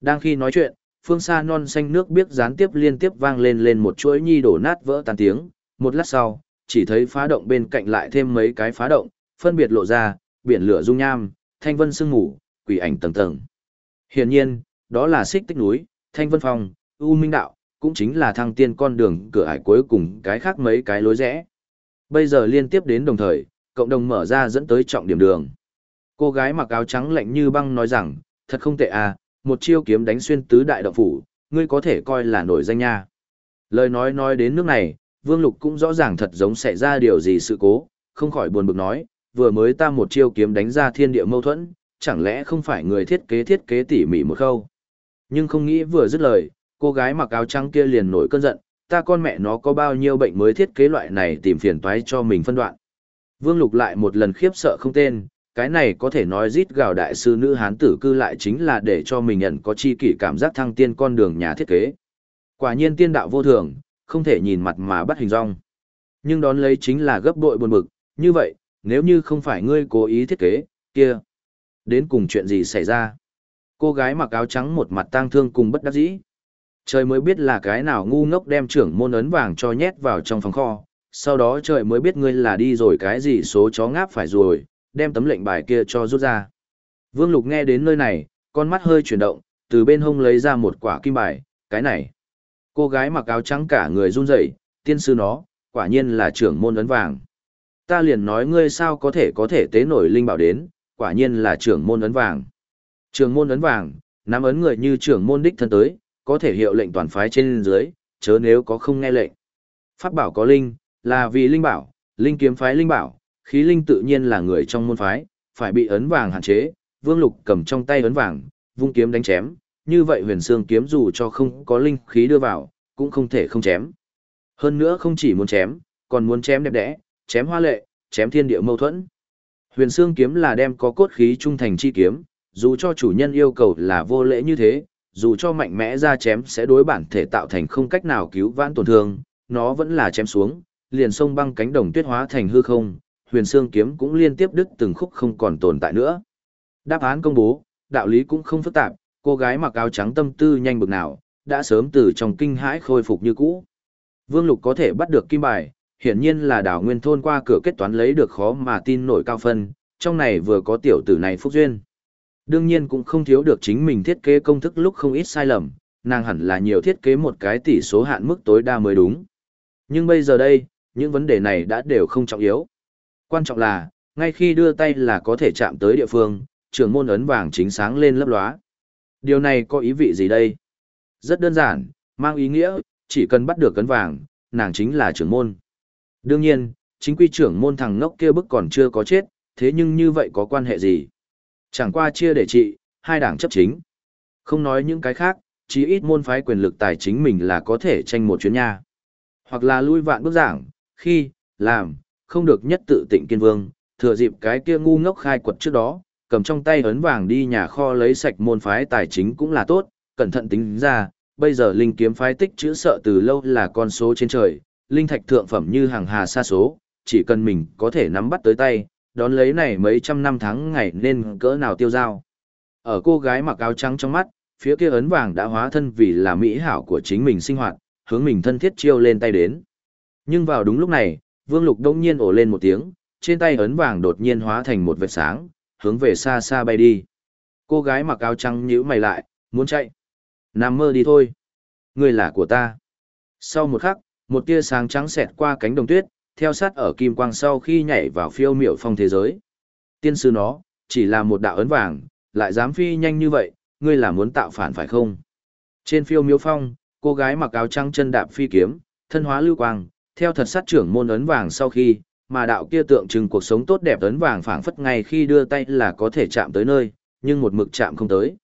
Đang khi nói chuyện, phương xa non xanh nước biếc gián tiếp liên tiếp vang lên lên một chuỗi nhi đổ nát vỡ tan tiếng, một lát sau, chỉ thấy phá động bên cạnh lại thêm mấy cái phá động, phân biệt lộ ra, biển lửa dung nham, thanh vân sương mù, quỷ ảnh tầng tầng. Hiển nhiên, đó là xích tích núi, thanh vân phong, u minh đạo, cũng chính là thăng tiên con đường cửa ải cuối cùng cái khác mấy cái lối rẽ. Bây giờ liên tiếp đến đồng thời, cộng đồng mở ra dẫn tới trọng điểm đường. Cô gái mặc áo trắng lạnh như băng nói rằng, thật không tệ à, một chiêu kiếm đánh xuyên tứ đại động phủ, ngươi có thể coi là nổi danh nha. Lời nói nói đến nước này, Vương Lục cũng rõ ràng thật giống xảy ra điều gì sự cố, không khỏi buồn bực nói, vừa mới ta một chiêu kiếm đánh ra thiên địa mâu thuẫn, chẳng lẽ không phải người thiết kế thiết kế tỉ mỉ một khâu. Nhưng không nghĩ vừa dứt lời, cô gái mặc áo trắng kia liền nổi cơn giận, ta con mẹ nó có bao nhiêu bệnh mới thiết kế loại này tìm phiền toái cho mình phân đoạn. Vương Lục lại một lần khiếp sợ không tên, cái này có thể nói rít gào đại sư nữ hán tử cư lại chính là để cho mình nhận có chi kỷ cảm giác thăng tiên con đường nhà thiết kế. Quả nhiên tiên đạo vô thường, không thể nhìn mặt mà bắt hình rong. Nhưng đón lấy chính là gấp bội buồn bực, như vậy, nếu như không phải ngươi cố ý thiết kế, kia. Đến cùng chuyện gì xảy ra? Cô gái mặc áo trắng một mặt tang thương cùng bất đắc dĩ. Trời mới biết là cái nào ngu ngốc đem trưởng môn ấn vàng cho nhét vào trong phòng kho, sau đó trời mới biết ngươi là đi rồi cái gì số chó ngáp phải rồi, đem tấm lệnh bài kia cho rút ra. Vương Lục nghe đến nơi này, con mắt hơi chuyển động, từ bên hông lấy ra một quả kim bài, cái này. Cô gái mặc áo trắng cả người run rẩy, tiên sư nó, quả nhiên là trưởng môn ấn vàng. Ta liền nói ngươi sao có thể có thể tế nổi linh bảo đến, quả nhiên là trưởng môn ấn vàng. Trưởng môn ấn vàng, nắm ấn người như trưởng môn đích thân tới, có thể hiệu lệnh toàn phái trên dưới, chớ nếu có không nghe lệnh. Pháp bảo có linh, là vì linh bảo, linh kiếm phái linh bảo, khí linh tự nhiên là người trong môn phái, phải bị ấn vàng hạn chế, Vương Lục cầm trong tay ấn vàng, vung kiếm đánh chém, như vậy huyền xương kiếm dù cho không có linh khí đưa vào, cũng không thể không chém. Hơn nữa không chỉ muốn chém, còn muốn chém đẹp đẽ, chém hoa lệ, chém thiên địa mâu thuẫn. Huyền xương kiếm là đem có cốt khí trung thành chi kiếm, dù cho chủ nhân yêu cầu là vô lễ như thế, dù cho mạnh mẽ ra chém sẽ đối bản thể tạo thành không cách nào cứu vãn tổn thương, nó vẫn là chém xuống, liền sông băng cánh đồng tuyết hóa thành hư không, huyền xương kiếm cũng liên tiếp đứt từng khúc không còn tồn tại nữa. Đáp án công bố, đạo lý cũng không phức tạp, cô gái mặc áo trắng tâm tư nhanh bực nào, đã sớm từ trong kinh hãi khôi phục như cũ. Vương Lục có thể bắt được kim bài, hiển nhiên là đảo nguyên thôn qua cửa kết toán lấy được khó mà tin nổi cao phân, trong này vừa có tiểu tử này phúc duyên. Đương nhiên cũng không thiếu được chính mình thiết kế công thức lúc không ít sai lầm, nàng hẳn là nhiều thiết kế một cái tỷ số hạn mức tối đa mới đúng. Nhưng bây giờ đây, những vấn đề này đã đều không trọng yếu. Quan trọng là, ngay khi đưa tay là có thể chạm tới địa phương, trường môn ấn vàng chính sáng lên lấp lóa. Điều này có ý vị gì đây? Rất đơn giản, mang ý nghĩa, chỉ cần bắt được cấn vàng, nàng chính là trưởng môn. Đương nhiên, chính quy trưởng môn thằng ngốc kia bức còn chưa có chết, thế nhưng như vậy có quan hệ gì? Chẳng qua chia để trị, hai đảng chấp chính. Không nói những cái khác, chí ít môn phái quyền lực tài chính mình là có thể tranh một chuyến nha. Hoặc là lui vạn bước giảng, khi, làm, không được nhất tự tịnh kiên vương, thừa dịp cái kia ngu ngốc khai quật trước đó, cầm trong tay ấn vàng đi nhà kho lấy sạch môn phái tài chính cũng là tốt, cẩn thận tính ra, bây giờ linh kiếm phái tích chữ sợ từ lâu là con số trên trời, linh thạch thượng phẩm như hàng hà xa số, chỉ cần mình có thể nắm bắt tới tay, đón lấy này mấy trăm năm tháng ngày nên cỡ nào tiêu dao. Ở cô gái mặc áo trắng trong mắt, phía kia ấn vàng đã hóa thân vì là mỹ hảo của chính mình sinh hoạt, hướng mình thân thiết chiêu lên tay đến. Nhưng vào đúng lúc này, Vương Lục đông nhiên ổ lên một tiếng, trên tay ấn vàng đột nhiên hóa thành một vệt sáng, hướng về xa xa bay đi. Cô gái mặc áo trắng nhíu mày lại, muốn chạy. Nằm mơ đi thôi. Người là của ta. Sau một khắc, một tia sáng trắng xẹt qua cánh đồng tuyết, theo sát ở kim quang sau khi nhảy vào phiêu miểu phong thế giới. Tiên sư nó, chỉ là một đạo ấn vàng, lại dám phi nhanh như vậy, ngươi là muốn tạo phản phải không? Trên phiêu miếu phong, cô gái mặc áo trắng chân đạp phi kiếm, thân hóa lưu quang, theo thật sát trưởng môn ấn vàng sau khi, mà đạo kia tượng trưng cuộc sống tốt đẹp ấn vàng phảng phất ngay khi đưa tay là có thể chạm tới nơi, nhưng một mực chạm không tới.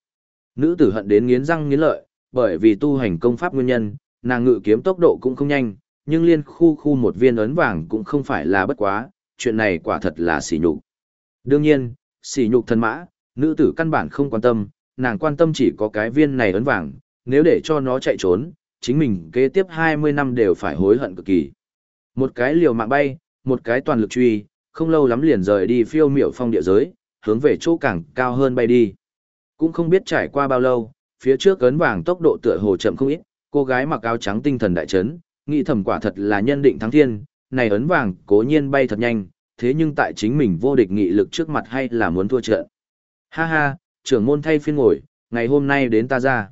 Nữ tử hận đến nghiến răng nghiến lợi, bởi vì tu hành công pháp nguyên nhân, nàng ngự kiếm tốc độ cũng không nhanh, nhưng liên khu khu một viên ấn vàng cũng không phải là bất quá, chuyện này quả thật là sỉ nhục. Đương nhiên, sỉ nhục thân mã, nữ tử căn bản không quan tâm, nàng quan tâm chỉ có cái viên này ấn vàng, nếu để cho nó chạy trốn, chính mình kế tiếp 20 năm đều phải hối hận cực kỳ. Một cái liều mạng bay, một cái toàn lực truy, không lâu lắm liền rời đi phiêu miểu phong địa giới, hướng về chỗ càng cao hơn bay đi. Cũng không biết trải qua bao lâu, phía trước ấn vàng tốc độ tựa hồ chậm không ít, cô gái mặc áo trắng tinh thần đại chấn, nghĩ thầm quả thật là nhân định thắng thiên, này ấn vàng cố nhiên bay thật nhanh, thế nhưng tại chính mình vô địch nghị lực trước mặt hay là muốn thua trận. Ha ha, trưởng môn thay phiên ngồi, ngày hôm nay đến ta ra.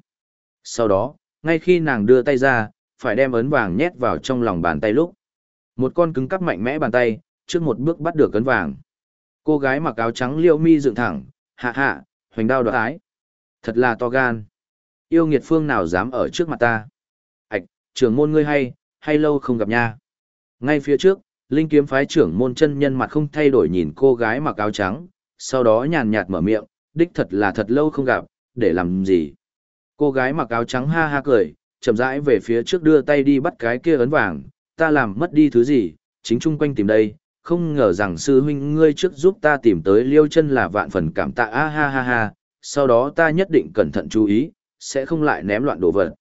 Sau đó, ngay khi nàng đưa tay ra, phải đem ấn vàng nhét vào trong lòng bàn tay lúc. Một con cứng cắp mạnh mẽ bàn tay, trước một bước bắt được cấn vàng. Cô gái mặc áo trắng liêu mi dựng thẳng, hạ hạ, hoành đao đoạt ái. Thật là to gan. Yêu nghiệt phương nào dám ở trước mặt ta. Ảch, trưởng môn ngươi hay, hay lâu không gặp nha. Ngay phía trước, Linh kiếm phái trưởng môn chân nhân mặt không thay đổi nhìn cô gái mặc áo trắng, sau đó nhàn nhạt mở miệng, đích thật là thật lâu không gặp, để làm gì. Cô gái mặc áo trắng ha ha cười, chậm rãi về phía trước đưa tay đi bắt cái kia ấn vàng, ta làm mất đi thứ gì, chính chung quanh tìm đây, không ngờ rằng sư huynh ngươi trước giúp ta tìm tới liêu chân là vạn phần cảm tạ a ha ha ha, sau đó ta nhất định cẩn thận chú ý, sẽ không lại ném loạn đồ vật.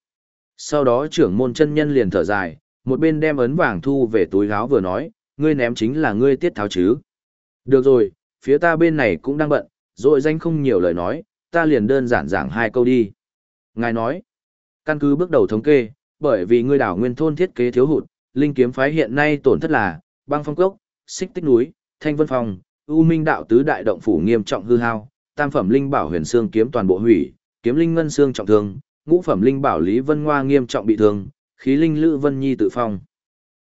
Sau đó trưởng môn chân nhân liền thở dài, một bên đem ấn vàng thu về túi áo vừa nói, ngươi ném chính là ngươi tiết tháo chứ. Được rồi, phía ta bên này cũng đang bận, rồi danh không nhiều lời nói, ta liền đơn giản giảng hai câu đi. Ngài nói, căn cứ bước đầu thống kê, bởi vì ngươi đảo nguyên thôn thiết kế thiếu hụt, linh kiếm phái hiện nay tổn thất là băng phong cốc, xích tích núi, thanh vân phong, u minh đạo tứ đại động phủ nghiêm trọng hư hao, tam phẩm linh bảo huyền xương kiếm toàn bộ hủy, kiếm linh ngân xương trọng thương, ngũ phẩm linh bảo lý vân ngoa nghiêm trọng bị thương, khí linh lữ vân nhi tự phong.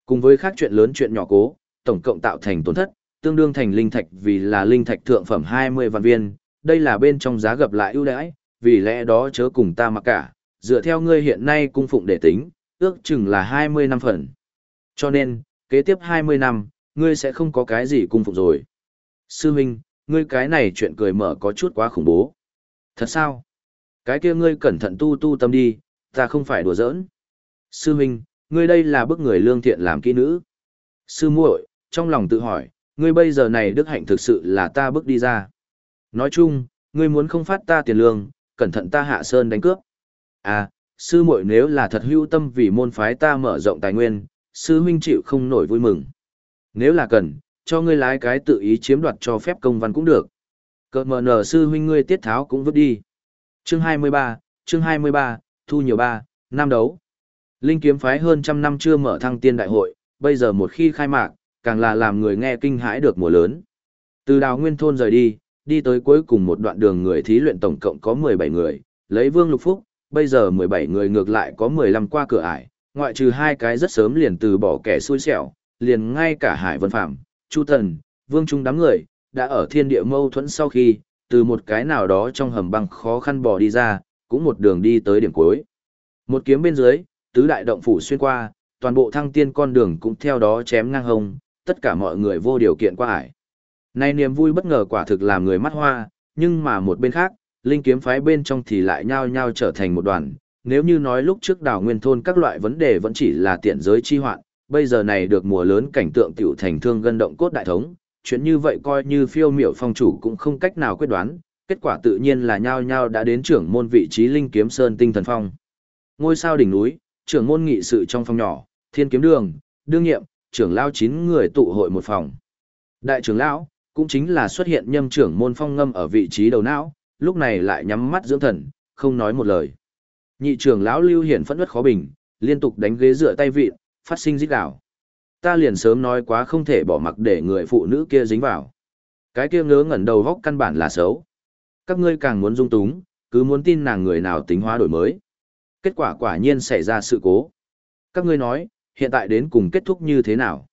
Cùng với khác chuyện lớn chuyện nhỏ cố, tổng cộng tạo thành tổn thất, tương đương thành linh thạch vì là linh thạch thượng phẩm 20 vạn viên, đây là bên trong giá gặp lại ưu đãi, vì lẽ đó chớ cùng ta mặc cả, dựa theo ngươi hiện nay cung phụng để tính, ước chừng là 20 năm phần. Cho nên, kế tiếp 20 năm, ngươi sẽ không có cái gì cung phục rồi. Sư huynh, ngươi cái này chuyện cười mở có chút quá khủng bố. Thật sao? Cái kia ngươi cẩn thận tu tu tâm đi, ta không phải đùa giỡn. Sư huynh, ngươi đây là bức người lương thiện làm kỹ nữ. Sư muội, trong lòng tự hỏi, ngươi bây giờ này đức hạnh thực sự là ta bước đi ra. Nói chung, ngươi muốn không phát ta tiền lương, cẩn thận ta hạ sơn đánh cướp. À, sư muội nếu là thật hưu tâm vì môn phái ta mở rộng tài nguyên, sư huynh chịu không nổi vui mừng. Nếu là cần, cho ngươi lái cái tự ý chiếm đoạt cho phép công văn cũng được. Cợt mờ nở sư huynh ngươi tiết tháo cũng vứt đi. Chương 23, chương 23, thu nhiều ba, năm đấu. Linh kiếm phái hơn trăm năm chưa mở thăng tiên đại hội, bây giờ một khi khai mạc, càng là làm người nghe kinh hãi được mùa lớn. Từ đào nguyên thôn rời đi, đi tới cuối cùng một đoạn đường người thí luyện tổng cộng có 17 người, lấy vương lục phúc, bây giờ 17 người ngược lại có 15 qua cửa ải, ngoại trừ hai cái rất sớm liền từ bỏ kẻ xui xẻo, liền ngay cả Hải Vân Phạm, Chu Tần, Vương Trung đám người, đã ở thiên địa mâu thuẫn sau khi, từ một cái nào đó trong hầm băng khó khăn bỏ đi ra, cũng một đường đi tới điểm cuối. Một kiếm bên dưới, tứ đại động phủ xuyên qua, toàn bộ thăng tiên con đường cũng theo đó chém ngang hông, tất cả mọi người vô điều kiện qua hải Nay niềm vui bất ngờ quả thực làm người mắt hoa, nhưng mà một bên khác, linh kiếm phái bên trong thì lại nhao nhao trở thành một đoàn. Nếu như nói lúc trước đảo nguyên thôn các loại vấn đề vẫn chỉ là tiện giới chi hoạn, bây giờ này được mùa lớn cảnh tượng tiểu thành thương gân động cốt đại thống, chuyện như vậy coi như phiêu miểu phong chủ cũng không cách nào quyết đoán, kết quả tự nhiên là nhao nhao đã đến trưởng môn vị trí linh kiếm sơn tinh thần phong. Ngôi sao đỉnh núi, trưởng môn nghị sự trong phòng nhỏ, thiên kiếm đường, đương nhiệm, trưởng lao chín người tụ hội một phòng. Đại trưởng lão, cũng chính là xuất hiện nhâm trưởng môn phong ngâm ở vị trí đầu não, lúc này lại nhắm mắt dưỡng thần, không nói một lời. Nhị trưởng lão lưu hiển phẫn uất khó bình, liên tục đánh ghế dựa tay vịn, phát sinh rít gào. Ta liền sớm nói quá không thể bỏ mặc để người phụ nữ kia dính vào. Cái kia ngớ ngẩn đầu góc căn bản là xấu. Các ngươi càng muốn dung túng, cứ muốn tin nàng người nào tính hóa đổi mới. Kết quả quả nhiên xảy ra sự cố. Các ngươi nói, hiện tại đến cùng kết thúc như thế nào?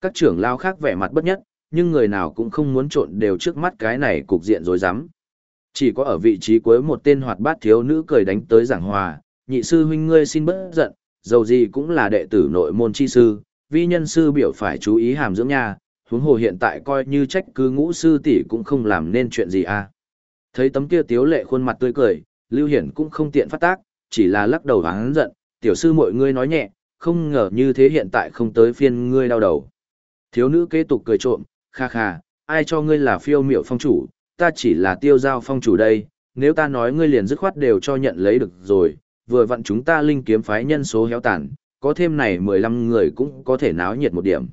Các trưởng lao khác vẻ mặt bất nhất, nhưng người nào cũng không muốn trộn đều trước mắt cái này cục diện rối rắm. Chỉ có ở vị trí cuối một tên hoạt bát thiếu nữ cười đánh tới giảng hòa, nhị sư huynh ngươi xin bớt giận, dầu gì cũng là đệ tử nội môn chi sư, vi nhân sư biểu phải chú ý hàm dưỡng nha, huống hồ hiện tại coi như trách cứ ngũ sư tỷ cũng không làm nên chuyện gì à. Thấy tấm kia tiếu lệ khuôn mặt tươi cười, Lưu Hiển cũng không tiện phát tác, chỉ là lắc đầu hắn giận, tiểu sư mọi ngươi nói nhẹ, không ngờ như thế hiện tại không tới phiên ngươi đau đầu. Thiếu nữ kế tục cười trộm, kha kha, ai cho ngươi là phiêu miệu phong chủ, ta chỉ là tiêu giao phong chủ đây, nếu ta nói ngươi liền dứt khoát đều cho nhận lấy được rồi, vừa vặn chúng ta linh kiếm phái nhân số héo tàn, có thêm này 15 người cũng có thể náo nhiệt một điểm.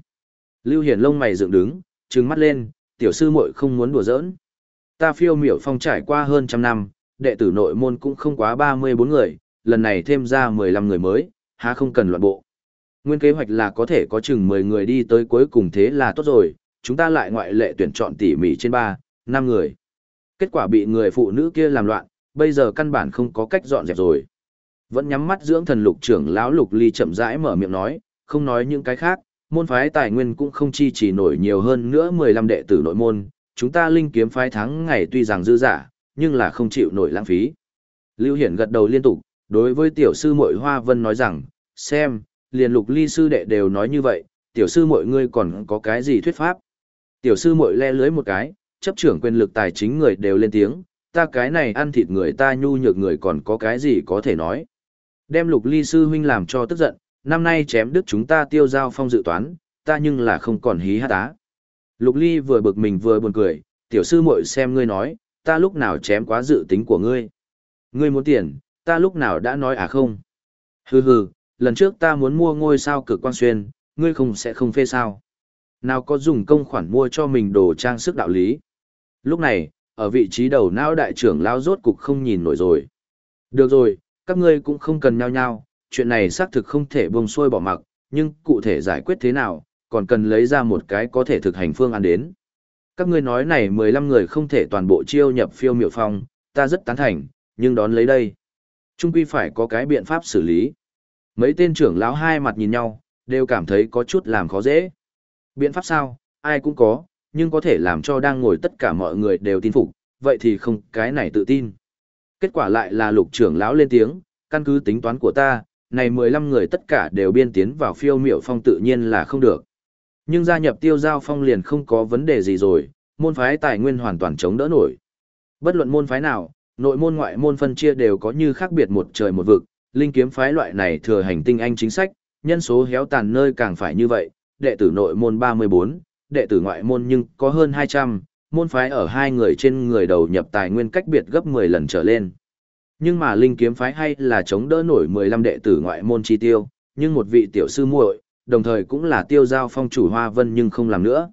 Lưu Hiển lông mày dựng đứng, trừng mắt lên, tiểu sư muội không muốn đùa giỡn. Ta phiêu miểu phong trải qua hơn trăm năm, đệ tử nội môn cũng không quá 34 người, lần này thêm ra 15 người mới, há không cần loạn bộ. Nguyên kế hoạch là có thể có chừng 10 người đi tới cuối cùng thế là tốt rồi, chúng ta lại ngoại lệ tuyển chọn tỉ mỉ trên 3, năm người. Kết quả bị người phụ nữ kia làm loạn, bây giờ căn bản không có cách dọn dẹp rồi. Vẫn nhắm mắt dưỡng thần lục trưởng lão lục ly chậm rãi mở miệng nói, không nói những cái khác, môn phái tài nguyên cũng không chi chỉ nổi nhiều hơn nữa 15 đệ tử nội môn, chúng ta linh kiếm phái thắng ngày tuy rằng dư giả, nhưng là không chịu nổi lãng phí. Lưu Hiển gật đầu liên tục, đối với tiểu sư muội Hoa Vân nói rằng, xem, liền lục ly sư đệ đều nói như vậy, tiểu sư muội ngươi còn có cái gì thuyết pháp? Tiểu sư muội le lưới một cái, chấp trưởng quyền lực tài chính người đều lên tiếng, ta cái này ăn thịt người ta nhu nhược người còn có cái gì có thể nói. Đem lục ly sư huynh làm cho tức giận, năm nay chém đứt chúng ta tiêu giao phong dự toán, ta nhưng là không còn hí hát á. Lục ly vừa bực mình vừa buồn cười, tiểu sư muội xem ngươi nói, ta lúc nào chém quá dự tính của ngươi. Ngươi muốn tiền, ta lúc nào đã nói à không. Hừ hừ, lần trước ta muốn mua ngôi sao cực quang xuyên, ngươi không sẽ không phê sao. Nào có dùng công khoản mua cho mình đồ trang sức đạo lý. Lúc này, ở vị trí đầu não đại trưởng lao rốt cục không nhìn nổi rồi. Được rồi, các ngươi cũng không cần nhao nhao, chuyện này xác thực không thể bông xuôi bỏ mặc, nhưng cụ thể giải quyết thế nào, còn cần lấy ra một cái có thể thực hành phương án đến. Các ngươi nói này 15 người không thể toàn bộ chiêu nhập phiêu miệu phong, ta rất tán thành, nhưng đón lấy đây. Trung quy phải có cái biện pháp xử lý. Mấy tên trưởng lão hai mặt nhìn nhau, đều cảm thấy có chút làm khó dễ. Biện pháp sao, ai cũng có, nhưng có thể làm cho đang ngồi tất cả mọi người đều tin phục, vậy thì không cái này tự tin. Kết quả lại là lục trưởng lão lên tiếng, căn cứ tính toán của ta, này 15 người tất cả đều biên tiến vào phiêu miểu phong tự nhiên là không được. Nhưng gia nhập tiêu giao phong liền không có vấn đề gì rồi, môn phái tài nguyên hoàn toàn chống đỡ nổi. Bất luận môn phái nào, nội môn ngoại môn phân chia đều có như khác biệt một trời một vực, linh kiếm phái loại này thừa hành tinh anh chính sách, nhân số héo tàn nơi càng phải như vậy, đệ tử nội môn 34, đệ tử ngoại môn nhưng có hơn 200, môn phái ở hai người trên người đầu nhập tài nguyên cách biệt gấp 10 lần trở lên. Nhưng mà linh kiếm phái hay là chống đỡ nổi 15 đệ tử ngoại môn chi tiêu, nhưng một vị tiểu sư muội, đồng thời cũng là tiêu giao phong chủ hoa vân nhưng không làm nữa.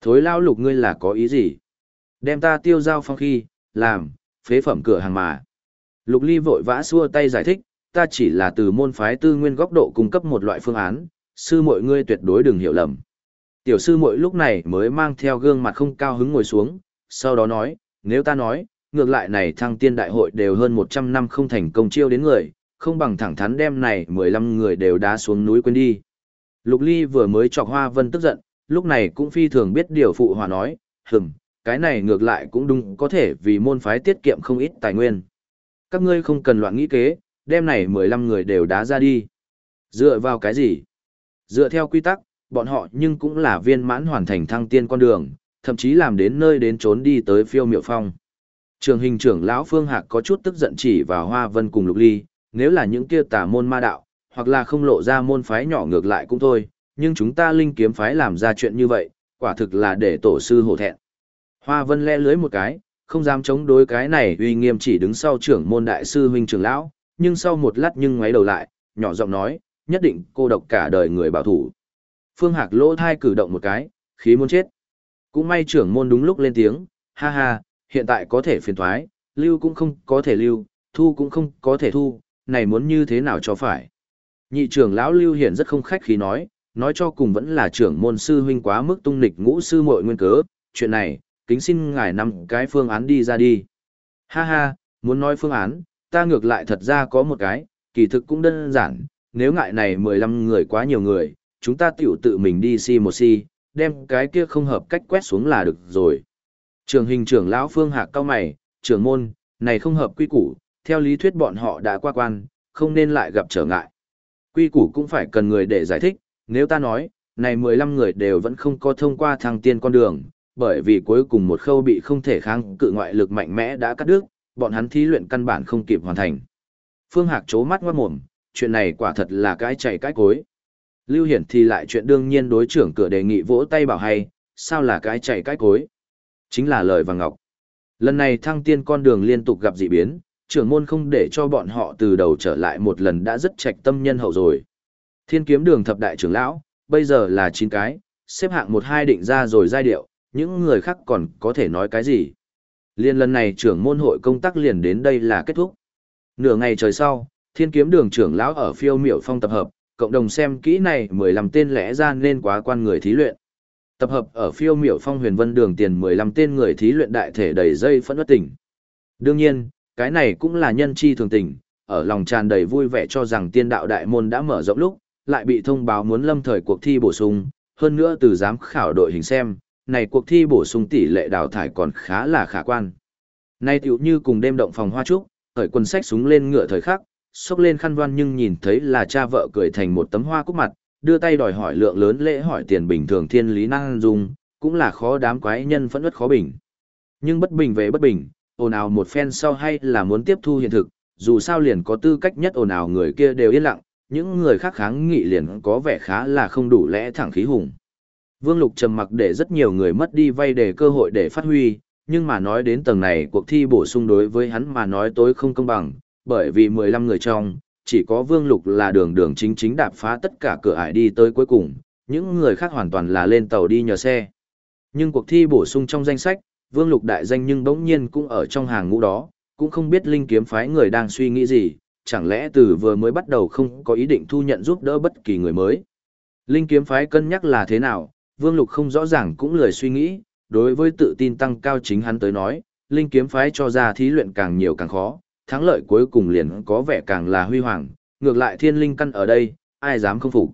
Thối lao lục ngươi là có ý gì? Đem ta tiêu giao phong khi, làm, phế phẩm cửa hàng mà. Lục ly vội vã xua tay giải thích, ta chỉ là từ môn phái tư nguyên góc độ cung cấp một loại phương án, sư muội ngươi tuyệt đối đừng hiểu lầm. Tiểu sư muội lúc này mới mang theo gương mặt không cao hứng ngồi xuống, sau đó nói, nếu ta nói, ngược lại này thăng tiên đại hội đều hơn 100 năm không thành công chiêu đến người, không bằng thẳng thắn đem này 15 người đều đá xuống núi quên đi. Lục Ly vừa mới chọc Hoa Vân tức giận, lúc này cũng phi thường biết điều phụ hòa nói, hừm, cái này ngược lại cũng đúng có thể vì môn phái tiết kiệm không ít tài nguyên. Các ngươi không cần loạn nghĩ kế, đem này 15 người đều đá ra đi. Dựa vào cái gì? Dựa theo quy tắc, bọn họ nhưng cũng là viên mãn hoàn thành thăng tiên con đường, thậm chí làm đến nơi đến trốn đi tới phiêu miệu phong. Trường hình trưởng lão Phương Hạc có chút tức giận chỉ vào Hoa Vân cùng Lục Ly, nếu là những kia tà môn ma đạo, hoặc là không lộ ra môn phái nhỏ ngược lại cũng thôi, nhưng chúng ta linh kiếm phái làm ra chuyện như vậy, quả thực là để tổ sư hổ thẹn. Hoa Vân le lưới một cái, không dám chống đối cái này uy nghiêm chỉ đứng sau trưởng môn đại sư huynh trưởng lão, nhưng sau một lát nhưng ngoái đầu lại, nhỏ giọng nói, nhất định cô độc cả đời người bảo thủ. Phương Hạc lỗ thai cử động một cái, khí muốn chết. Cũng may trưởng môn đúng lúc lên tiếng, ha ha, hiện tại có thể phiền thoái, lưu cũng không có thể lưu, thu cũng không có thể thu, này muốn như thế nào cho phải. Nhị trưởng lão lưu hiển rất không khách khí nói, nói cho cùng vẫn là trưởng môn sư huynh quá mức tung nịch ngũ sư muội nguyên cớ, chuyện này, kính xin ngài nằm cái phương án đi ra đi. Ha ha, muốn nói phương án, ta ngược lại thật ra có một cái, kỳ thực cũng đơn giản, nếu ngại này 15 người quá nhiều người, chúng ta tiểu tự mình đi si một si, đem cái kia không hợp cách quét xuống là được rồi. Trường hình trưởng lão Phương Hạc cao mày, trưởng môn, này không hợp quy củ, theo lý thuyết bọn họ đã qua quan, không nên lại gặp trở ngại. Quy củ cũng phải cần người để giải thích, nếu ta nói, này 15 người đều vẫn không có thông qua thăng tiên con đường, bởi vì cuối cùng một khâu bị không thể kháng cự ngoại lực mạnh mẽ đã cắt đứt, bọn hắn thí luyện căn bản không kịp hoàn thành. Phương Hạc chố mắt ngoát mồm, chuyện này quả thật là cái chạy cái cối. Lưu Hiển thì lại chuyện đương nhiên đối trưởng cửa đề nghị vỗ tay bảo hay, sao là cái chạy cái cối. Chính là lời vàng ngọc. Lần này thăng tiên con đường liên tục gặp dị biến, trưởng môn không để cho bọn họ từ đầu trở lại một lần đã rất trạch tâm nhân hậu rồi. Thiên kiếm đường thập đại trưởng lão, bây giờ là 9 cái, xếp hạng một hai định ra rồi giai điệu, những người khác còn có thể nói cái gì. Liên lần này trưởng môn hội công tác liền đến đây là kết thúc. Nửa ngày trời sau, thiên kiếm đường trưởng lão ở phiêu miểu phong tập hợp, cộng đồng xem kỹ này 15 tên lẽ ra nên quá quan người thí luyện. Tập hợp ở phiêu miểu phong huyền vân đường tiền 15 tên người thí luyện đại thể đầy dây phẫn bất tỉnh. Đương nhiên, cái này cũng là nhân chi thường tình, ở lòng tràn đầy vui vẻ cho rằng tiên đạo đại môn đã mở rộng lúc, lại bị thông báo muốn lâm thời cuộc thi bổ sung, hơn nữa từ giám khảo đội hình xem, này cuộc thi bổ sung tỷ lệ đào thải còn khá là khả quan. Nay tiểu như cùng đêm động phòng hoa trúc, khởi quân sách súng lên ngựa thời khắc, xốc lên khăn văn nhưng nhìn thấy là cha vợ cười thành một tấm hoa cúc mặt, đưa tay đòi hỏi lượng lớn lễ hỏi tiền bình thường thiên lý năng dung, cũng là khó đám quái nhân phẫn uất khó bình. Nhưng bất bình về bất bình, ồn ào một phen sau hay là muốn tiếp thu hiện thực, dù sao liền có tư cách nhất ồn ào người kia đều yên lặng, những người khác kháng nghị liền có vẻ khá là không đủ lẽ thẳng khí hùng. Vương Lục trầm mặc để rất nhiều người mất đi vay để cơ hội để phát huy, nhưng mà nói đến tầng này cuộc thi bổ sung đối với hắn mà nói tối không công bằng, bởi vì 15 người trong, chỉ có Vương Lục là đường đường chính chính đạp phá tất cả cửa ải đi tới cuối cùng, những người khác hoàn toàn là lên tàu đi nhờ xe. Nhưng cuộc thi bổ sung trong danh sách, Vương Lục đại danh nhưng bỗng nhiên cũng ở trong hàng ngũ đó, cũng không biết Linh kiếm phái người đang suy nghĩ gì, chẳng lẽ từ vừa mới bắt đầu không có ý định thu nhận giúp đỡ bất kỳ người mới. Linh kiếm phái cân nhắc là thế nào, Vương Lục không rõ ràng cũng lười suy nghĩ, đối với tự tin tăng cao chính hắn tới nói, Linh kiếm phái cho ra thí luyện càng nhiều càng khó, thắng lợi cuối cùng liền có vẻ càng là huy hoàng, ngược lại thiên linh căn ở đây, ai dám không phục.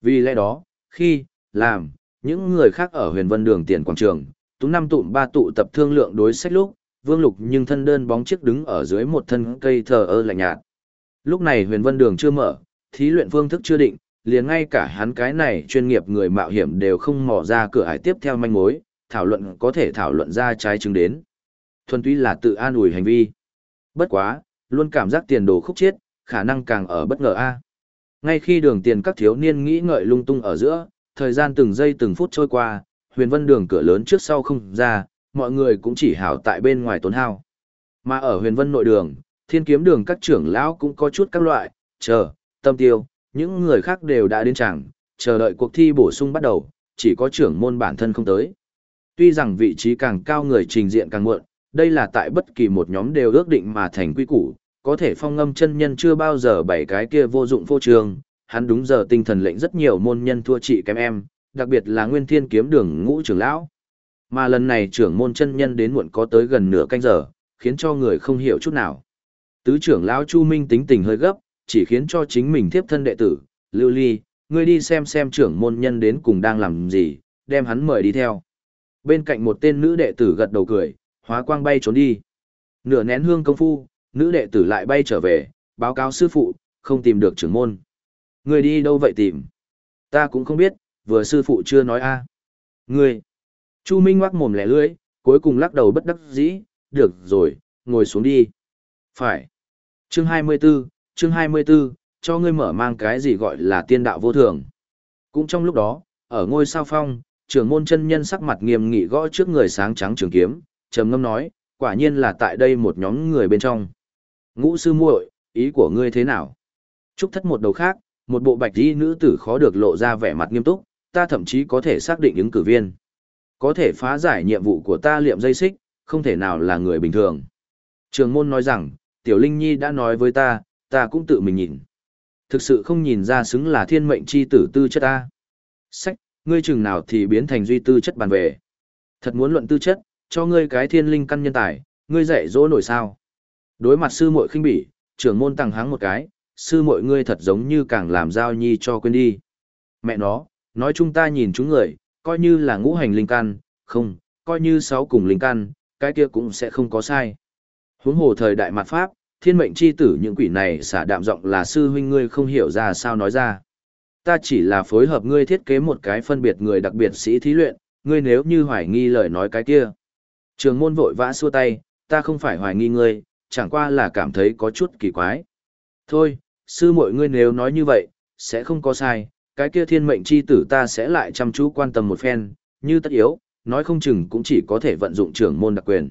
Vì lẽ đó, khi, làm, những người khác ở huyền vân đường tiền quảng trường, tú năm tụm ba tụ tập thương lượng đối sách lúc, vương lục nhưng thân đơn bóng chiếc đứng ở dưới một thân cây thờ ơ lạnh nhạt. Lúc này huyền vân đường chưa mở, thí luyện phương thức chưa định, liền ngay cả hắn cái này chuyên nghiệp người mạo hiểm đều không mò ra cửa hải tiếp theo manh mối, thảo luận có thể thảo luận ra trái chứng đến. Thuần túy là tự an ủi hành vi. Bất quá, luôn cảm giác tiền đồ khúc chiết, khả năng càng ở bất ngờ a. Ngay khi đường tiền các thiếu niên nghĩ ngợi lung tung ở giữa, thời gian từng giây từng phút trôi qua, huyền vân đường cửa lớn trước sau không ra, mọi người cũng chỉ hảo tại bên ngoài tốn hao. Mà ở huyền vân nội đường, thiên kiếm đường các trưởng lão cũng có chút các loại, chờ, tâm tiêu, những người khác đều đã đến chẳng, chờ đợi cuộc thi bổ sung bắt đầu, chỉ có trưởng môn bản thân không tới. Tuy rằng vị trí càng cao người trình diện càng muộn, đây là tại bất kỳ một nhóm đều ước định mà thành quy củ, có thể phong ngâm chân nhân chưa bao giờ bảy cái kia vô dụng vô trường, hắn đúng giờ tinh thần lệnh rất nhiều môn nhân thua trị kém em, đặc biệt là nguyên thiên kiếm đường ngũ trưởng lão. Mà lần này trưởng môn chân nhân đến muộn có tới gần nửa canh giờ, khiến cho người không hiểu chút nào. Tứ trưởng lão Chu Minh tính tình hơi gấp, chỉ khiến cho chính mình tiếp thân đệ tử, Lưu Ly, ngươi đi xem xem trưởng môn nhân đến cùng đang làm gì, đem hắn mời đi theo. Bên cạnh một tên nữ đệ tử gật đầu cười, hóa quang bay trốn đi. Nửa nén hương công phu, nữ đệ tử lại bay trở về, báo cáo sư phụ, không tìm được trưởng môn. Người đi đâu vậy tìm? Ta cũng không biết, vừa sư phụ chưa nói a. À. Người. Chu Minh ngoác mồm lẻ lưỡi, cuối cùng lắc đầu bất đắc dĩ, được rồi, ngồi xuống đi. Phải. Chương 24, chương 24, cho ngươi mở mang cái gì gọi là tiên đạo vô thường. Cũng trong lúc đó, ở ngôi sao phong, trưởng môn chân nhân sắc mặt nghiêm nghị gõ trước người sáng trắng trường kiếm, trầm ngâm nói, quả nhiên là tại đây một nhóm người bên trong. Ngũ sư muội, ý của ngươi thế nào? Trúc thất một đầu khác, một bộ bạch y nữ tử khó được lộ ra vẻ mặt nghiêm túc, ta thậm chí có thể xác định ứng cử viên. Có thể phá giải nhiệm vụ của ta liệm dây xích, không thể nào là người bình thường. Trường môn nói rằng, Tiểu Linh Nhi đã nói với ta, ta cũng tự mình nhìn. Thực sự không nhìn ra xứng là thiên mệnh chi tử tư chất ta. Sách, ngươi chừng nào thì biến thành duy tư chất bàn về. Thật muốn luận tư chất, cho ngươi cái thiên linh căn nhân tài, ngươi dạy dỗ nổi sao. Đối mặt sư muội khinh bỉ, trưởng môn tăng háng một cái, sư muội ngươi thật giống như càng làm giao nhi cho quên đi. Mẹ nó, nói chúng ta nhìn chúng người, coi như là ngũ hành linh căn, không, coi như sáu cùng linh căn, cái kia cũng sẽ không có sai. Huống hồ thời đại mặt pháp, thiên mệnh chi tử những quỷ này xả đạm giọng là sư huynh ngươi không hiểu ra sao nói ra. Ta chỉ là phối hợp ngươi thiết kế một cái phân biệt người đặc biệt sĩ thí luyện, ngươi nếu như hoài nghi lời nói cái kia. Trường môn vội vã xua tay, ta không phải hoài nghi ngươi, chẳng qua là cảm thấy có chút kỳ quái. Thôi, sư muội ngươi nếu nói như vậy, sẽ không có sai, cái kia thiên mệnh chi tử ta sẽ lại chăm chú quan tâm một phen, như tất yếu, nói không chừng cũng chỉ có thể vận dụng trưởng môn đặc quyền.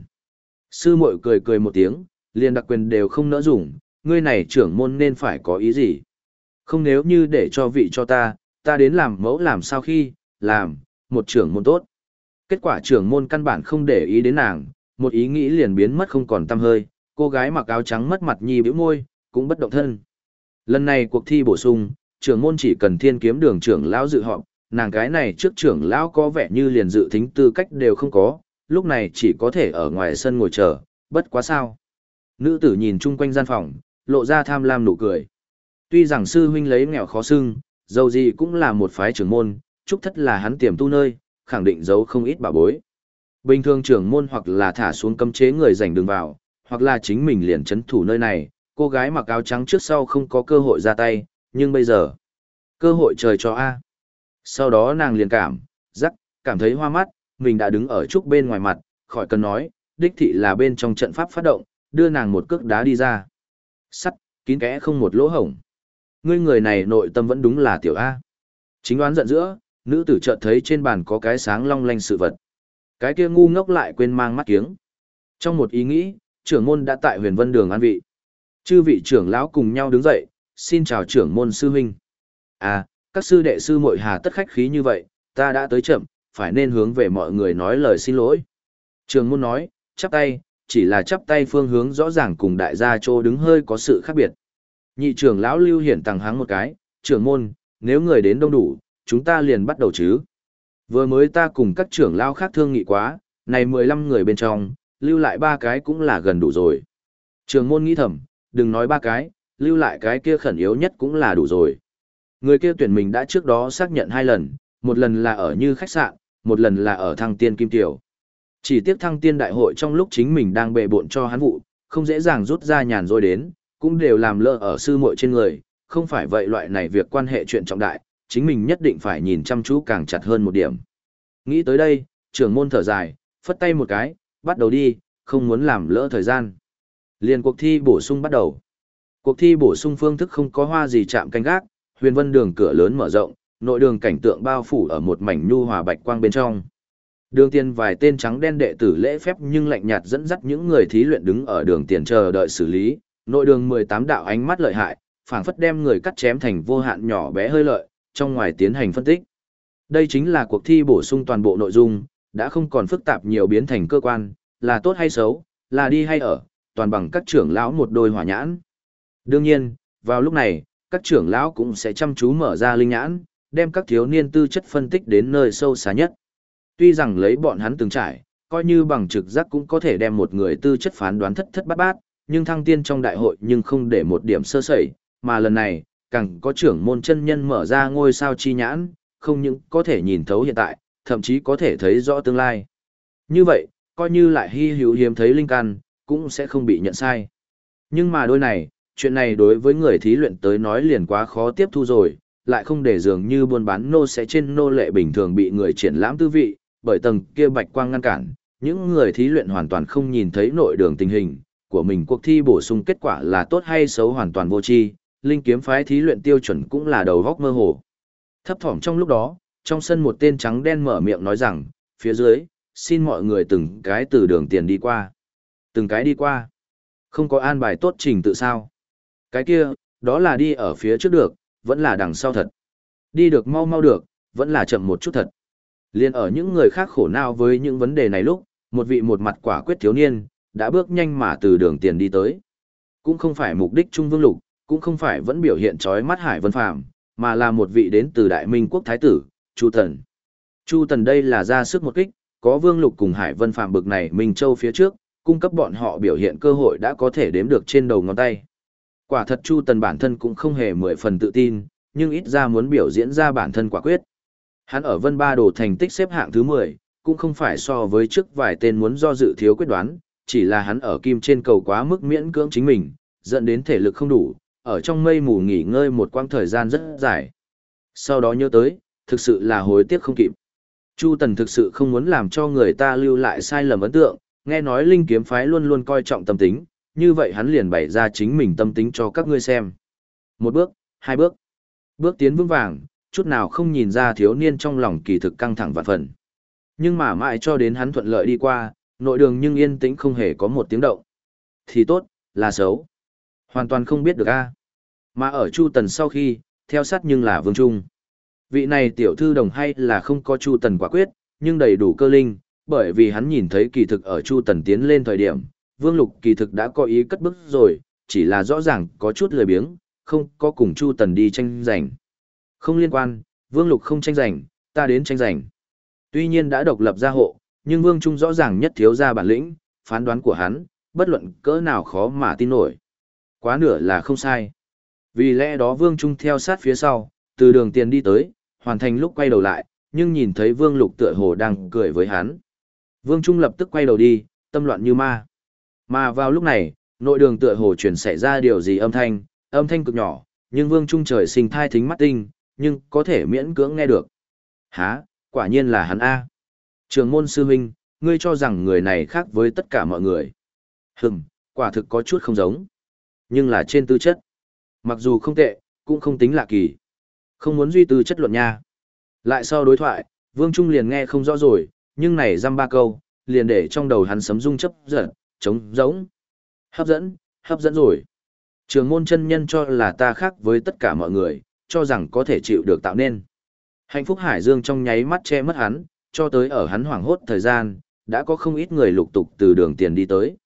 Sư muội cười cười một tiếng, liền đặc quyền đều không nỡ dùng, ngươi này trưởng môn nên phải có ý gì. Không nếu như để cho vị cho ta, ta đến làm mẫu làm sao khi, làm, một trưởng môn tốt. Kết quả trưởng môn căn bản không để ý đến nàng, một ý nghĩ liền biến mất không còn tăm hơi, cô gái mặc áo trắng mất mặt nhi bĩu môi, cũng bất động thân. Lần này cuộc thi bổ sung, trưởng môn chỉ cần thiên kiếm đường trưởng lão dự họp, nàng cái này trước trưởng lão có vẻ như liền dự thính tư cách đều không có, lúc này chỉ có thể ở ngoài sân ngồi chờ, bất quá sao. Nữ tử nhìn chung quanh gian phòng, lộ ra tham lam nụ cười. Tuy rằng sư huynh lấy nghèo khó xưng, dầu gì cũng là một phái trưởng môn, chúc thất là hắn tiềm tu nơi, khẳng định giấu không ít bảo bối. Bình thường trưởng môn hoặc là thả xuống cấm chế người giành đường vào, hoặc là chính mình liền chấn thủ nơi này, cô gái mặc áo trắng trước sau không có cơ hội ra tay, nhưng bây giờ, cơ hội trời cho A. Sau đó nàng liền cảm, rắc, cảm thấy hoa mắt, mình đã đứng ở trúc bên ngoài mặt, khỏi cần nói, đích thị là bên trong trận pháp phát động, đưa nàng một cước đá đi ra. Sắt, kín kẽ không một lỗ hổng. Ngươi người này nội tâm vẫn đúng là tiểu A. Chính đoán giận giữa, nữ tử chợt thấy trên bàn có cái sáng long lanh sự vật. Cái kia ngu ngốc lại quên mang mắt kiếng. Trong một ý nghĩ, trưởng môn đã tại huyền vân đường an vị. Chư vị trưởng lão cùng nhau đứng dậy, xin chào trưởng môn sư huynh. À, các sư đệ sư muội hà tất khách khí như vậy, ta đã tới chậm, phải nên hướng về mọi người nói lời xin lỗi. Trường môn nói, chắp tay, chỉ là chắp tay phương hướng rõ ràng cùng đại gia trô đứng hơi có sự khác biệt. Nhị trưởng lão lưu hiển tàng háng một cái, trưởng môn, nếu người đến đông đủ, chúng ta liền bắt đầu chứ. Vừa mới ta cùng các trưởng lao khác thương nghị quá, này 15 người bên trong, lưu lại ba cái cũng là gần đủ rồi. Trường môn nghĩ thầm, đừng nói ba cái, lưu lại cái kia khẩn yếu nhất cũng là đủ rồi. Người kia tuyển mình đã trước đó xác nhận hai lần, một lần là ở như khách sạn, một lần là ở thăng tiên kim tiểu. Chỉ tiếc thăng tiên đại hội trong lúc chính mình đang bệ bộn cho hắn vụ, không dễ dàng rút ra nhàn rồi đến, cũng đều làm lỡ ở sư muội trên người, không phải vậy loại này việc quan hệ chuyện trọng đại, chính mình nhất định phải nhìn chăm chú càng chặt hơn một điểm. Nghĩ tới đây, trưởng môn thở dài, phất tay một cái, bắt đầu đi, không muốn làm lỡ thời gian. Liền cuộc thi bổ sung bắt đầu. Cuộc thi bổ sung phương thức không có hoa gì chạm canh gác, huyền vân đường cửa lớn mở rộng, nội đường cảnh tượng bao phủ ở một mảnh nhu hòa bạch quang bên trong. Đường tiền vài tên trắng đen đệ tử lễ phép nhưng lạnh nhạt dẫn dắt những người thí luyện đứng ở đường tiền chờ đợi xử lý, nội đường 18 đạo ánh mắt lợi hại, phảng phất đem người cắt chém thành vô hạn nhỏ bé hơi lợi, trong ngoài tiến hành phân tích. Đây chính là cuộc thi bổ sung toàn bộ nội dung, đã không còn phức tạp nhiều biến thành cơ quan, là tốt hay xấu, là đi hay ở, toàn bằng các trưởng lão một đôi hỏa nhãn. Đương nhiên, vào lúc này, các trưởng lão cũng sẽ chăm chú mở ra linh nhãn, đem các thiếu niên tư chất phân tích đến nơi sâu xa nhất. Tuy rằng lấy bọn hắn từng trải, coi như bằng trực giác cũng có thể đem một người tư chất phán đoán thất thất bát bát, nhưng thăng tiên trong đại hội nhưng không để một điểm sơ sẩy, mà lần này, càng có trưởng môn chân nhân mở ra ngôi sao chi nhãn, không những có thể nhìn thấu hiện tại, thậm chí có thể thấy rõ tương lai. Như vậy, coi như lại hy hữu hiếm thấy linh căn, cũng sẽ không bị nhận sai. Nhưng mà đôi này, chuyện này đối với người thí luyện tới nói liền quá khó tiếp thu rồi, lại không để dường như buôn bán nô sẽ trên nô lệ bình thường bị người triển lãm tư vị, bởi tầng kia bạch quang ngăn cản, những người thí luyện hoàn toàn không nhìn thấy nội đường tình hình của mình cuộc thi bổ sung kết quả là tốt hay xấu hoàn toàn vô tri, linh kiếm phái thí luyện tiêu chuẩn cũng là đầu góc mơ hồ. Thấp thỏm trong lúc đó, trong sân một tên trắng đen mở miệng nói rằng, phía dưới, xin mọi người từng cái từ đường tiền đi qua. Từng cái đi qua. Không có an bài tốt trình tự sao. Cái kia, đó là đi ở phía trước được, vẫn là đằng sau thật. Đi được mau mau được, vẫn là chậm một chút thật. Liên ở những người khác khổ não với những vấn đề này lúc, một vị một mặt quả quyết thiếu niên, đã bước nhanh mà từ đường tiền đi tới. Cũng không phải mục đích trung vương lục, cũng không phải vẫn biểu hiện trói mắt Hải Vân Phàm, mà là một vị đến từ Đại Minh quốc thái tử, Chu Tần. Chu Tần đây là ra sức một kích, có Vương Lục cùng Hải Vân Phàm bực này Minh Châu phía trước, cung cấp bọn họ biểu hiện cơ hội đã có thể đếm được trên đầu ngón tay. Quả thật Chu Tần bản thân cũng không hề mười phần tự tin, nhưng ít ra muốn biểu diễn ra bản thân quả quyết. Hắn ở Vân Ba Đồ thành tích xếp hạng thứ 10, cũng không phải so với trước vài tên muốn do dự thiếu quyết đoán, chỉ là hắn ở kim trên cầu quá mức miễn cưỡng chính mình, dẫn đến thể lực không đủ, ở trong mây mù nghỉ ngơi một quãng thời gian rất dài. Sau đó nhớ tới, thực sự là hối tiếc không kịp. Chu Tần thực sự không muốn làm cho người ta lưu lại sai lầm ấn tượng, nghe nói Linh kiếm phái luôn luôn coi trọng tâm tính, như vậy hắn liền bày ra chính mình tâm tính cho các ngươi xem. Một bước, hai bước, bước tiến vững vàng, chút nào không nhìn ra thiếu niên trong lòng kỳ thực căng thẳng vạn phần. Nhưng mà mãi cho đến hắn thuận lợi đi qua, nội đường nhưng yên tĩnh không hề có một tiếng động. Thì tốt, là xấu. Hoàn toàn không biết được a. Mà ở Chu Tần sau khi, theo sát nhưng là Vương Trung. Vị này tiểu thư đồng hay là không có Chu Tần quả quyết, nhưng đầy đủ cơ linh, bởi vì hắn nhìn thấy kỳ thực ở Chu Tần tiến lên thời điểm, Vương Lục kỳ thực đã có ý cất bước rồi, chỉ là rõ ràng có chút lười biếng, không có cùng Chu Tần đi tranh giành. Không liên quan, Vương Lục không tranh giành, ta đến tranh giành. Tuy nhiên đã độc lập gia hộ, nhưng Vương Trung rõ ràng nhất thiếu ra bản lĩnh, phán đoán của hắn, bất luận cỡ nào khó mà tin nổi. Quá nửa là không sai. Vì lẽ đó Vương Trung theo sát phía sau, từ đường tiền đi tới, hoàn thành lúc quay đầu lại, nhưng nhìn thấy Vương Lục tựa hồ đang cười với hắn. Vương Trung lập tức quay đầu đi, tâm loạn như ma. Mà vào lúc này, nội đường tựa hồ chuyển xảy ra điều gì âm thanh, âm thanh cực nhỏ, nhưng Vương Trung trời sinh thai thính mắt tinh, nhưng có thể miễn cưỡng nghe được. Hả, quả nhiên là hắn A. Trường môn sư huynh, ngươi cho rằng người này khác với tất cả mọi người. Hừm, quả thực có chút không giống. Nhưng là trên tư chất. Mặc dù không tệ, cũng không tính lạ kỳ. Không muốn duy tư chất luận nha. Lại sau đối thoại, Vương Trung liền nghe không rõ rồi, nhưng này dăm ba câu, liền để trong đầu hắn sấm rung chấp giận, trống giống. Hấp dẫn, hấp dẫn rồi. Trường môn chân nhân cho là ta khác với tất cả mọi người, cho rằng có thể chịu được tạo nên. Hạnh phúc Hải Dương trong nháy mắt che mất hắn, cho tới ở hắn hoảng hốt thời gian, đã có không ít người lục tục từ đường tiền đi tới.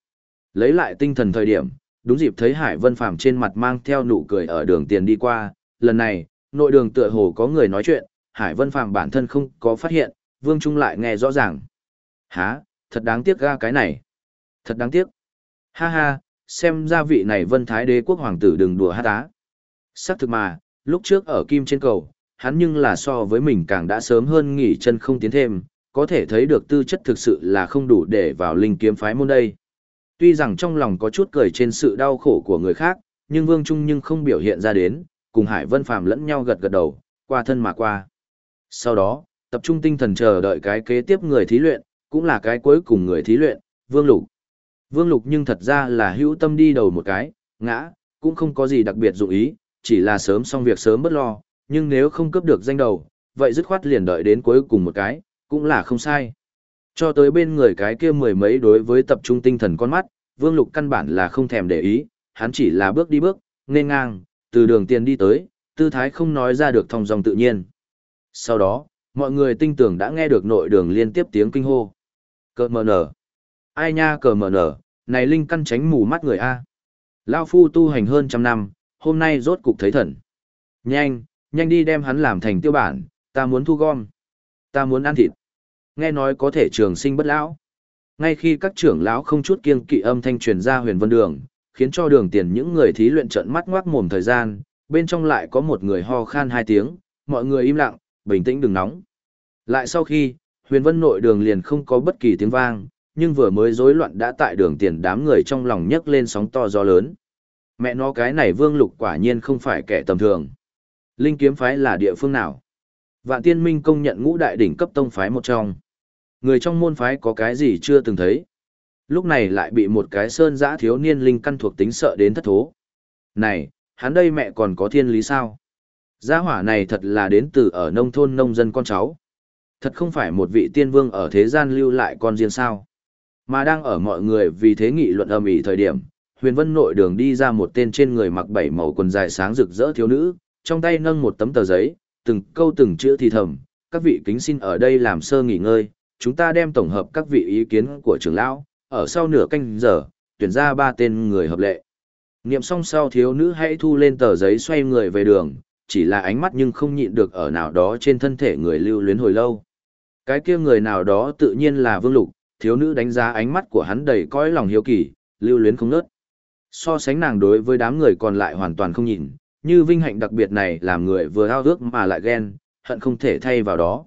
Lấy lại tinh thần thời điểm, đúng dịp thấy Hải Vân Phàm trên mặt mang theo nụ cười ở đường tiền đi qua, lần này, nội đường tựa hồ có người nói chuyện, Hải Vân Phàm bản thân không có phát hiện, Vương Trung lại nghe rõ ràng. Hả, thật đáng tiếc ga cái này. Thật đáng tiếc. Ha ha, xem ra vị này Vân Thái Đế quốc hoàng tử đừng đùa hát á. Sắc thực mà, lúc trước ở Kim trên cầu, hắn nhưng là so với mình càng đã sớm hơn nghỉ chân không tiến thêm, có thể thấy được tư chất thực sự là không đủ để vào linh kiếm phái môn đây. Tuy rằng trong lòng có chút cười trên sự đau khổ của người khác, nhưng Vương Trung nhưng không biểu hiện ra đến, cùng Hải Vân Phàm lẫn nhau gật gật đầu, qua thân mà qua. Sau đó, tập trung tinh thần chờ đợi cái kế tiếp người thí luyện, cũng là cái cuối cùng người thí luyện, Vương Lục. Vương Lục nhưng thật ra là hữu tâm đi đầu một cái, ngã, cũng không có gì đặc biệt dụng ý, chỉ là sớm xong việc sớm bất lo, nhưng nếu không cướp được danh đầu, vậy dứt khoát liền đợi đến cuối cùng một cái, cũng là không sai. Cho tới bên người cái kia mười mấy đối với tập trung tinh thần con mắt, Vương Lục căn bản là không thèm để ý, hắn chỉ là bước đi bước, nên ngang, từ đường tiền đi tới, tư thái không nói ra được thong dòng tự nhiên. Sau đó, mọi người tinh tưởng đã nghe được nội đường liên tiếp tiếng kinh hô. Cờ mờ nở. Ai nha cờ mờ nở, này linh căn tránh mù mắt người A. Lao phu tu hành hơn trăm năm, hôm nay rốt cục thấy thần. Nhanh, nhanh đi đem hắn làm thành tiêu bản, ta muốn thu gom. Ta muốn ăn thịt. Nghe nói có thể trường sinh bất lão. Ngay khi các trưởng lão không chút kiêng kỵ âm thanh truyền ra huyền vân đường, khiến cho đường tiền những người thí luyện trận mắt ngoác mồm thời gian, bên trong lại có một người ho khan hai tiếng, mọi người im lặng, bình tĩnh đừng nóng. Lại sau khi, huyền vân nội đường liền không có bất kỳ tiếng vang, nhưng vừa mới rối loạn đã tại đường tiền đám người trong lòng nhấc lên sóng to gió lớn. Mẹ nó cái này vương lục quả nhiên không phải kẻ tầm thường. Linh kiếm phái là địa phương nào? Vạn tiên minh công nhận ngũ đại đỉnh cấp tông phái một trong. Người trong môn phái có cái gì chưa từng thấy. Lúc này lại bị một cái sơn giã thiếu niên linh căn thuộc tính sợ đến thất thố. Này, hắn đây mẹ còn có thiên lý sao? Gia hỏa này thật là đến từ ở nông thôn nông dân con cháu. Thật không phải một vị tiên vương ở thế gian lưu lại con riêng sao. Mà đang ở mọi người vì thế nghị luận âm ỉ thời điểm, huyền vân nội đường đi ra một tên trên người mặc bảy màu quần dài sáng rực rỡ thiếu nữ, trong tay nâng một tấm tờ giấy, từng câu từng chữ thì thầm, các vị kính xin ở đây làm sơ nghỉ ngơi, chúng ta đem tổng hợp các vị ý kiến của trưởng lão, ở sau nửa canh giờ, tuyển ra ba tên người hợp lệ. Niệm xong sau thiếu nữ hãy thu lên tờ giấy xoay người về đường, chỉ là ánh mắt nhưng không nhịn được ở nào đó trên thân thể người lưu luyến hồi lâu. Cái kia người nào đó tự nhiên là Vương Lục, thiếu nữ đánh giá ánh mắt của hắn đầy cõi lòng hiếu kỳ, lưu luyến không nớt. So sánh nàng đối với đám người còn lại hoàn toàn không nhìn, như vinh hạnh đặc biệt này làm người vừa ao ước mà lại ghen, hận không thể thay vào đó.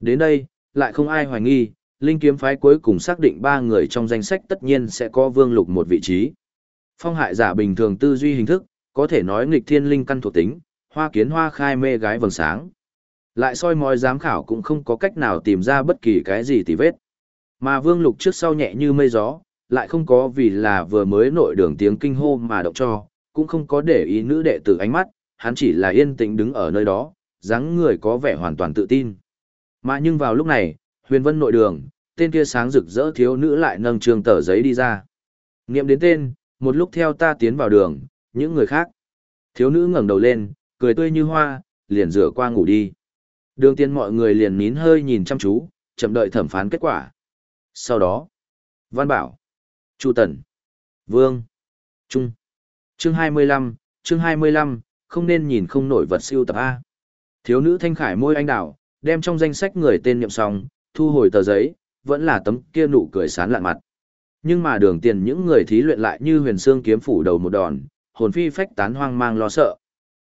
Đến đây, lại không ai hoài nghi, Linh kiếm phái cuối cùng xác định ba người trong danh sách tất nhiên sẽ có vương lục một vị trí. Phong hại giả bình thường tư duy hình thức, có thể nói nghịch thiên linh căn thuộc tính, hoa kiến hoa khai mê gái vầng sáng. Lại soi mói giám khảo cũng không có cách nào tìm ra bất kỳ cái gì tì vết. Mà vương lục trước sau nhẹ như mây gió, lại không có vì là vừa mới nội đường tiếng kinh hô mà động cho, cũng không có để ý nữ đệ tử ánh mắt, hắn chỉ là yên tĩnh đứng ở nơi đó, dáng người có vẻ hoàn toàn tự tin. Mà nhưng vào lúc này, huyền vân nội đường, tên kia sáng rực rỡ thiếu nữ lại nâng trường tờ giấy đi ra. Nghiệm đến tên, một lúc theo ta tiến vào đường, những người khác. Thiếu nữ ngẩng đầu lên, cười tươi như hoa, liền rửa qua ngủ đi. Đường tiên mọi người liền nín hơi nhìn chăm chú, chậm đợi thẩm phán kết quả. Sau đó, Văn Bảo, Chu Tần, Vương, Trung. Chương 25, chương 25, không nên nhìn không nổi vật siêu tập A. Thiếu nữ thanh khải môi anh đào, đem trong danh sách người tên nhậm xong, thu hồi tờ giấy, vẫn là tấm kia nụ cười sán lạn mặt. Nhưng mà đường tiền những người thí luyện lại như huyền xương kiếm phủ đầu một đòn, hồn phi phách tán hoang mang lo sợ.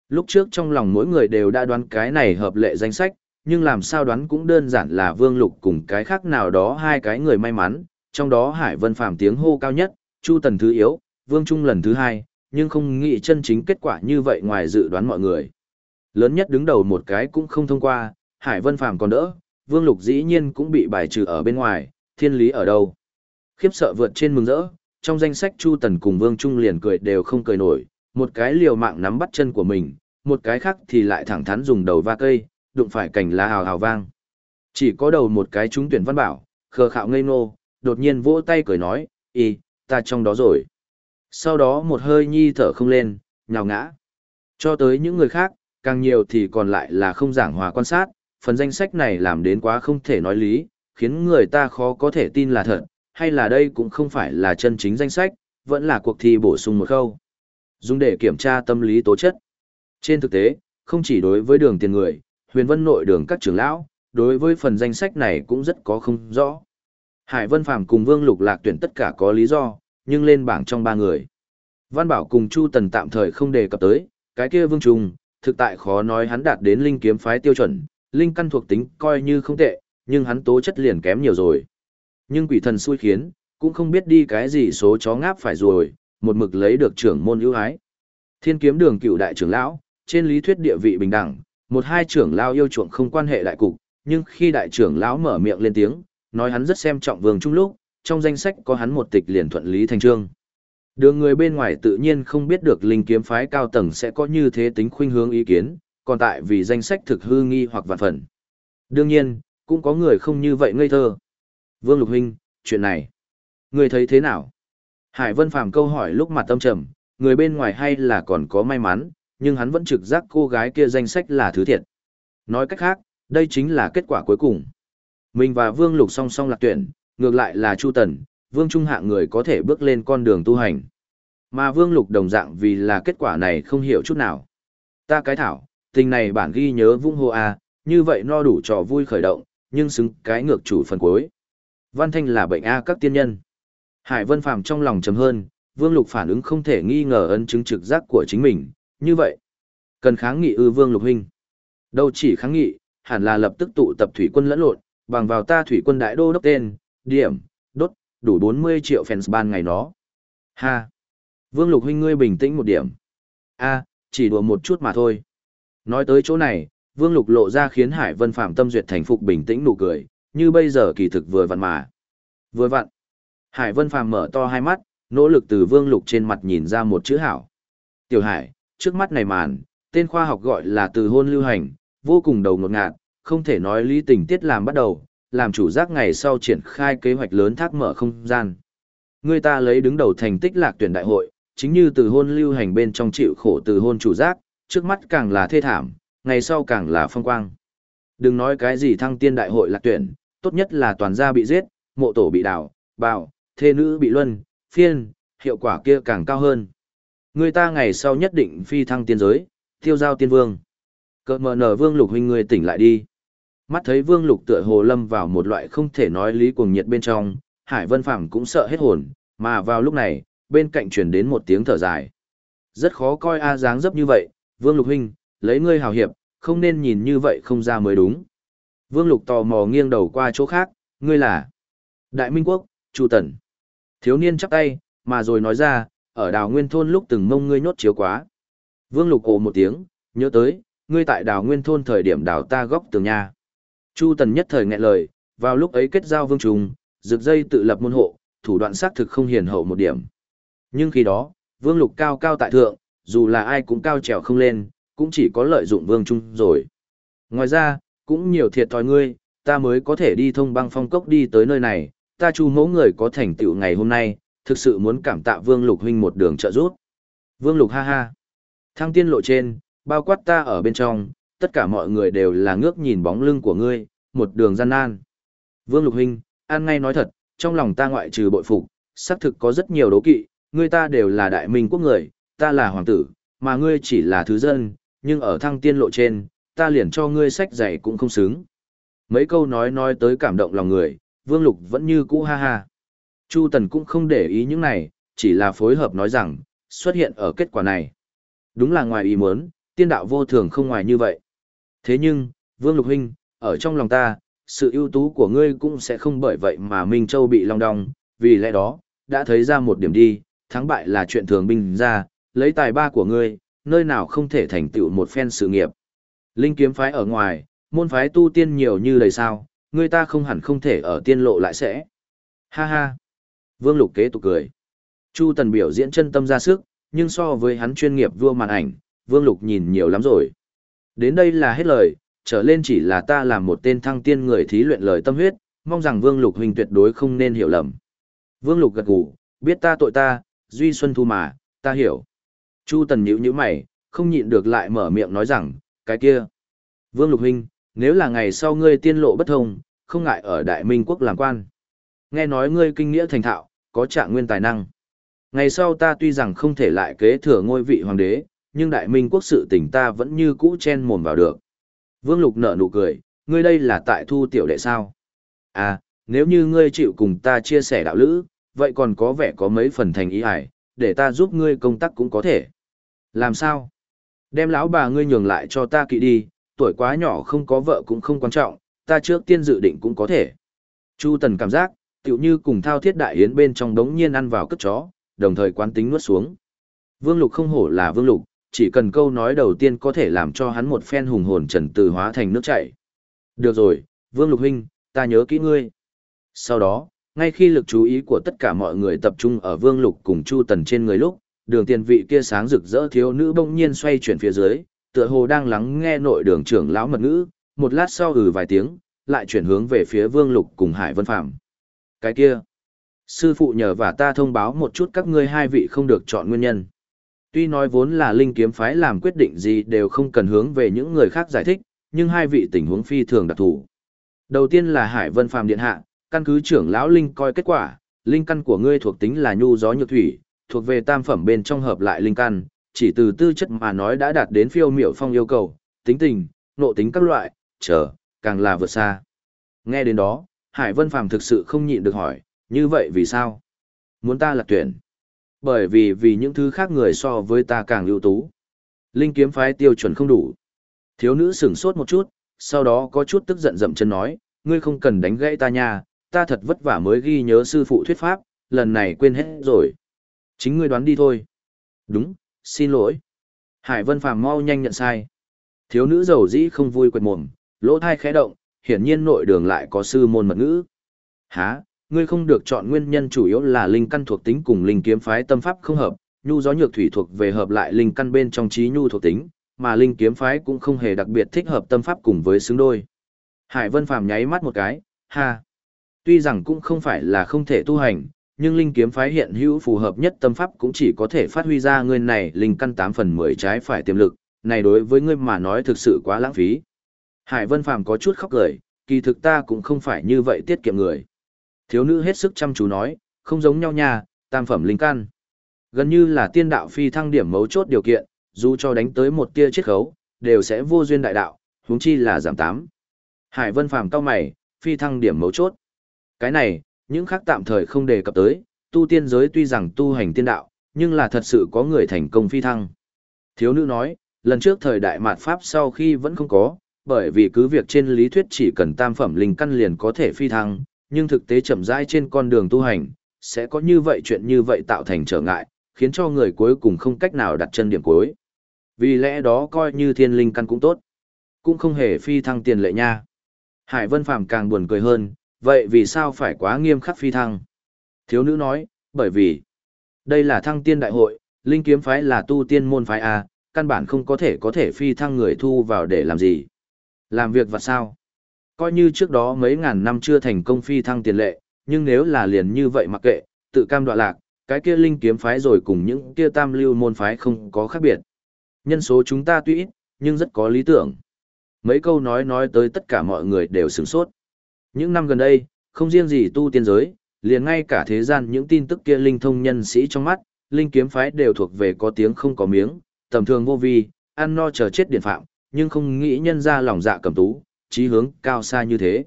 Lúc trước trong lòng mỗi người đều đã đoán cái này hợp lệ danh sách, nhưng làm sao đoán cũng đơn giản là Vương Lục cùng cái khác nào đó hai cái người may mắn, trong đó Hải Vân Phàm tiếng hô cao nhất, Chu Tần thứ yếu, Vương Trung lần thứ hai, nhưng không nghĩ chân chính kết quả như vậy ngoài dự đoán mọi người. Lớn nhất đứng đầu một cái cũng không thông qua, Hải Vân Phàm còn đỡ, Vương Lục dĩ nhiên cũng bị bài trừ ở bên ngoài, thiên lý ở đâu. Khiếp sợ vượt trên mừng rỡ, trong danh sách Chu Tần cùng Vương Trung liền cười đều không cười nổi, một cái liều mạng nắm bắt chân của mình, một cái khác thì lại thẳng thắn dùng đầu va cây, đụng phải cành lá hào hào vang. Chỉ có đầu một cái trúng tuyển văn bảo, khờ khạo ngây ngô, đột nhiên vỗ tay cười nói, y, ta trong đó rồi. Sau đó một hơi nhi thở không lên, nhào ngã. Cho tới những người khác, càng nhiều thì còn lại là không giảng hòa quan sát, phần danh sách này làm đến quá không thể nói lý, khiến người ta khó có thể tin là thật, hay là đây cũng không phải là chân chính danh sách, vẫn là cuộc thi bổ sung một khâu. Dùng để kiểm tra tâm lý tố chất. Trên thực tế, không chỉ đối với đường tiền người, huyền vân nội đường các trưởng lão, đối với phần danh sách này cũng rất có không rõ. Hải Vân Phàm cùng Vương Lục Lạc tuyển tất cả có lý do, nhưng lên bảng trong ba người. Văn Bảo cùng Chu Tần tạm thời không đề cập tới, cái kia Vương Trung, thực tại khó nói hắn đạt đến linh kiếm phái tiêu chuẩn, linh căn thuộc tính coi như không tệ, nhưng hắn tố chất liền kém nhiều rồi. Nhưng quỷ thần xui khiến, cũng không biết đi cái gì số chó ngáp phải rồi, một mực lấy được trưởng môn ưu ái. Thiên kiếm đường cựu đại trưởng lão, trên lý thuyết địa vị bình đẳng, một hai trưởng lão yêu chuộng không quan hệ đại cục, nhưng khi đại trưởng lão mở miệng lên tiếng, nói hắn rất xem trọng vương trung lúc, trong danh sách có hắn một tịch liền thuận lý thành trương. Đường người bên ngoài tự nhiên không biết được linh kiếm phái cao tầng sẽ có như thế tính khuynh hướng ý kiến, còn tại vì danh sách thực hư nghi hoặc vạn phần. Đương nhiên, cũng có người không như vậy ngây thơ. Vương Lục Huynh, chuyện này, người thấy thế nào? Hải Vân Phàm câu hỏi lúc mặt tâm trầm, người bên ngoài hay là còn có may mắn, nhưng hắn vẫn trực giác cô gái kia danh sách là thứ thiệt. Nói cách khác, đây chính là kết quả cuối cùng. Mình và Vương Lục song song lạc tuyển, ngược lại là Chu Tần, Vương Trung hạng người có thể bước lên con đường tu hành. Mà Vương Lục đồng dạng vì là kết quả này không hiểu chút nào. Ta cái thảo, tình này bản ghi nhớ vung hô a, như vậy no đủ trò vui khởi động, nhưng xứng cái ngược chủ phần cuối. Văn Thanh là bệnh A các tiên nhân. Hải Vân Phàm trong lòng trầm hơn, Vương Lục phản ứng không thể nghi ngờ ấn chứng trực giác của chính mình, như vậy. Cần kháng nghị ư Vương Lục huynh. Đâu chỉ kháng nghị, hẳn là lập tức tụ tập thủy quân lẫn lộn, bằng vào ta thủy quân đại đô đốc tên, điểm, đốt, đủ 40 triệu fans ban ngày nó. Ha! Vương Lục huynh ngươi bình tĩnh một điểm. A, chỉ đùa một chút mà thôi. Nói tới chỗ này, Vương Lục lộ ra khiến Hải Vân Phạm tâm duyệt thành phục bình tĩnh nụ cười, như bây giờ kỳ thực vừa vặn mà. Vừa vặn. Hải Vân Phạm mở to hai mắt, nỗ lực từ Vương Lục trên mặt nhìn ra một chữ hảo. Tiểu Hải, trước mắt này màn, tên khoa học gọi là từ hôn lưu hành, vô cùng đầu ngột ngạt, không thể nói lý tình tiết làm bắt đầu, làm chủ giác ngày sau triển khai kế hoạch lớn thác mở không gian. Người ta lấy đứng đầu thành tích lạc tuyển đại hội, chính như từ hôn lưu hành bên trong chịu khổ từ hôn chủ giác, trước mắt càng là thê thảm, ngày sau càng là phong quang. Đừng nói cái gì thăng tiên đại hội lạc tuyển, tốt nhất là toàn gia bị giết, mộ tổ bị đảo, bào, thê nữ bị luân, phiên, hiệu quả kia càng cao hơn. Người ta ngày sau nhất định phi thăng tiên giới, tiêu giao tiên vương. Cỡ mờ nở vương lục huynh người tỉnh lại đi. Mắt thấy vương lục tựa hồ lâm vào một loại không thể nói lý cuồng nhiệt bên trong, Hải Vân Phàm cũng sợ hết hồn, mà vào lúc này, bên cạnh truyền đến một tiếng thở dài. Rất khó coi a dáng dấp như vậy, Vương Lục huynh, lấy ngươi hào hiệp, không nên nhìn như vậy không ra mới đúng. Vương Lục tò mò nghiêng đầu qua chỗ khác, ngươi là Đại Minh Quốc, Chu Tần. Thiếu niên chắp tay, mà rồi nói ra, ở đào nguyên thôn lúc từng mông ngươi nhốt chiếu quá. Vương Lục ồ một tiếng, nhớ tới, ngươi tại đào nguyên thôn thời điểm đào ta góc tường nhà. Chu Tần nhất thời nghẹn lời, vào lúc ấy kết giao vương trùng, rực dây tự lập môn hộ, thủ đoạn xác thực không hiền hậu một điểm. Nhưng khi đó, vương lục cao cao tại thượng, dù là ai cũng cao trèo không lên, cũng chỉ có lợi dụng vương trung rồi. Ngoài ra, cũng nhiều thiệt thòi ngươi, ta mới có thể đi thông băng phong cốc đi tới nơi này, ta chu mẫu người có thành tựu ngày hôm nay, thực sự muốn cảm tạ vương lục huynh một đường trợ giúp. Vương lục ha ha. Thăng tiên lộ trên, bao quát ta ở bên trong, tất cả mọi người đều là ngước nhìn bóng lưng của ngươi, một đường gian nan. Vương lục huynh, an ngay nói thật, trong lòng ta ngoại trừ bội phục, xác thực có rất nhiều đố kỵ, ngươi ta đều là đại minh quốc người, ta là hoàng tử, mà ngươi chỉ là thứ dân, nhưng ở thăng tiên lộ trên, ta liền cho ngươi sách dạy cũng không xứng. Mấy câu nói nói tới cảm động lòng người, Vương Lục vẫn như cũ ha ha. Chu Tần cũng không để ý những này, chỉ là phối hợp nói rằng, xuất hiện ở kết quả này. Đúng là ngoài ý muốn, tiên đạo vô thường không ngoài như vậy. Thế nhưng, Vương Lục Huynh, ở trong lòng ta, sự ưu tú của ngươi cũng sẽ không bởi vậy mà Minh Châu bị long đong, vì lẽ đó, đã thấy ra một điểm đi, thắng bại là chuyện thường binh ra, lấy tài ba của ngươi, nơi nào không thể thành tựu một phen sự nghiệp. Linh kiếm phái ở ngoài, môn phái tu tiên nhiều như đầy sao, ngươi ta không hẳn không thể ở tiên lộ lại sẽ. Ha ha. Vương Lục kế tục cười. Chu Tần biểu diễn chân tâm ra sức, nhưng so với hắn chuyên nghiệp vua màn ảnh, Vương Lục nhìn nhiều lắm rồi. Đến đây là hết lời, trở lên chỉ là ta làm một tên thăng tiên người thí luyện lời tâm huyết, mong rằng Vương Lục huynh tuyệt đối không nên hiểu lầm. Vương Lục gật gù, biết ta tội ta, Duy Xuân Thu mà, ta hiểu. Chu Tần nhíu nhíu mày, không nhịn được lại mở miệng nói rằng, cái kia. Vương Lục huynh, nếu là ngày sau ngươi tiên lộ bất thông, không ngại ở Đại Minh quốc làm quan. Nghe nói ngươi kinh nghĩa thành thạo, có trạng nguyên tài năng. Ngày sau ta tuy rằng không thể lại kế thừa ngôi vị hoàng đế, nhưng Đại Minh quốc sự tình ta vẫn như cũ chen mồm vào được. Vương Lục nở nụ cười, ngươi đây là tại thu tiểu đệ sao? À, nếu như ngươi chịu cùng ta chia sẻ đạo lữ, vậy còn có vẻ có mấy phần thành ý ải, để ta giúp ngươi công tác cũng có thể. Làm sao? Đem lão bà ngươi nhường lại cho ta kỵ đi, tuổi quá nhỏ không có vợ cũng không quan trọng, ta trước tiên dự định cũng có thể. Chu Tần cảm giác, tựu như cùng thao thiết đại yến bên trong đống nhiên ăn vào cất chó, đồng thời quán tính nuốt xuống. Vương Lục không hổ là Vương Lục, chỉ cần câu nói đầu tiên có thể làm cho hắn một phen hùng hồn trần từ hóa thành nước chảy. Được rồi, Vương Lục Huynh, ta nhớ kỹ ngươi. Sau đó, ngay khi lực chú ý của tất cả mọi người tập trung ở Vương Lục cùng Chu Tần trên người lúc, đường tiền vị kia sáng rực rỡ thiếu nữ bỗng nhiên xoay chuyển phía dưới, tựa hồ đang lắng nghe nội đường trưởng lão mật ngữ, một lát sau ừ vài tiếng, lại chuyển hướng về phía Vương Lục cùng Hải Vân Phạm. Cái kia, sư phụ nhờ và ta thông báo một chút các ngươi hai vị không được chọn nguyên nhân. Tuy nói vốn là linh kiếm phái làm quyết định gì đều không cần hướng về những người khác giải thích, nhưng hai vị tình huống phi thường đặc thù. Đầu tiên là Hải Vân Phàm điện hạ, căn cứ trưởng lão linh coi kết quả, linh căn của ngươi thuộc tính là nhu gió nhược thủy, thuộc về tam phẩm bên trong hợp lại linh căn, chỉ từ tư chất mà nói đã đạt đến phiêu miểu phong yêu cầu, tính tình, nộ tính các loại, chờ, càng là vượt xa. Nghe đến đó, Hải Vân Phàm thực sự không nhịn được hỏi, như vậy vì sao? Muốn ta là tuyển. Bởi vì vì những thứ khác người so với ta càng ưu tú. Linh kiếm phái tiêu chuẩn không đủ. Thiếu nữ sửng sốt một chút, sau đó có chút tức giận dậm chân nói, ngươi không cần đánh gãy ta nha, ta thật vất vả mới ghi nhớ sư phụ thuyết pháp, lần này quên hết rồi. Chính ngươi đoán đi thôi. Đúng, xin lỗi. Hải Vân Phàm mau nhanh nhận sai. Thiếu nữ giàu dĩ không vui quệt mồm, lỗ thai khẽ động, hiển nhiên nội đường lại có sư môn mật ngữ. Hả, ngươi không được chọn nguyên nhân chủ yếu là linh căn thuộc tính cùng linh kiếm phái tâm pháp không hợp, nhu gió nhược thủy thuộc về hợp lại linh căn bên trong trí nhu thuộc tính, mà linh kiếm phái cũng không hề đặc biệt thích hợp tâm pháp cùng với xứng đôi. Hải Vân Phàm nháy mắt một cái, ha. Tuy rằng cũng không phải là không thể tu hành, nhưng linh kiếm phái hiện hữu phù hợp nhất tâm pháp cũng chỉ có thể phát huy ra ngươi này linh căn 8 phần 10 trái phải tiềm lực, này đối với ngươi mà nói thực sự quá lãng phí. Hải Vân Phàm có chút khóc cười, kỳ thực ta cũng không phải như vậy tiết kiệm người. Thiếu nữ hết sức chăm chú nói, không giống nhau nha, tam phẩm linh căn. Gần như là tiên đạo phi thăng điểm mấu chốt điều kiện, dù cho đánh tới một tia chiết khấu, đều sẽ vô duyên đại đạo, huống chi là giảm tám. Hải Vân Phàm cao mày, phi thăng điểm mấu chốt. Cái này, những khác tạm thời không đề cập tới, tu tiên giới tuy rằng tu hành tiên đạo, nhưng là thật sự có người thành công phi thăng. Thiếu nữ nói, lần trước thời đại mạt Pháp sau khi vẫn không có, bởi vì cứ việc trên lý thuyết chỉ cần tam phẩm linh căn liền có thể phi thăng, nhưng thực tế chậm rãi trên con đường tu hành, sẽ có như vậy chuyện như vậy tạo thành trở ngại, khiến cho người cuối cùng không cách nào đặt chân điểm cuối. Vì lẽ đó coi như thiên linh căn cũng tốt, cũng không hề phi thăng tiền lệ nha. Hải Vân Phàm càng buồn cười hơn, vậy vì sao phải quá nghiêm khắc phi thăng? Thiếu nữ nói, bởi vì đây là thăng tiên đại hội, linh kiếm phái là tu tiên môn phái A, căn bản không có thể có thể phi thăng người thu vào để làm gì. Làm việc và sao? Coi như trước đó mấy ngàn năm chưa thành công phi thăng tiền lệ, nhưng nếu là liền như vậy mặc kệ, tự cam đoạ lạc, cái kia linh kiếm phái rồi cùng những kia tam lưu môn phái không có khác biệt. Nhân số chúng ta tuy ít, nhưng rất có lý tưởng. Mấy câu nói nói tới tất cả mọi người đều sửng sốt. Những năm gần đây, không riêng gì tu tiên giới, liền ngay cả thế gian những tin tức kia linh thông nhân sĩ trong mắt, linh kiếm phái đều thuộc về có tiếng không có miếng, tầm thường vô vi, ăn no chờ chết điện phạm, nhưng không nghĩ nhân ra lòng dạ cầm tú, chí hướng cao xa như thế.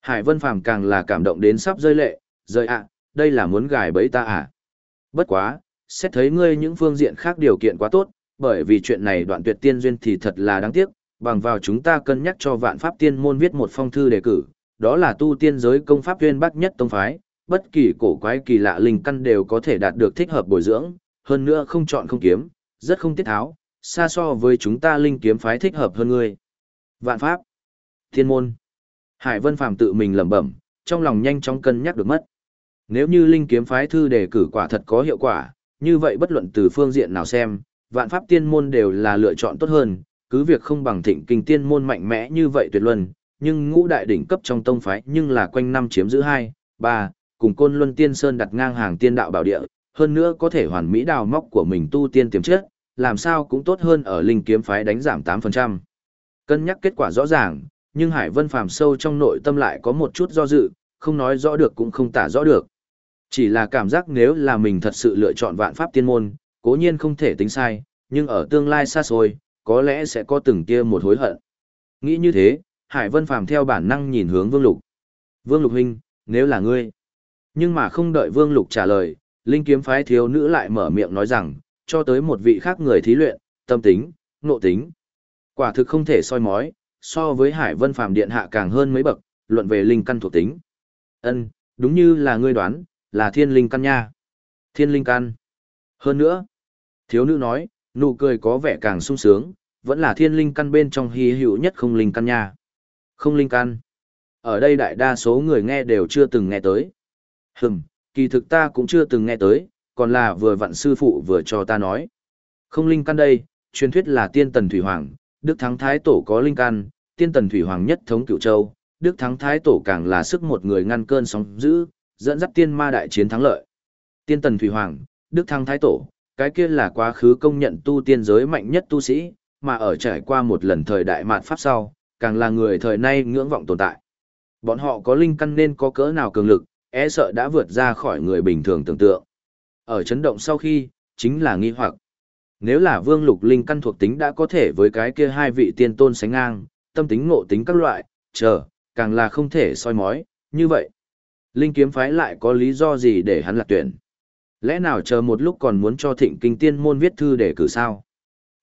Hải Vân Phàm càng là cảm động đến sắp rơi lệ, rơi ạ, đây là muốn gài bẫy ta à. Bất quá, xét thấy ngươi những phương diện khác điều kiện quá tốt, bởi vì chuyện này đoạn tuyệt tiên duyên thì thật là đáng tiếc, bằng vào chúng ta cân nhắc cho vạn pháp tiên môn viết một phong thư đề cử, đó là tu tiên giới công pháp uyên bác nhất tông phái, bất kỳ cổ quái kỳ lạ linh căn đều có thể đạt được thích hợp bồi dưỡng, hơn nữa không chọn không kiếm, rất không tiết tháo, xa so với chúng ta linh kiếm phái thích hợp hơn ngươi. Vạn pháp, thiên môn. Hải Vân Phàm tự mình lẩm bẩm, trong lòng nhanh chóng cân nhắc được mất. Nếu như linh kiếm phái thư đề cử quả thật có hiệu quả, như vậy bất luận từ phương diện nào xem, vạn pháp tiên môn đều là lựa chọn tốt hơn, cứ việc không bằng thịnh kinh tiên môn mạnh mẽ như vậy tuyệt luân, nhưng ngũ đại đỉnh cấp trong tông phái nhưng là quanh năm chiếm giữ hai, ba, cùng côn luân tiên sơn đặt ngang hàng tiên đạo bảo địa, hơn nữa có thể hoàn mỹ đào móc của mình tu tiên tiềm chất, làm sao cũng tốt hơn ở linh kiếm phái đánh giảm 8%. Cân nhắc kết quả rõ ràng, nhưng Hải Vân Phàm sâu trong nội tâm lại có một chút do dự, không nói rõ được cũng không tả rõ được. Chỉ là cảm giác nếu là mình thật sự lựa chọn vạn pháp tiên môn, cố nhiên không thể tính sai, nhưng ở tương lai xa xôi, có lẽ sẽ có từng kia một hối hận. Nghĩ như thế, Hải Vân Phàm theo bản năng nhìn hướng Vương Lục. Vương Lục huynh, nếu là ngươi. Nhưng mà không đợi Vương Lục trả lời, Linh kiếm phái thiếu nữ lại mở miệng nói rằng, cho tới một vị khác người thí luyện, tâm tính, nộ tính. Quả thực không thể soi mói, so với Hải Vân Phàm điện hạ càng hơn mấy bậc, luận về linh căn thuộc tính. Ân, đúng như là ngươi đoán, là thiên linh căn nha. Thiên linh căn. Hơn nữa, thiếu nữ nói, nụ cười có vẻ càng sung sướng, vẫn là thiên linh căn bên trong hy hữu nhất không linh căn nha. Không linh căn. Ở đây đại đa số người nghe đều chưa từng nghe tới. Hừm, kỳ thực ta cũng chưa từng nghe tới, còn là vừa vặn sư phụ vừa cho ta nói. Không linh căn đây, truyền thuyết là tiên tần thủy hoàng, Đức Thắng Thái Tổ có linh căn, tiên tần thủy hoàng nhất thống cựu châu, Đức Thắng Thái Tổ càng là sức một người ngăn cơn sóng dữ, dẫn dắt tiên ma đại chiến thắng lợi. Tiên tần thủy hoàng, Đức Thắng Thái Tổ, cái kia là quá khứ công nhận tu tiên giới mạnh nhất tu sĩ, mà ở trải qua một lần thời đại mạt pháp sau, càng là người thời nay ngưỡng vọng tồn tại. Bọn họ có linh căn nên có cỡ nào cường lực, e sợ đã vượt ra khỏi người bình thường tưởng tượng. Ở chấn động sau khi, chính là nghi hoặc. Nếu là vương lục linh căn thuộc tính đã có thể với cái kia hai vị tiên tôn sánh ngang, tâm tính ngộ tính các loại, chờ, càng là không thể soi mói, như vậy. Linh kiếm phái lại có lý do gì để hắn lạc tuyển? Lẽ nào chờ một lúc còn muốn cho thịnh kinh tiên môn viết thư để cử sao?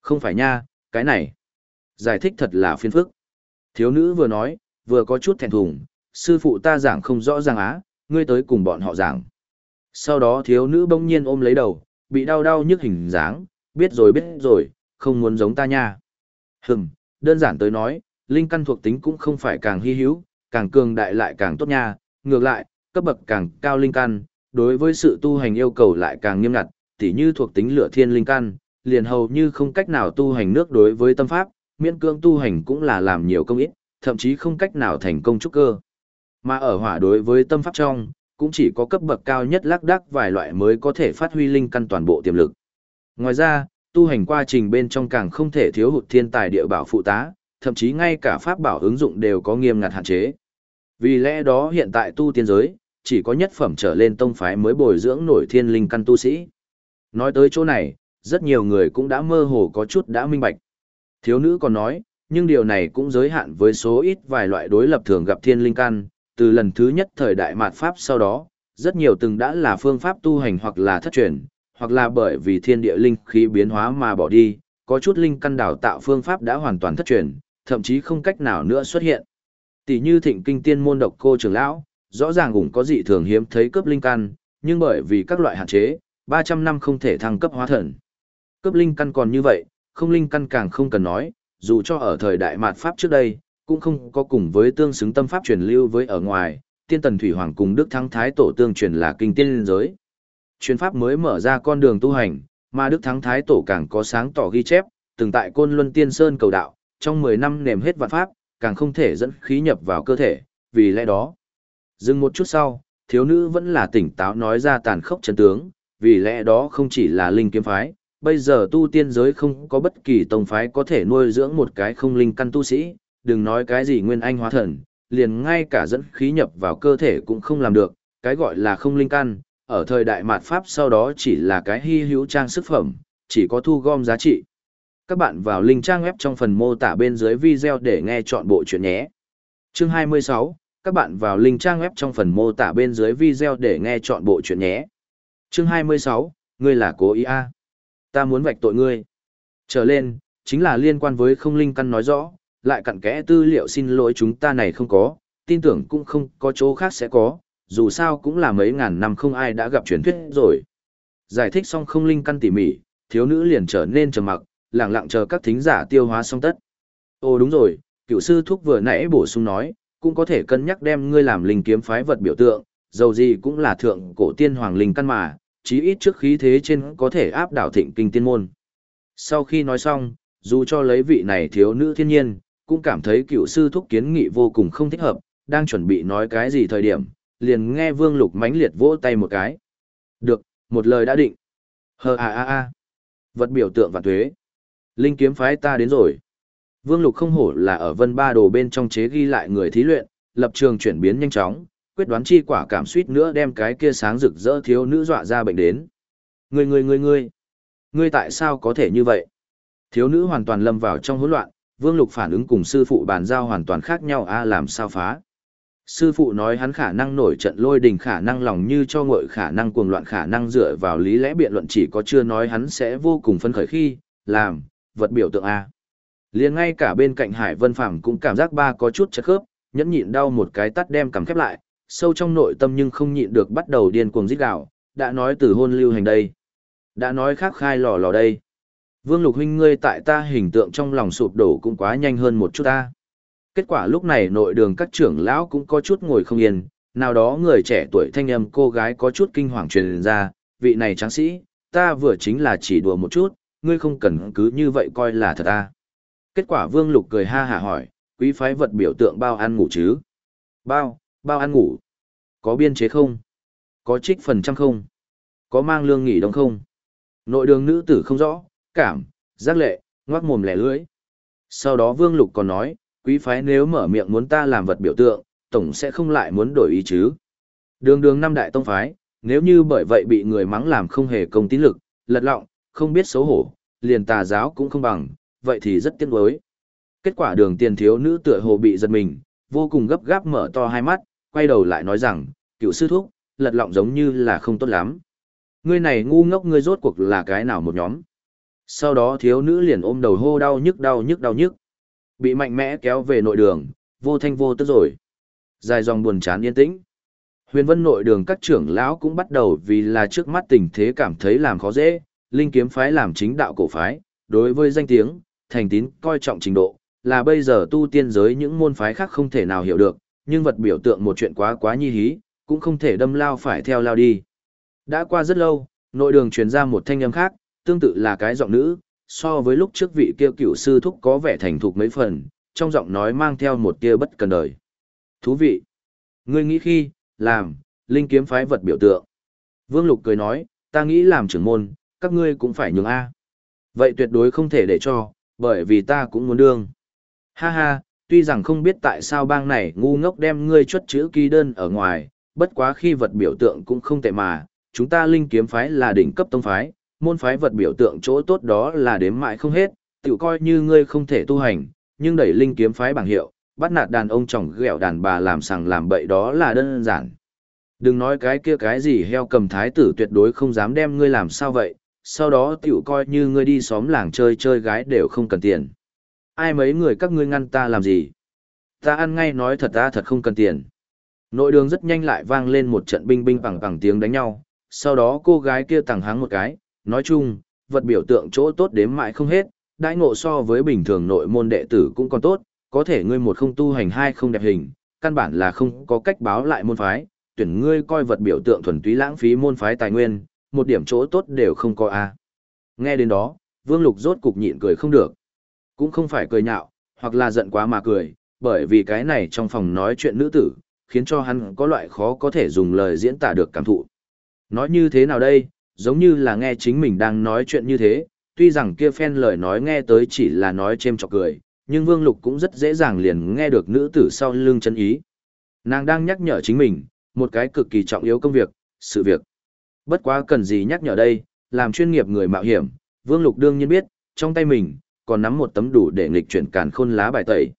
Không phải nha, cái này. Giải thích thật là phiền phức. Thiếu nữ vừa nói, vừa có chút thẹn thùng, sư phụ ta giảng không rõ ràng á, ngươi tới cùng bọn họ giảng. Sau đó thiếu nữ bỗng nhiên ôm lấy đầu, bị đau đau nhức hình dáng, biết rồi biết rồi, không muốn giống ta nha. Hừm, đơn giản tới nói, linh căn thuộc tính cũng không phải càng hy hữu, càng cường đại lại càng tốt nha, ngược lại, cấp bậc càng cao linh căn, đối với sự tu hành yêu cầu lại càng nghiêm ngặt, tỉ như thuộc tính lửa thiên linh căn, liền hầu như không cách nào tu hành nước đối với tâm pháp, miễn cương tu hành cũng là làm nhiều công ít, thậm chí không cách nào thành công trúc cơ. Mà ở hỏa đối với tâm pháp trong, cũng chỉ có cấp bậc cao nhất lác đác vài loại mới có thể phát huy linh căn toàn bộ tiềm lực. Ngoài ra, tu hành quá trình bên trong càng không thể thiếu hụt thiên tài địa bảo phụ tá, thậm chí ngay cả pháp bảo ứng dụng đều có nghiêm ngặt hạn chế. Vì lẽ đó hiện tại tu tiên giới, chỉ có nhất phẩm trở lên tông phái mới bồi dưỡng nổi thiên linh căn tu sĩ. Nói tới chỗ này, rất nhiều người cũng đã mơ hồ có chút đã minh bạch. Thiếu nữ còn nói, nhưng điều này cũng giới hạn với số ít vài loại đối lập thường gặp thiên linh căn, từ lần thứ nhất thời đại mạt Pháp sau đó, rất nhiều từng đã là phương pháp tu hành hoặc là thất truyền, hoặc là bởi vì thiên địa linh khí biến hóa mà bỏ đi, có chút linh căn đào tạo phương pháp đã hoàn toàn thất truyền, thậm chí không cách nào nữa xuất hiện. Tỷ như thịnh kinh tiên môn độc cô trưởng lão, rõ ràng cũng có dị thường hiếm thấy cấp linh căn, nhưng bởi vì các loại hạn chế, 300 năm không thể thăng cấp hóa thần. Cấp linh căn còn như vậy, không linh căn càng không cần nói, dù cho ở thời đại mạt Pháp trước đây, cũng không có cùng với tương xứng tâm Pháp truyền lưu với ở ngoài, tiên tần thủy hoàng cùng Đức Thắng Thái Tổ tương truyền là kinh tiên liên giới. Truyền Pháp mới mở ra con đường tu hành, mà Đức Thắng Thái Tổ càng có sáng tỏ ghi chép, từng tại Côn Luân Tiên Sơn cầu đạo, trong 10 năm nềm hết vạn Pháp, càng không thể dẫn khí nhập vào cơ thể, vì lẽ đó. Dừng một chút sau, thiếu nữ vẫn là tỉnh táo nói ra tàn khốc chân tướng, vì lẽ đó không chỉ là linh kiếm phái, bây giờ tu tiên giới không có bất kỳ tông phái có thể nuôi dưỡng một cái không linh căn tu sĩ, đừng nói cái gì nguyên anh hóa thần, liền ngay cả dẫn khí nhập vào cơ thể cũng không làm được, Cái gọi là không linh căn, ở thời đại mạt Pháp sau đó chỉ là cái hy hữu trang sức phẩm, chỉ có thu gom giá trị. Các bạn vào link trang web trong phần mô tả bên dưới video để nghe chọn bộ chuyện nhé. Chương 26, các bạn vào link trang web trong phần mô tả bên dưới video để nghe chọn bộ chuyện nhé. Chương 26, ngươi là cố ý a Ta muốn vạch tội ngươi. Trở lên, chính là liên quan với không linh căn nói rõ, lại cặn kẽ tư liệu xin lỗi chúng ta này không có, tin tưởng cũng không có chỗ khác sẽ có, dù sao cũng là mấy ngàn năm không ai đã gặp truyền thuyết rồi. Giải thích xong không linh căn tỉ mỉ, thiếu nữ liền trở nên trầm mặc, lặng lặng chờ các thính giả tiêu hóa xong tất. Ồ đúng rồi, cựu sư thúc vừa nãy bổ sung nói, cũng có thể cân nhắc đem ngươi làm linh kiếm phái vật biểu tượng, dầu gì cũng là thượng cổ tiên hoàng linh căn mà, chí ít trước khí thế trên có thể áp đảo thịnh kinh tiên môn. Sau khi nói xong, dù cho lấy vị này thiếu nữ thiên nhiên, cũng cảm thấy cựu sư thúc kiến nghị vô cùng không thích hợp, đang chuẩn bị nói cái gì thời điểm, liền nghe vương lục mãnh liệt vỗ tay một cái. Được, một lời đã định. Hờ à à à. Vật biểu tượng và thuế. Linh kiếm phái ta đến rồi. Vương lục không hổ là ở vân ba đồ bên trong chế ghi lại người thí luyện, lập trường chuyển biến nhanh chóng, quyết đoán chi quả cảm suýt nữa đem cái kia sáng rực rỡ thiếu nữ dọa ra bệnh đến. Ngươi ngươi ngươi ngươi, ngươi tại sao có thể như vậy? Thiếu nữ hoàn toàn lâm vào trong hỗn loạn, Vương Lục phản ứng cùng sư phụ bàn giao hoàn toàn khác nhau a làm sao phá? Sư phụ nói hắn khả năng nổi trận lôi đình khả năng lòng như cho ngội khả năng cuồng loạn khả năng dựa vào lý lẽ biện luận chỉ có chưa nói hắn sẽ vô cùng phân khởi khi, làm, vật biểu tượng A. liền ngay cả bên cạnh Hải Vân Phàm cũng cảm giác ba có chút chất khớp, nhẫn nhịn đau một cái tắt đem cầm khép lại, sâu trong nội tâm nhưng không nhịn được bắt đầu điên cuồng rít gạo, đã nói từ hôn lưu hành đây. Đã nói khác khai lò lò đây. Vương Lục huynh ngươi tại ta hình tượng trong lòng sụp đổ cũng quá nhanh hơn một chút ta. Kết quả lúc này nội đường các trưởng lão cũng có chút ngồi không yên, nào đó người trẻ tuổi thanh âm cô gái có chút kinh hoàng truyền ra, vị này tráng sĩ, ta vừa chính là chỉ đùa một chút, ngươi không cần cứ như vậy coi là thật ta. Kết quả Vương Lục cười ha hả hỏi, quý phái vật biểu tượng bao ăn ngủ chứ? Bao, bao ăn ngủ? Có biên chế không? Có trích phần trăm không? Có mang lương nghỉ đông không? Nội đường nữ tử không rõ, cảm, giác lệ, ngoác mồm lẻ lưỡi. Sau đó Vương Lục còn nói, quý phái nếu mở miệng muốn ta làm vật biểu tượng, tổng sẽ không lại muốn đổi ý chứ. Đường đường năm đại tông phái, nếu như bởi vậy bị người mắng làm không hề công tín lực, lật lọng, không biết xấu hổ, liền tà giáo cũng không bằng, vậy thì rất tiếc nuối. Kết quả đường tiền thiếu nữ tựa hồ bị giật mình, vô cùng gấp gáp mở to hai mắt, quay đầu lại nói rằng, cựu sư thúc, lật lọng giống như là không tốt lắm. Ngươi này ngu ngốc ngươi rốt cuộc là cái nào một nhóm. Sau đó thiếu nữ liền ôm đầu hô đau nhức đau nhức đau nhức. Bị mạnh mẽ kéo về nội đường, vô thanh vô tức rồi. Dài dòng buồn chán yên tĩnh. Huyền vân nội đường các trưởng lão cũng bắt đầu vì là trước mắt tình thế cảm thấy làm khó dễ, linh kiếm phái làm chính đạo cổ phái, đối với danh tiếng, thành tín coi trọng trình độ, là bây giờ tu tiên giới những môn phái khác không thể nào hiểu được, nhưng vật biểu tượng một chuyện quá quá nhi hí, cũng không thể đâm lao phải theo lao đi. Đã qua rất lâu, nội đường truyền ra một thanh âm khác, tương tự là cái giọng nữ, so với lúc trước vị kia cựu sư thúc có vẻ thành thục mấy phần, trong giọng nói mang theo một tia bất cần đời. Thú vị. Ngươi nghĩ khi, làm, linh kiếm phái vật biểu tượng. Vương Lục cười nói, ta nghĩ làm trưởng môn, các ngươi cũng phải nhường A. Vậy tuyệt đối không thể để cho, bởi vì ta cũng muốn đương. Ha ha, tuy rằng không biết tại sao bang này ngu ngốc đem ngươi chuất chữ ký đơn ở ngoài, bất quá khi vật biểu tượng cũng không tệ mà, chúng ta linh kiếm phái là đỉnh cấp tông phái, môn phái vật biểu tượng chỗ tốt đó là đếm mãi không hết, tự coi như ngươi không thể tu hành, nhưng đẩy linh kiếm phái bảng hiệu, bắt nạt đàn ông chồng ghẹo đàn bà làm sằng làm bậy đó là đơn giản. Đừng nói cái kia cái gì heo cầm thái tử tuyệt đối không dám đem ngươi làm sao vậy, sau đó tiểu coi như ngươi đi xóm làng chơi chơi gái đều không cần tiền. Ai mấy người các ngươi ngăn ta làm gì? Ta ăn ngay nói thật ta thật không cần tiền. Nội đường rất nhanh lại vang lên một trận binh binh bằng bằng tiếng đánh nhau, sau đó cô gái kia tàng háng một cái, nói chung, vật biểu tượng chỗ tốt đếm mãi không hết, đãi ngộ so với bình thường nội môn đệ tử cũng còn tốt, có thể ngươi một không tu hành hai không đẹp hình, căn bản là không có cách báo lại môn phái, tuyển ngươi coi vật biểu tượng thuần túy lãng phí môn phái tài nguyên, một điểm chỗ tốt đều không có a. Nghe đến đó, Vương Lục rốt cục nhịn cười không được. Cũng không phải cười nhạo, hoặc là giận quá mà cười, bởi vì cái này trong phòng nói chuyện nữ tử, khiến cho hắn có loại khó có thể dùng lời diễn tả được cảm thụ. Nói như thế nào đây, giống như là nghe chính mình đang nói chuyện như thế, tuy rằng kia phen lời nói nghe tới chỉ là nói chêm chọc cười, nhưng Vương Lục cũng rất dễ dàng liền nghe được nữ tử sau lưng chân ý. Nàng đang nhắc nhở chính mình, một cái cực kỳ trọng yếu công việc, sự việc. Bất quá cần gì nhắc nhở đây, làm chuyên nghiệp người mạo hiểm, Vương Lục đương nhiên biết, trong tay mình, còn nắm một tấm đủ để nghịch chuyển càn khôn lá bài tẩy.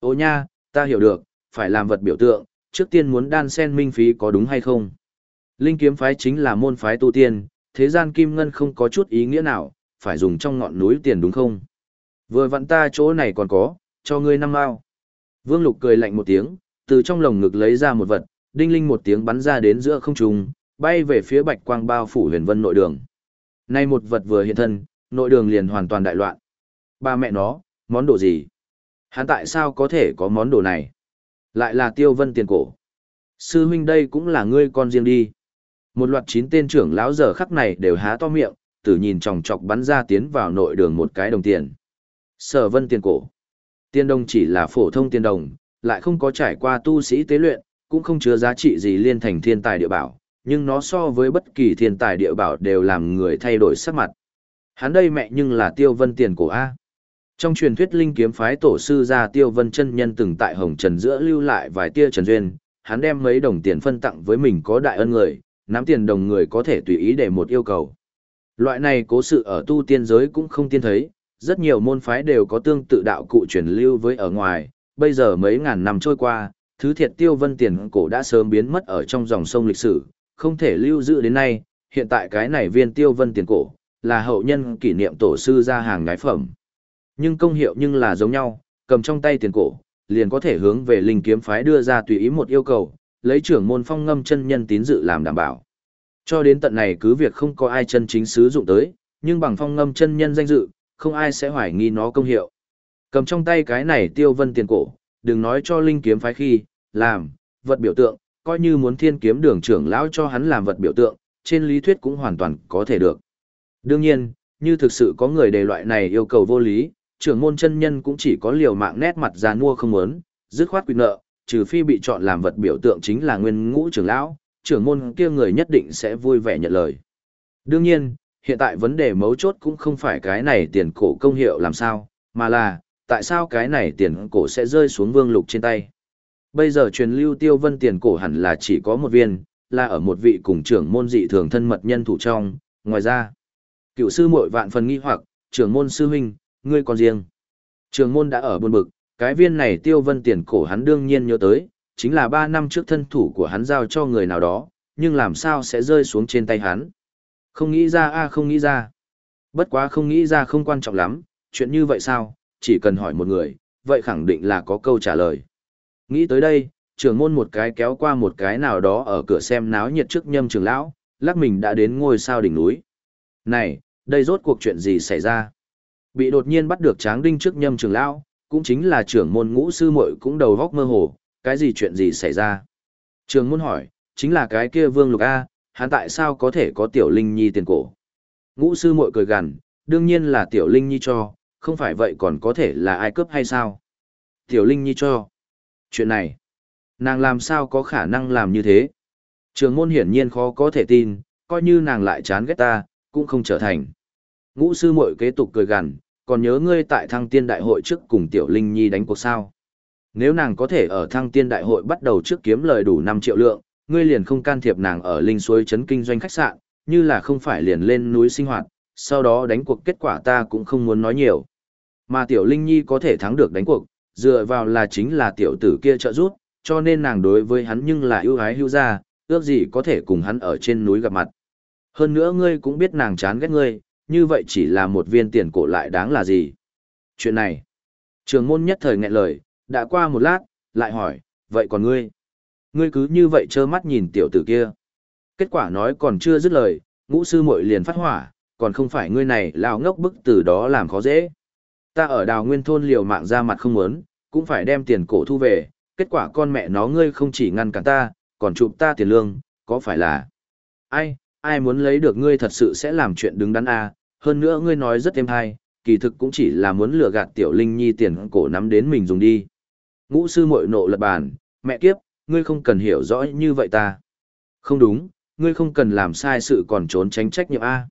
Ô nha, ta hiểu được, phải làm vật biểu tượng, trước tiên muốn đan sen minh phí có đúng hay không? Linh kiếm phái chính là môn phái tu tiên, thế gian kim ngân không có chút ý nghĩa nào, phải dùng trong ngọn núi tiền đúng không? Vừa vặn ta chỗ này còn có, cho ngươi năm mao. Vương Lục cười lạnh một tiếng, từ trong lồng ngực lấy ra một vật, đinh linh một tiếng bắn ra đến giữa không trung, bay về phía bạch quang bao phủ huyền vân nội đường. Nay một vật vừa hiện thân, nội đường liền hoàn toàn đại loạn. Ba mẹ nó, món đồ gì? Hắn tại sao có thể có món đồ này? Lại là tiêu vân tiền cổ. Sư huynh đây cũng là ngươi con riêng đi. Một loạt chín tên trưởng lão giờ khắc này đều há to miệng, tử nhìn chòng chọc bắn ra tiến vào nội đường một cái đồng tiền. Sở vân tiền cổ. tiền đồng chỉ là phổ thông tiền đồng, lại không có trải qua tu sĩ tế luyện, cũng không chứa giá trị gì liên thành thiên tài địa bảo, nhưng nó so với bất kỳ thiên tài địa bảo đều làm người thay đổi sắc mặt. Hắn đây mẹ nhưng là tiêu vân tiền cổ A. Trong truyền thuyết linh kiếm phái tổ sư gia tiêu vân chân nhân từng tại hồng trần giữa lưu lại vài tia trần duyên, hắn đem mấy đồng tiền phân tặng với mình có đại ân người, nắm tiền đồng người có thể tùy ý để một yêu cầu. Loại này cố sự ở tu tiên giới cũng không tiên thấy, rất nhiều môn phái đều có tương tự đạo cụ truyền lưu với ở ngoài, bây giờ mấy ngàn năm trôi qua, thứ thiệt tiêu vân tiền cổ đã sớm biến mất ở trong dòng sông lịch sử, không thể lưu giữ đến nay, hiện tại cái này viên tiêu vân tiền cổ, là hậu nhân kỷ niệm tổ sư ra hàng ngái phẩm. Nhưng công hiệu nhưng là giống nhau, cầm trong tay tiền cổ, liền có thể hướng về linh kiếm phái đưa ra tùy ý một yêu cầu, lấy trưởng môn phong ngâm chân nhân tín dự làm đảm bảo. Cho đến tận này cứ việc không có ai chân chính sử dụng tới, nhưng bằng phong ngâm chân nhân danh dự, không ai sẽ hoài nghi nó công hiệu. Cầm trong tay cái này tiêu vân tiền cổ, đừng nói cho linh kiếm phái khi, làm, vật biểu tượng, coi như muốn thiên kiếm đường trưởng lão cho hắn làm vật biểu tượng, trên lý thuyết cũng hoàn toàn có thể được. Đương nhiên, như thực sự có người đề loại này yêu cầu vô lý, trưởng môn chân nhân cũng chỉ có liều mạng nét mặt già nua không muốn, dứt khoát quy nợ, trừ phi bị chọn làm vật biểu tượng chính là nguyên ngũ trưởng lão, trưởng môn kia người nhất định sẽ vui vẻ nhận lời. Đương nhiên, hiện tại vấn đề mấu chốt cũng không phải cái này tiền cổ công hiệu làm sao, mà là, tại sao cái này tiền cổ sẽ rơi xuống vương lục trên tay. Bây giờ truyền lưu tiêu vân tiền cổ hẳn là chỉ có một viên, là ở một vị cùng trưởng môn dị thường thân mật nhân thủ trong, ngoài ra. Cựu sư muội vạn phần nghi hoặc, trưởng môn sư huynh, ngươi còn riêng. Trường môn đã ở buồn bực, cái viên này tiêu vân tiền cổ hắn đương nhiên nhớ tới, chính là ba năm trước thân thủ của hắn giao cho người nào đó, nhưng làm sao sẽ rơi xuống trên tay hắn. Không nghĩ ra a không nghĩ ra. Bất quá không nghĩ ra không quan trọng lắm, chuyện như vậy sao, chỉ cần hỏi một người, vậy khẳng định là có câu trả lời. Nghĩ tới đây, trưởng môn một cái kéo qua một cái nào đó ở cửa xem náo nhiệt trước nhâm trường lão, lắc mình đã đến ngôi sao đỉnh núi. Này, đây rốt cuộc chuyện gì xảy ra? Bị đột nhiên bắt được tráng đinh trước nhâm trường lão, cũng chính là trưởng môn ngũ sư muội cũng đầu góc mơ hồ, cái gì chuyện gì xảy ra? Trường môn hỏi, chính là cái kia vương lục A, hắn tại sao có thể có tiểu linh nhi tiền cổ? Ngũ sư muội cười gằn, đương nhiên là tiểu linh nhi cho, không phải vậy còn có thể là ai cướp hay sao? Tiểu linh nhi cho. Chuyện này, nàng làm sao có khả năng làm như thế? Trường môn hiển nhiên khó có thể tin, coi như nàng lại chán ghét ta, cũng không trở thành. Ngũ sư muội kế tục cười gằn, còn nhớ ngươi tại thăng tiên đại hội trước cùng tiểu linh nhi đánh cuộc sao? Nếu nàng có thể ở thăng tiên đại hội bắt đầu trước kiếm lời đủ 5 triệu lượng, ngươi liền không can thiệp nàng ở linh suối trấn kinh doanh khách sạn, như là không phải liền lên núi sinh hoạt, sau đó đánh cuộc kết quả ta cũng không muốn nói nhiều. Mà tiểu linh nhi có thể thắng được đánh cuộc, dựa vào là chính là tiểu tử kia trợ giúp, cho nên nàng đối với hắn nhưng là ưu ái hưu ra, ước gì có thể cùng hắn ở trên núi gặp mặt. Hơn nữa ngươi cũng biết nàng chán ghét ngươi, như vậy chỉ là một viên tiền cổ lại đáng là gì. Chuyện này, trường môn nhất thời nghẹn lời, đã qua một lát, lại hỏi, vậy còn ngươi? Ngươi cứ như vậy trơ mắt nhìn tiểu tử kia. Kết quả nói còn chưa dứt lời, ngũ sư muội liền phát hỏa, còn không phải ngươi này lao ngốc bức từ đó làm khó dễ. Ta ở đào nguyên thôn liều mạng ra mặt không muốn, cũng phải đem tiền cổ thu về, kết quả con mẹ nó ngươi không chỉ ngăn cản ta, còn chụp ta tiền lương, có phải là... Ai, ai muốn lấy được ngươi thật sự sẽ làm chuyện đứng đắn à, hơn nữa ngươi nói rất êm hay, kỳ thực cũng chỉ là muốn lừa gạt tiểu linh nhi tiền cổ nắm đến mình dùng đi. Ngũ sư muội nộ lật bàn, mẹ kiếp, ngươi không cần hiểu rõ như vậy ta. Không đúng, ngươi không cần làm sai sự còn trốn tránh trách nhiệm A.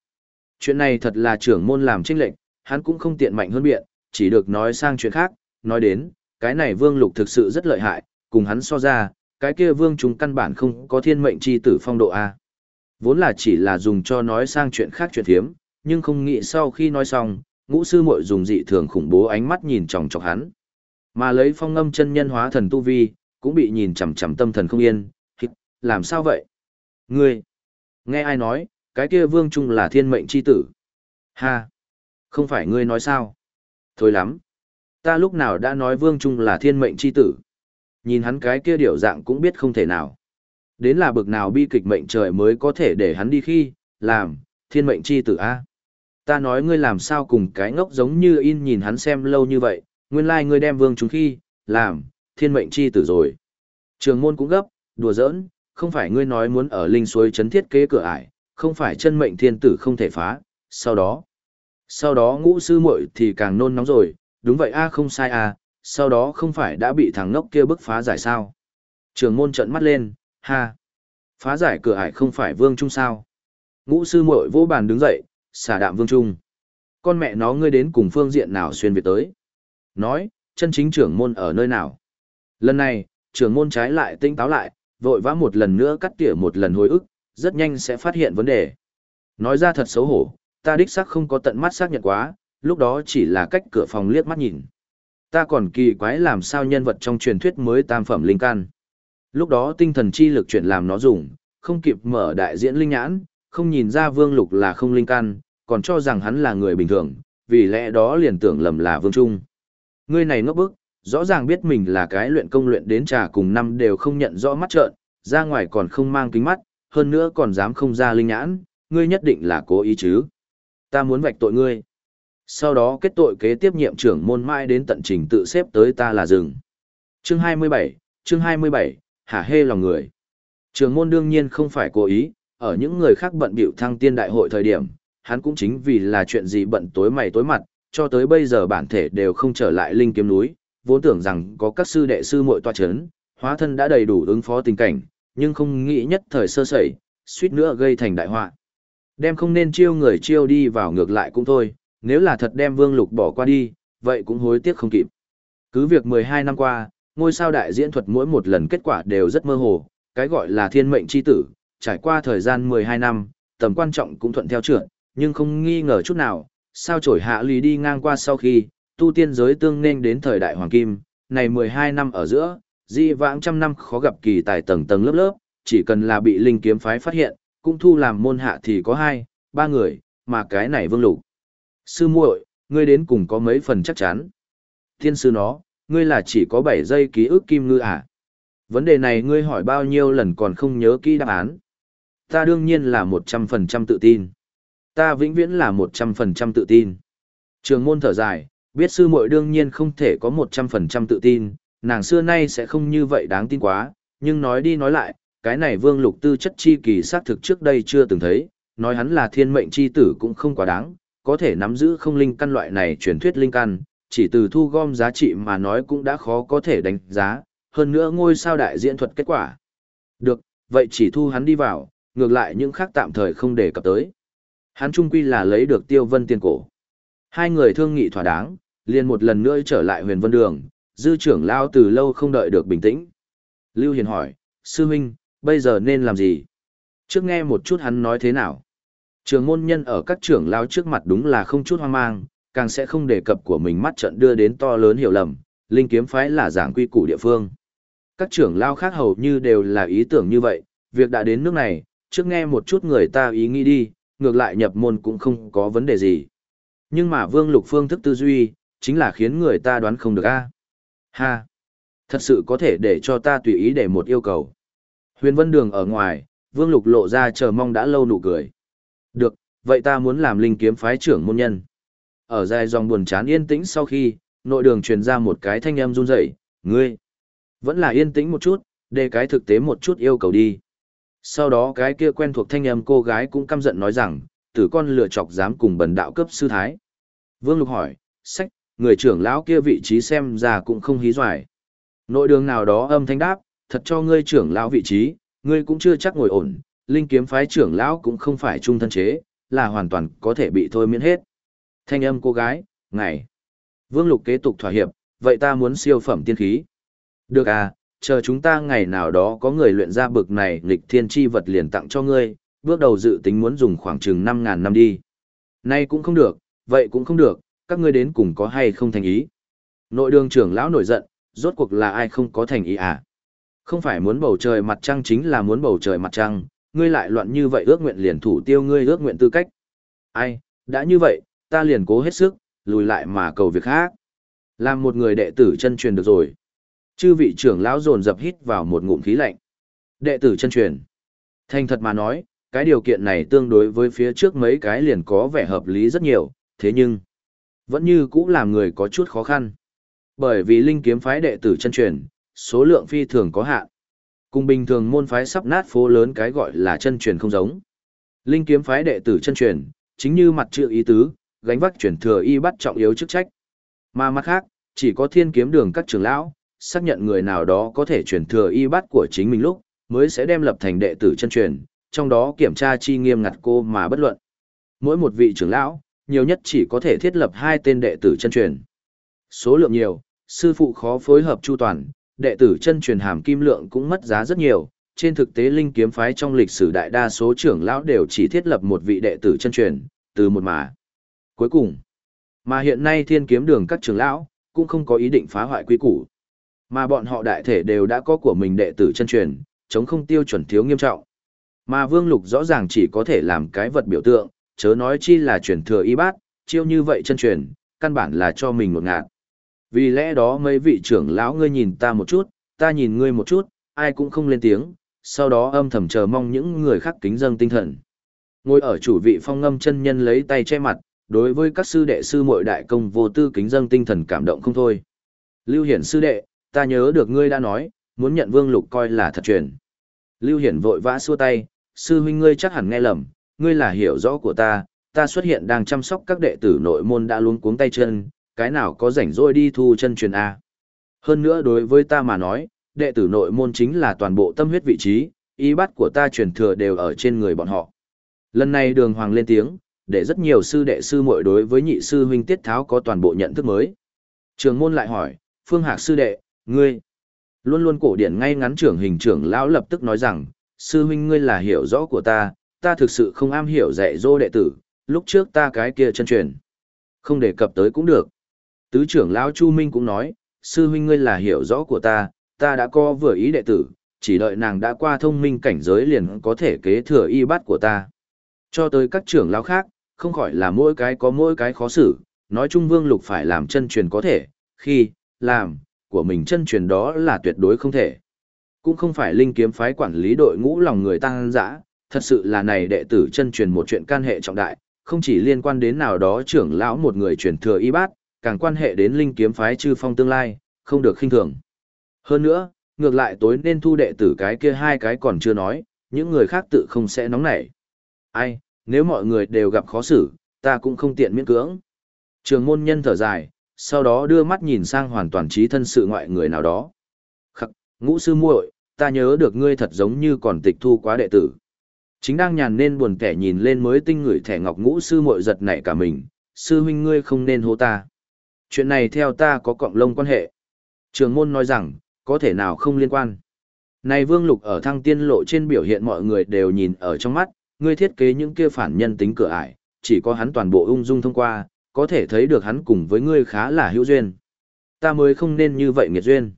Chuyện này thật là trưởng môn làm trinh lệnh, hắn cũng không tiện mạnh hơn biện, chỉ được nói sang chuyện khác, nói đến, cái này vương lục thực sự rất lợi hại, cùng hắn so ra, cái kia vương chúng căn bản không có thiên mệnh chi tử phong độ A. Vốn là chỉ là dùng cho nói sang chuyện khác chuyện thiếm, nhưng không nghĩ sau khi nói xong, ngũ sư muội dùng dị thường khủng bố ánh mắt nhìn chòng chọc hắn. Mà lấy phong âm chân nhân hóa thần tu vi, cũng bị nhìn chằm chằm tâm thần không yên, làm sao vậy? Ngươi, nghe ai nói, cái kia vương trung là thiên mệnh chi tử. Ha, không phải ngươi nói sao? Thôi lắm, ta lúc nào đã nói vương trung là thiên mệnh chi tử. Nhìn hắn cái kia điệu dạng cũng biết không thể nào. Đến là bực nào bi kịch mệnh trời mới có thể để hắn đi khi, làm, thiên mệnh chi tử A. Ta nói ngươi làm sao cùng cái ngốc giống như in nhìn hắn xem lâu như vậy, nguyên lai like ngươi đem vương chúng khi, làm, thiên mệnh chi tử rồi. Trường môn cũng gấp, đùa giỡn, không phải ngươi nói muốn ở linh suối chấn thiết kế cửa ải, không phải chân mệnh thiên tử không thể phá, sau đó. Sau đó ngũ sư muội thì càng nôn nóng rồi, đúng vậy a không sai a, sau đó không phải đã bị thằng ngốc kia bức phá giải sao. Trường môn trợn mắt lên, ha. Phá giải cửa ải không phải vương trung sao. Ngũ sư muội vô bàn đứng dậy, xả đạm vương trung. Con mẹ nó ngươi đến cùng phương diện nào xuyên việt tới. Nói, chân chính trưởng môn ở nơi nào. Lần này, trưởng môn trái lại tinh táo lại, vội vã một lần nữa cắt tỉa một lần hồi ức, rất nhanh sẽ phát hiện vấn đề. Nói ra thật xấu hổ, ta đích xác không có tận mắt xác nhận quá, lúc đó chỉ là cách cửa phòng liếc mắt nhìn. Ta còn kỳ quái làm sao nhân vật trong truyền thuyết mới tam phẩm linh căn. Lúc đó tinh thần chi lực chuyển làm nó dùng, không kịp mở đại diễn linh nhãn, không nhìn ra vương lục là không linh căn, còn cho rằng hắn là người bình thường, vì lẽ đó liền tưởng lầm là vương trung. Ngươi này ngốc bức, rõ ràng biết mình là cái luyện công luyện đến trà cùng năm đều không nhận rõ mắt trợn, ra ngoài còn không mang kính mắt, hơn nữa còn dám không ra linh nhãn, ngươi nhất định là cố ý chứ. Ta muốn vạch tội ngươi. Sau đó kết tội kế tiếp nhiệm trưởng môn mai đến tận trình tự xếp tới ta là rừng. Chương 27, chương 27, hả hê lòng người. Trường môn đương nhiên không phải cố ý, ở những người khác bận bịu thăng tiên đại hội thời điểm, hắn cũng chính vì là chuyện gì bận tối mày tối mặt, cho tới bây giờ bản thể đều không trở lại linh kiếm núi, vốn tưởng rằng có các sư đệ sư muội tọa chấn, hóa thân đã đầy đủ ứng phó tình cảnh, nhưng không nghĩ nhất thời sơ sẩy, suýt nữa gây thành đại họa. Đem không nên chiêu người chiêu đi vào ngược lại cũng thôi, nếu là thật đem Vương Lục bỏ qua đi, vậy cũng hối tiếc không kịp. Cứ việc 12 năm qua, ngôi sao đại diễn thuật mỗi một lần kết quả đều rất mơ hồ, cái gọi là thiên mệnh chi tử, trải qua thời gian 12 năm, tầm quan trọng cũng thuận theo trưởng, nhưng không nghi ngờ chút nào, sao trổi hạ lý đi ngang qua sau khi, tu tiên giới tương nên đến thời đại hoàng kim, này 12 năm ở giữa, di vãng trăm năm khó gặp kỳ tài tầng tầng lớp lớp, chỉ cần là bị linh kiếm phái phát hiện, cũng thu làm môn hạ thì có hai, ba người, mà cái này vương lục. Sư muội, ngươi đến cùng có mấy phần chắc chắn. Thiên sư nó, ngươi là chỉ có 7 giây ký ức kim ngư à? Vấn đề này ngươi hỏi bao nhiêu lần còn không nhớ kỹ đáp án. Ta đương nhiên là 100% tự tin. Ta vĩnh viễn là 100% tự tin. Trường môn thở dài, biết sư muội đương nhiên không thể có 100% tự tin, nàng xưa nay sẽ không như vậy đáng tin quá, nhưng nói đi nói lại, cái này vương lục tư chất chi kỳ xác thực trước đây chưa từng thấy, nói hắn là thiên mệnh chi tử cũng không quá đáng, có thể nắm giữ không linh căn loại này truyền thuyết linh căn, chỉ từ thu gom giá trị mà nói cũng đã khó có thể đánh giá, hơn nữa ngôi sao đại diễn thuật kết quả. Được, vậy chỉ thu hắn đi vào, ngược lại những khác tạm thời không đề cập tới. Hắn trung quy là lấy được tiêu vân tiền cổ. Hai người thương nghị thỏa đáng, liền một lần nữa trở lại huyền vân đường, dư trưởng lao từ lâu không đợi được bình tĩnh. Lưu Hiền hỏi, sư huynh, bây giờ nên làm gì? Trước nghe một chút hắn nói thế nào. Trường môn nhân ở các trưởng lao trước mặt đúng là không chút hoang mang, càng sẽ không đề cập của mình mắt trận đưa đến to lớn hiểu lầm, linh kiếm phái là giảng quy củ địa phương. Các trưởng lao khác hầu như đều là ý tưởng như vậy, việc đã đến nước này, trước nghe một chút người ta ý nghĩ đi, ngược lại nhập môn cũng không có vấn đề gì. Nhưng mà Vương Lục phương thức tư duy, chính là khiến người ta đoán không được a. Ha! Thật sự có thể để cho ta tùy ý để một yêu cầu. Huyền Vân Đường ở ngoài, Vương Lục lộ ra chờ mong đã lâu nụ cười. Được, vậy ta muốn làm linh kiếm phái trưởng môn nhân. Ở dài dòng buồn chán yên tĩnh sau khi, nội đường truyền ra một cái thanh âm run rẩy, ngươi. Vẫn là yên tĩnh một chút, để cái thực tế một chút yêu cầu đi. Sau đó cái kia quen thuộc thanh âm cô gái cũng căm giận nói rằng, tử con lựa chọc dám cùng bần đạo cấp sư thái. Vương Lục hỏi, sách, người trưởng lão kia vị trí xem ra cũng không hí doài. Nội đường nào đó âm thanh đáp, thật cho ngươi trưởng lão vị trí, ngươi cũng chưa chắc ngồi ổn, linh kiếm phái trưởng lão cũng không phải trung thân chế, là hoàn toàn có thể bị thôi miễn hết. Thanh âm cô gái, ngày. Vương Lục kế tục thỏa hiệp, vậy ta muốn siêu phẩm tiên khí. Được à, chờ chúng ta ngày nào đó có người luyện ra bực này nghịch thiên chi vật liền tặng cho ngươi, bước đầu dự tính muốn dùng khoảng chừng 5.000 năm đi. Nay cũng không được, vậy cũng không được, các ngươi đến cùng có hay không thành ý. Nội đường trưởng lão nổi giận, rốt cuộc là ai không có thành ý à? Không phải muốn bầu trời mặt trăng chính là muốn bầu trời mặt trăng, ngươi lại loạn như vậy ước nguyện liền thủ tiêu ngươi ước nguyện tư cách. Ai, đã như vậy, ta liền cố hết sức, lùi lại mà cầu việc khác. Làm một người đệ tử chân truyền được rồi. Chư vị trưởng lão dồn dập hít vào một ngụm khí lạnh. Đệ tử chân truyền. Thành thật mà nói, cái điều kiện này tương đối với phía trước mấy cái liền có vẻ hợp lý rất nhiều, thế nhưng vẫn như cũng làm người có chút khó khăn. Bởi vì linh kiếm phái đệ tử chân truyền, số lượng phi thường có hạn. Cùng bình thường môn phái sắp nát phố lớn cái gọi là chân truyền không giống. Linh kiếm phái đệ tử chân truyền, chính như mặt chữ ý tứ, gánh vác chuyển thừa y bắt trọng yếu chức trách. Mà mặt khác, chỉ có thiên kiếm đường các trưởng lão, xác nhận người nào đó có thể truyền thừa y bát của chính mình lúc, mới sẽ đem lập thành đệ tử chân truyền, trong đó kiểm tra chi nghiêm ngặt cô mà bất luận. Mỗi một vị trưởng lão, nhiều nhất chỉ có thể thiết lập hai tên đệ tử chân truyền. Số lượng nhiều, sư phụ khó phối hợp chu toàn, đệ tử chân truyền hàm kim lượng cũng mất giá rất nhiều. Trên thực tế linh kiếm phái trong lịch sử đại đa số trưởng lão đều chỉ thiết lập một vị đệ tử chân truyền, từ một mà. Cuối cùng, mà hiện nay thiên kiếm đường các trưởng lão, cũng không có ý định phá hoại quy củ. Mà bọn họ đại thể đều đã có của mình đệ tử chân truyền, chống không tiêu chuẩn thiếu nghiêm trọng. Mà Vương Lục rõ ràng chỉ có thể làm cái vật biểu tượng, chớ nói chi là truyền thừa y bát, chiêu như vậy chân truyền, căn bản là cho mình một ngạt. Vì lẽ đó mấy vị trưởng lão ngươi nhìn ta một chút, ta nhìn ngươi một chút, ai cũng không lên tiếng, sau đó âm thầm chờ mong những người khác kính dâng tinh thần. Ngồi ở chủ vị phong ngâm chân nhân lấy tay che mặt, đối với các sư đệ sư muội đại công vô tư kính dâng tinh thần cảm động không thôi. Lưu Hiển sư đệ, ta nhớ được ngươi đã nói, muốn nhận Vương Lục coi là thật truyền. Lưu Hiển vội vã xua tay, sư huynh ngươi chắc hẳn nghe lầm, ngươi là hiểu rõ của ta, ta xuất hiện đang chăm sóc các đệ tử nội môn đã luống cuống tay chân, cái nào có rảnh rỗi đi thu chân truyền A. Hơn nữa đối với ta mà nói, đệ tử nội môn chính là toàn bộ tâm huyết vị trí, ý bắt của ta truyền thừa đều ở trên người bọn họ. Lần này đường hoàng lên tiếng, để rất nhiều sư đệ sư muội đối với nhị sư huynh tiết tháo có toàn bộ nhận thức mới. Trường môn lại hỏi, phương hạc sư đệ, ngươi, luôn luôn cổ điển ngay ngắn trưởng hình trưởng lão lập tức nói rằng, sư huynh ngươi là hiểu rõ của ta, ta thực sự không am hiểu dạy dỗ đệ tử, lúc trước ta cái kia chân truyền. Không đề cập tới cũng được. Tứ trưởng lão Chu Minh cũng nói, sư huynh ngươi là hiểu rõ của ta, ta đã có vừa ý đệ tử, chỉ đợi nàng đã qua thông minh cảnh giới liền có thể kế thừa y bát của ta. Cho tới các trưởng lão khác, không khỏi là mỗi cái có mỗi cái khó xử, nói chung vương lục phải làm chân truyền có thể, khi, làm, của mình chân truyền đó là tuyệt đối không thể. Cũng không phải linh kiếm phái quản lý đội ngũ lòng người tăng dã, thật sự là này đệ tử chân truyền một chuyện can hệ trọng đại, không chỉ liên quan đến nào đó trưởng lão một người truyền thừa y bát, càng quan hệ đến linh kiếm phái chư phong tương lai, không được khinh thường. Hơn nữa, ngược lại tối nên thu đệ tử cái kia hai cái còn chưa nói, những người khác tự không sẽ nóng nảy. Ai, nếu mọi người đều gặp khó xử, ta cũng không tiện miễn cưỡng. Trường môn nhân thở dài, sau đó đưa mắt nhìn sang hoàn toàn trí thân sự ngoại người nào đó. Khắc, ngũ sư muội, ta nhớ được ngươi thật giống như còn tịch thu quá đệ tử. Chính đang nhàn nên buồn kẻ nhìn lên mới tinh ngửi thẻ ngọc ngũ sư muội giật nảy cả mình, sư huynh ngươi không nên hô ta. Chuyện này theo ta có cộng lông quan hệ. Trường môn nói rằng, có thể nào không liên quan. Này vương lục ở thăng tiên lộ trên biểu hiện mọi người đều nhìn ở trong mắt, ngươi thiết kế những kia phản nhân tính cửa ải, chỉ có hắn toàn bộ ung dung thông qua, có thể thấy được hắn cùng với ngươi khá là hữu duyên. Ta mới không nên như vậy nghiệt duyên.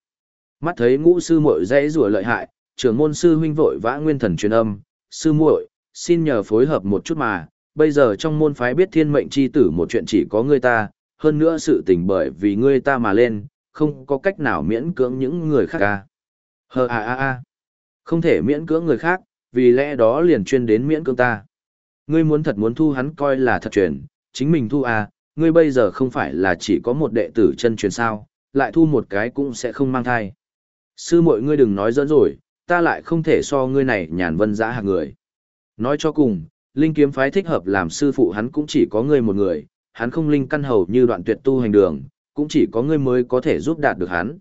Mắt thấy ngũ sư muội dễ rủa lợi hại, trưởng môn sư huynh vội vã nguyên thần truyền âm, sư muội, xin nhờ phối hợp một chút mà, bây giờ trong môn phái biết thiên mệnh chi tử một chuyện chỉ có ngươi ta, hơn nữa sự tình bởi vì ngươi ta mà lên, không có cách nào miễn cưỡng những người khác ca. Hờ à à à, không thể miễn cưỡng người khác, vì lẽ đó liền chuyên đến miễn cưỡng ta. Ngươi muốn thật muốn thu hắn coi là thật truyền, chính mình thu à, ngươi bây giờ không phải là chỉ có một đệ tử chân truyền sao, lại thu một cái cũng sẽ không mang thai. Sư muội ngươi đừng nói dẫn rồi, ta lại không thể so ngươi này nhàn vân giã hạng người. Nói cho cùng, linh kiếm phái thích hợp làm sư phụ hắn cũng chỉ có ngươi một người, hắn không linh căn hầu như đoạn tuyệt tu hành đường, cũng chỉ có ngươi mới có thể giúp đạt được hắn.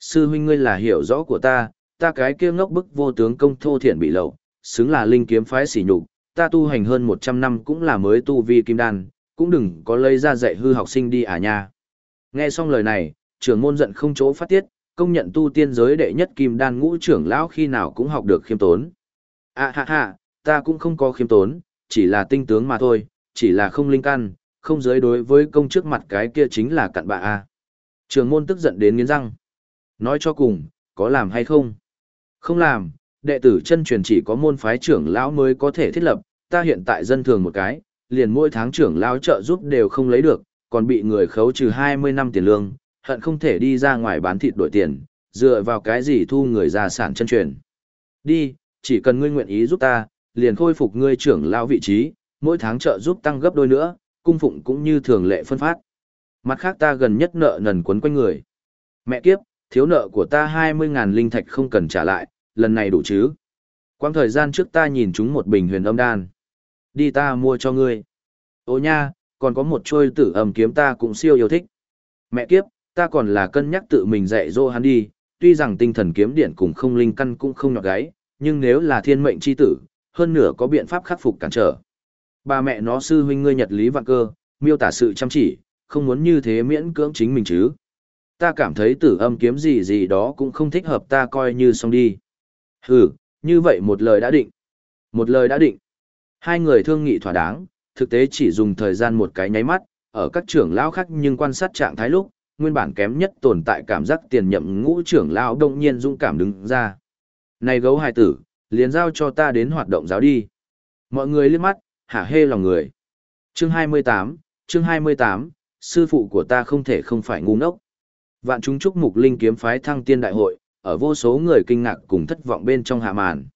Sư huynh ngươi là hiểu rõ của ta, ta cái kia ngốc bức vô tướng công thô thiện bị lậu, xứng là linh kiếm phái sỉ nhục, ta tu hành hơn 100 năm cũng là mới tu vi kim đan, cũng đừng có lấy ra dạy hư học sinh đi à nha. Nghe xong lời này, trưởng môn giận không chỗ phát tiết, công nhận tu tiên giới đệ nhất kim đan ngũ trưởng lão khi nào cũng học được khiêm tốn. À ha ha, ta cũng không có khiêm tốn, chỉ là tinh tướng mà thôi, chỉ là không linh căn, không giới đối với công trước mặt cái kia chính là cặn bạ a. À. Trường môn tức giận đến nghiến răng. Nói cho cùng, có làm hay không? Không làm, đệ tử chân truyền chỉ có môn phái trưởng lão mới có thể thiết lập, ta hiện tại dân thường một cái, liền mỗi tháng trưởng lão trợ giúp đều không lấy được, còn bị người khấu trừ 20 năm tiền lương, hận không thể đi ra ngoài bán thịt đổi tiền, dựa vào cái gì thu người ra sản chân truyền. Đi, chỉ cần ngươi nguyện ý giúp ta, liền khôi phục ngươi trưởng lão vị trí, mỗi tháng trợ giúp tăng gấp đôi nữa, cung phụng cũng như thường lệ phân phát. Mặt khác ta gần nhất nợ nần quấn quanh người. Mẹ kiếp, thiếu nợ của ta 20.000 linh thạch không cần trả lại, lần này đủ chứ. Quang thời gian trước ta nhìn chúng một bình huyền âm đan. Đi ta mua cho ngươi. Ô nha, còn có một trôi tử âm kiếm ta cũng siêu yêu thích. Mẹ kiếp, ta còn là cân nhắc tự mình dạy dỗ hắn đi, tuy rằng tinh thần kiếm điện cùng không linh căn cũng không nhọt gáy, nhưng nếu là thiên mệnh chi tử, hơn nửa có biện pháp khắc phục cản trở. Ba mẹ nó sư huynh ngươi nhật lý vạn cơ, miêu tả sự chăm chỉ, không muốn như thế miễn cưỡng chính mình chứ. Ta cảm thấy tử âm kiếm gì gì đó cũng không thích hợp ta coi như xong đi. Hừ, như vậy một lời đã định. Một lời đã định. Hai người thương nghị thỏa đáng, thực tế chỉ dùng thời gian một cái nháy mắt, ở các trưởng lão khác nhưng quan sát trạng thái lúc, nguyên bản kém nhất tồn tại cảm giác tiền nhậm ngũ trưởng lão đông nhiên dũng cảm đứng ra. Này gấu hài tử, liền giao cho ta đến hoạt động giáo đi. Mọi người liếc mắt, hả hê lòng người. Chương 28, chương 28, sư phụ của ta không thể không phải ngu ngốc. Vạn chúng chúc mục linh kiếm phái thăng tiên đại hội, ở vô số người kinh ngạc cùng thất vọng bên trong hạ màn.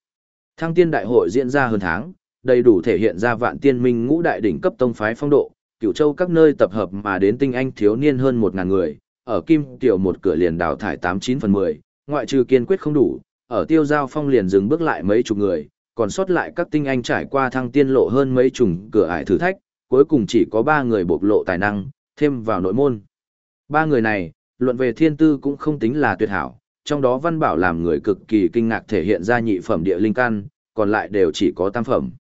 Thăng tiên đại hội diễn ra hơn tháng, đầy đủ thể hiện ra vạn tiên minh ngũ đại đỉnh cấp tông phái phong độ, cửu châu các nơi tập hợp mà đến tinh anh thiếu niên hơn 1.000 người, ở kim tiểu một cửa liền đào thải 89 phần 10, ngoại trừ kiên quyết không đủ, ở tiêu giao phong liền dừng bước lại mấy chục người, còn sót lại các tinh anh trải qua thăng tiên lộ hơn mấy chủng cửa ải thử thách, cuối cùng chỉ có 3 người bộc lộ tài năng, thêm vào nội môn. Ba người này, luận về thiên tư cũng không tính là tuyệt hảo, trong đó văn bảo làm người cực kỳ kinh ngạc thể hiện ra nhị phẩm địa linh căn, còn lại đều chỉ có tam phẩm.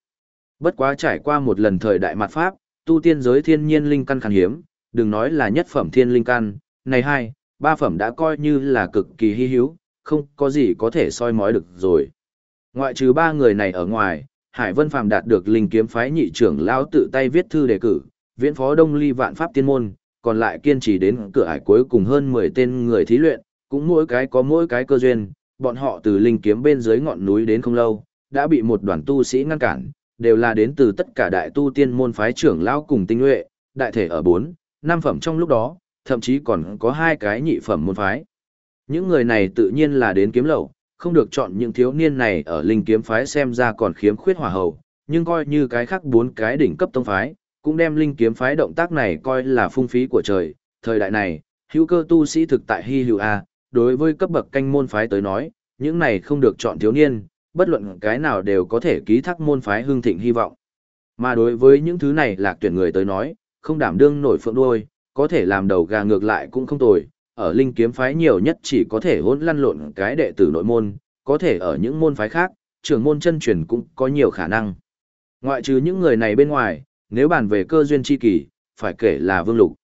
Bất quá trải qua một lần thời đại mặt pháp, tu tiên giới thiên nhiên linh căn khan hiếm, đừng nói là nhất phẩm thiên linh căn, này hai, ba phẩm đã coi như là cực kỳ hy hữu, không có gì có thể soi mói được rồi. Ngoại trừ ba người này ở ngoài, Hải Vân Phàm đạt được linh kiếm phái nhị trưởng lão tự tay viết thư đề cử, viễn phó Đông Ly Vạn Pháp Tiên môn, còn lại kiên trì đến cửa ải cuối cùng hơn 10 tên người thí luyện, cũng mỗi cái có mỗi cái cơ duyên, bọn họ từ linh kiếm bên dưới ngọn núi đến không lâu, đã bị một đoàn tu sĩ ngăn cản, đều là đến từ tất cả đại tu tiên môn phái trưởng lão cùng tinh nhuệ, đại thể ở 4, 5 phẩm trong lúc đó, thậm chí còn có hai cái nhị phẩm môn phái. Những người này tự nhiên là đến kiếm lậu, không được chọn những thiếu niên này ở linh kiếm phái xem ra còn khiếm khuyết hỏa hầu, nhưng coi như cái khác bốn cái đỉnh cấp tông phái, cũng đem linh kiếm phái động tác này coi là phung phí của trời. Thời đại này, hữu cơ tu sĩ thực tại hy hữu A, đối với cấp bậc canh môn phái tới nói, những này không được chọn thiếu niên, bất luận cái nào đều có thể ký thác môn phái hưng thịnh hy vọng. Mà đối với những thứ này lạc tuyển người tới nói, không đảm đương nổi phượng đuôi, có thể làm đầu gà ngược lại cũng không tồi, ở linh kiếm phái nhiều nhất chỉ có thể hỗn lăn lộn cái đệ tử nội môn, có thể ở những môn phái khác, trưởng môn chân truyền cũng có nhiều khả năng. Ngoại trừ những người này bên ngoài, nếu bàn về cơ duyên chi kỳ, phải kể là Vương Lục.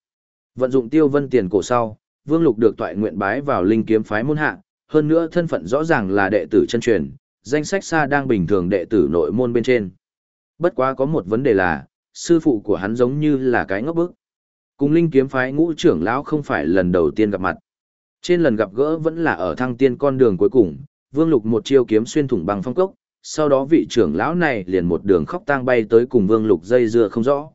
Vận dụng tiêu vân tiền cổ sau, Vương Lục được toại nguyện bái vào linh kiếm phái môn hạ, hơn nữa thân phận rõ ràng là đệ tử chân truyền, danh sách xa đang bình thường đệ tử nội môn bên trên. Bất quá có một vấn đề là, sư phụ của hắn giống như là cái ngốc bức. Cùng linh kiếm phái ngũ trưởng lão không phải lần đầu tiên gặp mặt. Trên lần gặp gỡ vẫn là ở thăng tiên con đường cuối cùng, Vương Lục một chiêu kiếm xuyên thủng bằng phong cốc, sau đó vị trưởng lão này liền một đường khóc tang bay tới cùng Vương Lục dây dưa không rõ.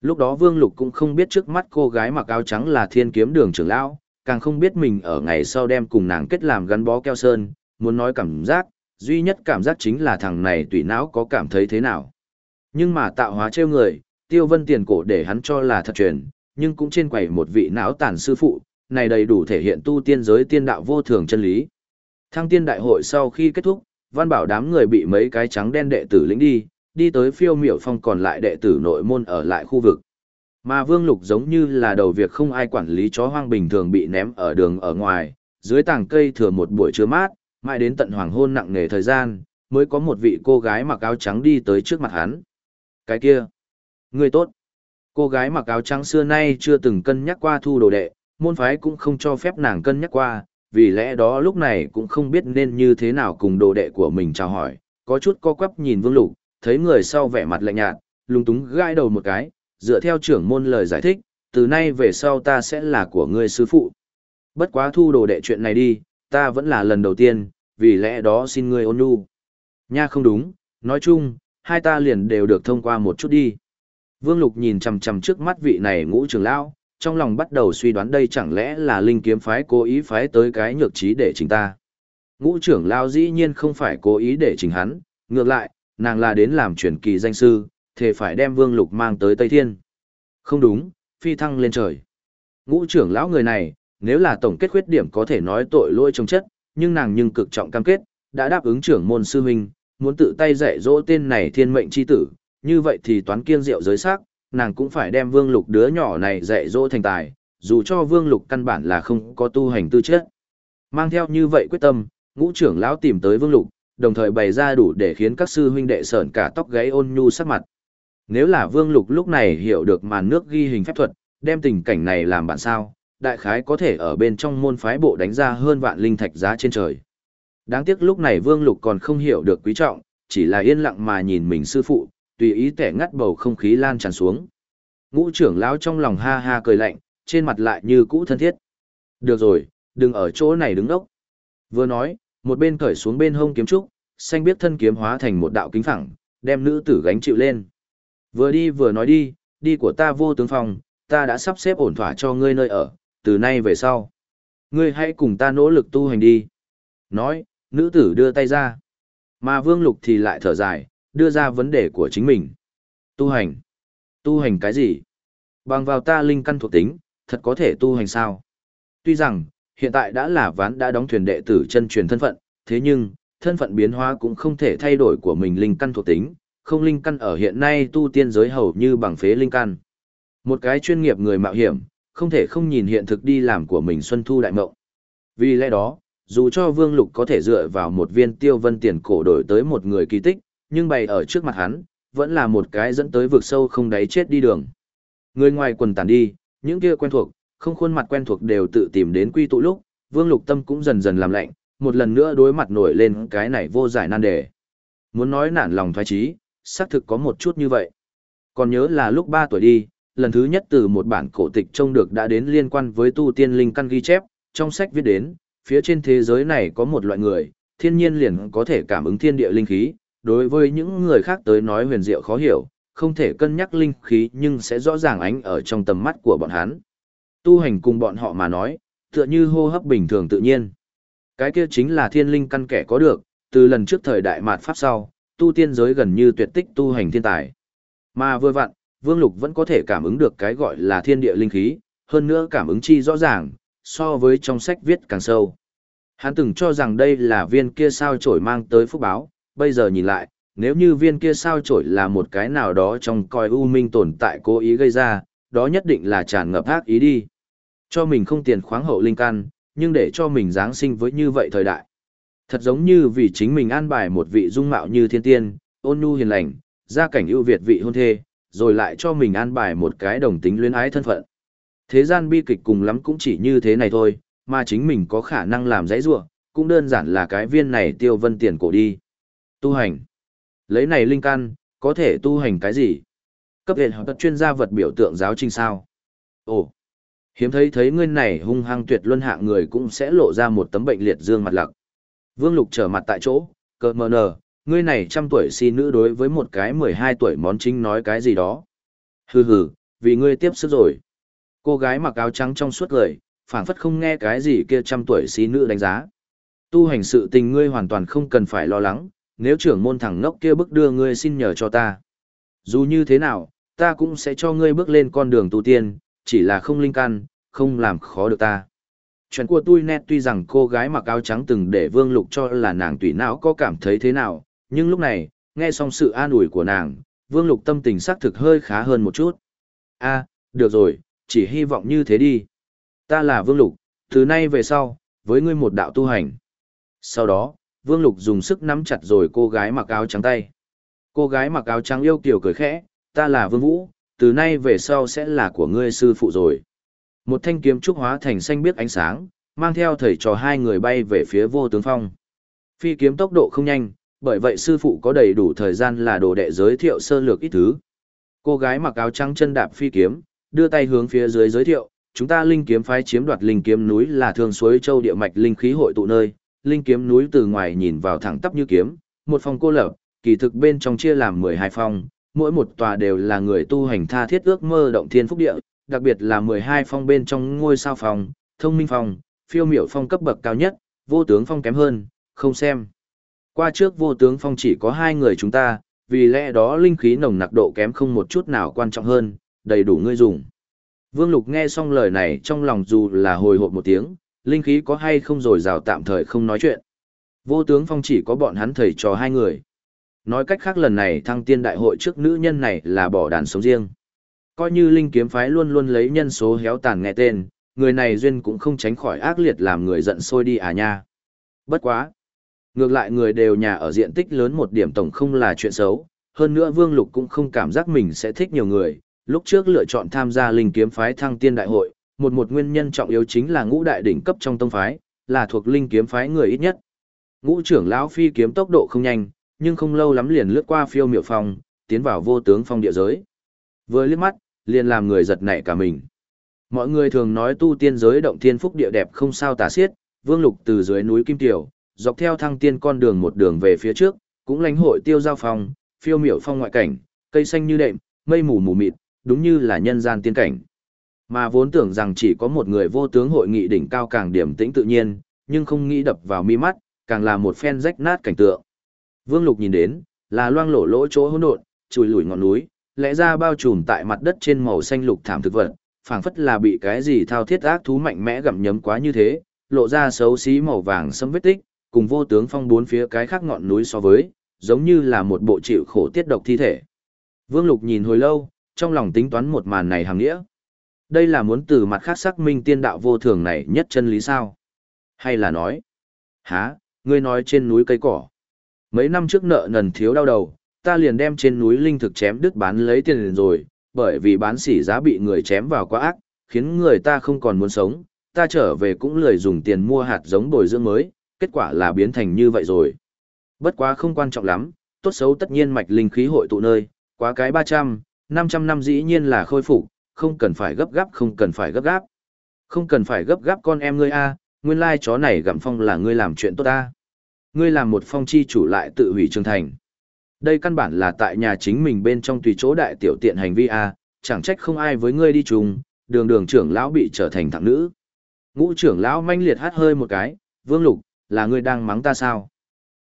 Lúc đó Vương Lục cũng không biết trước mắt cô gái mặc áo trắng là thiên kiếm đường trưởng lão, càng không biết mình ở ngày sau đem cùng nàng kết làm gắn bó keo sơn, muốn nói cảm giác, duy nhất cảm giác chính là thằng này tùy não có cảm thấy thế nào. Nhưng mà tạo hóa trêu người, tiêu vân tiền cổ để hắn cho là thật truyền, nhưng cũng trên quầy một vị não tàn sư phụ, này đầy đủ thể hiện tu tiên giới tiên đạo vô thường chân lý. Thăng tiên đại hội sau khi kết thúc, văn bảo đám người bị mấy cái trắng đen đệ tử lĩnh đi, đi tới phiêu miểu phong còn lại đệ tử nội môn ở lại khu vực. Mà Vương Lục giống như là đầu việc không ai quản lý chó hoang bình thường bị ném ở đường ở ngoài, dưới tàng cây thừa một buổi trưa mát, mãi đến tận hoàng hôn nặng nề thời gian, mới có một vị cô gái mặc áo trắng đi tới trước mặt hắn. Cái kia, người tốt. Cô gái mặc áo trắng xưa nay chưa từng cân nhắc qua thu đồ đệ, môn phái cũng không cho phép nàng cân nhắc qua, vì lẽ đó lúc này cũng không biết nên như thế nào cùng đồ đệ của mình chào hỏi, có chút co quắp nhìn Vương Lục, thấy người sau vẻ mặt lạnh nhạt, lúng túng gãi đầu một cái, dựa theo trưởng môn lời giải thích, từ nay về sau ta sẽ là của ngươi sư phụ. Bất quá thu đồ đệ chuyện này đi, ta vẫn là lần đầu tiên, vì lẽ đó xin ngươi ôn nhu. Nha không đúng, nói chung, hai ta liền đều được thông qua một chút đi. Vương Lục nhìn chằm chằm trước mắt vị này ngũ trưởng lão, trong lòng bắt đầu suy đoán đây chẳng lẽ là linh kiếm phái cố ý phái tới cái nhược trí để chỉnh ta. Ngũ trưởng lão dĩ nhiên không phải cố ý để chỉnh hắn, ngược lại, nàng là đến làm truyền kỳ danh sư, thì phải đem Vương Lục mang tới Tây Thiên. Không đúng, phi thăng lên trời. Ngũ trưởng lão người này, nếu là tổng kết khuyết điểm có thể nói tội lỗi trong chất, nhưng nàng nhưng cực trọng cam kết, đã đáp ứng trưởng môn sư huynh, muốn tự tay dạy dỗ tên này thiên mệnh chi tử, như vậy thì toán kiêng rượu giới sắc, nàng cũng phải đem vương lục đứa nhỏ này dạy dỗ thành tài, dù cho vương lục căn bản là không có tu hành tư chất. Mang theo như vậy quyết tâm, ngũ trưởng lão tìm tới vương lục, đồng thời bày ra đủ để khiến các sư huynh đệ sởn cả tóc gáy ôn nhu sắc mặt. Nếu là vương lục lúc này hiểu được màn nước ghi hình phép thuật, đem tình cảnh này làm bạn sao, đại khái có thể ở bên trong môn phái bộ đánh ra hơn vạn linh thạch giá trên trời. Đáng tiếc lúc này Vương Lục còn không hiểu được quý trọng, chỉ là yên lặng mà nhìn mình sư phụ, tùy ý tẻ ngắt bầu không khí lan tràn xuống. Ngũ trưởng lão trong lòng ha ha cười lạnh, trên mặt lại như cũ thân thiết. Được rồi, đừng ở chỗ này đứng đốc. Vừa nói, một bên cởi xuống bên hông kiếm trúc, xanh biết thân kiếm hóa thành một đạo kính phẳng, đem nữ tử gánh chịu lên. Vừa đi vừa nói đi, đi của ta vô tướng phòng, ta đã sắp xếp ổn thỏa cho ngươi nơi ở, từ nay về sau. Ngươi hãy cùng ta nỗ lực tu hành đi. Nói, nữ tử đưa tay ra. Mà Vương Lục thì lại thở dài, đưa ra vấn đề của chính mình. Tu hành. Tu hành cái gì? Bằng vào ta linh căn thuộc tính, thật có thể tu hành sao? Tuy rằng, hiện tại đã là ván đã đóng thuyền đệ tử chân truyền thân phận, thế nhưng, thân phận biến hóa cũng không thể thay đổi của mình linh căn thuộc tính, không linh căn ở hiện nay tu tiên giới hầu như bằng phế linh căn. Một cái chuyên nghiệp người mạo hiểm, không thể không nhìn hiện thực đi làm của mình xuân thu đại mộng. Vì lẽ đó, dù cho Vương Lục có thể dựa vào một viên tiêu vân tiền cổ đổi tới một người kỳ tích, nhưng bày ở trước mặt hắn, vẫn là một cái dẫn tới vực sâu không đáy chết đi đường. Người ngoài quần tàn đi, những kia quen thuộc, không khuôn mặt quen thuộc đều tự tìm đến quy tụ lúc, Vương Lục Tâm cũng dần dần làm lạnh, một lần nữa đối mặt nổi lên cái này vô giải nan đề. Muốn nói nản lòng thoái trí, xác thực có một chút như vậy. Còn nhớ là lúc 3 tuổi đi, lần thứ nhất từ một bản cổ tịch trông được đã đến liên quan với tu tiên linh căn ghi chép, trong sách viết đến, phía trên thế giới này có một loại người, thiên nhiên liền có thể cảm ứng thiên địa linh khí, đối với những người khác tới nói huyền diệu khó hiểu, không thể cân nhắc linh khí nhưng sẽ rõ ràng ánh ở trong tầm mắt của bọn hắn. Tu hành cùng bọn họ mà nói, tựa như hô hấp bình thường tự nhiên. Cái kia chính là thiên linh căn kẻ có được, từ lần trước thời đại mạt pháp sau, tu tiên giới gần như tuyệt tích tu hành thiên tài. Mà vừa vặn, Vương Lục vẫn có thể cảm ứng được cái gọi là thiên địa linh khí, hơn nữa cảm ứng chi rõ ràng, so với trong sách viết càng sâu. Hắn từng cho rằng đây là viên kia sao chổi mang tới phúc báo, bây giờ nhìn lại, nếu như viên kia sao chổi là một cái nào đó trong coi u minh tồn tại cố ý gây ra, đó nhất định là tràn ngập ác ý đi. Cho mình không tiền khoáng hậu linh căn, nhưng để cho mình giáng sinh với như vậy thời đại. Thật giống như vì chính mình an bài một vị dung mạo như thiên tiên, ôn nhu hiền lành, gia cảnh ưu việt vị hôn thê, rồi lại cho mình an bài một cái đồng tính luyến ái thân phận. Thế gian bi kịch cùng lắm cũng chỉ như thế này thôi, mà chính mình có khả năng làm dãy ruộng, cũng đơn giản là cái viên này tiêu vân tiền cổ đi. Tu hành. Lấy này linh căn, có thể tu hành cái gì? Cấp hệ học chuyên gia vật biểu tượng giáo trình sao? Ồ, hiếm thấy thấy ngươi này hung hăng tuyệt luân hạng người cũng sẽ lộ ra một tấm bệnh liệt dương mặt lặc. Vương Lục trở mặt tại chỗ, cơ mờ nờ, ngươi này trăm tuổi si nữ đối với một cái mười hai tuổi món chính nói cái gì đó. Hừ hừ, vì ngươi tiếp sức rồi. Cô gái mặc áo trắng trong suốt lời, phảng phất không nghe cái gì kia trăm tuổi si nữ đánh giá. Tu hành sự tình ngươi hoàn toàn không cần phải lo lắng, nếu trưởng môn thẳng ngốc kia bước đưa ngươi xin nhờ cho ta. Dù như thế nào, ta cũng sẽ cho ngươi bước lên con đường tu tiên, chỉ là không linh căn, không làm khó được ta. Chuyện của tôi nét tuy rằng cô gái mặc áo trắng từng để vương lục cho là nàng tùy não có cảm thấy thế nào, nhưng lúc này, nghe xong sự an ủi của nàng, vương lục tâm tình xác thực hơi khá hơn một chút. a được rồi, chỉ hy vọng như thế đi. Ta là vương lục, từ nay về sau, với ngươi một đạo tu hành. Sau đó, vương lục dùng sức nắm chặt rồi cô gái mặc áo trắng tay. Cô gái mặc áo trắng yêu kiều cười khẽ, ta là vương vũ, từ nay về sau sẽ là của ngươi sư phụ rồi. Một thanh kiếm trúc hóa thành xanh biếc ánh sáng, mang theo thầy trò hai người bay về phía vô tướng phong. Phi kiếm tốc độ không nhanh, bởi vậy sư phụ có đầy đủ thời gian là đồ đệ giới thiệu sơ lược ít thứ. Cô gái mặc áo trắng chân đạp phi kiếm, đưa tay hướng phía dưới giới thiệu, chúng ta linh kiếm phái chiếm đoạt linh kiếm núi là thường suối châu địa mạch linh khí hội tụ nơi, linh kiếm núi từ ngoài nhìn vào thẳng tắp như kiếm, một phòng cô lập, kỳ thực bên trong chia làm 12 phòng, mỗi một tòa đều là người tu hành tha thiết ước mơ động thiên phúc địa, đặc biệt là 12 phong bên trong ngôi sao phòng, thông minh phòng, phiêu miểu phong cấp bậc cao nhất, vô tướng phong kém hơn, không xem. Qua trước vô tướng phong chỉ có hai người chúng ta, vì lẽ đó linh khí nồng nặc độ kém không một chút nào quan trọng hơn, đầy đủ ngươi dùng. Vương Lục nghe xong lời này trong lòng dù là hồi hộp một tiếng, linh khí có hay không rồi rào tạm thời không nói chuyện. Vô tướng phong chỉ có bọn hắn thầy trò hai người. Nói cách khác lần này thăng tiên đại hội trước nữ nhân này là bỏ đàn sống riêng. Coi như linh kiếm phái luôn luôn lấy nhân số héo tàn nghe tên, người này duyên cũng không tránh khỏi ác liệt làm người giận sôi đi à nha. Bất quá. Ngược lại người đều nhà ở diện tích lớn một điểm tổng không là chuyện xấu, hơn nữa Vương Lục cũng không cảm giác mình sẽ thích nhiều người, lúc trước lựa chọn tham gia linh kiếm phái thăng tiên đại hội, một một nguyên nhân trọng yếu chính là ngũ đại đỉnh cấp trong tông phái, là thuộc linh kiếm phái người ít nhất. Ngũ trưởng lão phi kiếm tốc độ không nhanh, nhưng không lâu lắm liền lướt qua phiêu miệu phong, tiến vào vô tướng phong địa giới. Vừa liếc mắt, liền làm người giật nảy cả mình. Mọi người thường nói tu tiên giới động thiên phúc địa đẹp không sao tả xiết, Vương Lục từ dưới núi Kim Tiểu, dọc theo thăng tiên con đường một đường về phía trước, cũng lãnh hội tiêu giao phong, phiêu miểu phong ngoại cảnh, cây xanh như đệm, mây mù mù mịt, đúng như là nhân gian tiên cảnh. Mà vốn tưởng rằng chỉ có một người vô tướng hội nghị đỉnh cao càng điểm tĩnh tự nhiên, nhưng không nghĩ đập vào mi mắt, càng là một phen rách nát cảnh tượng. Vương Lục nhìn đến, là loang lổ lỗ chỗ hỗn độn, chùi lủi ngọn núi, lẽ ra bao trùm tại mặt đất trên màu xanh lục thảm thực vật, phảng phất là bị cái gì thao thiết ác thú mạnh mẽ gặm nhấm quá như thế, lộ ra xấu xí màu vàng sẫm vết tích, cùng vô tướng phong bốn phía cái khác ngọn núi so với, giống như là một bộ chịu khổ tiết độc thi thể. Vương Lục nhìn hồi lâu, trong lòng tính toán một màn này hàng nghĩa. Đây là muốn từ mặt khác xác minh tiên đạo vô thường này nhất chân lý sao? Hay là nói, hả ngươi nói trên núi cây cỏ. Mấy năm trước nợ nần thiếu đau đầu, ta liền đem trên núi linh thực chém đứt bán lấy tiền rồi, bởi vì bán sỉ giá bị người chém vào quá ác, khiến người ta không còn muốn sống, ta trở về cũng lười dùng tiền mua hạt giống bồi dưỡng mới, kết quả là biến thành như vậy rồi. Bất quá không quan trọng lắm, tốt xấu tất nhiên mạch linh khí hội tụ nơi, quá cái 300, 500 năm dĩ nhiên là khôi phục, không cần phải gấp gáp không cần phải gấp gáp. Không cần phải gấp gáp con em ngươi a, nguyên lai chó này gặm phong là ngươi làm chuyện tốt ta. Ngươi làm một phong chi chủ lại tự hủy trường thành. Đây căn bản là tại nhà chính mình bên trong tùy chỗ đại tiểu tiện hành vi a, chẳng trách không ai với ngươi đi chung, đường đường trưởng lão bị trở thành thằng nữ. Ngũ trưởng lão manh liệt hát hơi một cái, vương lục, là ngươi đang mắng ta sao?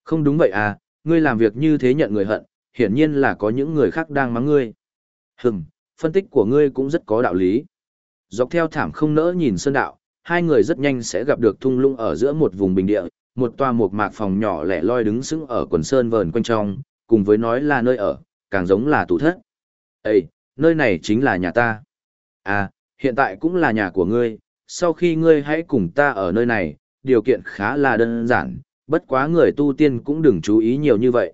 Không đúng vậy à, ngươi làm việc như thế nhận người hận, hiển nhiên là có những người khác đang mắng ngươi. Hừm, phân tích của ngươi cũng rất có đạo lý. Dọc theo thảm không nỡ nhìn sơn đạo, hai người rất nhanh sẽ gặp được thung lũng ở giữa một vùng bình địa, một tòa một mạc phòng nhỏ lẻ loi đứng sững ở quần sơn vờn quanh trong, cùng với nói là nơi ở, càng giống là tủ thất. Ê, nơi này chính là nhà ta. À, hiện tại cũng là nhà của ngươi, sau khi ngươi hãy cùng ta ở nơi này, điều kiện khá là đơn giản, bất quá người tu tiên cũng đừng chú ý nhiều như vậy.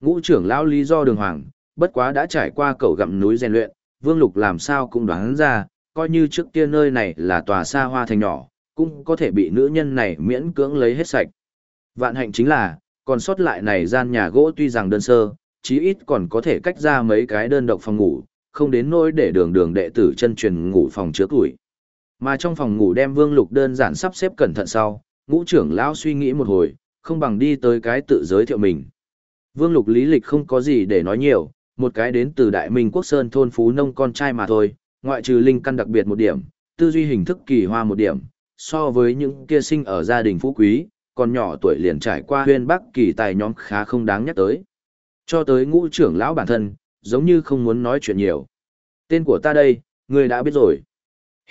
Ngũ trưởng lão lý do đường hoàng, bất quá đã trải qua cầu gặm núi rèn luyện, Vương Lục làm sao cũng đoán ra, coi như trước kia nơi này là tòa xa hoa thành nhỏ, cũng có thể bị nữ nhân này miễn cưỡng lấy hết sạch. Vạn hạnh chính là, còn sót lại này gian nhà gỗ tuy rằng đơn sơ, chí ít còn có thể cách ra mấy cái đơn độc phòng ngủ, không đến nỗi để đường đường đệ tử chân truyền ngủ phòng chứa tuổi. Mà trong phòng ngủ đem Vương Lục đơn giản sắp xếp cẩn thận sau, ngũ trưởng lão suy nghĩ một hồi, không bằng đi tới cái tự giới thiệu mình. Vương Lục lý lịch không có gì để nói nhiều, một cái đến từ Đại Minh Quốc Sơn thôn phú nông con trai mà thôi, ngoại trừ linh căn đặc biệt một điểm, tư duy hình thức kỳ hoa một điểm, so với những kia sinh ở gia đình phú quý, còn nhỏ tuổi liền trải qua huyên bắc kỳ tài nhóm khá không đáng nhắc tới. Cho tới ngũ trưởng lão bản thân, giống như không muốn nói chuyện nhiều. Tên của ta đây, người đã biết rồi.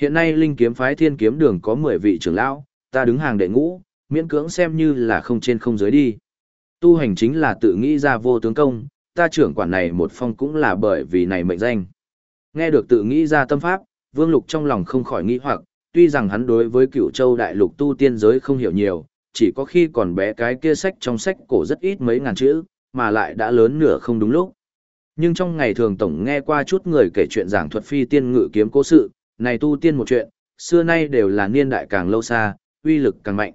Hiện nay linh kiếm phái thiên kiếm đường có 10 vị trưởng lão, ta đứng hàng đệ ngũ, miễn cưỡng xem như là không trên không dưới đi. Tu hành chính là tự nghĩ ra vô tướng công, ta trưởng quản này một phong cũng là bởi vì này mệnh danh. Nghe được tự nghĩ ra tâm pháp, Vương Lục trong lòng không khỏi nghĩ hoặc, tuy rằng hắn đối với cựu châu đại lục tu tiên giới không hiểu nhiều, chỉ có khi còn bé cái kia sách trong sách cổ rất ít mấy ngàn chữ, mà lại đã lớn nửa không đúng lúc. Nhưng trong ngày thường tổng nghe qua chút người kể chuyện giảng thuật phi tiên ngự kiếm cố sự, này tu tiên một chuyện, xưa nay đều là niên đại càng lâu xa, uy lực càng mạnh.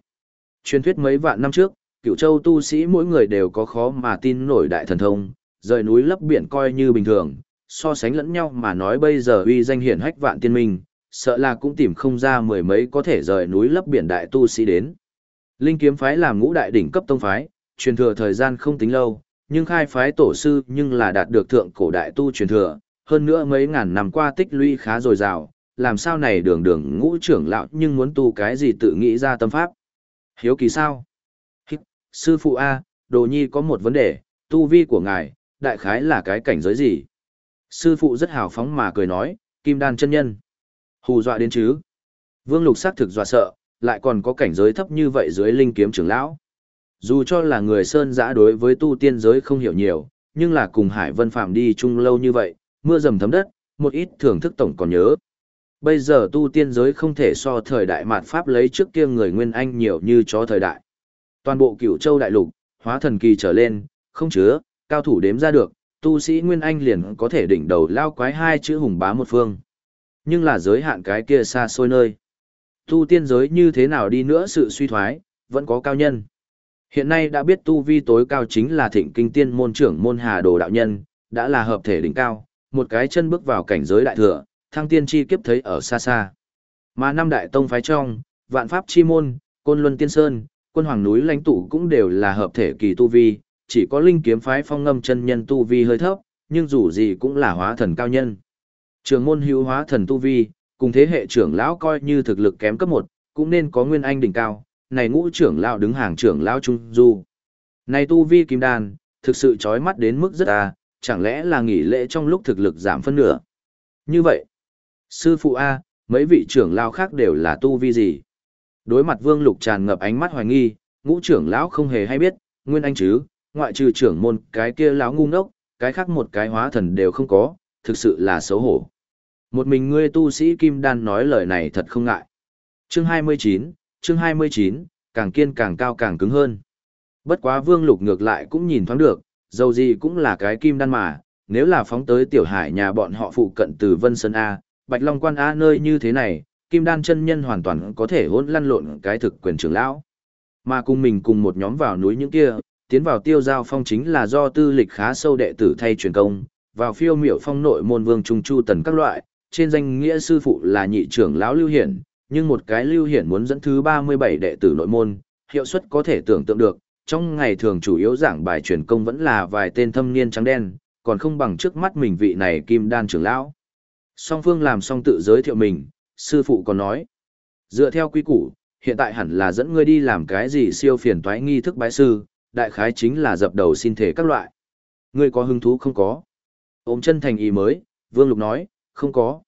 Truyền thuyết mấy vạn năm trước, cựu châu tu sĩ mỗi người đều có khó mà tin nổi đại thần thông, rời núi lấp biển coi như bình thường, so sánh lẫn nhau mà nói bây giờ uy danh hiển hách vạn tiên minh, sợ là cũng tìm không ra mười mấy có thể rời núi lấp biển đại tu sĩ đến. Linh kiếm phái làm ngũ đại đỉnh cấp tông phái, truyền thừa thời gian không tính lâu, nhưng khai phái tổ sư nhưng là đạt được thượng cổ đại tu truyền thừa, hơn nữa mấy ngàn năm qua tích lũy khá dồi dào, làm sao này đường đường ngũ trưởng lão nhưng muốn tu cái gì tự nghĩ ra tâm pháp. Hiếu kỳ sao? Hít, sư phụ A, đồ nhi có một vấn đề, tu vi của ngài, đại khái là cái cảnh giới gì? Sư phụ rất hào phóng mà cười nói, kim đan chân nhân. Hù dọa đến chứ? Vương lục xác thực dọa sợ, lại còn có cảnh giới thấp như vậy dưới linh kiếm trưởng lão. Dù cho là người sơn giã đối với tu tiên giới không hiểu nhiều, nhưng là cùng Hải Vân Phạm đi chung lâu như vậy, mưa dầm thấm đất, một ít thưởng thức tổng còn nhớ. Bây giờ tu tiên giới không thể so thời đại mạt Pháp lấy trước kia người Nguyên Anh nhiều như chó thời đại. Toàn bộ cửu châu đại lục, hóa thần kỳ trở lên, không chứa, cao thủ đếm ra được, tu sĩ Nguyên Anh liền có thể đỉnh đầu lao quái hai chữ hùng bá một phương. Nhưng là giới hạn cái kia xa xôi nơi. Tu tiên giới như thế nào đi nữa sự suy thoái, vẫn có cao nhân. Hiện nay đã biết tu vi tối cao chính là thịnh kinh tiên môn trưởng môn hà đồ đạo nhân, đã là hợp thể đỉnh cao, một cái chân bước vào cảnh giới đại thừa, thăng tiên chi kiếp thấy ở xa xa. Mà năm đại tông phái trong, vạn pháp chi môn, côn luân tiên sơn, quân hoàng núi lãnh tụ cũng đều là hợp thể kỳ tu vi, chỉ có linh kiếm phái phong ngâm chân nhân tu vi hơi thấp, nhưng dù gì cũng là hóa thần cao nhân. Trường môn hữu hóa thần tu vi, cùng thế hệ trưởng lão coi như thực lực kém cấp 1, cũng nên có nguyên anh đỉnh cao, này ngũ trưởng lão đứng hàng trưởng lão trung du. Này tu vi kim đan, thực sự chói mắt đến mức rất à, chẳng lẽ là nghỉ lễ trong lúc thực lực giảm phân nửa. Như vậy, sư phụ A, mấy vị trưởng lão khác đều là tu vi gì? Đối mặt vương lục tràn ngập ánh mắt hoài nghi, ngũ trưởng lão không hề hay biết, nguyên anh chứ, ngoại trừ trưởng môn cái kia lão ngu ngốc, cái khác một cái hóa thần đều không có, thực sự là xấu hổ. Một mình ngươi tu sĩ Kim Đan nói lời này thật không ngại. Chương 29, chương 29, càng kiên càng cao càng cứng hơn. Bất quá Vương Lục ngược lại cũng nhìn thoáng được, dầu gì cũng là cái Kim Đan mà, nếu là phóng tới tiểu hải nhà bọn họ phụ cận từ Vân Sơn A, Bạch Long Quan A nơi như thế này, Kim Đan chân nhân hoàn toàn có thể hỗn lăn lộn cái thực quyền trưởng lão. Mà cùng mình cùng một nhóm vào núi những kia, tiến vào tiêu giao phong chính là do tư lịch khá sâu đệ tử thay truyền công, vào phiêu miểu phong nội môn vương trung chu tần các loại, trên danh nghĩa sư phụ là nhị trưởng lão Lưu Hiển, nhưng một cái Lưu Hiển muốn dẫn thứ 37 đệ tử nội môn, hiệu suất có thể tưởng tượng được, trong ngày thường chủ yếu giảng bài truyền công vẫn là vài tên thâm niên trắng đen, còn không bằng trước mắt mình vị này kim đan trưởng lão. Song phương làm xong tự giới thiệu mình, sư phụ còn nói, dựa theo quy củ, hiện tại hẳn là dẫn ngươi đi làm cái gì siêu phiền toái nghi thức bái sư, đại khái chính là dập đầu xin thể các loại. Ngươi có hứng thú không có? Ôm chân thành ý mới, Vương Lục nói, không có.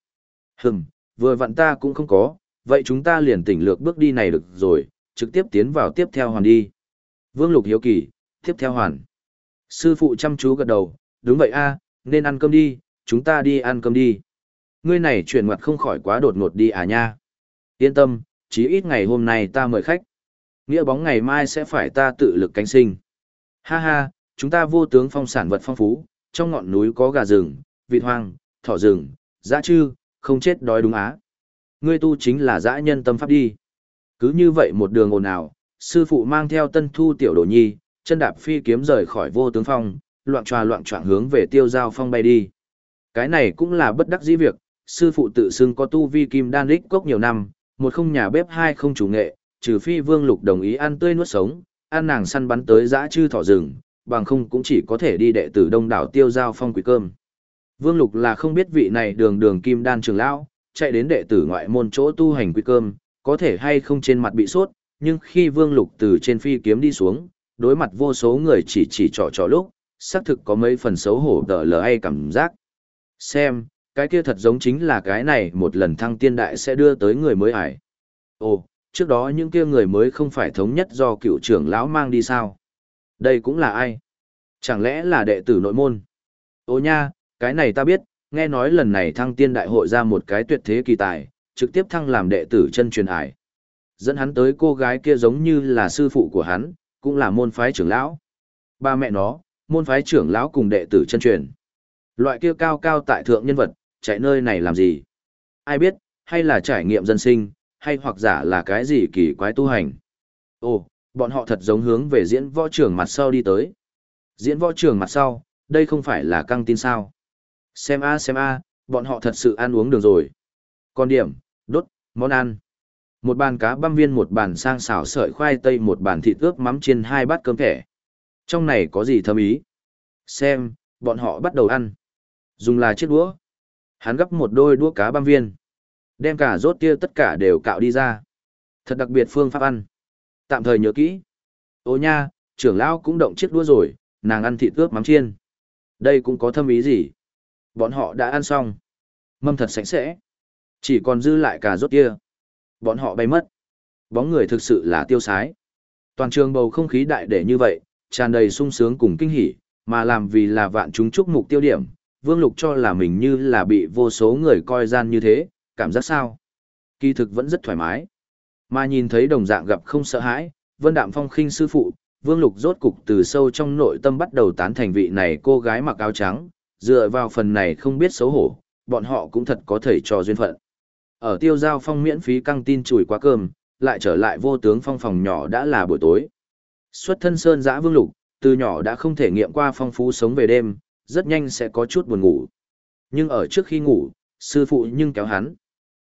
Hừm, vừa vặn ta cũng không có, vậy chúng ta liền tỉnh lược bước đi này được rồi, trực tiếp tiến vào tiếp theo hoàn đi. Vương Lục hiếu kỳ, tiếp theo hoàn. Sư phụ chăm chú gật đầu, đúng vậy a, nên ăn cơm đi, chúng ta đi ăn cơm đi. Ngươi này chuyển ngoặt không khỏi quá đột ngột đi à nha. Yên tâm, chí ít ngày hôm nay ta mời khách. Nghĩa bóng ngày mai sẽ phải ta tự lực cánh sinh. Ha ha, chúng ta vô tướng phong sản vật phong phú, trong ngọn núi có gà rừng, vịt hoang, thỏ rừng, dã chư, không chết đói đúng á. Ngươi tu chính là dã nhân tâm pháp đi. Cứ như vậy một đường ồn ào, sư phụ mang theo tân thu tiểu đồ nhi, chân đạp phi kiếm rời khỏi vô tướng phong, loạn tròa loạn trọng hướng về tiêu giao phong bay đi. Cái này cũng là bất đắc dĩ việc, sư phụ tự xưng có tu vi kim đan lích cốc nhiều năm, một không nhà bếp hai không chủ nghệ, trừ phi vương lục đồng ý ăn tươi nuốt sống, ăn nàng săn bắn tới dã chư thỏ rừng, bằng không cũng chỉ có thể đi đệ tử đông đảo tiêu giao phong quỷ cơm. Vương Lục là không biết vị này đường đường kim đan trường lão, chạy đến đệ tử ngoại môn chỗ tu hành quỷ cơm, có thể hay không trên mặt bị sốt, nhưng khi Vương Lục từ trên phi kiếm đi xuống, đối mặt vô số người chỉ chỉ trò trò lúc, xác thực có mấy phần xấu hổ đỡ lờ hay cảm giác. Xem, cái kia thật giống chính là cái này một lần thăng tiên đại sẽ đưa tới người mới ải. Ồ, trước đó những kia người mới không phải thống nhất do cựu trưởng lão mang đi sao? Đây cũng là ai? Chẳng lẽ là đệ tử nội môn? Ô nha, cái này ta biết, nghe nói lần này thăng tiên đại hội ra một cái tuyệt thế kỳ tài, trực tiếp thăng làm đệ tử chân truyền ải. Dẫn hắn tới cô gái kia giống như là sư phụ của hắn, cũng là môn phái trưởng lão. Ba mẹ nó, môn phái trưởng lão cùng đệ tử chân truyền. Loại kia cao cao tại thượng nhân vật, chạy nơi này làm gì? Ai biết, hay là trải nghiệm dân sinh, hay hoặc giả là cái gì kỳ quái tu hành. Ồ, bọn họ thật giống hướng về diễn võ trường mặt sau đi tới. Diễn võ trường mặt sau, đây không phải là căng tin sao. Xem a xem a, bọn họ thật sự ăn uống được rồi. Còn điểm, đốt, món ăn. Một bàn cá băm viên một bàn sang xào sợi khoai tây một bàn thịt ướp mắm chiên hai bát cơm thẻ. Trong này có gì thâm ý? Xem, bọn họ bắt đầu ăn. Dùng là chiếc đũa. Hắn gấp một đôi đũa cá băm viên. Đem cả rốt tia tất cả đều cạo đi ra. Thật đặc biệt phương pháp ăn. Tạm thời nhớ kỹ. Ô nha, trưởng lão cũng động chiếc đũa rồi, nàng ăn thịt ướp mắm chiên. Đây cũng có thâm ý gì? Bọn họ đã ăn xong. Mâm thật sạch sẽ. Chỉ còn dư lại cả rốt kia. Bọn họ bay mất. Bóng người thực sự là tiêu sái. Toàn trường bầu không khí đại để như vậy, tràn đầy sung sướng cùng kinh hỉ, mà làm vì là vạn chúng chúc mục tiêu điểm. Vương Lục cho là mình như là bị vô số người coi gian như thế, cảm giác sao? Kỳ thực vẫn rất thoải mái. Mà nhìn thấy đồng dạng gặp không sợ hãi, Vân Đạm Phong khinh sư phụ, Vương Lục rốt cục từ sâu trong nội tâm bắt đầu tán thành vị này cô gái mặc áo trắng, dựa vào phần này không biết xấu hổ, bọn họ cũng thật có thể trò duyên phận. Ở tiêu giao phong miễn phí căng tin chùi quá cơm, lại trở lại vô tướng phong phòng nhỏ đã là buổi tối. Xuất thân sơn giã Vương Lục, từ nhỏ đã không thể nghiệm qua phong phú sống về đêm, rất nhanh sẽ có chút buồn ngủ. Nhưng ở trước khi ngủ, sư phụ nhưng kéo hắn.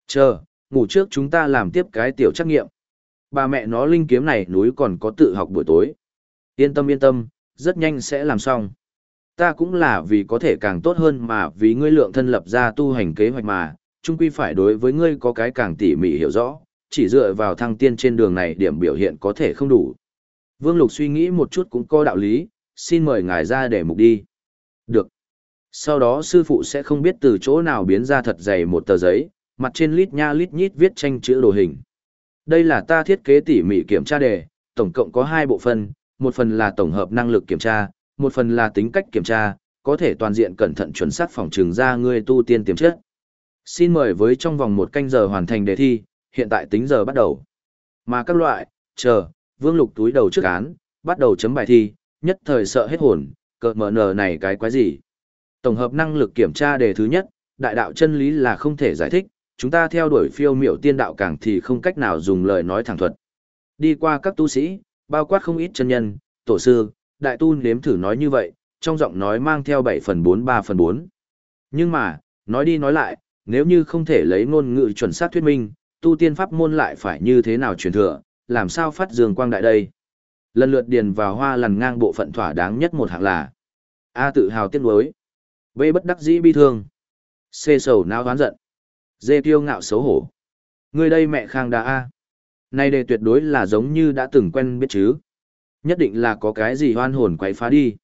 Chờ, ngủ trước chúng ta làm tiếp cái tiểu trắc nghiệm. Bà mẹ nó linh kiếm này núi còn có tự học buổi tối. Yên tâm yên tâm, rất nhanh sẽ làm xong. Ta cũng là vì có thể càng tốt hơn mà vì ngươi lượng thân lập ra tu hành kế hoạch mà, chung quy phải đối với ngươi có cái càng tỉ mỉ hiểu rõ, chỉ dựa vào thăng tiên trên đường này điểm biểu hiện có thể không đủ. Vương Lục suy nghĩ một chút cũng có đạo lý, xin mời ngài ra để mục đi. Được. Sau đó sư phụ sẽ không biết từ chỗ nào biến ra thật dày một tờ giấy, mặt trên lít nha lít nhít viết tranh chữ đồ hình. Đây là ta thiết kế tỉ mỉ kiểm tra đề, tổng cộng có hai bộ phận, một phần là tổng hợp năng lực kiểm tra, một phần là tính cách kiểm tra, có thể toàn diện cẩn thận chuẩn xác phòng trường ra ngươi tu tiên tiềm chất. Xin mời với trong vòng một canh giờ hoàn thành đề thi, hiện tại tính giờ bắt đầu. Mà các loại, chờ, vương lục túi đầu trước án, bắt đầu chấm bài thi, nhất thời sợ hết hồn, Cờ mở nờ này cái quái gì. Tổng hợp năng lực kiểm tra đề thứ nhất, đại đạo chân lý là không thể giải thích, chúng ta theo đuổi phiêu miểu tiên đạo càng thì không cách nào dùng lời nói thẳng thuật. Đi qua các tu sĩ, bao quát không ít chân nhân, tổ sư, đại tu nếm thử nói như vậy, trong giọng nói mang theo 7 phần 4 3 phần 4. Nhưng mà, nói đi nói lại, nếu như không thể lấy ngôn ngữ chuẩn xác thuyết minh, tu tiên pháp môn lại phải như thế nào truyền thừa, làm sao phát dương quang đại đây. Lần lượt điền vào hoa lằn ngang bộ phận thỏa đáng nhất một hạng là A tự hào tiếc nuối, B bất đắc dĩ bi thương, C sầu não oán giận, D kiêu ngạo xấu hổ. Người đây mẹ khang đã A. nay đề tuyệt đối là giống như đã từng quen biết chứ. Nhất định là có cái gì hoan hồn quấy phá đi.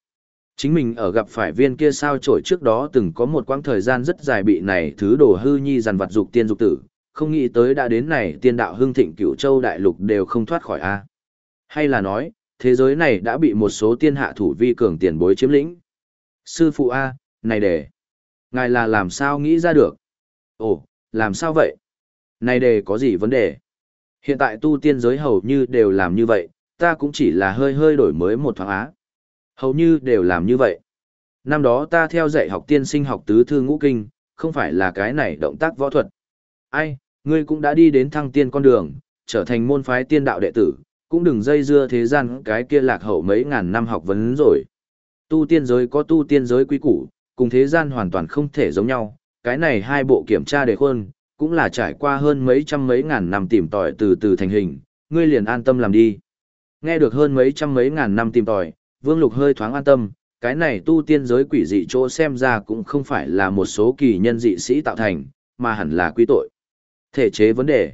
Chính mình ở gặp phải viên kia sao trổi trước đó từng có một quãng thời gian rất dài bị này thứ đồ hư nhi dằn vặt dục tiên dục tử, không nghĩ tới đã đến này tiên đạo hưng thịnh cửu châu đại lục đều không thoát khỏi a. Hay là nói, thế giới này đã bị một số tiên hạ thủ vi cường tiền bối chiếm lĩnh. Sư phụ A, này để. Ngài là làm sao nghĩ ra được? Ồ, làm sao vậy? Này đề có gì vấn đề? Hiện tại tu tiên giới hầu như đều làm như vậy, ta cũng chỉ là hơi hơi đổi mới một thoáng á. Hầu như đều làm như vậy. Năm đó ta theo dạy học tiên sinh học tứ thư ngũ kinh, không phải là cái này động tác võ thuật. Ai, ngươi cũng đã đi đến thăng tiên con đường, trở thành môn phái tiên đạo đệ tử, cũng đừng dây dưa thế gian cái kia lạc hậu mấy ngàn năm học vấn rồi. Tu tiên giới có tu tiên giới quý củ, cùng thế gian hoàn toàn không thể giống nhau, cái này hai bộ kiểm tra đề khuôn, cũng là trải qua hơn mấy trăm mấy ngàn năm tìm tòi từ từ thành hình, ngươi liền an tâm làm đi. Nghe được hơn mấy trăm mấy ngàn năm tìm tòi, Vương Lục hơi thoáng an tâm, cái này tu tiên giới quỷ dị chỗ xem ra cũng không phải là một số kỳ nhân dị sĩ tạo thành, mà hẳn là quy tội. Thể chế vấn đề.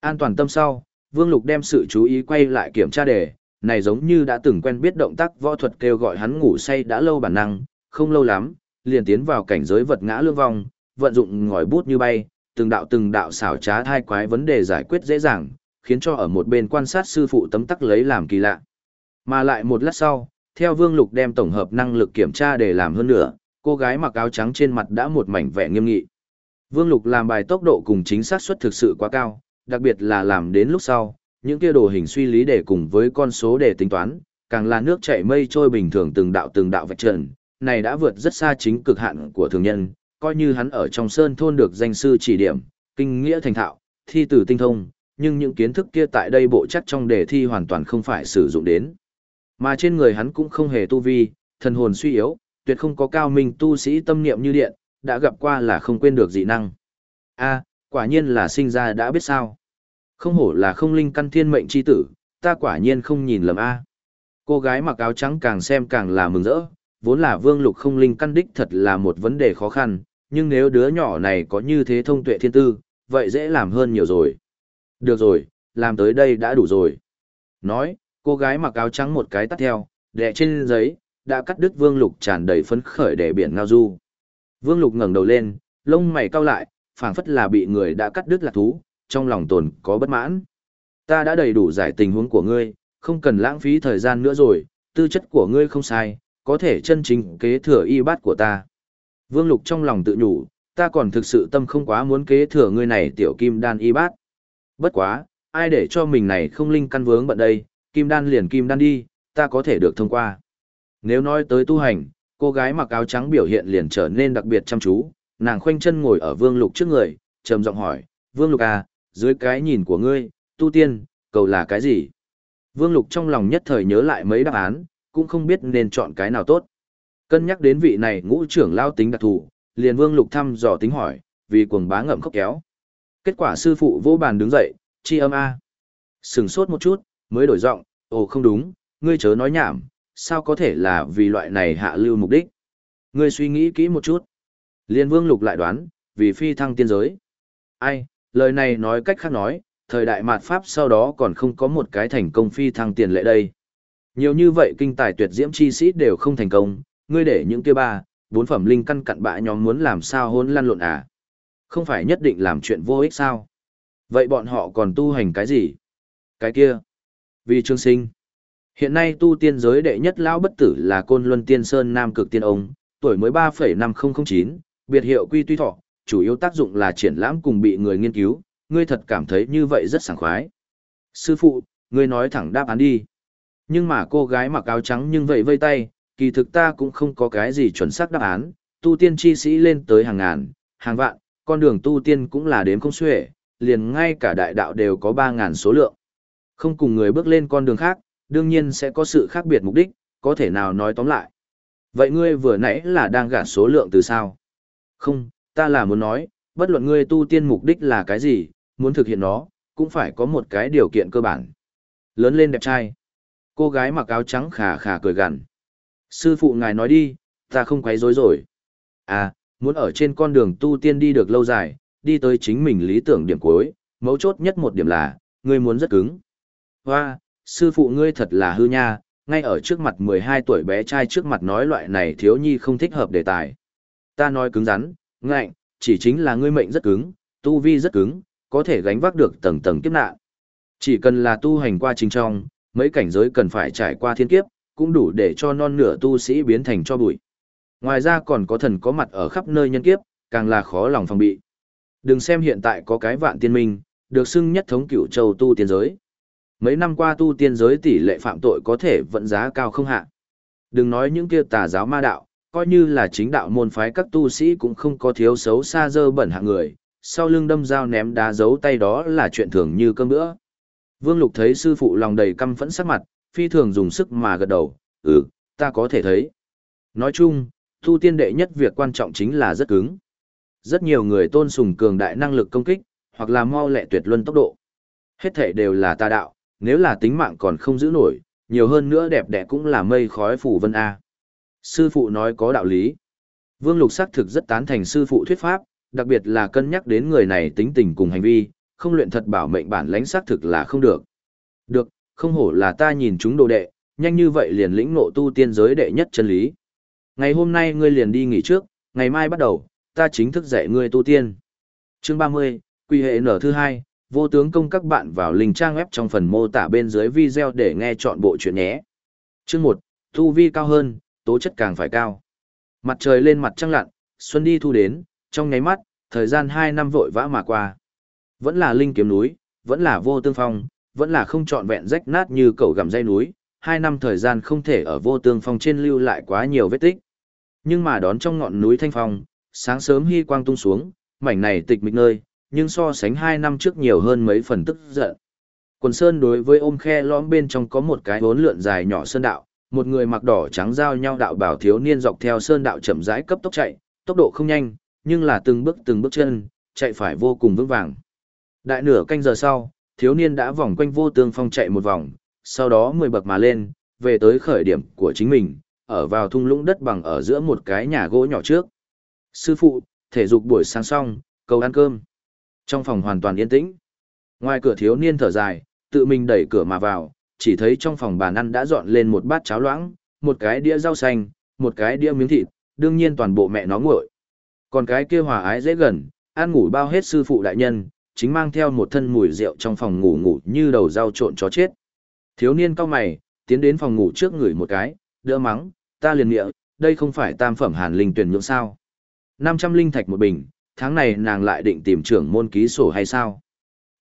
An toàn tâm sau, Vương Lục đem sự chú ý quay lại kiểm tra đề, này giống như đã từng quen biết động tác võ thuật kêu gọi hắn ngủ say đã lâu bản năng, không lâu lắm, liền tiến vào cảnh giới vật ngã lương vong, vận dụng ngòi bút như bay, từng đạo từng đạo xảo trá thai quái vấn đề giải quyết dễ dàng, khiến cho ở một bên quan sát sư phụ tấm tắc lấy làm kỳ lạ. Mà lại một lát sau, theo Vương Lục đem tổng hợp năng lực kiểm tra để làm hơn nữa, cô gái mặc áo trắng trên mặt đã một mảnh vẻ nghiêm nghị. Vương Lục làm bài tốc độ cùng chính xác suất thực sự quá cao, đặc biệt là làm đến lúc sau, những kia đồ hình suy lý để cùng với con số để tính toán, càng là nước chảy mây trôi bình thường từng đạo từng đạo vạch trần, này đã vượt rất xa chính cực hạn của thường nhân, coi như hắn ở trong sơn thôn được danh sư chỉ điểm, kinh nghĩa thành thạo, thi tử tinh thông, nhưng những kiến thức kia tại đây bộ chắc trong đề thi hoàn toàn không phải sử dụng đến. Mà trên người hắn cũng không hề tu vi, thần hồn suy yếu, tuyệt không có cao minh tu sĩ tâm niệm như điện, đã gặp qua là không quên được dị năng. A, quả nhiên là sinh ra đã biết sao. Không hổ là không linh căn thiên mệnh chi tử, ta quả nhiên không nhìn lầm A. Cô gái mặc áo trắng càng xem càng là mừng rỡ, vốn là vương lục không linh căn đích thật là một vấn đề khó khăn, nhưng nếu đứa nhỏ này có như thế thông tuệ thiên tư, vậy dễ làm hơn nhiều rồi. Được rồi, làm tới đây đã đủ rồi. Nói, cô gái mặc áo trắng một cái tắt theo, đẻ trên giấy, đã cắt đứt vương lục tràn đầy phấn khởi để biển ngao du. Vương lục ngẩng đầu lên, lông mày cau lại, phảng phất là bị người đã cắt đứt lạc thú, trong lòng tồn có bất mãn. Ta đã đầy đủ giải tình huống của ngươi, không cần lãng phí thời gian nữa rồi, tư chất của ngươi không sai, có thể chân chính kế thừa y bát của ta. Vương Lục trong lòng tự nhủ, ta còn thực sự tâm không quá muốn kế thừa ngươi này tiểu kim đan y bát. Bất quá, ai để cho mình này không linh căn vướng bận đây, kim đan liền kim đan đi, ta có thể được thông qua. Nếu nói tới tu hành, cô gái mặc áo trắng biểu hiện liền trở nên đặc biệt chăm chú, nàng khoanh chân ngồi ở Vương Lục trước người, trầm giọng hỏi, Vương Lục à, dưới cái nhìn của ngươi, tu tiên, cầu là cái gì? Vương Lục trong lòng nhất thời nhớ lại mấy đáp án, cũng không biết nên chọn cái nào tốt. Cân nhắc đến vị này ngũ trưởng lao tính đặc thù, liền Vương Lục thăm dò tính hỏi, vì cuồng bá ngậm khóc kéo. Kết quả sư phụ vô bàn đứng dậy, chi âm A. Sừng sốt một chút, mới đổi giọng, ồ không đúng, ngươi chớ nói nhảm, sao có thể là vì loại này hạ lưu mục đích. Ngươi suy nghĩ kỹ một chút. Liên Vương Lục lại đoán, vì phi thăng tiên giới. Ai, lời này nói cách khác nói, thời đại mạt Pháp sau đó còn không có một cái thành công phi thăng tiền lệ đây. Nhiều như vậy kinh tài tuyệt diễm chi sĩ đều không thành công, ngươi để những kia ba, bốn phẩm linh căn cặn bã nhóm muốn làm sao hôn lăn lộn à? Không phải nhất định làm chuyện vô ích sao? Vậy bọn họ còn tu hành cái gì? Cái kia. Vì trương sinh. Hiện nay tu tiên giới đệ nhất lão bất tử là Côn Luân Tiên Sơn Nam Cực Tiên Ông, tuổi mới 3,5009, biệt hiệu quy tuy thọ, chủ yếu tác dụng là triển lãm cùng bị người nghiên cứu, ngươi thật cảm thấy như vậy rất sảng khoái. Sư phụ, ngươi nói thẳng đáp án đi. Nhưng mà cô gái mặc áo trắng nhưng vậy vây tay, kỳ thực ta cũng không có cái gì chuẩn xác đáp án, tu tiên chi sĩ lên tới hàng ngàn, hàng vạn, con đường tu tiên cũng là đếm không xuể, liền ngay cả đại đạo đều có 3.000 số lượng. Không cùng người bước lên con đường khác, đương nhiên sẽ có sự khác biệt mục đích, có thể nào nói tóm lại. Vậy ngươi vừa nãy là đang gạt số lượng từ sao? Không, ta là muốn nói, bất luận ngươi tu tiên mục đích là cái gì, muốn thực hiện nó, cũng phải có một cái điều kiện cơ bản. Lớn lên đẹp trai. Cô gái mặc áo trắng khà khà cười gằn. Sư phụ ngài nói đi, ta không quấy rối rồi. À, muốn ở trên con đường tu tiên đi được lâu dài, đi tới chính mình lý tưởng điểm cuối, mấu chốt nhất một điểm là, ngươi muốn rất cứng. Hoa, sư phụ ngươi thật là hư nha, ngay ở trước mặt 12 tuổi bé trai trước mặt nói loại này thiếu nhi không thích hợp đề tài. Ta nói cứng rắn, ngạnh, chỉ chính là ngươi mệnh rất cứng, tu vi rất cứng, có thể gánh vác được tầng tầng kiếp nạn. Chỉ cần là tu hành qua trình trong, mấy cảnh giới cần phải trải qua thiên kiếp, cũng đủ để cho non nửa tu sĩ biến thành cho bụi. Ngoài ra còn có thần có mặt ở khắp nơi nhân kiếp, càng là khó lòng phòng bị. Đừng xem hiện tại có cái vạn tiên minh, được xưng nhất thống cửu châu tu tiên giới. Mấy năm qua tu tiên giới tỷ lệ phạm tội có thể vận giá cao không hạ. Đừng nói những kia tà giáo ma đạo, coi như là chính đạo môn phái các tu sĩ cũng không có thiếu xấu xa dơ bẩn hạng người, sau lưng đâm dao ném đá giấu tay đó là chuyện thường như cơm bữa. Vương Lục thấy sư phụ lòng đầy căm phẫn sắc mặt, phi thường dùng sức mà gật đầu, ừ, ta có thể thấy. Nói chung, tu tiên đệ nhất việc quan trọng chính là rất cứng. Rất nhiều người tôn sùng cường đại năng lực công kích, hoặc là mau lẹ tuyệt luân tốc độ. Hết thể đều là tà đạo, nếu là tính mạng còn không giữ nổi, nhiều hơn nữa đẹp đẽ cũng là mây khói phủ vân A. Sư phụ nói có đạo lý. Vương Lục xác thực rất tán thành sư phụ thuyết pháp, đặc biệt là cân nhắc đến người này tính tình cùng hành vi, không luyện thật bảo mệnh bản lãnh xác thực là không được. Được, không hổ là ta nhìn chúng đồ đệ, nhanh như vậy liền lĩnh ngộ tu tiên giới đệ nhất chân lý. Ngày hôm nay ngươi liền đi nghỉ trước, ngày mai bắt đầu, ta chính thức dạy ngươi tu tiên. Chương 30, quy hệ nở thứ hai, vô tướng công các bạn vào link trang web trong phần mô tả bên dưới video để nghe chọn bộ chuyện nhé. Chương 1, tu vi cao hơn, tố chất càng phải cao. Mặt trời lên mặt trăng lặn, xuân đi thu đến, trong nháy mắt, thời gian 2 năm vội vã mà qua. Vẫn là linh kiếm núi, vẫn là vô tương phong, vẫn là không trọn vẹn rách nát như cầu gặm dây núi, hai năm thời gian không thể ở vô tương phong trên lưu lại quá nhiều vết tích. Nhưng mà đón trong ngọn núi thanh phong, sáng sớm hy quang tung xuống, mảnh này tịch mịch nơi, nhưng so sánh hai năm trước nhiều hơn mấy phần tức giận. Quần sơn đối với ôm khe lõm bên trong có một cái vốn lượn dài nhỏ sơn đạo, một người mặc đỏ trắng giao nhau đạo bảo thiếu niên dọc theo sơn đạo chậm rãi cấp tốc chạy, tốc độ không nhanh, nhưng là từng bước từng bước chân, chạy phải vô cùng vững vàng. Đại nửa canh giờ sau, thiếu niên đã vòng quanh vô tương phong chạy một vòng, sau đó mười bậc mà lên, về tới khởi điểm của chính mình, ở vào thung lũng đất bằng ở giữa một cái nhà gỗ nhỏ trước. Sư phụ, thể dục buổi sáng xong, cầu ăn cơm. Trong phòng hoàn toàn yên tĩnh. Ngoài cửa thiếu niên thở dài, tự mình đẩy cửa mà vào, chỉ thấy trong phòng bàn ăn đã dọn lên một bát cháo loãng, một cái đĩa rau xanh, một cái đĩa miếng thịt, đương nhiên toàn bộ mẹ nó nguội. Còn cái kia hòa ái dễ gần, ăn ngủ bao hết sư phụ đại nhân, chính mang theo một thân mùi rượu trong phòng ngủ ngủ như đầu dao trộn chó chết. Thiếu niên cao mày, tiến đến phòng ngủ trước người một cái, đỡ mắng, ta liền nghĩa, đây không phải tam phẩm hàn linh tuyển nhượng sao. 500 linh thạch một bình, tháng này nàng lại định tìm trưởng môn ký sổ hay sao?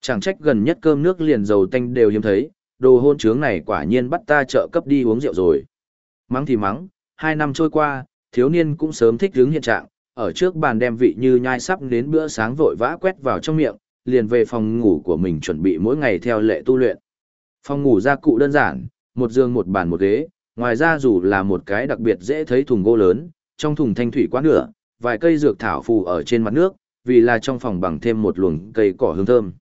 Chẳng trách gần nhất cơm nước liền dầu tanh đều hiếm thấy, đồ hôn trướng này quả nhiên bắt ta trợ cấp đi uống rượu rồi. Mắng thì mắng, hai năm trôi qua, thiếu niên cũng sớm thích hướng hiện trạng, ở trước bàn đem vị như nhai sắp đến bữa sáng vội vã quét vào trong miệng, liền về phòng ngủ của mình chuẩn bị mỗi ngày theo lệ tu luyện. Phòng ngủ gia cụ đơn giản, một giường một bàn một ghế, ngoài ra dù là một cái đặc biệt dễ thấy thùng gỗ lớn, trong thùng thanh thủy quá nửa, vài cây dược thảo phù ở trên mặt nước, vì là trong phòng bằng thêm một luồng cây cỏ hương thơm.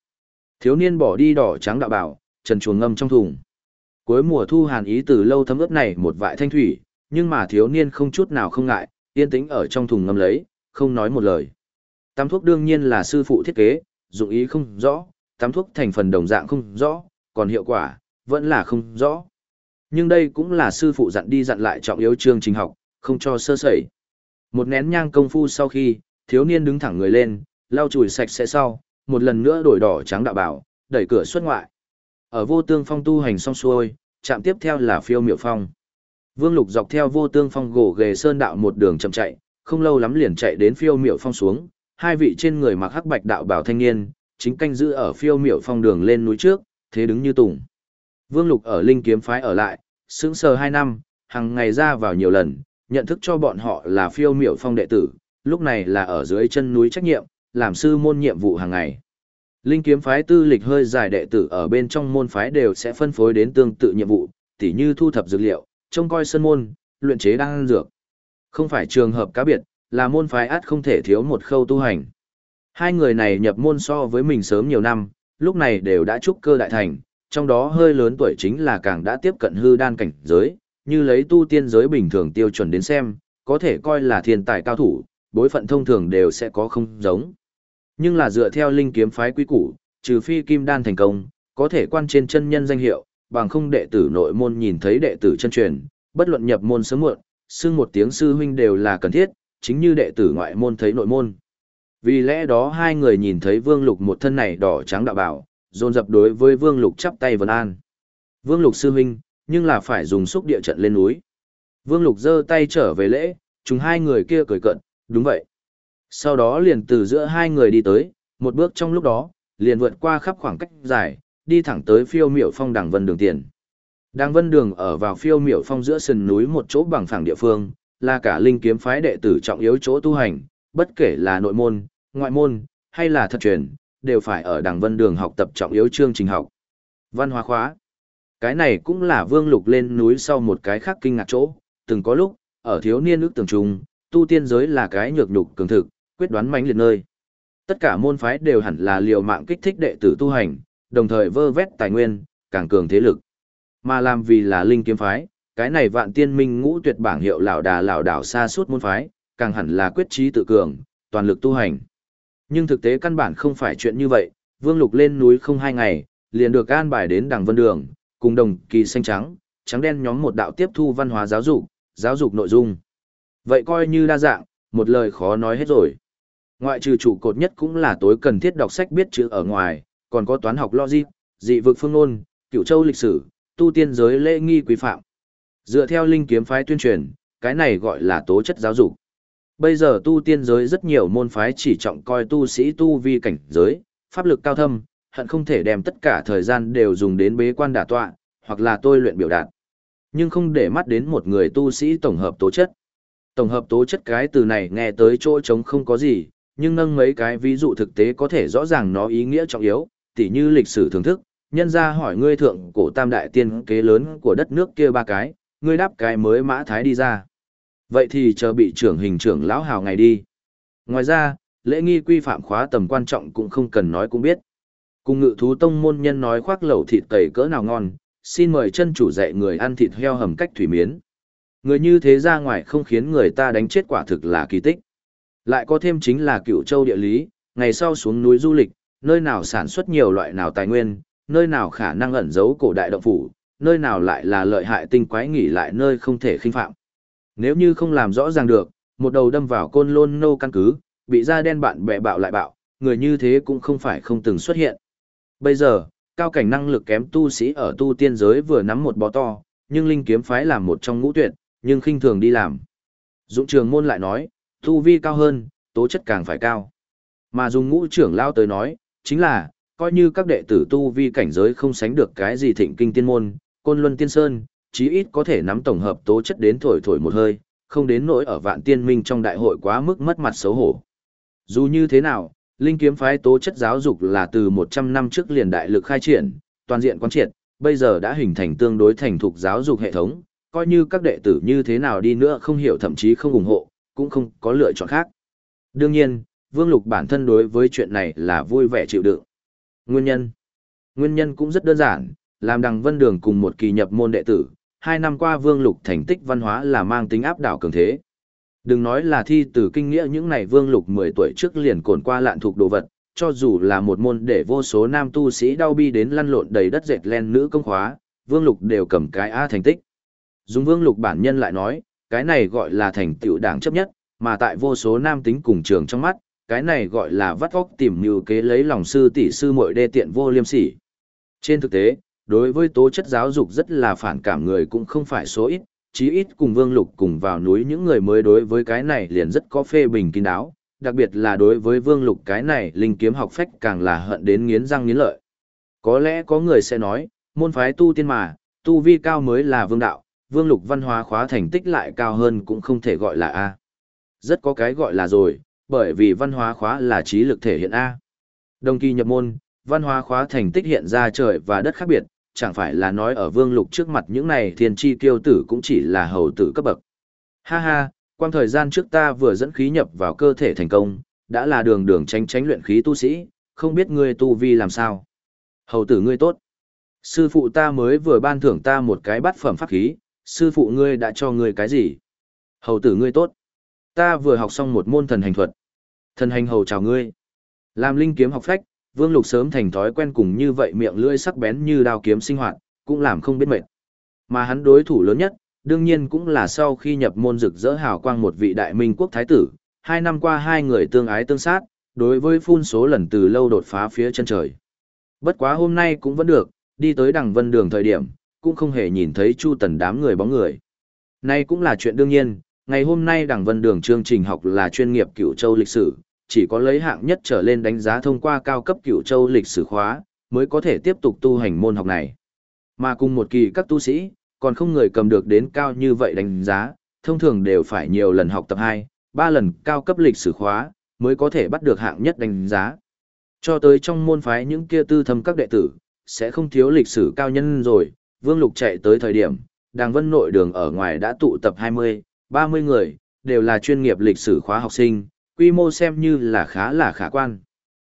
Thiếu niên bỏ đi đỏ trắng đạo bảo, trần chuồng ngâm trong thùng. Cuối mùa thu hàn ý từ lâu thấm ướt này một vại thanh thủy, nhưng mà thiếu niên không chút nào không ngại, yên tĩnh ở trong thùng ngâm lấy, không nói một lời. Tắm thuốc đương nhiên là sư phụ thiết kế, dụng ý không rõ, tắm thuốc thành phần đồng dạng không rõ, còn hiệu quả, vẫn là không rõ. Nhưng đây cũng là sư phụ dặn đi dặn lại trọng yếu chương trình học, không cho sơ sẩy. Một nén nhang công phu sau khi, thiếu niên đứng thẳng người lên, lau chùi sạch sẽ sau, một lần nữa đổi đỏ trắng đạo bảo, đẩy cửa xuất ngoại. Ở vô tương phong tu hành xong xuôi, chạm tiếp theo là phiêu miệu phong. Vương Lục dọc theo vô tương phong gỗ ghề sơn đạo một đường chậm chạy, không lâu lắm liền chạy đến phiêu miệu phong xuống, hai vị trên người mặc hắc bạch đạo bảo thanh niên, chính canh giữ ở phiêu miệu phong đường lên núi trước, thế đứng như tùng. Vương Lục ở Linh Kiếm Phái ở lại, sững sờ hai năm, hàng ngày ra vào nhiều lần, nhận thức cho bọn họ là phiêu miệu phong đệ tử, lúc này là ở dưới chân núi trách nhiệm, làm sư môn nhiệm vụ hàng ngày. Linh kiếm phái tư lịch hơi dài đệ tử ở bên trong môn phái đều sẽ phân phối đến tương tự nhiệm vụ, tỉ như thu thập dược liệu, trông coi sân môn, luyện chế đan dược. Không phải trường hợp cá biệt, là môn phái át không thể thiếu một khâu tu hành. Hai người này nhập môn so với mình sớm nhiều năm, lúc này đều đã trúc cơ đại thành, trong đó hơi lớn tuổi chính là càng đã tiếp cận hư đan cảnh giới, như lấy tu tiên giới bình thường tiêu chuẩn đến xem, có thể coi là thiên tài cao thủ, bối phận thông thường đều sẽ có không giống. Nhưng là dựa theo linh kiếm phái quý củ, trừ phi kim đan thành công, có thể quan trên chân nhân danh hiệu, bằng không đệ tử nội môn nhìn thấy đệ tử chân truyền, bất luận nhập môn sớm muộn, xưng một tiếng sư huynh đều là cần thiết, chính như đệ tử ngoại môn thấy nội môn. Vì lẽ đó hai người nhìn thấy Vương Lục một thân này đỏ trắng đạo bảo, dồn dập đối với Vương Lục chắp tay vân an. Vương Lục sư huynh, nhưng là phải dùng xúc địa trận lên núi. Vương Lục giơ tay trở về lễ, chúng hai người kia cười cận, đúng vậy. Sau đó liền từ giữa hai người đi tới, một bước trong lúc đó, liền vượt qua khắp khoảng cách dài, đi thẳng tới phiêu miểu phong đằng vân đường tiền. Đằng vân đường ở vào phiêu miểu phong giữa sườn núi một chỗ bằng phẳng địa phương, là cả linh kiếm phái đệ tử trọng yếu chỗ tu hành, bất kể là nội môn, ngoại môn, hay là thật truyền, đều phải ở đằng vân đường học tập trọng yếu chương trình học. Văn hóa khóa. Cái này cũng là vương lục lên núi sau một cái khác kinh ngạc chỗ, từng có lúc, ở thiếu niên ước tưởng trùng, tu tiên giới là cái nhược nhục cường thực, quyết đoán mãnh liệt nơi. Tất cả môn phái đều hẳn là liều mạng kích thích đệ tử tu hành, đồng thời vơ vét tài nguyên, càng cường thế lực. Mà làm vì là linh kiếm phái, cái này vạn tiên minh ngũ tuyệt bảng hiệu lão đà lão đảo xa suốt môn phái, càng hẳn là quyết trí tự cường, toàn lực tu hành. Nhưng thực tế căn bản không phải chuyện như vậy, Vương Lục lên núi không hai ngày, liền được an bài đến đằng vân đường, cùng đồng kỳ xanh trắng, trắng đen nhóm một đạo tiếp thu văn hóa giáo dục, giáo dục nội dung. Vậy coi như đa dạng, một lời khó nói hết rồi. Ngoại trừ trụ cột nhất cũng là tối cần thiết đọc sách biết chữ ở ngoài, còn có toán học logic, dị vực phương ngôn, cựu châu lịch sử, tu tiên giới lễ nghi quý phạm. Dựa theo linh kiếm phái tuyên truyền, cái này gọi là tố chất giáo dục. Bây giờ tu tiên giới rất nhiều môn phái chỉ trọng coi tu sĩ tu vi cảnh giới, pháp lực cao thâm, hận không thể đem tất cả thời gian đều dùng đến bế quan đả tọa, hoặc là tôi luyện biểu đạt. Nhưng không để mắt đến một người tu sĩ tổng hợp tố chất. Tổng hợp tố chất cái từ này nghe tới chỗ trống không có gì, nhưng nâng mấy cái ví dụ thực tế có thể rõ ràng nó ý nghĩa trọng yếu, tỉ như lịch sử thưởng thức, nhân ra hỏi ngươi thượng cổ tam đại tiên kế lớn của đất nước kia ba cái, ngươi đáp cái mới mã thái đi ra. Vậy thì chờ bị trưởng hình trưởng lão hào ngày đi. Ngoài ra, lễ nghi quy phạm khóa tầm quan trọng cũng không cần nói cũng biết. Cùng ngự thú tông môn nhân nói khoác lẩu thịt tẩy cỡ nào ngon, xin mời chân chủ dạy người ăn thịt heo hầm cách thủy miến. Người như thế ra ngoài không khiến người ta đánh chết quả thực là kỳ tích. Lại có thêm chính là cựu châu địa lý, ngày sau xuống núi du lịch, nơi nào sản xuất nhiều loại nào tài nguyên, nơi nào khả năng ẩn giấu cổ đại động phủ, nơi nào lại là lợi hại tinh quái nghỉ lại nơi không thể khinh phạm. Nếu như không làm rõ ràng được, một đầu đâm vào côn lôn nô căn cứ, bị da đen bạn bè bạo lại bạo, người như thế cũng không phải không từng xuất hiện. Bây giờ, cao cảnh năng lực kém tu sĩ ở tu tiên giới vừa nắm một bó to, nhưng linh kiếm phái làm một trong ngũ tuyệt, nhưng khinh thường đi làm. Dũng trường môn lại nói, tu vi cao hơn, tố chất càng phải cao. Mà dùng ngũ trưởng lao tới nói, chính là, coi như các đệ tử tu vi cảnh giới không sánh được cái gì thịnh kinh tiên môn, côn luân tiên sơn, chí ít có thể nắm tổng hợp tố chất đến thổi thổi một hơi, không đến nỗi ở vạn tiên minh trong đại hội quá mức mất mặt xấu hổ. Dù như thế nào, linh kiếm phái tố chất giáo dục là từ 100 năm trước liền đại lực khai triển, toàn diện quán triệt, bây giờ đã hình thành tương đối thành thục giáo dục hệ thống, coi như các đệ tử như thế nào đi nữa không hiểu thậm chí không ủng hộ, cũng không có lựa chọn khác. Đương nhiên, Vương Lục bản thân đối với chuyện này là vui vẻ chịu đựng. Nguyên nhân Nguyên nhân cũng rất đơn giản, làm đằng vân đường cùng một kỳ nhập môn đệ tử, hai năm qua Vương Lục thành tích văn hóa là mang tính áp đảo cường thế. Đừng nói là thi từ kinh nghĩa những này Vương Lục 10 tuổi trước liền cồn qua lạn thuộc đồ vật, cho dù là một môn để vô số nam tu sĩ đau bi đến lăn lộn đầy đất dệt len nữ công khóa, Vương Lục đều cầm cái A thành tích. Dùng Vương Lục bản nhân lại nói, cái này gọi là thành tựu đảng chấp nhất, mà tại vô số nam tính cùng trường trong mắt, cái này gọi là vắt óc tìm mưu kế lấy lòng sư tỷ sư muội đê tiện vô liêm sỉ. Trên thực tế, đối với tố chất giáo dục rất là phản cảm người cũng không phải số ít, chí ít cùng Vương Lục cùng vào núi những người mới đối với cái này liền rất có phê bình kín đáo, đặc biệt là đối với Vương Lục cái này linh kiếm học phách càng là hận đến nghiến răng nghiến lợi. Có lẽ có người sẽ nói, môn phái tu tiên mà, tu vi cao mới là vương đạo, Vương Lục văn hóa khóa thành tích lại cao hơn cũng không thể gọi là A. Rất có cái gọi là rồi, bởi vì văn hóa khóa là trí lực thể hiện A. Đồng kỳ nhập môn, văn hóa khóa thành tích hiện ra trời và đất khác biệt, chẳng phải là nói ở vương lục trước mặt những này thiên chi kiêu tử cũng chỉ là hầu tử cấp bậc. Ha ha, quang thời gian trước ta vừa dẫn khí nhập vào cơ thể thành công, đã là đường đường tránh tránh luyện khí tu sĩ, không biết ngươi tu vi làm sao. Hầu tử ngươi tốt. Sư phụ ta mới vừa ban thưởng ta một cái bát phẩm pháp khí, sư phụ ngươi đã cho ngươi cái gì? Hầu tử ngươi tốt. Ta vừa học xong một môn thần hành thuật. Thần hành hầu chào ngươi. Làm linh kiếm học phách, Vương Lục sớm thành thói quen cùng như vậy miệng lưỡi sắc bén như đao kiếm sinh hoạt, cũng làm không biết mệt. Mà hắn đối thủ lớn nhất, đương nhiên cũng là sau khi nhập môn rực rỡ hào quang một vị đại minh quốc thái tử, hai năm qua hai người tương ái tương sát, đối với phun số lần từ lâu đột phá phía chân trời. Bất quá hôm nay cũng vẫn được, đi tới đằng vân đường thời điểm, cũng không hề nhìn thấy Chu Tần đám người bóng người. Nay cũng là chuyện đương nhiên, ngày hôm nay Đảng vân đường chương trình học là chuyên nghiệp cửu châu lịch sử, chỉ có lấy hạng nhất trở lên đánh giá thông qua cao cấp cửu châu lịch sử khóa, mới có thể tiếp tục tu hành môn học này. Mà cùng một kỳ các tu sĩ, còn không người cầm được đến cao như vậy đánh giá, thông thường đều phải nhiều lần học tập 2, 3 lần cao cấp lịch sử khóa, mới có thể bắt được hạng nhất đánh giá. Cho tới trong môn phái những kia tư thâm các đệ tử, sẽ không thiếu lịch sử cao nhân rồi, Vương Lục chạy tới thời điểm, Đàng Vân nội đường ở ngoài đã tụ tập 20, 30 người, đều là chuyên nghiệp lịch sử khóa học sinh, quy mô xem như là khá là khả quan.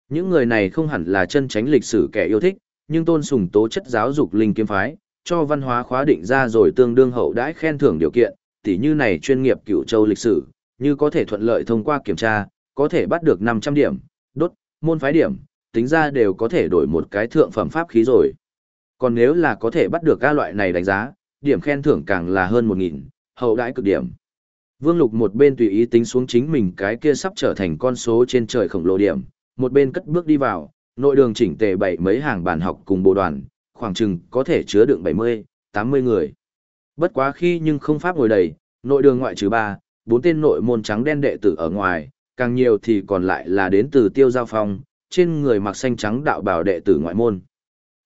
Những người này không hẳn là chân tránh lịch sử kẻ yêu thích, nhưng tôn sùng tố chất giáo dục linh kiếm phái, cho văn hóa khóa định ra rồi tương đương hậu đãi khen thưởng điều kiện, tỉ như này chuyên nghiệp cửu châu lịch sử, như có thể thuận lợi thông qua kiểm tra, có thể bắt được 500 điểm, đốt, môn phái điểm, tính ra đều có thể đổi một cái thượng phẩm pháp khí rồi. Còn nếu là có thể bắt được các loại này đánh giá, điểm khen thưởng càng là hơn 1.000, hậu đãi cực điểm. Vương Lục một bên tùy ý tính xuống chính mình cái kia sắp trở thành con số trên trời khổng lồ điểm, một bên cất bước đi vào, nội đường chỉnh tề bảy mấy hàng bàn học cùng bộ đoàn, khoảng chừng có thể chứa đựng 70, 80 người. Bất quá khi nhưng không pháp ngồi đầy, nội đường ngoại trừ ba, bốn tên nội môn trắng đen đệ tử ở ngoài, càng nhiều thì còn lại là đến từ tiêu giao phong, trên người mặc xanh trắng đạo bảo đệ tử ngoại môn.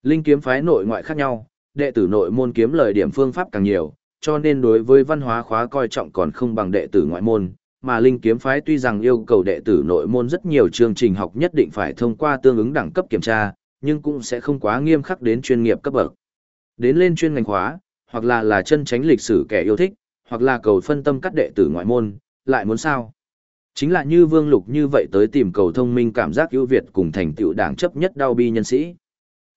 Linh kiếm phái nội ngoại khác nhau, đệ tử nội môn kiếm lời điểm phương pháp càng nhiều, cho nên đối với văn hóa khóa coi trọng còn không bằng đệ tử ngoại môn, mà linh kiếm phái tuy rằng yêu cầu đệ tử nội môn rất nhiều chương trình học nhất định phải thông qua tương ứng đẳng cấp kiểm tra, nhưng cũng sẽ không quá nghiêm khắc đến chuyên nghiệp cấp bậc. Đến lên chuyên ngành khóa, hoặc là là chân tránh lịch sử kẻ yêu thích, hoặc là cầu phân tâm cắt đệ tử ngoại môn, lại muốn sao? Chính là như Vương Lục như vậy tới tìm cầu thông minh cảm giác ưu việt cùng thành tựu đảng chấp nhất đau bi nhân sĩ.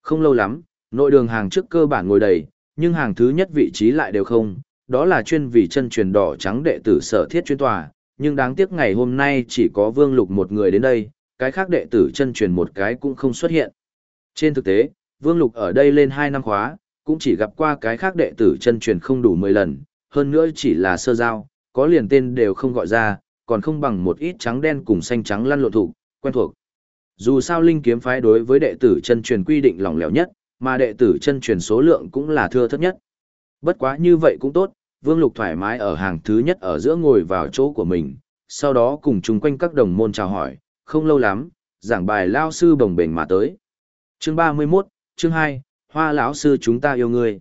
Không lâu lắm, nội đường hàng trước cơ bản ngồi đầy, nhưng hàng thứ nhất vị trí lại đều không, đó là chuyên vì chân truyền đỏ trắng đệ tử sở thiết chuyên tòa, nhưng đáng tiếc ngày hôm nay chỉ có Vương Lục một người đến đây, cái khác đệ tử chân truyền một cái cũng không xuất hiện. Trên thực tế, Vương Lục ở đây lên 2 năm khóa, cũng chỉ gặp qua cái khác đệ tử chân truyền không đủ 10 lần, hơn nữa chỉ là sơ giao, có liền tên đều không gọi ra, còn không bằng một ít trắng đen cùng xanh trắng lăn lộn thủ, quen thuộc. Dù sao linh kiếm phái đối với đệ tử chân truyền quy định lỏng lẻo nhất, mà đệ tử chân truyền số lượng cũng là thưa thất nhất. Bất quá như vậy cũng tốt, Vương Lục thoải mái ở hàng thứ nhất ở giữa ngồi vào chỗ của mình, sau đó cùng chung quanh các đồng môn chào hỏi, không lâu lắm, giảng bài lao sư bồng bềnh mà tới. Chương 31, chương 2, Hoa lão sư chúng ta yêu người.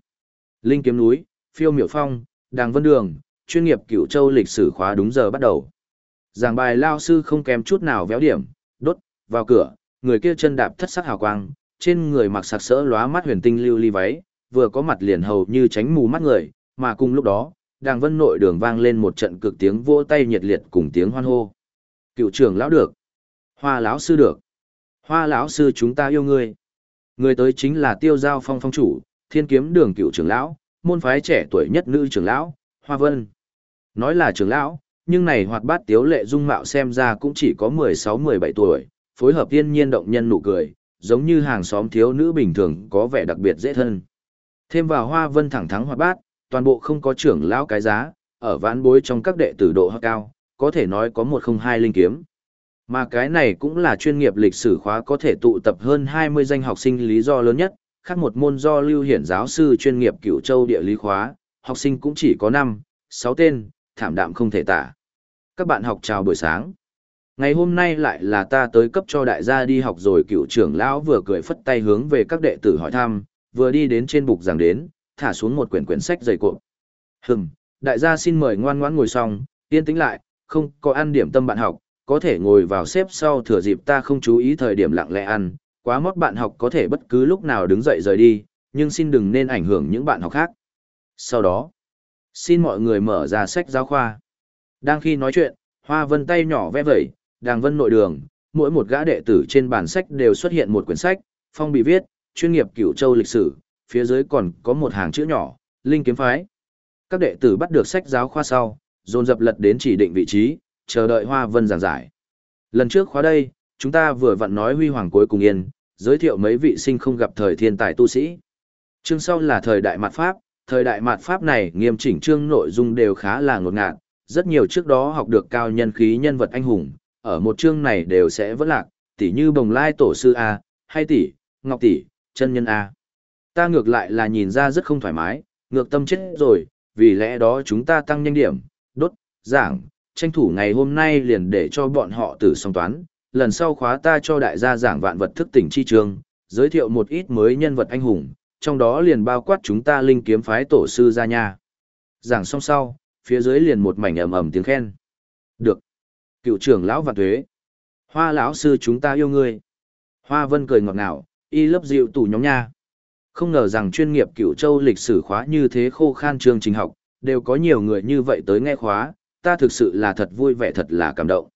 Linh kiếm núi, Phiêu Miểu Phong, Đàng Vân Đường, chuyên nghiệp Cửu Châu lịch sử khóa đúng giờ bắt đầu. Giảng bài lao sư không kém chút nào véo điểm, vào cửa, người kia chân đạp thất sắc hào quang, trên người mặc sặc sỡ lóa mắt huyền tinh lưu ly váy, vừa có mặt liền hầu như tránh mù mắt người, mà cùng lúc đó, đàng vân nội đường vang lên một trận cực tiếng vỗ tay nhiệt liệt cùng tiếng hoan hô. Cựu trưởng lão được, hoa lão sư được, hoa lão sư chúng ta yêu ngươi. Người tới chính là tiêu giao phong phong chủ, thiên kiếm đường cựu trưởng lão, môn phái trẻ tuổi nhất nữ trưởng lão, hoa vân. Nói là trưởng lão, nhưng này hoạt bát tiếu lệ dung mạo xem ra cũng chỉ có 16-17 tuổi, phối hợp thiên nhiên động nhân nụ cười, giống như hàng xóm thiếu nữ bình thường có vẻ đặc biệt dễ thân. Thêm vào hoa vân thẳng thắng hoạt bát, toàn bộ không có trưởng lão cái giá, ở vãn bối trong các đệ tử độ hợp cao, có thể nói có một không hai linh kiếm. Mà cái này cũng là chuyên nghiệp lịch sử khóa có thể tụ tập hơn 20 danh học sinh lý do lớn nhất, khác một môn do lưu hiển giáo sư chuyên nghiệp cửu châu địa lý khóa, học sinh cũng chỉ có 5, 6 tên, thảm đạm không thể tả. Các bạn học chào buổi sáng. Ngày hôm nay lại là ta tới cấp cho đại gia đi học rồi cựu trưởng lão vừa cười phất tay hướng về các đệ tử hỏi thăm, vừa đi đến trên bục giảng đến, thả xuống một quyển quyển sách dày cộm. Hừm, đại gia xin mời ngoan ngoãn ngồi xong, yên tĩnh lại, không có ăn điểm tâm bạn học, có thể ngồi vào xếp sau thừa dịp ta không chú ý thời điểm lặng lẽ ăn, quá mót bạn học có thể bất cứ lúc nào đứng dậy rời đi, nhưng xin đừng nên ảnh hưởng những bạn học khác. Sau đó, xin mọi người mở ra sách giáo khoa. Đang khi nói chuyện, Hoa Vân tay nhỏ vẽ vẩy, Đàng Vân nội đường, mỗi một gã đệ tử trên bản sách đều xuất hiện một quyển sách, phong bị viết, chuyên nghiệp cửu châu lịch sử, phía dưới còn có một hàng chữ nhỏ, linh kiếm phái. Các đệ tử bắt được sách giáo khoa sau, dồn dập lật đến chỉ định vị trí, chờ đợi Hoa Vân giảng giải. Lần trước khóa đây, chúng ta vừa vặn nói huy hoàng cuối cùng yên, giới thiệu mấy vị sinh không gặp thời thiên tài tu sĩ. Chương sau là thời đại mạt Pháp, thời đại mạt Pháp này nghiêm chỉnh chương nội dung đều khá là ngột ngạt, rất nhiều trước đó học được cao nhân khí nhân vật anh hùng, ở một chương này đều sẽ vỡ lạc, tỉ như bồng lai tổ sư A, hay tỷ, ngọc tỷ, chân nhân A. Ta ngược lại là nhìn ra rất không thoải mái, ngược tâm chết rồi, vì lẽ đó chúng ta tăng nhanh điểm, đốt, giảng, tranh thủ ngày hôm nay liền để cho bọn họ tử song toán, lần sau khóa ta cho đại gia giảng vạn vật thức tỉnh chi trường, giới thiệu một ít mới nhân vật anh hùng, trong đó liền bao quát chúng ta linh kiếm phái tổ sư ra nhà Giảng xong sau, phía dưới liền một mảnh ầm ầm tiếng khen. Được. Cựu trưởng lão vạn thuế. Hoa lão sư chúng ta yêu ngươi. Hoa vân cười ngọt ngào, y lớp dịu tủ nhóm nha. Không ngờ rằng chuyên nghiệp cựu châu lịch sử khóa như thế khô khan chương trình học, đều có nhiều người như vậy tới nghe khóa, ta thực sự là thật vui vẻ thật là cảm động.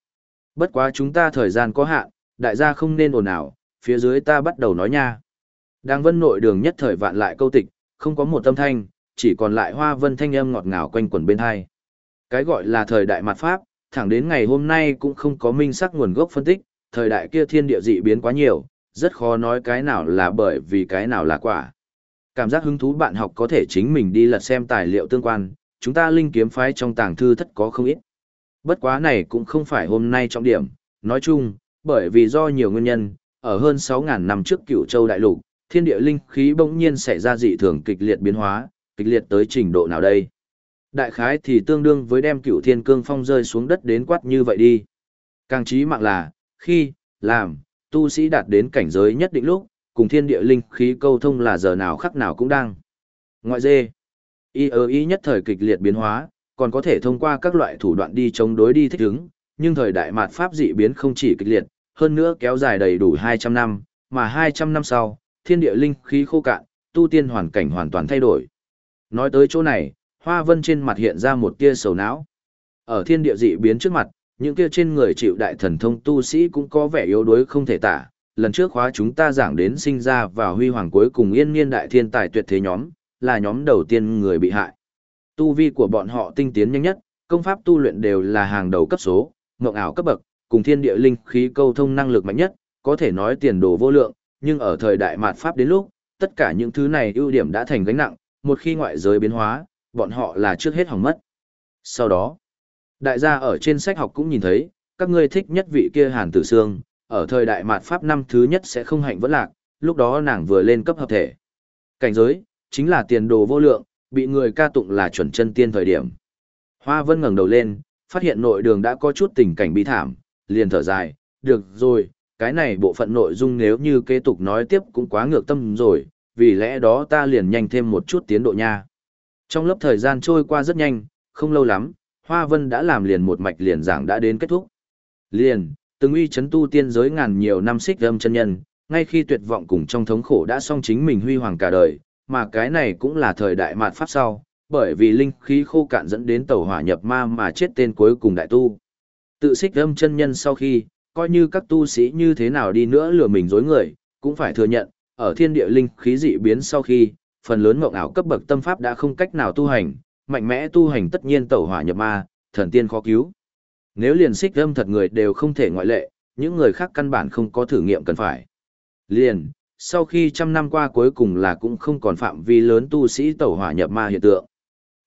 Bất quá chúng ta thời gian có hạn, đại gia không nên ồn ào, phía dưới ta bắt đầu nói nha. Đang vân nội đường nhất thời vạn lại câu tịch, không có một âm thanh, chỉ còn lại hoa vân thanh âm ngọt ngào quanh quẩn bên hai. Cái gọi là thời đại mặt Pháp, thẳng đến ngày hôm nay cũng không có minh sắc nguồn gốc phân tích, thời đại kia thiên địa dị biến quá nhiều, rất khó nói cái nào là bởi vì cái nào là quả. Cảm giác hứng thú bạn học có thể chính mình đi lật xem tài liệu tương quan, chúng ta linh kiếm phái trong tàng thư thất có không ít. Bất quá này cũng không phải hôm nay trọng điểm, nói chung, bởi vì do nhiều nguyên nhân, ở hơn 6.000 năm trước cựu châu đại lục, thiên địa linh khí bỗng nhiên xảy ra dị thường kịch liệt biến hóa, kịch liệt tới trình độ nào đây? Đại khái thì tương đương với đem cựu thiên cương phong rơi xuống đất đến quát như vậy đi. Càng trí mạng là, khi, làm, tu sĩ đạt đến cảnh giới nhất định lúc, cùng thiên địa linh khí câu thông là giờ nào khắc nào cũng đang. Ngoại dê, y ơ y nhất thời kịch liệt biến hóa, còn có thể thông qua các loại thủ đoạn đi chống đối đi thích ứng, nhưng thời đại mạt pháp dị biến không chỉ kịch liệt, hơn nữa kéo dài đầy đủ 200 năm, mà 200 năm sau, thiên địa linh khí khô cạn, tu tiên hoàn cảnh hoàn toàn thay đổi. Nói tới chỗ này, Hoa Vân trên mặt hiện ra một tia sầu não. Ở thiên địa dị biến trước mặt, những kia trên người chịu đại thần thông tu sĩ cũng có vẻ yếu đuối không thể tả. Lần trước khóa chúng ta giảng đến sinh ra và huy hoàng cuối cùng yên niên đại thiên tài tuyệt thế nhóm, là nhóm đầu tiên người bị hại. Tu vi của bọn họ tinh tiến nhanh nhất, công pháp tu luyện đều là hàng đầu cấp số, ngộng ảo cấp bậc, cùng thiên địa linh khí câu thông năng lực mạnh nhất, có thể nói tiền đồ vô lượng, nhưng ở thời đại mạt pháp đến lúc, tất cả những thứ này ưu điểm đã thành gánh nặng, một khi ngoại giới biến hóa, bọn họ là trước hết hỏng mất. Sau đó, đại gia ở trên sách học cũng nhìn thấy, các ngươi thích nhất vị kia Hàn Tử Sương, ở thời đại mạt pháp năm thứ nhất sẽ không hạnh vẫn lạc, lúc đó nàng vừa lên cấp hợp thể. Cảnh giới, chính là tiền đồ vô lượng, bị người ca tụng là chuẩn chân tiên thời điểm. Hoa Vân ngẩng đầu lên, phát hiện nội đường đã có chút tình cảnh bi thảm, liền thở dài, được rồi, cái này bộ phận nội dung nếu như kế tục nói tiếp cũng quá ngược tâm rồi, vì lẽ đó ta liền nhanh thêm một chút tiến độ nha. Trong lớp thời gian trôi qua rất nhanh, không lâu lắm, Hoa Vân đã làm liền một mạch liền giảng đã đến kết thúc. Liền, từng uy chấn tu tiên giới ngàn nhiều năm xích âm chân nhân, ngay khi tuyệt vọng cùng trong thống khổ đã xong chính mình huy hoàng cả đời, mà cái này cũng là thời đại mạt pháp sau, bởi vì linh khí khô cạn dẫn đến tàu hỏa nhập ma mà chết tên cuối cùng đại tu. Tự xích âm chân nhân sau khi, coi như các tu sĩ như thế nào đi nữa lừa mình dối người, cũng phải thừa nhận, ở thiên địa linh khí dị biến sau khi, phần lớn mộng ảo cấp bậc tâm pháp đã không cách nào tu hành, mạnh mẽ tu hành tất nhiên tẩu hỏa nhập ma, thần tiên khó cứu. Nếu liền xích âm thật người đều không thể ngoại lệ, những người khác căn bản không có thử nghiệm cần phải. Liền, sau khi trăm năm qua cuối cùng là cũng không còn phạm vi lớn tu sĩ tẩu hỏa nhập ma hiện tượng.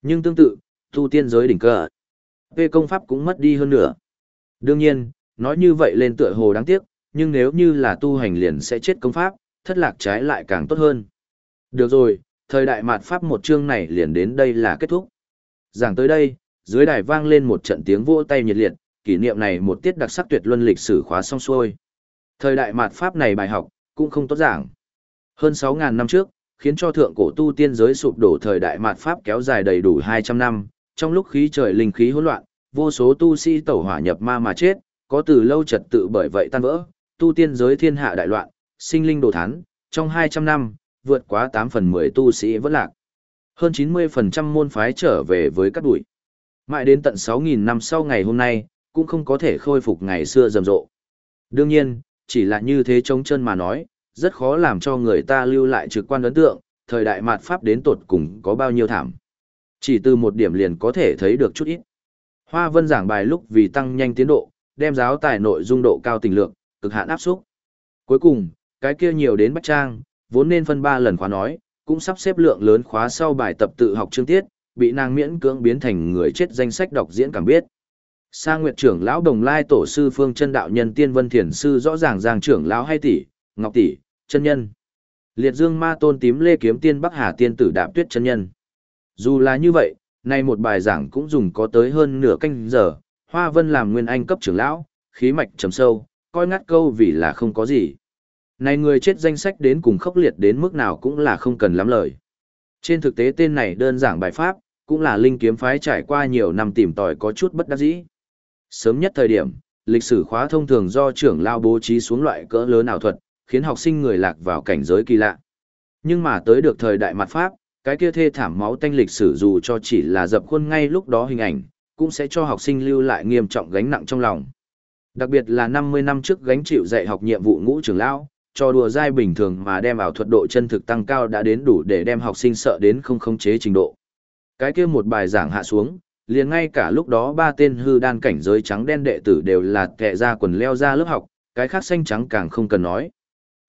Nhưng tương tự, tu tiên giới đỉnh cờ, về công pháp cũng mất đi hơn nữa. Đương nhiên, nói như vậy lên tựa hồ đáng tiếc, nhưng nếu như là tu hành liền sẽ chết công pháp, thất lạc trái lại càng tốt hơn. Được rồi, thời đại mạt pháp một chương này liền đến đây là kết thúc. Giảng tới đây, dưới đài vang lên một trận tiếng vỗ tay nhiệt liệt, kỷ niệm này một tiết đặc sắc tuyệt luân lịch sử khóa xong xuôi. Thời đại mạt pháp này bài học, cũng không tốt giảng. Hơn 6000 năm trước, khiến cho thượng cổ tu tiên giới sụp đổ thời đại mạt pháp kéo dài đầy đủ 200 năm, trong lúc khí trời linh khí hỗn loạn, vô số tu sĩ tẩu hỏa nhập ma mà chết, có từ lâu trật tự bởi vậy tan vỡ, tu tiên giới thiên hạ đại loạn, sinh linh đồ thán, trong 200 năm, vượt quá 8 phần 10 tu sĩ vẫn lạc. Hơn 90% môn phái trở về với các bụi. Mãi đến tận 6.000 năm sau ngày hôm nay, cũng không có thể khôi phục ngày xưa rầm rộ. Đương nhiên, chỉ là như thế trống chân mà nói, rất khó làm cho người ta lưu lại trực quan ấn tượng, thời đại mạt Pháp đến tột cùng có bao nhiêu thảm. Chỉ từ một điểm liền có thể thấy được chút ít. Hoa Vân giảng bài lúc vì tăng nhanh tiến độ, đem giáo tài nội dung độ cao tình lượng, cực hạn áp xúc. Cuối cùng, cái kia nhiều đến bách trang, vốn nên phân ba lần khóa nói, cũng sắp xếp lượng lớn khóa sau bài tập tự học chương tiết, bị nàng miễn cưỡng biến thành người chết danh sách đọc diễn cảm biết. Sa Nguyệt trưởng lão Đồng Lai tổ sư Phương Chân đạo nhân Tiên Vân Thiền sư rõ ràng giang trưởng lão hay tỷ, Ngọc tỷ, chân nhân. Liệt Dương Ma Tôn tím lê kiếm tiên Bắc Hà tiên tử Đạp Tuyết chân nhân. Dù là như vậy, nay một bài giảng cũng dùng có tới hơn nửa canh giờ, Hoa Vân làm nguyên anh cấp trưởng lão, khí mạch trầm sâu, coi ngắt câu vì là không có gì. Này người chết danh sách đến cùng khốc liệt đến mức nào cũng là không cần lắm lời. Trên thực tế tên này đơn giản bài pháp, cũng là linh kiếm phái trải qua nhiều năm tìm tòi có chút bất đắc dĩ. Sớm nhất thời điểm, lịch sử khóa thông thường do trưởng lao bố trí xuống loại cỡ lớn ảo thuật, khiến học sinh người lạc vào cảnh giới kỳ lạ. Nhưng mà tới được thời đại mặt pháp, cái kia thê thảm máu tanh lịch sử dù cho chỉ là dập khuôn ngay lúc đó hình ảnh, cũng sẽ cho học sinh lưu lại nghiêm trọng gánh nặng trong lòng. Đặc biệt là 50 năm trước gánh chịu dạy học nhiệm vụ ngũ trưởng lão, cho đùa dai bình thường mà đem ảo thuật độ chân thực tăng cao đã đến đủ để đem học sinh sợ đến không khống chế trình độ. Cái kia một bài giảng hạ xuống, liền ngay cả lúc đó ba tên hư đan cảnh giới trắng đen đệ tử đều là kẻ ra quần leo ra lớp học, cái khác xanh trắng càng không cần nói.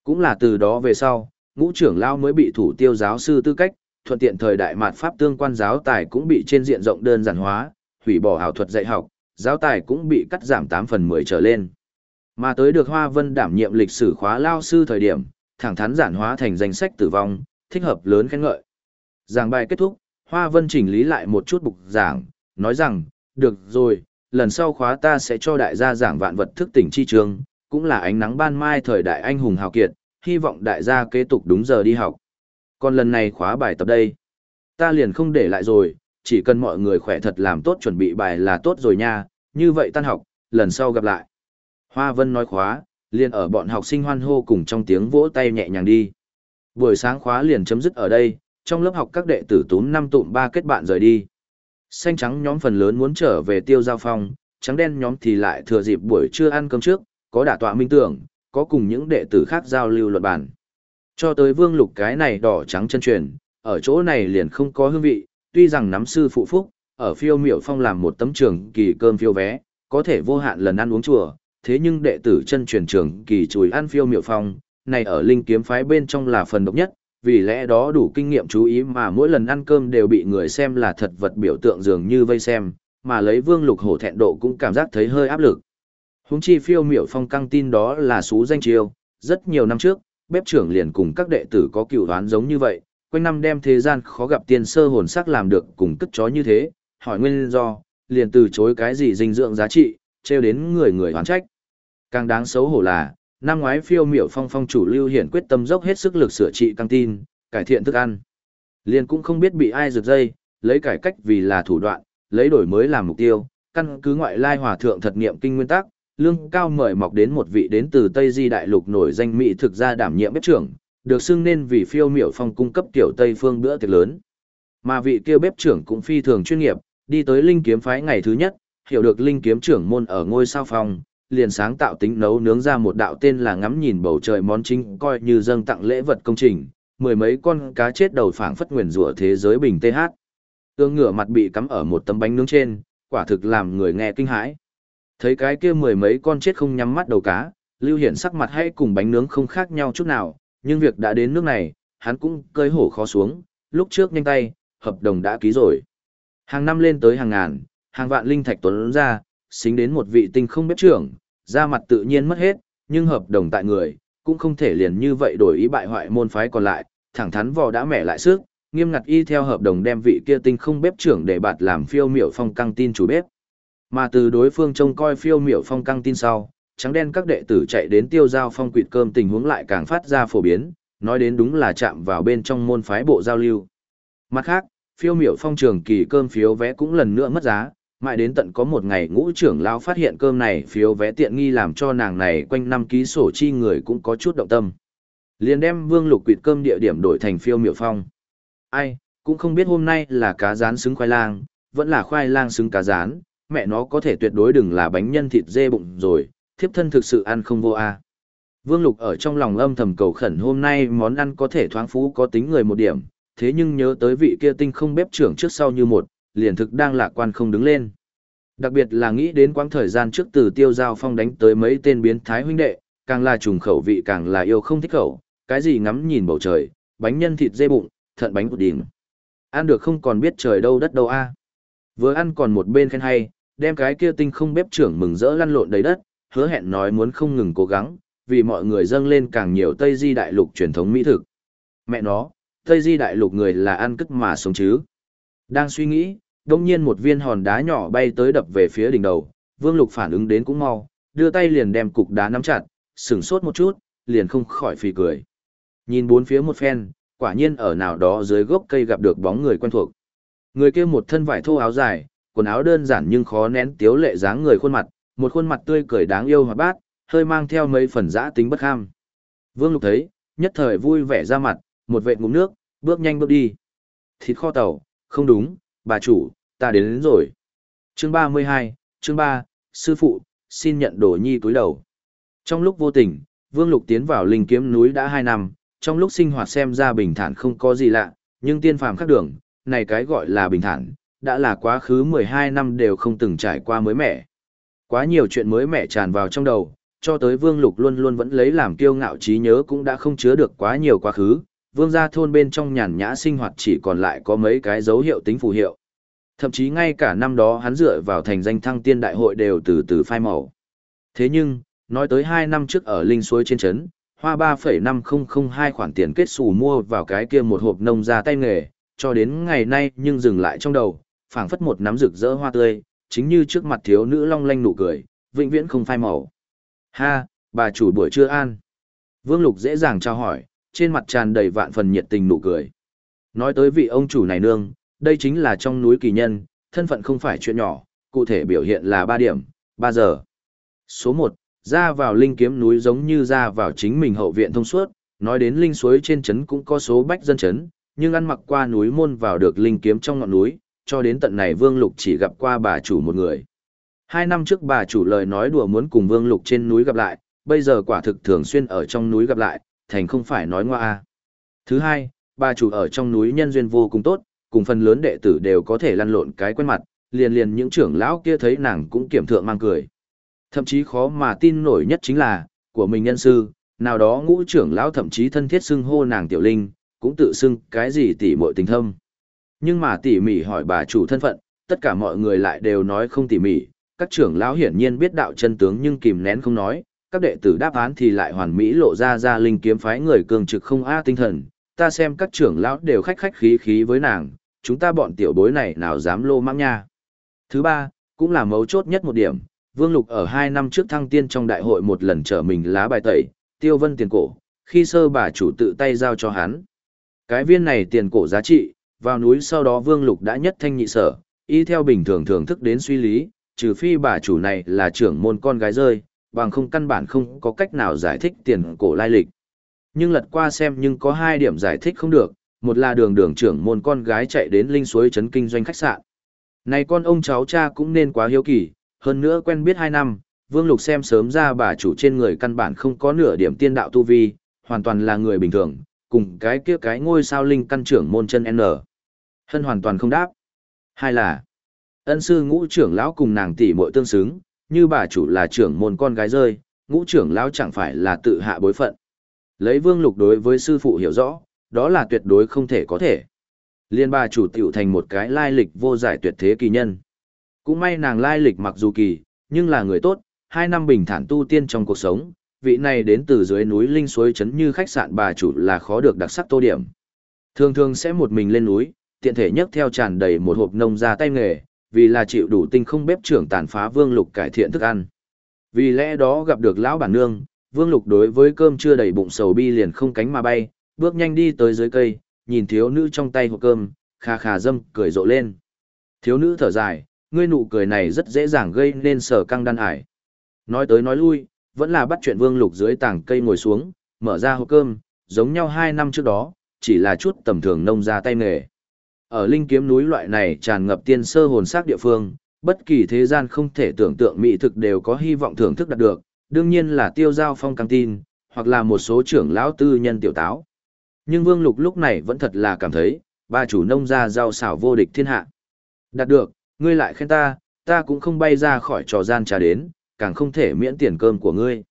Cũng là từ đó về sau, ngũ trưởng lao mới bị thủ tiêu giáo sư tư cách, thuận tiện thời đại mạt pháp tương quan giáo tài cũng bị trên diện rộng đơn giản hóa, hủy bỏ ảo thuật dạy học, giáo tài cũng bị cắt giảm 8 phần 10 trở lên. Mà tới được Hoa Vân đảm nhiệm lịch sử khóa lao sư thời điểm, thẳng thắn giản hóa thành danh sách tử vong, thích hợp lớn khen ngợi. Giảng bài kết thúc, Hoa Vân chỉnh lý lại một chút bục giảng, nói rằng, được rồi, lần sau khóa ta sẽ cho đại gia giảng vạn vật thức tỉnh chi trường, cũng là ánh nắng ban mai thời đại anh hùng hào kiệt, hy vọng đại gia kế tục đúng giờ đi học. Còn lần này khóa bài tập đây, ta liền không để lại rồi, chỉ cần mọi người khỏe thật làm tốt chuẩn bị bài là tốt rồi nha, như vậy tan học, lần sau gặp lại. Hoa Vân nói khóa, liền ở bọn học sinh hoan hô cùng trong tiếng vỗ tay nhẹ nhàng đi. Buổi sáng khóa liền chấm dứt ở đây, trong lớp học các đệ tử túm năm tụm ba kết bạn rời đi. Xanh trắng nhóm phần lớn muốn trở về tiêu giao phong, trắng đen nhóm thì lại thừa dịp buổi trưa ăn cơm trước, có đả tọa minh tưởng, có cùng những đệ tử khác giao lưu luận bản. Cho tới vương lục cái này đỏ trắng chân truyền, ở chỗ này liền không có hương vị, tuy rằng nắm sư phụ phúc, ở phiêu miểu phong làm một tấm trường kỳ cơm phiêu vé, có thể vô hạn lần ăn uống chùa, thế nhưng đệ tử chân truyền trường kỳ chùi ăn phiêu miệu phong, này ở linh kiếm phái bên trong là phần độc nhất, vì lẽ đó đủ kinh nghiệm chú ý mà mỗi lần ăn cơm đều bị người xem là thật vật biểu tượng dường như vây xem, mà lấy vương lục hổ thẹn độ cũng cảm giác thấy hơi áp lực. Húng chi phiêu miểu phong căng tin đó là xú danh chiêu, rất nhiều năm trước, bếp trưởng liền cùng các đệ tử có cựu đoán giống như vậy, quanh năm đem thế gian khó gặp tiên sơ hồn sắc làm được cùng cất chó như thế, hỏi nguyên do, liền từ chối cái gì dinh dưỡng giá trị, treo đến người người hoán trách. Càng đáng xấu hổ là, năm ngoái phiêu miểu phong phong chủ lưu hiển quyết tâm dốc hết sức lực sửa trị căng tin, cải thiện thức ăn. Liền cũng không biết bị ai rực dây, lấy cải cách vì là thủ đoạn, lấy đổi mới làm mục tiêu, căn cứ ngoại lai hòa thượng thật niệm kinh nguyên tắc, lương cao mời mọc đến một vị đến từ Tây Di Đại Lục nổi danh mỹ thực gia đảm nhiệm bếp trưởng, được xưng nên vì phiêu miểu phong cung cấp tiểu Tây phương bữa tiệc lớn. Mà vị kia bếp trưởng cũng phi thường chuyên nghiệp, đi tới linh kiếm phái ngày thứ nhất, hiểu được linh kiếm trưởng môn ở ngôi sao phòng, liền sáng tạo tính nấu nướng ra một đạo tên là ngắm nhìn bầu trời món chính coi như dâng tặng lễ vật công trình, mười mấy con cá chết đầu phảng phất nguyền rủa thế giới bình TH. Tương ngửa mặt bị cắm ở một tấm bánh nướng trên, quả thực làm người nghe kinh hãi. Thấy cái kia mười mấy con chết không nhắm mắt đầu cá, Lưu Hiển sắc mặt hay cùng bánh nướng không khác nhau chút nào, nhưng việc đã đến nước này, hắn cũng cơi hổ khó xuống, lúc trước nhanh tay, hợp đồng đã ký rồi. Hàng năm lên tới hàng ngàn, hàng vạn linh thạch tuấn ra, xính đến một vị tinh không bếp trưởng, ra mặt tự nhiên mất hết, nhưng hợp đồng tại người, cũng không thể liền như vậy đổi ý bại hoại môn phái còn lại, thẳng thắn vò đã mẻ lại sức, nghiêm ngặt y theo hợp đồng đem vị kia tinh không bếp trưởng để bạt làm phiêu miểu phong căng tin chủ bếp. Mà từ đối phương trông coi phiêu miểu phong căng tin sau, trắng đen các đệ tử chạy đến tiêu giao phong quỵt cơm tình huống lại càng phát ra phổ biến, nói đến đúng là chạm vào bên trong môn phái bộ giao lưu. Mặt khác, phiêu miểu phong trường kỳ cơm phiếu vé cũng lần nữa mất giá, mãi đến tận có một ngày ngũ trưởng lao phát hiện cơm này phiếu vé tiện nghi làm cho nàng này quanh năm ký sổ chi người cũng có chút động tâm. liền đem vương lục quỵt cơm địa điểm đổi thành phiêu Miệu phong. Ai, cũng không biết hôm nay là cá rán xứng khoai lang, vẫn là khoai lang xứng cá rán, mẹ nó có thể tuyệt đối đừng là bánh nhân thịt dê bụng rồi, thiếp thân thực sự ăn không vô a. Vương Lục ở trong lòng âm thầm cầu khẩn hôm nay món ăn có thể thoáng phú có tính người một điểm, thế nhưng nhớ tới vị kia tinh không bếp trưởng trước sau như một, liền thực đang lạc quan không đứng lên. Đặc biệt là nghĩ đến quãng thời gian trước từ tiêu giao phong đánh tới mấy tên biến thái huynh đệ, càng là trùng khẩu vị càng là yêu không thích khẩu, cái gì ngắm nhìn bầu trời, bánh nhân thịt dê bụng, thận bánh bột đỉnh. Ăn được không còn biết trời đâu đất đâu a. Vừa ăn còn một bên khen hay, đem cái kia tinh không bếp trưởng mừng rỡ lăn lộn đầy đất, hứa hẹn nói muốn không ngừng cố gắng, vì mọi người dâng lên càng nhiều Tây Di đại lục truyền thống mỹ thực. Mẹ nó, Tây Di đại lục người là ăn cất mà sống chứ. Đang suy nghĩ, đông nhiên một viên hòn đá nhỏ bay tới đập về phía đỉnh đầu, Vương Lục phản ứng đến cũng mau, đưa tay liền đem cục đá nắm chặt, sửng sốt một chút, liền không khỏi phì cười. Nhìn bốn phía một phen, quả nhiên ở nào đó dưới gốc cây gặp được bóng người quen thuộc. Người kia một thân vải thô áo dài, quần áo đơn giản nhưng khó nén tiếu lệ dáng người khuôn mặt, một khuôn mặt tươi cười đáng yêu hoạt bát, hơi mang theo mấy phần giã tính bất ham. Vương Lục thấy, nhất thời vui vẻ ra mặt, một vệt ngụm nước, bước nhanh bước đi. Thịt kho tàu, không đúng, bà chủ, ta đến, đến rồi. Chương 32, chương 3, sư phụ, xin nhận đồ nhi túi đầu. Trong lúc vô tình, Vương Lục tiến vào linh kiếm núi đã 2 năm, trong lúc sinh hoạt xem ra bình thản không có gì lạ, nhưng tiên phàm khác đường, này cái gọi là bình thản, đã là quá khứ 12 năm đều không từng trải qua mới mẻ. Quá nhiều chuyện mới mẻ tràn vào trong đầu, cho tới Vương Lục luôn luôn vẫn lấy làm kiêu ngạo trí nhớ cũng đã không chứa được quá nhiều quá khứ, Vương gia thôn bên trong nhàn nhã sinh hoạt chỉ còn lại có mấy cái dấu hiệu tính phù hiệu. Thậm chí ngay cả năm đó hắn dựa vào thành danh thăng tiên đại hội đều từ từ phai màu. Thế nhưng, nói tới 2 năm trước ở Linh Suối trên trấn, hoa 3,5002 khoản tiền kết xù mua vào cái kia một hộp nông ra tay nghề, cho đến ngày nay nhưng dừng lại trong đầu, phảng phất một nắm rực rỡ hoa tươi, chính như trước mặt thiếu nữ long lanh nụ cười, vĩnh viễn không phai màu. Ha, bà chủ buổi trưa an. Vương Lục dễ dàng trao hỏi, trên mặt tràn đầy vạn phần nhiệt tình nụ cười. Nói tới vị ông chủ này nương, đây chính là trong núi kỳ nhân, thân phận không phải chuyện nhỏ, cụ thể biểu hiện là 3 điểm, 3 giờ. Số 1, ra vào linh kiếm núi giống như ra vào chính mình hậu viện thông suốt, nói đến linh suối trên trấn cũng có số bách dân trấn, nhưng ăn mặc qua núi môn vào được linh kiếm trong ngọn núi, cho đến tận này Vương Lục chỉ gặp qua bà chủ một người. Hai năm trước bà chủ lời nói đùa muốn cùng Vương Lục trên núi gặp lại, bây giờ quả thực thường xuyên ở trong núi gặp lại, thành không phải nói ngoa a. Thứ hai, bà chủ ở trong núi nhân duyên vô cùng tốt, cùng phần lớn đệ tử đều có thể lăn lộn cái quen mặt, liền liền những trưởng lão kia thấy nàng cũng kiểm thượng mang cười. Thậm chí khó mà tin nổi nhất chính là, của mình nhân sư, nào đó ngũ trưởng lão thậm chí thân thiết xưng hô nàng tiểu linh, cũng tự xưng cái gì tỉ muội tình thâm. Nhưng mà tỉ mỉ hỏi bà chủ thân phận, tất cả mọi người lại đều nói không tỉ mỉ, các trưởng lão hiển nhiên biết đạo chân tướng nhưng kìm nén không nói, các đệ tử đáp án thì lại hoàn mỹ lộ ra ra linh kiếm phái người cường trực không a tinh thần, ta xem các trưởng lão đều khách khách khí khí với nàng, chúng ta bọn tiểu bối này nào dám lô mãng nha. Thứ ba, cũng là mấu chốt nhất một điểm, Vương Lục ở hai năm trước thăng tiên trong đại hội một lần trở mình lá bài tẩy, tiêu vân tiền cổ, khi sơ bà chủ tự tay giao cho hắn. Cái viên này tiền cổ giá trị, vào núi sau đó Vương Lục đã nhất thanh nhị sở, y theo bình thường thưởng thức đến suy lý, trừ phi bà chủ này là trưởng môn con gái rơi, bằng không căn bản không có cách nào giải thích tiền cổ lai lịch. Nhưng lật qua xem nhưng có hai điểm giải thích không được, một là đường đường trưởng môn con gái chạy đến linh suối trấn kinh doanh khách sạn. Này con ông cháu cha cũng nên quá hiếu kỳ, hơn nữa quen biết hai năm, Vương Lục xem sớm ra bà chủ trên người căn bản không có nửa điểm tiên đạo tu vi, hoàn toàn là người bình thường, cùng cái kia cái ngôi sao linh căn trưởng môn chân N. Hân hoàn toàn không đáp. Hai là, ân sư ngũ trưởng lão cùng nàng tỷ muội tương xứng, như bà chủ là trưởng môn con gái rơi, ngũ trưởng lão chẳng phải là tự hạ bối phận. Lấy Vương Lục đối với sư phụ hiểu rõ, đó là tuyệt đối không thể có thể. Liên bà chủ tiểu thành một cái lai lịch vô giải tuyệt thế kỳ nhân. Cũng may nàng lai lịch mặc dù kỳ, nhưng là người tốt, hai năm bình thản tu tiên trong cuộc sống, vị này đến từ dưới núi linh suối chấn như khách sạn bà chủ là khó được đặc sắc tô điểm. Thường thường sẽ một mình lên núi, tiện thể nhấc theo tràn đầy một hộp nông ra tay nghề, vì là chịu đủ tinh không bếp trưởng tàn phá vương lục cải thiện thức ăn. Vì lẽ đó gặp được lão bản nương, vương lục đối với cơm chưa đầy bụng sầu bi liền không cánh mà bay, bước nhanh đi tới dưới cây, nhìn thiếu nữ trong tay hộp cơm, khà khà dâm cười rộ lên. Thiếu nữ thở dài, ngươi nụ cười này rất dễ dàng gây nên sở căng đan hải. Nói tới nói lui, vẫn là bắt chuyện vương lục dưới tảng cây ngồi xuống, mở ra hộp cơm, giống nhau hai năm trước đó, chỉ là chút tầm thường nông ra tay nghề. Ở linh kiếm núi loại này tràn ngập tiên sơ hồn sắc địa phương, bất kỳ thế gian không thể tưởng tượng mỹ thực đều có hy vọng thưởng thức đạt được, đương nhiên là tiêu giao phong căng tin, hoặc là một số trưởng lão tư nhân tiểu táo. Nhưng Vương Lục lúc này vẫn thật là cảm thấy, ba chủ nông gia rau xảo vô địch thiên hạ. Đạt được, ngươi lại khen ta, ta cũng không bay ra khỏi trò gian trà đến, càng không thể miễn tiền cơm của ngươi.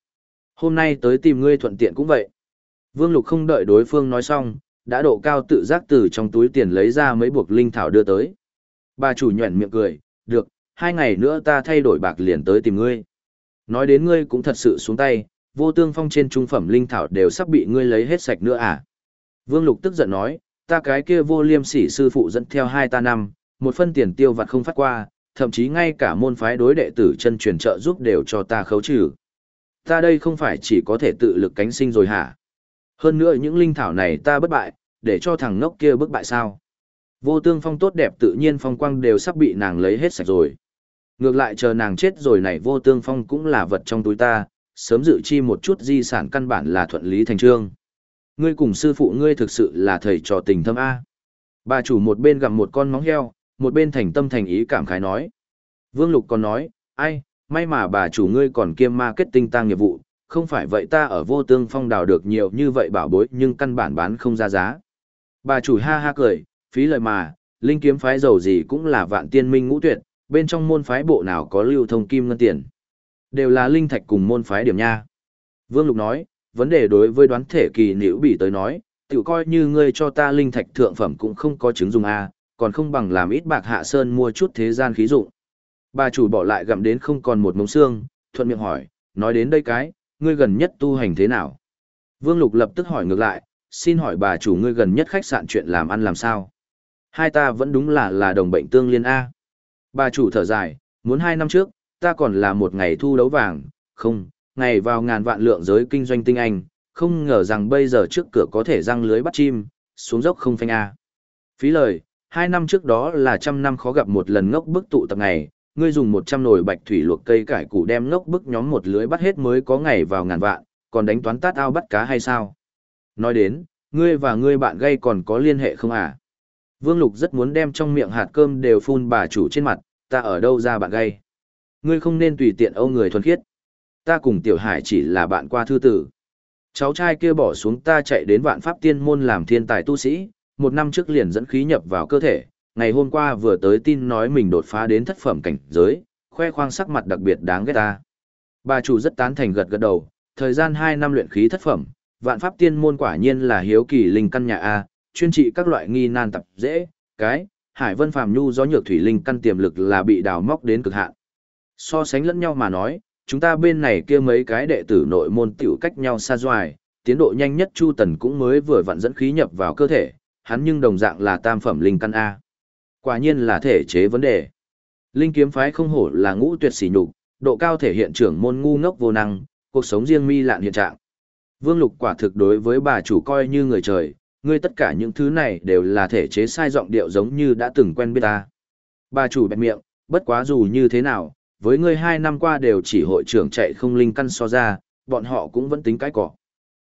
Hôm nay tới tìm ngươi thuận tiện cũng vậy. Vương Lục không đợi đối phương nói xong, đã độ cao tự giác từ trong túi tiền lấy ra mấy buộc linh thảo đưa tới. Bà chủ nhuẩn miệng cười, được, hai ngày nữa ta thay đổi bạc liền tới tìm ngươi. Nói đến ngươi cũng thật sự xuống tay, vô tương phong trên trung phẩm linh thảo đều sắp bị ngươi lấy hết sạch nữa à. Vương Lục tức giận nói, ta cái kia vô liêm sỉ sư phụ dẫn theo hai ta năm, một phân tiền tiêu vặt không phát qua, thậm chí ngay cả môn phái đối đệ tử chân truyền trợ giúp đều cho ta khấu trừ. Ta đây không phải chỉ có thể tự lực cánh sinh rồi hả? Hơn nữa những linh thảo này ta bất bại, để cho thằng ngốc kia bức bại sao? Vô tương phong tốt đẹp tự nhiên phong quang đều sắp bị nàng lấy hết sạch rồi. Ngược lại chờ nàng chết rồi này vô tương phong cũng là vật trong túi ta, sớm dự chi một chút di sản căn bản là thuận lý thành trương. Ngươi cùng sư phụ ngươi thực sự là thầy trò tình thâm A. Bà chủ một bên gặm một con móng heo, một bên thành tâm thành ý cảm khái nói. Vương Lục còn nói, ai, may mà bà chủ ngươi còn kiêm marketing tăng nghiệp vụ, không phải vậy ta ở vô tương phong đào được nhiều như vậy bảo bối nhưng căn bản bán không ra giá. Bà chủ ha ha cười, phí lời mà, linh kiếm phái giàu gì cũng là vạn tiên minh ngũ tuyệt, bên trong môn phái bộ nào có lưu thông kim ngân tiền. Đều là linh thạch cùng môn phái điểm nha. Vương Lục nói, vấn đề đối với đoán thể kỳ nữ bị tới nói, tự coi như ngươi cho ta linh thạch thượng phẩm cũng không có chứng dùng a còn không bằng làm ít bạc hạ sơn mua chút thế gian khí dụng. Bà chủ bỏ lại gặm đến không còn một mống xương, thuận miệng hỏi, nói đến đây cái, ngươi gần nhất tu hành thế nào? Vương Lục lập tức hỏi ngược lại, xin hỏi bà chủ ngươi gần nhất khách sạn chuyện làm ăn làm sao? Hai ta vẫn đúng là là đồng bệnh tương liên A. Bà chủ thở dài, muốn hai năm trước, ta còn là một ngày thu đấu vàng, không, ngày vào ngàn vạn lượng giới kinh doanh tinh anh, không ngờ rằng bây giờ trước cửa có thể răng lưới bắt chim, xuống dốc không phanh A. Phí lời, hai năm trước đó là trăm năm khó gặp một lần ngốc bức tụ tập ngày, ngươi dùng một trăm nồi bạch thủy luộc cây cải củ đem ngốc bức nhóm một lưới bắt hết mới có ngày vào ngàn vạn, còn đánh toán tát ao bắt cá hay sao? Nói đến, ngươi và ngươi bạn gây còn có liên hệ không à? Vương Lục rất muốn đem trong miệng hạt cơm đều phun bà chủ trên mặt, ta ở đâu ra bạn gây? Ngươi không nên tùy tiện âu người thuần khiết. Ta cùng Tiểu Hải chỉ là bạn qua thư tử. Cháu trai kia bỏ xuống ta chạy đến vạn pháp tiên môn làm thiên tài tu sĩ, một năm trước liền dẫn khí nhập vào cơ thể, ngày hôm qua vừa tới tin nói mình đột phá đến thất phẩm cảnh giới, khoe khoang sắc mặt đặc biệt đáng ghét ta. Bà chủ rất tán thành gật gật đầu, thời gian 2 năm luyện khí thất phẩm, vạn pháp tiên môn quả nhiên là hiếu kỳ linh căn nhà A, chuyên trị các loại nghi nan tập dễ, cái, hải vân phàm nhu do nhược thủy linh căn tiềm lực là bị đào móc đến cực hạn. So sánh lẫn nhau mà nói, chúng ta bên này kia mấy cái đệ tử nội môn tiểu cách nhau xa doài, tiến độ nhanh nhất Chu Tần cũng mới vừa vặn dẫn khí nhập vào cơ thể, hắn nhưng đồng dạng là tam phẩm linh căn A. Quả nhiên là thể chế vấn đề. Linh kiếm phái không hổ là ngũ tuyệt sỉ nhục, độ cao thể hiện trưởng môn ngu ngốc vô năng, cuộc sống riêng mi lạn hiện trạng. Vương Lục quả thực đối với bà chủ coi như người trời, ngươi tất cả những thứ này đều là thể chế sai giọng điệu giống như đã từng quen biết ta. Bà chủ bẹp miệng, bất quá dù như thế nào, với ngươi hai năm qua đều chỉ hội trưởng chạy không linh căn so ra, bọn họ cũng vẫn tính cái cỏ.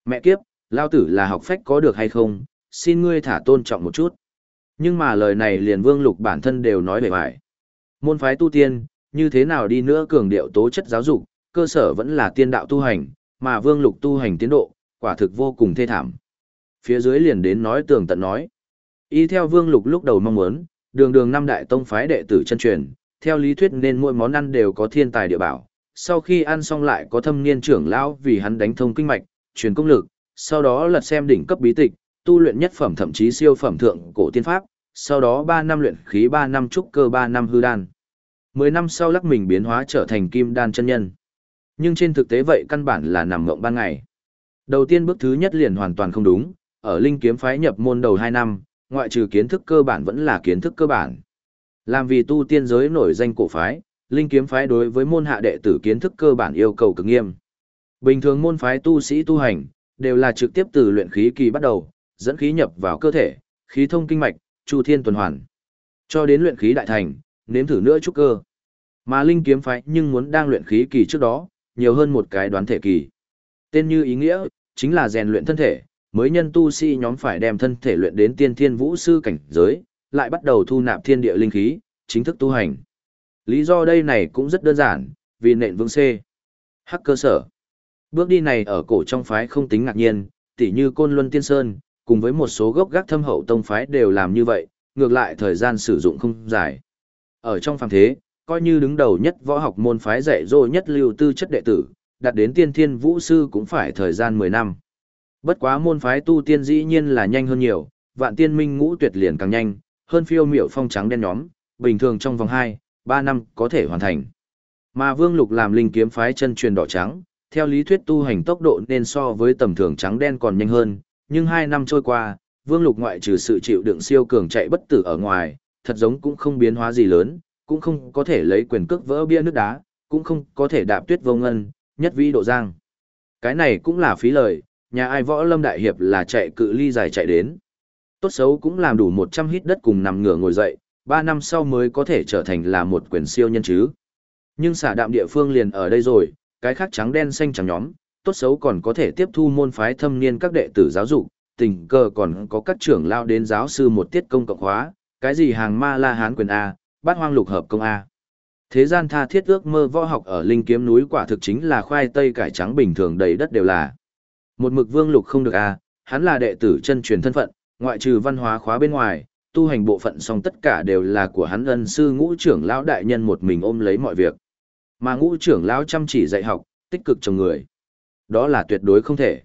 Mẹ kiếp, lao tử là học phách có được hay không, xin ngươi thả tôn trọng một chút. Nhưng mà lời này liền vương lục bản thân đều nói bề bài. Môn phái tu tiên, như thế nào đi nữa cường điệu tố chất giáo dục, cơ sở vẫn là tiên đạo tu hành, mà vương lục tu hành tiến độ, quả thực vô cùng thê thảm. Phía dưới liền đến nói tường tận nói. Y theo vương lục lúc đầu mong muốn, đường đường năm đại tông phái đệ tử chân truyền, theo lý thuyết nên mỗi món ăn đều có thiên tài địa bảo. Sau khi ăn xong lại có thâm niên trưởng lão vì hắn đánh thông kinh mạch, truyền công lực, sau đó lật xem đỉnh cấp bí tịch, tu luyện nhất phẩm thậm chí siêu phẩm thượng cổ tiên pháp, sau đó 3 năm luyện khí 3 năm trúc cơ 3 năm hư đan. 10 năm sau lắc mình biến hóa trở thành kim đan chân nhân. Nhưng trên thực tế vậy căn bản là nằm ngộng ban ngày. Đầu tiên bước thứ nhất liền hoàn toàn không đúng, ở linh kiếm phái nhập môn đầu 2 năm, ngoại trừ kiến thức cơ bản vẫn là kiến thức cơ bản. Làm vì tu tiên giới nổi danh cổ phái, linh kiếm phái đối với môn hạ đệ tử kiến thức cơ bản yêu cầu cực nghiêm. Bình thường môn phái tu sĩ tu hành, đều là trực tiếp từ luyện khí kỳ bắt đầu, dẫn khí nhập vào cơ thể, khí thông kinh mạch, chu thiên tuần hoàn. Cho đến luyện khí đại thành, nếm thử nữa trúc cơ. Mà linh kiếm phái nhưng muốn đang luyện khí kỳ trước đó, nhiều hơn một cái đoán thể kỳ. Tên như ý nghĩa, chính là rèn luyện thân thể, mới nhân tu sĩ nhóm phải đem thân thể luyện đến tiên thiên vũ sư cảnh giới, lại bắt đầu thu nạp thiên địa linh khí, chính thức tu hành. Lý do đây này cũng rất đơn giản, vì nện vững C. Hắc cơ sở. Bước đi này ở cổ trong phái không tính ngạc nhiên, tỉ như Côn Luân Tiên Sơn, cùng với một số gốc gác thâm hậu tông phái đều làm như vậy, ngược lại thời gian sử dụng không dài. Ở trong phàm thế, coi như đứng đầu nhất võ học môn phái dạy dỗ nhất lưu tư chất đệ tử, đạt đến tiên thiên vũ sư cũng phải thời gian 10 năm. Bất quá môn phái tu tiên dĩ nhiên là nhanh hơn nhiều, vạn tiên minh ngũ tuyệt liền càng nhanh, hơn phiêu miểu phong trắng đen nhóm, bình thường trong vòng 2, 3 năm có thể hoàn thành. Mà Vương Lục làm linh kiếm phái chân truyền đỏ trắng, theo lý thuyết tu hành tốc độ nên so với tầm thường trắng đen còn nhanh hơn, nhưng 2 năm trôi qua, Vương Lục ngoại trừ sự chịu đựng siêu cường chạy bất tử ở ngoài, thật giống cũng không biến hóa gì lớn, cũng không có thể lấy quyền cước vỡ bia nước đá, cũng không có thể đạp tuyết vô ngân, nhất vĩ độ giang. Cái này cũng là phí lời, nhà ai võ lâm đại hiệp là chạy cự ly dài chạy đến. Tốt xấu cũng làm đủ 100 hít đất cùng nằm ngửa ngồi dậy, 3 năm sau mới có thể trở thành là một quyền siêu nhân chứ. Nhưng xả đạm địa phương liền ở đây rồi, cái khác trắng đen xanh trắng nhóm, tốt xấu còn có thể tiếp thu môn phái thâm niên các đệ tử giáo dục, tình cờ còn có các trưởng lao đến giáo sư một tiết công cộng hóa, cái gì hàng ma la hán quyền A, bát hoang lục hợp công A. Thế gian tha thiết ước mơ võ học ở linh kiếm núi quả thực chính là khoai tây cải trắng bình thường đầy đất đều là. Một mực vương lục không được A, hắn là đệ tử chân truyền thân phận, ngoại trừ văn hóa khóa bên ngoài, tu hành bộ phận song tất cả đều là của hắn ân sư ngũ trưởng lão đại nhân một mình ôm lấy mọi việc. Mà ngũ trưởng lão chăm chỉ dạy học, tích cực trồng người. Đó là tuyệt đối không thể.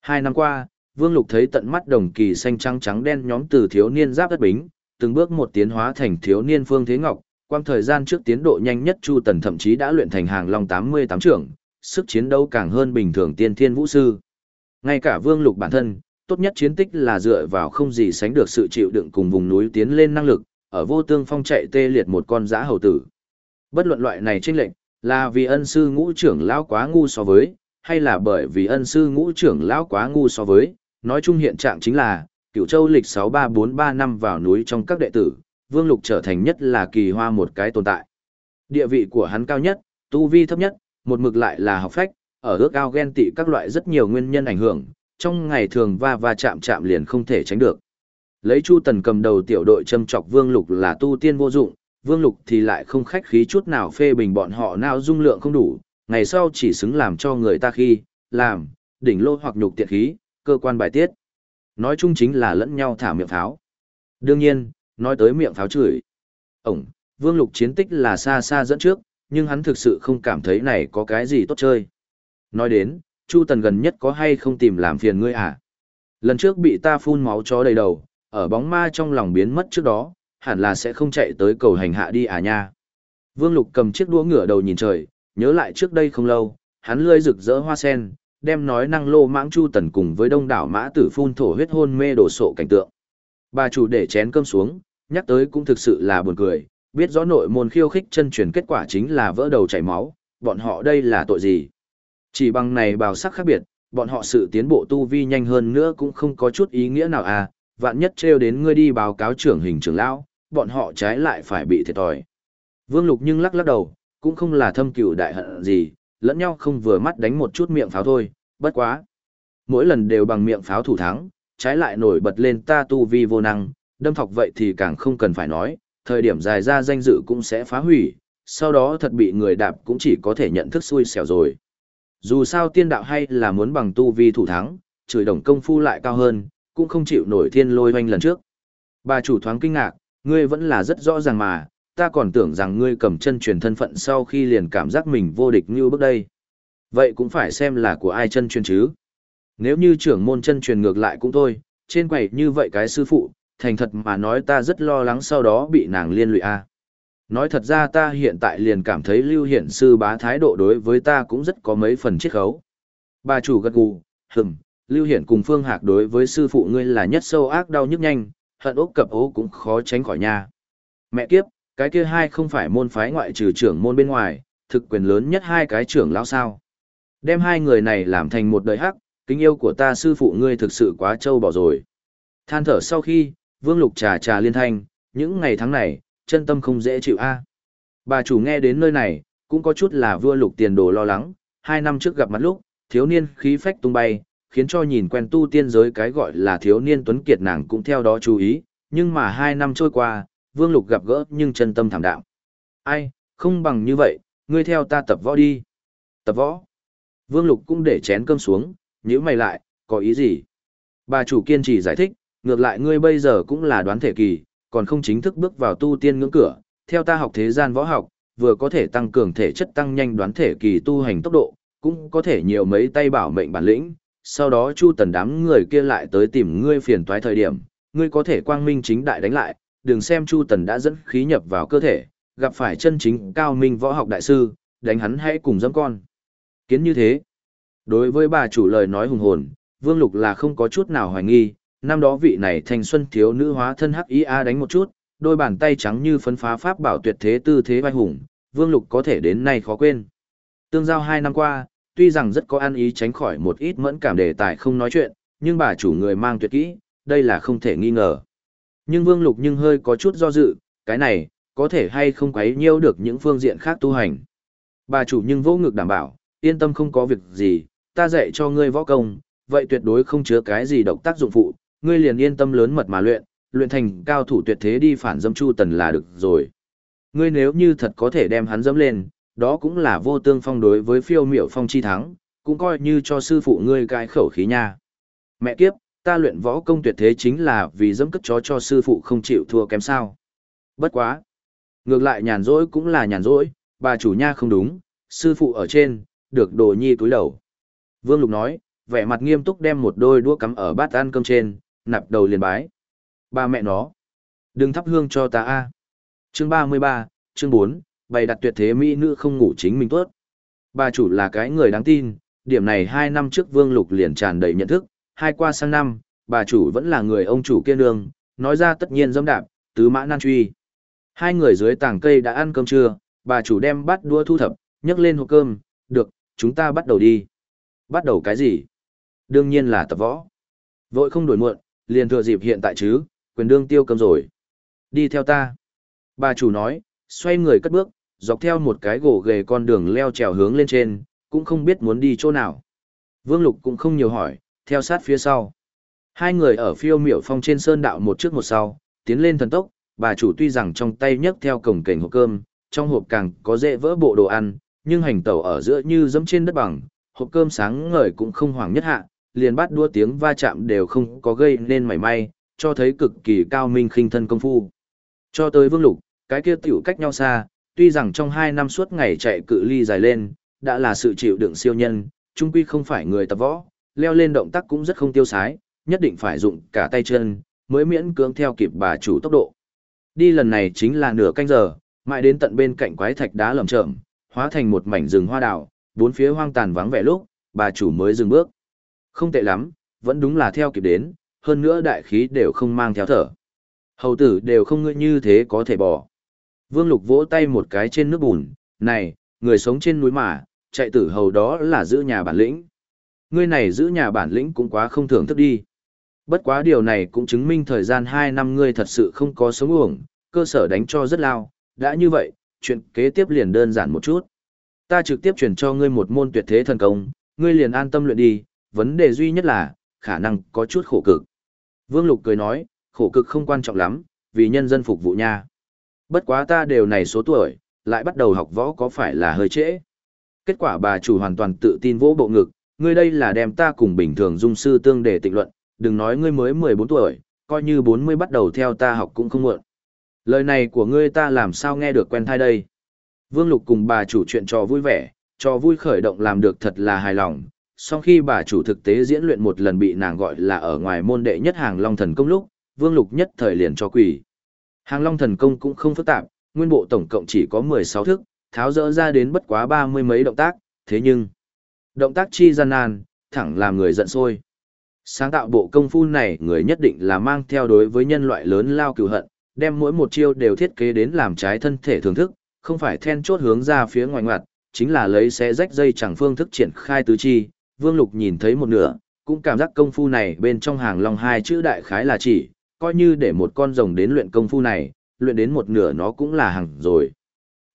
Hai năm qua, Vương Lục thấy tận mắt đồng kỳ xanh trắng trắng đen nhóm từ thiếu niên giáp đất bính, từng bước một tiến hóa thành thiếu niên Phương Thế Ngọc, quang thời gian trước tiến độ nhanh nhất Chu Tần thậm chí đã luyện thành hàng long 88 trưởng, sức chiến đấu càng hơn bình thường tiên thiên vũ sư. Ngay cả Vương Lục bản thân, tốt nhất chiến tích là dựa vào không gì sánh được sự chịu đựng cùng vùng núi tiến lên năng lực, ở vô tương phong chạy tê liệt một con giã hầu tử. Bất luận loại này chênh lệnh, là vì ân sư ngũ trưởng lão quá ngu so với, hay là bởi vì ân sư ngũ trưởng lão quá ngu so với, nói chung hiện trạng chính là, cựu châu lịch 6343 năm vào núi trong các đệ tử, Vương Lục trở thành nhất là kỳ hoa một cái tồn tại. Địa vị của hắn cao nhất, tu vi thấp nhất, một mực lại là học phách, ở ước ao ghen tị các loại rất nhiều nguyên nhân ảnh hưởng, trong ngày thường va va chạm chạm liền không thể tránh được. Lấy Chu Tần cầm đầu tiểu đội châm chọc Vương Lục là tu tiên vô dụng, Vương Lục thì lại không khách khí chút nào phê bình bọn họ nào dung lượng không đủ, ngày sau chỉ xứng làm cho người ta khi, làm, đỉnh lô hoặc nhục tiện khí, cơ quan bài tiết. Nói chung chính là lẫn nhau thả miệng pháo. Đương nhiên, nói tới miệng pháo chửi. Ổng, Vương Lục chiến tích là xa xa dẫn trước, nhưng hắn thực sự không cảm thấy này có cái gì tốt chơi. Nói đến, Chu Tần gần nhất có hay không tìm làm phiền ngươi à? Lần trước bị ta phun máu chó đầy đầu, ở bóng ma trong lòng biến mất trước đó, hẳn là sẽ không chạy tới cầu hành hạ đi à nha. Vương Lục cầm chiếc đũa ngửa đầu nhìn trời, nhớ lại trước đây không lâu, hắn lươi rực rỡ hoa sen, đem nói năng lô mãng Chu Tần cùng với đông đảo mã tử phun thổ huyết hôn mê đổ sộ cảnh tượng. Bà chủ để chén cơm xuống, nhắc tới cũng thực sự là buồn cười, biết rõ nội môn khiêu khích chân truyền kết quả chính là vỡ đầu chảy máu, bọn họ đây là tội gì? Chỉ bằng này bào sắc khác biệt, bọn họ sự tiến bộ tu vi nhanh hơn nữa cũng không có chút ý nghĩa nào à, vạn nhất trêu đến ngươi đi báo cáo trưởng hình trưởng lão, bọn họ trái lại phải bị thiệt thòi. Vương Lục nhưng lắc lắc đầu, cũng không là thâm cừu đại hận gì, lẫn nhau không vừa mắt đánh một chút miệng pháo thôi, bất quá. Mỗi lần đều bằng miệng pháo thủ thắng, trái lại nổi bật lên ta tu vi vô năng, đâm thọc vậy thì càng không cần phải nói, thời điểm dài ra danh dự cũng sẽ phá hủy, sau đó thật bị người đạp cũng chỉ có thể nhận thức xui xẻo rồi. Dù sao tiên đạo hay là muốn bằng tu vi thủ thắng, chửi đồng công phu lại cao hơn, cũng không chịu nổi thiên lôi hoanh lần trước. Bà chủ thoáng kinh ngạc, ngươi vẫn là rất rõ ràng mà, ta còn tưởng rằng ngươi cầm chân truyền thân phận sau khi liền cảm giác mình vô địch như bước đây. Vậy cũng phải xem là của ai chân truyền chứ. Nếu như trưởng môn chân truyền ngược lại cũng thôi, trên quầy như vậy cái sư phụ, thành thật mà nói ta rất lo lắng sau đó bị nàng liên lụy a. Nói thật ra ta hiện tại liền cảm thấy lưu hiển sư bá thái độ đối với ta cũng rất có mấy phần chiết khấu. Bà chủ gật gù, hừm, lưu hiển cùng phương hạc đối với sư phụ ngươi là nhất sâu ác đau nhức nhanh, hận ốc cập ố cũng khó tránh khỏi nha. Mẹ kiếp, cái kia hai không phải môn phái ngoại trừ trưởng môn bên ngoài, thực quyền lớn nhất hai cái trưởng lão sao. Đem hai người này làm thành một đời hắc, kính yêu của ta sư phụ ngươi thực sự quá trâu bỏ rồi. Than thở sau khi, vương lục trà trà liên thanh, những ngày tháng này, chân tâm không dễ chịu a. Bà chủ nghe đến nơi này, cũng có chút là vua lục tiền đồ lo lắng, hai năm trước gặp mặt lúc, thiếu niên khí phách tung bay, khiến cho nhìn quen tu tiên giới cái gọi là thiếu niên tuấn kiệt nàng cũng theo đó chú ý, nhưng mà hai năm trôi qua, vương lục gặp gỡ nhưng chân tâm thảm đạm. Ai, không bằng như vậy, ngươi theo ta tập võ đi. Tập võ. Vương lục cũng để chén cơm xuống, nhíu mày lại, có ý gì? Bà chủ kiên trì giải thích, ngược lại ngươi bây giờ cũng là đoán thể kỳ, còn không chính thức bước vào tu tiên ngưỡng cửa, theo ta học thế gian võ học, vừa có thể tăng cường thể chất tăng nhanh đoán thể kỳ tu hành tốc độ, cũng có thể nhiều mấy tay bảo mệnh bản lĩnh, sau đó chu tần đám người kia lại tới tìm ngươi phiền toái thời điểm, ngươi có thể quang minh chính đại đánh lại, đừng xem chu tần đã dẫn khí nhập vào cơ thể, gặp phải chân chính cao minh võ học đại sư, đánh hắn hãy cùng dẫm con. Kiến như thế, đối với bà chủ lời nói hùng hồn, Vương Lục là không có chút nào hoài nghi, năm đó vị này thanh xuân thiếu nữ hóa thân hắc ý a đánh một chút, đôi bàn tay trắng như phấn phá pháp bảo tuyệt thế tư thế vai hùng, Vương Lục có thể đến nay khó quên. Tương giao hai năm qua, tuy rằng rất có ăn ý tránh khỏi một ít mẫn cảm đề tài không nói chuyện, nhưng bà chủ người mang tuyệt kỹ, đây là không thể nghi ngờ. Nhưng Vương Lục nhưng hơi có chút do dự, cái này, có thể hay không quấy nhiêu được những phương diện khác tu hành. Bà chủ nhưng vô ngực đảm bảo, yên tâm không có việc gì, ta dạy cho ngươi võ công, vậy tuyệt đối không chứa cái gì độc tác dụng phụ, ngươi liền yên tâm lớn mật mà luyện, luyện thành cao thủ tuyệt thế đi phản dâm Chu Tần là được rồi. Ngươi nếu như thật có thể đem hắn dâm lên, đó cũng là vô tương phong đối với phiêu miểu phong chi thắng, cũng coi như cho sư phụ ngươi cái khẩu khí nha. Mẹ kiếp, ta luyện võ công tuyệt thế chính là vì dẫm cất chó cho sư phụ không chịu thua kém sao. Bất quá. Ngược lại nhàn rỗi cũng là nhàn rỗi, bà chủ nha không đúng, sư phụ ở trên, được đồ nhi túi đầu. Vương Lục nói, vẻ mặt nghiêm túc đem một đôi đũa cắm ở bát ăn cơm trên, nạp đầu liền bái. Ba mẹ nó. Đừng thắp hương cho ta a. Chương 33, chương 4, bày đặt tuyệt thế mỹ nữ không ngủ chính mình tốt. Bà chủ là cái người đáng tin, điểm này hai năm trước Vương Lục liền tràn đầy nhận thức, hai qua sang năm, bà chủ vẫn là người ông chủ kiên đường, nói ra tất nhiên dâm đạp, tứ mã nan truy. Hai người dưới tảng cây đã ăn cơm trưa, bà chủ đem bát đua thu thập, nhấc lên hộp cơm, được, chúng ta bắt đầu đi. Bắt đầu cái gì? Đương nhiên là tập võ. Vội không đổi muộn, liền thừa dịp hiện tại chứ, quyền đương tiêu cầm rồi. Đi theo ta. Bà chủ nói, xoay người cất bước, dọc theo một cái gỗ ghề con đường leo trèo hướng lên trên, cũng không biết muốn đi chỗ nào. Vương Lục cũng không nhiều hỏi, theo sát phía sau. Hai người ở phiêu miểu phong trên sơn đạo một trước một sau, tiến lên thần tốc, bà chủ tuy rằng trong tay nhấc theo cổng cảnh hộp cơm, trong hộp càng có dễ vỡ bộ đồ ăn, nhưng hành tẩu ở giữa như dẫm trên đất bằng, hộp cơm sáng ngời cũng không hoảng nhất hạ, liền bắt đua tiếng va chạm đều không có gây nên mảy may, cho thấy cực kỳ cao minh khinh thân công phu. Cho tới Vương Lục, cái kia tiểu cách nhau xa, tuy rằng trong hai năm suốt ngày chạy cự ly dài lên, đã là sự chịu đựng siêu nhân, chung quy không phải người tập võ, leo lên động tác cũng rất không tiêu sái, nhất định phải dụng cả tay chân, mới miễn cưỡng theo kịp bà chủ tốc độ. Đi lần này chính là nửa canh giờ, mãi đến tận bên cạnh quái thạch đá lởm chởm, hóa thành một mảnh rừng hoa đào, bốn phía hoang tàn vắng vẻ lúc, bà chủ mới dừng bước. Không tệ lắm, vẫn đúng là theo kịp đến, hơn nữa đại khí đều không mang theo thở. Hầu tử đều không ngựa như thế có thể bỏ. Vương Lục vỗ tay một cái trên nước bùn, này, người sống trên núi mà, chạy tử hầu đó là giữ nhà bản lĩnh. Ngươi này giữ nhà bản lĩnh cũng quá không thưởng thức đi. Bất quá điều này cũng chứng minh thời gian 2 năm ngươi thật sự không có sống uổng, cơ sở đánh cho rất lao, đã như vậy, chuyện kế tiếp liền đơn giản một chút. Ta trực tiếp chuyển cho ngươi một môn tuyệt thế thần công, ngươi liền an tâm luyện đi, vấn đề duy nhất là, khả năng có chút khổ cực. Vương Lục cười nói, khổ cực không quan trọng lắm, vì nhân dân phục vụ nha. Bất quá ta đều này số tuổi, lại bắt đầu học võ có phải là hơi trễ. Kết quả bà chủ hoàn toàn tự tin vỗ bộ ngực, ngươi đây là đem ta cùng bình thường dung sư tương để tịnh luận, đừng nói ngươi mới 14 tuổi, coi như 40 bắt đầu theo ta học cũng không muộn. Lời này của ngươi ta làm sao nghe được quen thai đây. Vương Lục cùng bà chủ chuyện trò vui vẻ, trò vui khởi động làm được thật là hài lòng. Sau khi bà chủ thực tế diễn luyện một lần bị nàng gọi là ở ngoài môn đệ nhất hàng long thần công lúc, Vương Lục nhất thời liền cho quỷ. Hàng long thần công cũng không phức tạp, nguyên bộ tổng cộng chỉ có 16 thức, tháo dỡ ra đến bất quá ba mươi mấy động tác, thế nhưng, động tác chi gian nan, thẳng làm người giận sôi. Sáng tạo bộ công phu này người nhất định là mang theo đối với nhân loại lớn lao cựu hận, đem mỗi một chiêu đều thiết kế đến làm trái thân thể thưởng thức, không phải then chốt hướng ra phía ngoài ngoặt, chính là lấy xé rách dây chẳng phương thức triển khai tứ chi. Vương Lục nhìn thấy một nửa, cũng cảm giác công phu này bên trong hàng long hai chữ đại khái là chỉ, coi như để một con rồng đến luyện công phu này, luyện đến một nửa nó cũng là hàng rồi.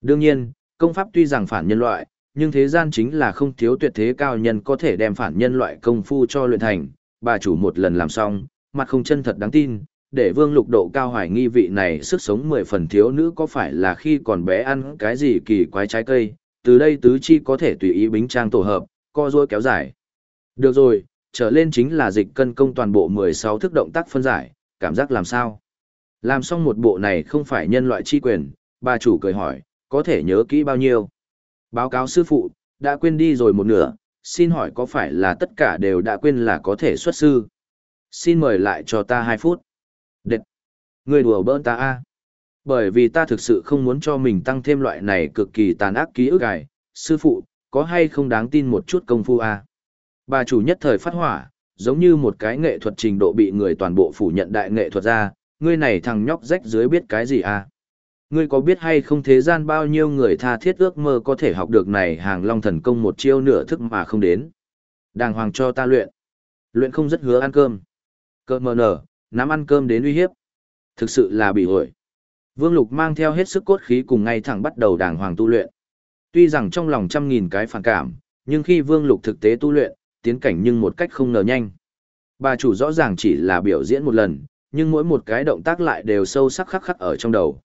Đương nhiên, công pháp tuy rằng phản nhân loại, nhưng thế gian chính là không thiếu tuyệt thế cao nhân có thể đem phản nhân loại công phu cho luyện thành, bà chủ một lần làm xong, mặt không chân thật đáng tin, để vương lục độ cao hoài nghi vị này sức sống mười phần thiếu nữ có phải là khi còn bé ăn cái gì kỳ quái trái cây, từ đây tứ chi có thể tùy ý bính trang tổ hợp, co dối kéo dài. Được rồi, trở lên chính là dịch cân công toàn bộ 16 thức động tác phân giải, cảm giác làm sao? Làm xong một bộ này không phải nhân loại chi quyền, bà chủ cười hỏi, có thể nhớ kỹ bao nhiêu? Báo cáo sư phụ, đã quên đi rồi một nửa, xin hỏi có phải là tất cả đều đã quên là có thể xuất sư? Xin mời lại cho ta 2 phút. Đệt! Người đùa bỡn ta a Bởi vì ta thực sự không muốn cho mình tăng thêm loại này cực kỳ tàn ác ký ức gài. Sư phụ, có hay không đáng tin một chút công phu a Bà chủ nhất thời phát hỏa, giống như một cái nghệ thuật trình độ bị người toàn bộ phủ nhận đại nghệ thuật ra, ngươi này thằng nhóc rách dưới biết cái gì à? Ngươi có biết hay không thế gian bao nhiêu người tha thiết ước mơ có thể học được này hàng long thần công một chiêu nửa thức mà không đến. Đàng hoàng cho ta luyện. Luyện không rất hứa ăn cơm. Cơ mờ nở, nắm ăn cơm đến uy hiếp. Thực sự là bị hội. Vương Lục mang theo hết sức cốt khí cùng ngay thẳng bắt đầu đàng hoàng tu luyện. Tuy rằng trong lòng trăm nghìn cái phản cảm, nhưng khi Vương Lục thực tế tu luyện, tiến cảnh nhưng một cách không ngờ nhanh. Bà chủ rõ ràng chỉ là biểu diễn một lần, nhưng mỗi một cái động tác lại đều sâu sắc khắc khắc ở trong đầu.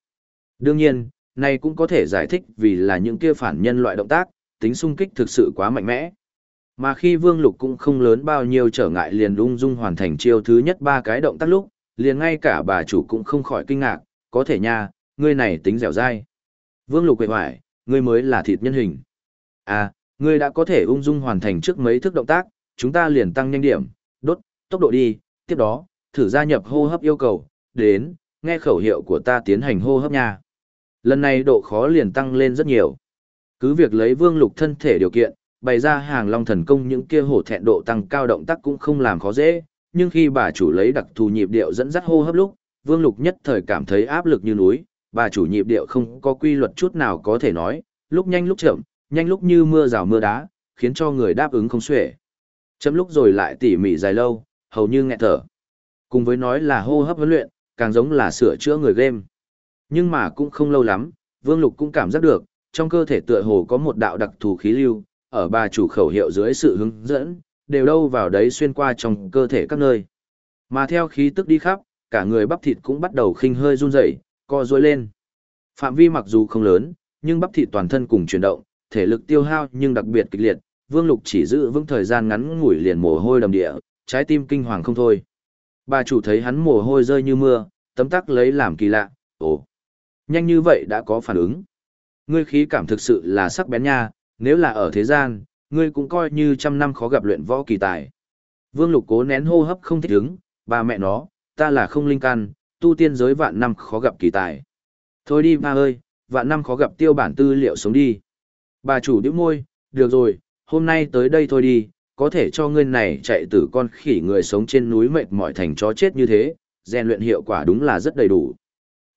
Đương nhiên, này cũng có thể giải thích vì là những kia phản nhân loại động tác, tính sung kích thực sự quá mạnh mẽ. Mà khi Vương Lục cũng không lớn bao nhiêu trở ngại liền ung dung hoàn thành chiêu thứ nhất ba cái động tác lúc, liền ngay cả bà chủ cũng không khỏi kinh ngạc, có thể nha, ngươi này tính dẻo dai. Vương Lục quệ hoài, ngươi mới là thịt nhân hình. À, ngươi đã có thể ung dung hoàn thành trước mấy thức động tác, chúng ta liền tăng nhanh điểm, đốt, tốc độ đi, tiếp đó, thử gia nhập hô hấp yêu cầu, đến, nghe khẩu hiệu của ta tiến hành hô hấp nha. Lần này độ khó liền tăng lên rất nhiều. Cứ việc lấy vương lục thân thể điều kiện, bày ra hàng long thần công những kia hổ thẹn độ tăng cao động tác cũng không làm khó dễ, nhưng khi bà chủ lấy đặc thù nhịp điệu dẫn dắt hô hấp lúc, vương lục nhất thời cảm thấy áp lực như núi, bà chủ nhịp điệu không có quy luật chút nào có thể nói, lúc nhanh lúc chậm, nhanh lúc như mưa rào mưa đá, khiến cho người đáp ứng không xuể. Chấm lúc rồi lại tỉ mỉ dài lâu, hầu như nghẹt thở. Cùng với nói là hô hấp huấn luyện, càng giống là sửa chữa người game. Nhưng mà cũng không lâu lắm, Vương Lục cũng cảm giác được, trong cơ thể tựa hồ có một đạo đặc thù khí lưu, ở bà chủ khẩu hiệu dưới sự hướng dẫn, đều đâu vào đấy xuyên qua trong cơ thể các nơi. Mà theo khí tức đi khắp, cả người bắp thịt cũng bắt đầu khinh hơi run rẩy, co duỗi lên. Phạm vi mặc dù không lớn, nhưng bắp thịt toàn thân cùng chuyển động, thể lực tiêu hao nhưng đặc biệt kịch liệt, Vương Lục chỉ giữ vững thời gian ngắn ngủi liền mồ hôi đầm địa, trái tim kinh hoàng không thôi. Bà chủ thấy hắn mồ hôi rơi như mưa, tấm tắc lấy làm kỳ lạ, ồ, nhanh như vậy đã có phản ứng. Ngươi khí cảm thực sự là sắc bén nha, nếu là ở thế gian, ngươi cũng coi như trăm năm khó gặp luyện võ kỳ tài. Vương Lục cố nén hô hấp không thích ứng, bà mẹ nó, ta là không linh căn, tu tiên giới vạn năm khó gặp kỳ tài. Thôi đi ba ơi, vạn năm khó gặp tiêu bản tư liệu sống đi. Bà chủ điếu môi, được rồi, hôm nay tới đây thôi đi, có thể cho ngươi này chạy tử con khỉ người sống trên núi mệt mỏi thành chó chết như thế, rèn luyện hiệu quả đúng là rất đầy đủ.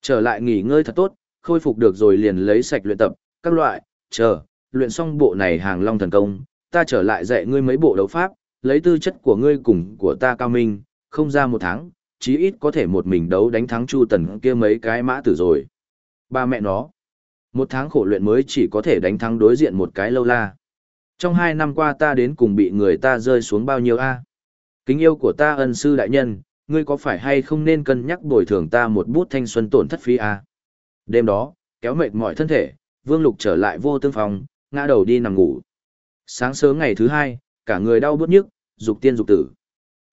Trở lại nghỉ ngơi thật tốt, khôi phục được rồi liền lấy sạch luyện tập, các loại, chờ, luyện xong bộ này hàng long thần công, ta trở lại dạy ngươi mấy bộ đấu pháp, lấy tư chất của ngươi cùng của ta cao minh, không ra một tháng, chí ít có thể một mình đấu đánh thắng Chu Tần kia mấy cái mã tử rồi. Ba mẹ nó, một tháng khổ luyện mới chỉ có thể đánh thắng đối diện một cái lâu la. Trong hai năm qua ta đến cùng bị người ta rơi xuống bao nhiêu a? Kính yêu của ta ân sư đại nhân, ngươi có phải hay không nên cân nhắc bồi thường ta một bút thanh xuân tổn thất phí a? Đêm đó, kéo mệt mỏi thân thể, Vương Lục trở lại vô tương phòng, ngã đầu đi nằm ngủ. Sáng sớm ngày thứ hai, cả người đau bứt nhức, dục tiên dục tử.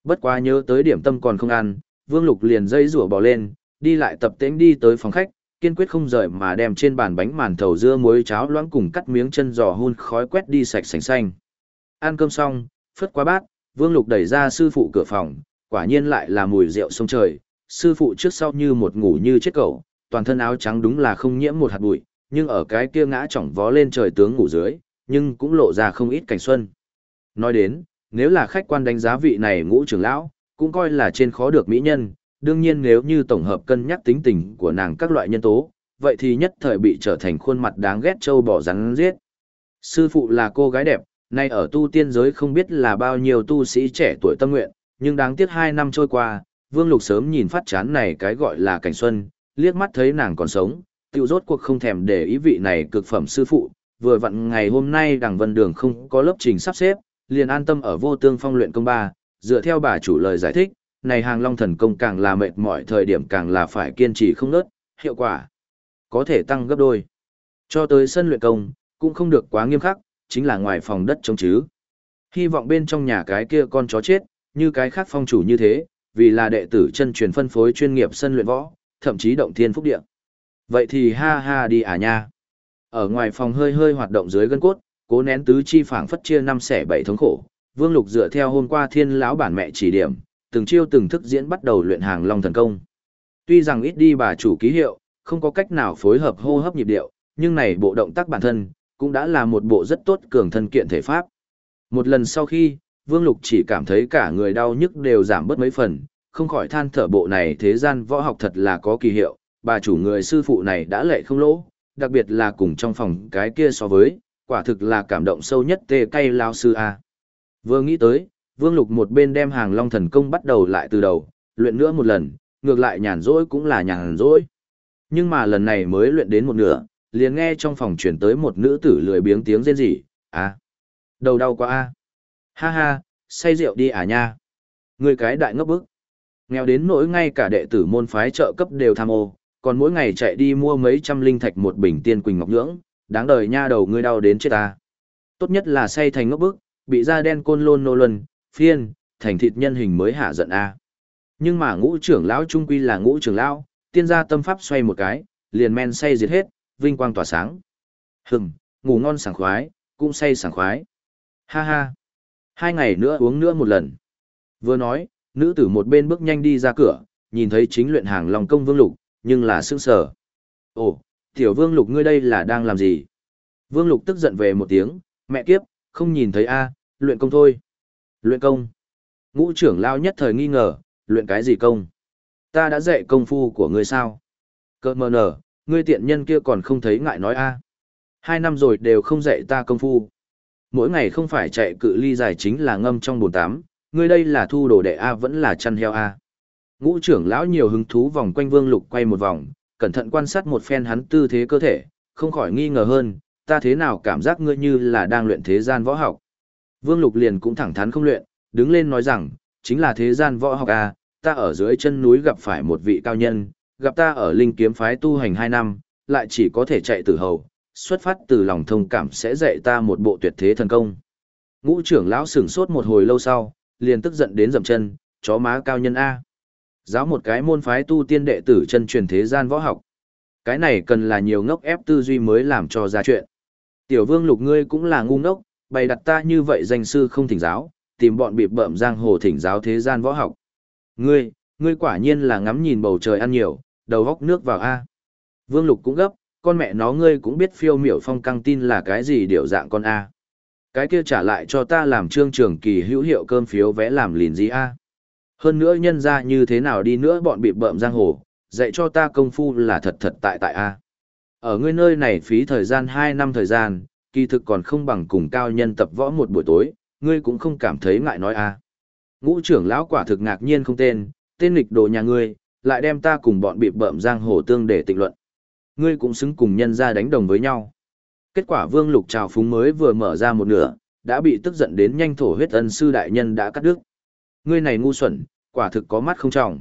Bất quá nhớ tới điểm tâm còn không ăn, Vương Lục liền dây rủa bỏ lên, đi lại tập tễnh đi tới phòng khách, kiên quyết không rời mà đem trên bàn bánh màn thầu dưa muối cháo loãng cùng cắt miếng chân giò hun khói quét đi sạch sành xanh. Ăn cơm xong, phất qua bát, Vương Lục đẩy ra sư phụ cửa phòng, quả nhiên lại là mùi rượu sông trời, sư phụ trước sau như một ngủ như chết cẩu, toàn thân áo trắng đúng là không nhiễm một hạt bụi, nhưng ở cái kia ngã chỏng vó lên trời tướng ngủ dưới, nhưng cũng lộ ra không ít cảnh xuân. Nói đến, nếu là khách quan đánh giá vị này ngũ trưởng lão, cũng coi là trên khó được mỹ nhân, đương nhiên nếu như tổng hợp cân nhắc tính tình của nàng các loại nhân tố, vậy thì nhất thời bị trở thành khuôn mặt đáng ghét trâu bỏ rắn giết. Sư phụ là cô gái đẹp, nay ở tu tiên giới không biết là bao nhiêu tu sĩ trẻ tuổi tâm nguyện, nhưng đáng tiếc hai năm trôi qua, Vương Lục sớm nhìn phát chán này cái gọi là cảnh xuân, liếc mắt thấy nàng còn sống, tiêu rốt cuộc không thèm để ý vị này cực phẩm sư phụ, vừa vặn ngày hôm nay đằng vân đường không có lớp trình sắp xếp, liền an tâm ở vô tương phong luyện công ba, dựa theo bà chủ lời giải thích, này hàng long thần công càng là mệt mỏi thời điểm càng là phải kiên trì không nớt, hiệu quả có thể tăng gấp đôi. Cho tới sân luyện công, cũng không được quá nghiêm khắc, chính là ngoài phòng đất trống chứ. Hy vọng bên trong nhà cái kia con chó chết, như cái khác phong chủ như thế, vì là đệ tử chân truyền phân phối chuyên nghiệp sân luyện võ, thậm chí động thiên phúc địa. Vậy thì ha ha đi à nha. Ở ngoài phòng hơi hơi hoạt động dưới gân cốt, cố nén tứ chi phảng phất chia năm xẻ bảy thống khổ, Vương Lục dựa theo hôm qua thiên lão bản mẹ chỉ điểm, từng chiêu từng thức diễn bắt đầu luyện hàng long thần công. Tuy rằng ít đi bà chủ ký hiệu, không có cách nào phối hợp hô hấp nhịp điệu, nhưng này bộ động tác bản thân, cũng đã là một bộ rất tốt cường thân kiện thể pháp. Một lần sau khi, Vương Lục chỉ cảm thấy cả người đau nhức đều giảm bớt mấy phần, không khỏi than thở bộ này thế gian võ học thật là có kỳ hiệu, bà chủ người sư phụ này đã lệ không lỗ, đặc biệt là cùng trong phòng cái kia so với, quả thực là cảm động sâu nhất tê cay lao sư A. Vừa nghĩ tới, Vương Lục một bên đem hàng long thần công bắt đầu lại từ đầu, luyện nữa một lần, ngược lại nhàn rỗi cũng là nhàn rỗi. Nhưng mà lần này mới luyện đến một nửa, liền nghe trong phòng chuyển tới một nữ tử lười biếng tiếng rên rỉ, à, đầu đau quá a ha ha, say rượu đi à nha. Người cái đại ngốc bức. Nghèo đến nỗi ngay cả đệ tử môn phái trợ cấp đều tham ô, còn mỗi ngày chạy đi mua mấy trăm linh thạch một bình tiên quỳnh ngọc nhưỡng, đáng đời nha đầu ngươi đau đến chết ta. Tốt nhất là say thành ngốc bức, bị da đen côn lôn nô luân, phiên, thành thịt nhân hình mới hạ giận a. Nhưng mà ngũ trưởng lão trung quy là ngũ trưởng lão, tiên gia tâm pháp xoay một cái, liền men say diệt hết, vinh quang tỏa sáng. Hừm, ngủ ngon sảng khoái, cũng say sảng khoái. Ha ha. Hai ngày nữa uống nữa một lần. Vừa nói, nữ tử một bên bước nhanh đi ra cửa, nhìn thấy chính luyện hàng lòng công vương lục, nhưng là sững sờ. Ồ, tiểu vương lục ngươi đây là đang làm gì? Vương lục tức giận về một tiếng, mẹ kiếp, không nhìn thấy a, luyện công thôi. Luyện công. Ngũ trưởng lao nhất thời nghi ngờ, luyện cái gì công? Ta đã dạy công phu của ngươi sao? Cơ mờ nở, ngươi tiện nhân kia còn không thấy ngại nói a. Hai năm rồi đều không dạy ta công phu. Mỗi ngày không phải chạy cự ly dài chính là ngâm trong bồn tắm, ngươi đây là thu đồ đệ A vẫn là chăn heo A. Ngũ trưởng lão nhiều hứng thú vòng quanh Vương Lục quay một vòng, cẩn thận quan sát một phen hắn tư thế cơ thể, không khỏi nghi ngờ hơn, ta thế nào cảm giác ngươi như là đang luyện thế gian võ học. Vương Lục liền cũng thẳng thắn không luyện, đứng lên nói rằng, chính là thế gian võ học a. ta ở dưới chân núi gặp phải một vị cao nhân, gặp ta ở linh kiếm phái tu hành 2 năm, lại chỉ có thể chạy tử hầu, xuất phát từ lòng thông cảm sẽ dạy ta một bộ tuyệt thế thần công. Ngũ trưởng lão sửng sốt một hồi lâu sau, liền tức giận đến dậm chân, chó má cao nhân A. Giáo một cái môn phái tu tiên đệ tử chân truyền thế gian võ học. Cái này cần là nhiều ngốc ép tư duy mới làm cho ra chuyện. Tiểu vương lục ngươi cũng là ngu ngốc, bày đặt ta như vậy danh sư không thỉnh giáo, tìm bọn bịp bợm giang hồ thỉnh giáo thế gian võ học. Ngươi, ngươi quả nhiên là ngắm nhìn bầu trời ăn nhiều, đầu góc nước vào A. Vương lục cũng gấp, con mẹ nó ngươi cũng biết phiêu miểu phong căng tin là cái gì điều dạng con A. Cái kia trả lại cho ta làm trương trường kỳ hữu hiệu cơm phiếu vẽ làm lìn gì A. Hơn nữa nhân ra như thế nào đi nữa bọn bị bợm giang hồ, dạy cho ta công phu là thật thật tại tại A. Ở ngươi nơi này phí thời gian hai năm thời gian, kỳ thực còn không bằng cùng cao nhân tập võ một buổi tối, ngươi cũng không cảm thấy ngại nói A. Ngũ trưởng lão quả thực ngạc nhiên không tên, tên lịch đồ nhà ngươi, lại đem ta cùng bọn bị bợm giang hồ tương để tịnh luận. Ngươi cũng xứng cùng nhân ra đánh đồng với nhau. Kết quả vương lục trào phúng mới vừa mở ra một nửa, đã bị tức giận đến nhanh thổ huyết ân sư đại nhân đã cắt đứt. Ngươi này ngu xuẩn, quả thực có mắt không trọng.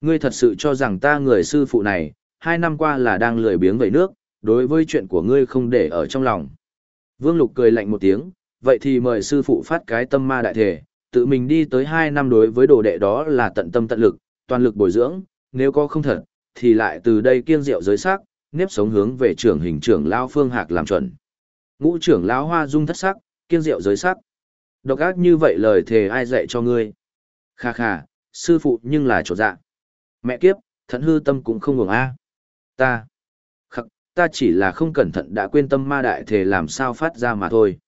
Ngươi thật sự cho rằng ta người sư phụ này, hai năm qua là đang lười biếng vẩy nước, đối với chuyện của ngươi không để ở trong lòng. Vương Lục cười lạnh một tiếng, vậy thì mời sư phụ phát cái tâm ma đại thể, tự mình đi tới hai năm đối với đồ đệ đó là tận tâm tận lực, toàn lực bồi dưỡng, nếu có không thật, thì lại từ đây kiêng rượu giới sắc, nếp sống hướng về trưởng hình trưởng lao phương hạc làm chuẩn. Ngũ trưởng lão hoa dung thất sắc, kiên diệu giới sắc. Độc ác như vậy lời thề ai dạy cho ngươi? Kha kha, sư phụ nhưng là chỗ dạ. Mẹ kiếp, thận hư tâm cũng không ngừng a. Ta, khắc, ta chỉ là không cẩn thận đã quên tâm ma đại thể làm sao phát ra mà thôi.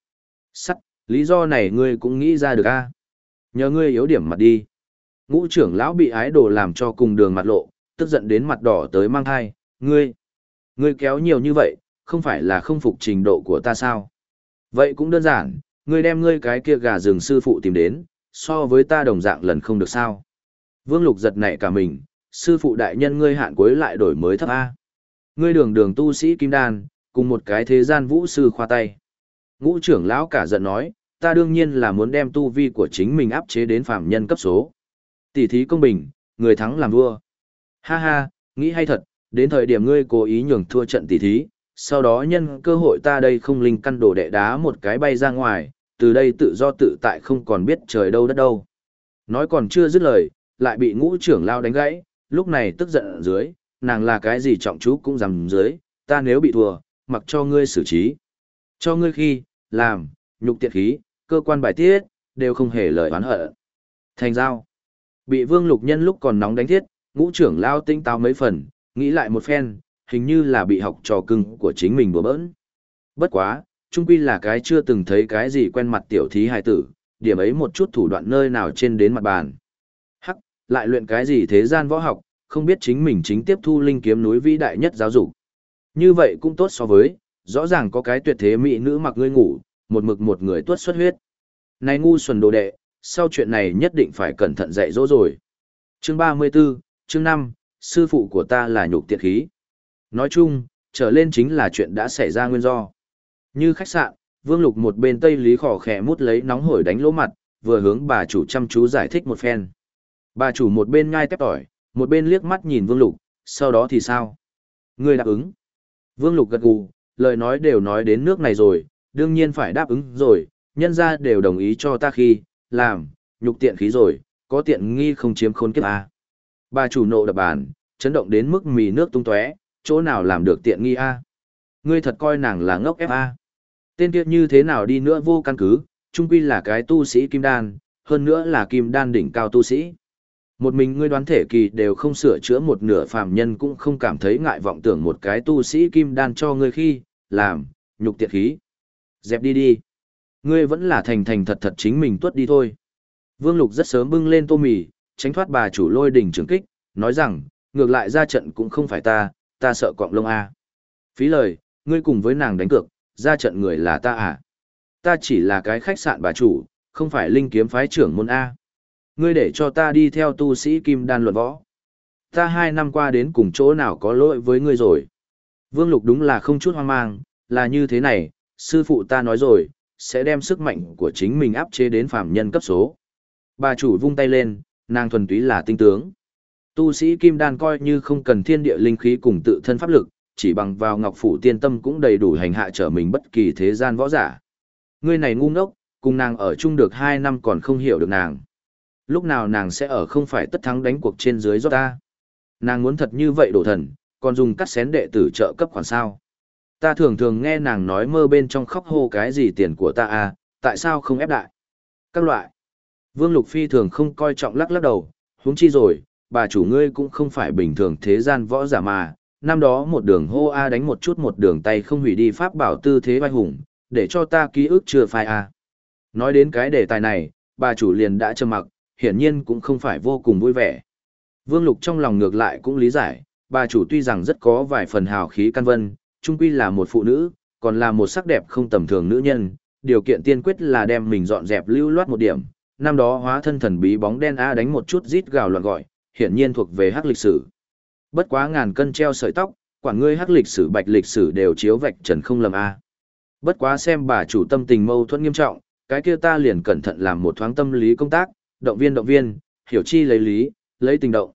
Sắt, lý do này ngươi cũng nghĩ ra được a. Nhờ ngươi yếu điểm mặt đi. Ngũ trưởng lão bị ái đồ làm cho cùng đường mặt lộ, tức giận đến mặt đỏ tới mang thai, ngươi. Ngươi kéo nhiều như vậy, không phải là không phục trình độ của ta sao? Vậy cũng đơn giản, ngươi đem ngươi cái kia gà rừng sư phụ tìm đến, so với ta đồng dạng lần không được sao. Vương Lục giật nảy cả mình, sư phụ đại nhân ngươi hạn cuối lại đổi mới thấp A. Ngươi đường đường tu sĩ kim đan, cùng một cái thế gian vũ sư khoa tay. Ngũ trưởng lão cả giận nói, ta đương nhiên là muốn đem tu vi của chính mình áp chế đến phạm nhân cấp số. Tỷ thí công bình, người thắng làm vua. Ha ha, nghĩ hay thật, đến thời điểm ngươi cố ý nhường thua trận tỷ thí, sau đó nhân cơ hội ta đây không linh căn đổ đệ đá một cái bay ra ngoài, từ đây tự do tự tại không còn biết trời đâu đất đâu. Nói còn chưa dứt lời, lại bị ngũ trưởng lao đánh gãy, lúc này tức giận ở dưới, nàng là cái gì trọng chú cũng dằm dưới, ta nếu bị thua, mặc cho ngươi xử trí. Cho ngươi khi, làm, nhục tiện khí, cơ quan bài tiết, đều không hề lời oán hận. Thành giao. Bị vương lục nhân lúc còn nóng đánh thiết, ngũ trưởng lao tinh táo mấy phần, nghĩ lại một phen, hình như là bị học trò cưng của chính mình bừa bỡn. Bất quá, trung quy là cái chưa từng thấy cái gì quen mặt tiểu thí hài tử, điểm ấy một chút thủ đoạn nơi nào trên đến mặt bàn. Hắc, lại luyện cái gì thế gian võ học, không biết chính mình chính tiếp thu linh kiếm núi vĩ đại nhất giáo dục. Như vậy cũng tốt so với, rõ ràng có cái tuyệt thế mỹ nữ mặc ngươi ngủ, một mực một người tuốt xuất huyết. Này ngu xuẩn đồ đệ, sau chuyện này nhất định phải cẩn thận dạy dỗ rồi. Chương 34, chương 5, sư phụ của ta là nhục tiệt khí. Nói chung, trở lên chính là chuyện đã xảy ra nguyên do. Như khách sạn, Vương Lục một bên Tây Lý khỏ khẽ mút lấy nóng hổi đánh lỗ mặt, vừa hướng bà chủ chăm chú giải thích một phen. Bà chủ một bên ngai tép tỏi, một bên liếc mắt nhìn Vương Lục, sau đó thì sao? Người đáp ứng. Vương Lục gật gù, lời nói đều nói đến nước này rồi, đương nhiên phải đáp ứng rồi, nhân ra đều đồng ý cho ta khi, làm, nhục tiện khí rồi, có tiện nghi không chiếm khôn kiếp à. Bà chủ nộ đập bàn, chấn động đến mức mì nước tung tóe, chỗ nào làm được tiện nghi a? Ngươi thật coi nàng là ngốc FA. Tên kia như thế nào đi nữa vô căn cứ, trung quy là cái tu sĩ kim đan, hơn nữa là kim đan đỉnh cao tu sĩ. Một mình ngươi đoán thể kỳ đều không sửa chữa một nửa phàm nhân cũng không cảm thấy ngại vọng tưởng một cái tu sĩ kim đan cho ngươi khi, làm, nhục tiệt khí. Dẹp đi đi. Ngươi vẫn là thành thành thật thật chính mình tuất đi thôi. Vương Lục rất sớm bưng lên tô mì, tránh thoát bà chủ lôi đỉnh trường kích, nói rằng, ngược lại ra trận cũng không phải ta, ta sợ cọng lông A. Phí lời, ngươi cùng với nàng đánh cược, ra trận người là ta à. Ta chỉ là cái khách sạn bà chủ, không phải linh kiếm phái trưởng môn A. Ngươi để cho ta đi theo tu sĩ kim đan luận võ. Ta hai năm qua đến cùng chỗ nào có lỗi với ngươi rồi. Vương Lục đúng là không chút hoang mang, là như thế này, sư phụ ta nói rồi, sẽ đem sức mạnh của chính mình áp chế đến phạm nhân cấp số. Bà chủ vung tay lên, nàng thuần túy là tinh tướng. Tu sĩ kim đan coi như không cần thiên địa linh khí cùng tự thân pháp lực, chỉ bằng vào ngọc phủ tiên tâm cũng đầy đủ hành hạ trở mình bất kỳ thế gian võ giả. Ngươi này ngu ngốc, cùng nàng ở chung được hai năm còn không hiểu được nàng. Lúc nào nàng sẽ ở không phải tất thắng đánh cuộc trên dưới do ta. Nàng muốn thật như vậy đổ thần, còn dùng cắt xén đệ tử trợ cấp khoản sao. Ta thường thường nghe nàng nói mơ bên trong khóc hô cái gì tiền của ta à, tại sao không ép đại? Các loại. Vương Lục Phi thường không coi trọng lắc lắc đầu, huống chi rồi, bà chủ ngươi cũng không phải bình thường thế gian võ giả mà, năm đó một đường hô A đánh một chút một đường tay không hủy đi pháp bảo tư thế vai hùng, để cho ta ký ức chưa phai A. Nói đến cái đề tài này, bà chủ liền đã trầm mặc, hiển nhiên cũng không phải vô cùng vui vẻ. Vương Lục trong lòng ngược lại cũng lý giải, bà chủ tuy rằng rất có vài phần hào khí căn vân, trung quy là một phụ nữ, còn là một sắc đẹp không tầm thường nữ nhân, điều kiện tiên quyết là đem mình dọn dẹp lưu loát một điểm. Năm đó hóa thân thần bí bóng đen A đánh một chút rít gào loạn gọi, hiển nhiên thuộc về hắc lịch sử. Bất quá ngàn cân treo sợi tóc, quản ngươi hắc lịch sử bạch lịch sử đều chiếu vạch trần không lầm A. Bất quá xem bà chủ tâm tình mâu thuẫn nghiêm trọng, cái kia ta liền cẩn thận làm một thoáng tâm lý công tác, động viên động viên, hiểu chi lấy lý, lấy tình động.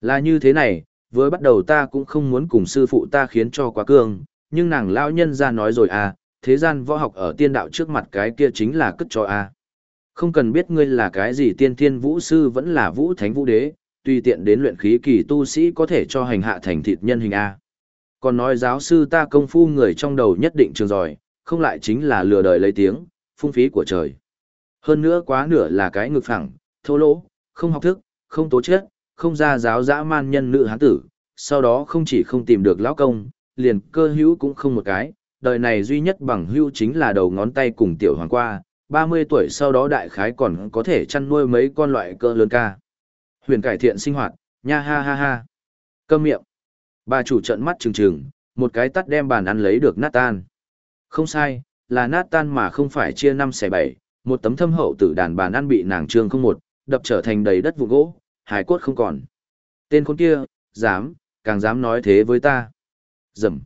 Là như thế này, với bắt đầu ta cũng không muốn cùng sư phụ ta khiến cho quá cương, nhưng nàng lão nhân ra nói rồi à, thế gian võ học ở tiên đạo trước mặt cái kia chính là cất cho a. Không cần biết ngươi là cái gì tiên thiên vũ sư vẫn là vũ thánh vũ đế, tùy tiện đến luyện khí kỳ tu sĩ có thể cho hành hạ thành thịt nhân hình a. Còn nói giáo sư ta công phu người trong đầu nhất định trường giỏi, không lại chính là lừa đời lấy tiếng, phung phí của trời. Hơn nữa quá nửa là cái ngực phẳng, thô lỗ, không học thức, không tố chết, không ra giáo dã man nhân nữ hán tử, sau đó không chỉ không tìm được lão công, liền cơ hữu cũng không một cái, đời này duy nhất bằng hữu chính là đầu ngón tay cùng tiểu hoàng qua, 30 tuổi sau đó đại khái còn có thể chăn nuôi mấy con loại cơ lớn ca. Huyền cải thiện sinh hoạt, nha ha ha ha. Câm miệng. Bà chủ trận mắt trừng trừng, một cái tắt đem bàn ăn lấy được nát tan. Không sai, là nát tan mà không phải chia năm xẻ bảy, một tấm thâm hậu tử đàn bàn ăn bị nàng trương không một, đập trở thành đầy đất vụ gỗ, hải cốt không còn. Tên con kia, dám, càng dám nói thế với ta. Dầm.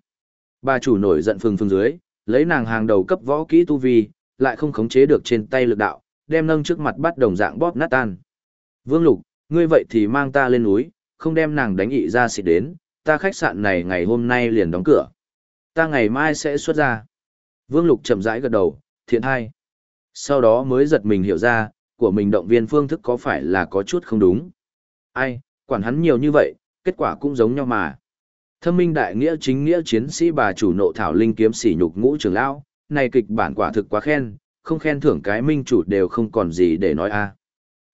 Bà chủ nổi giận phừng phừng dưới, lấy nàng hàng đầu cấp võ kỹ tu vi, lại không khống chế được trên tay lực đạo, đem nâng trước mặt bắt đồng dạng bóp nát tan. Vương Lục, ngươi vậy thì mang ta lên núi, không đem nàng đánh ị ra xịt đến, ta khách sạn này ngày hôm nay liền đóng cửa. Ta ngày mai sẽ xuất ra. Vương Lục chậm rãi gật đầu, thiện hai. Sau đó mới giật mình hiểu ra, của mình động viên phương thức có phải là có chút không đúng. Ai, quản hắn nhiều như vậy, kết quả cũng giống nhau mà. Thâm minh đại nghĩa chính nghĩa chiến sĩ bà chủ nộ thảo linh kiếm sỉ nhục ngũ trưởng lão, này kịch bản quả thực quá khen, không khen thưởng cái minh chủ đều không còn gì để nói a.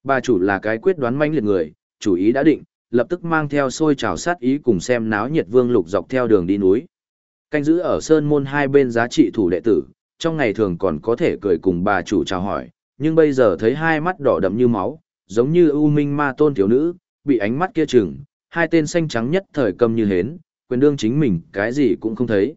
Bà chủ là cái quyết đoán manh liệt người, chủ ý đã định, lập tức mang theo xôi trào sát ý cùng xem náo nhiệt vương lục dọc theo đường đi núi. Canh giữ ở sơn môn hai bên giá trị thủ đệ tử, trong ngày thường còn có thể cười cùng bà chủ chào hỏi, nhưng bây giờ thấy hai mắt đỏ đậm như máu, giống như ưu minh ma tôn thiếu nữ, bị ánh mắt kia chừng, hai tên xanh trắng nhất thời cầm như hến, quyền đương chính mình cái gì cũng không thấy.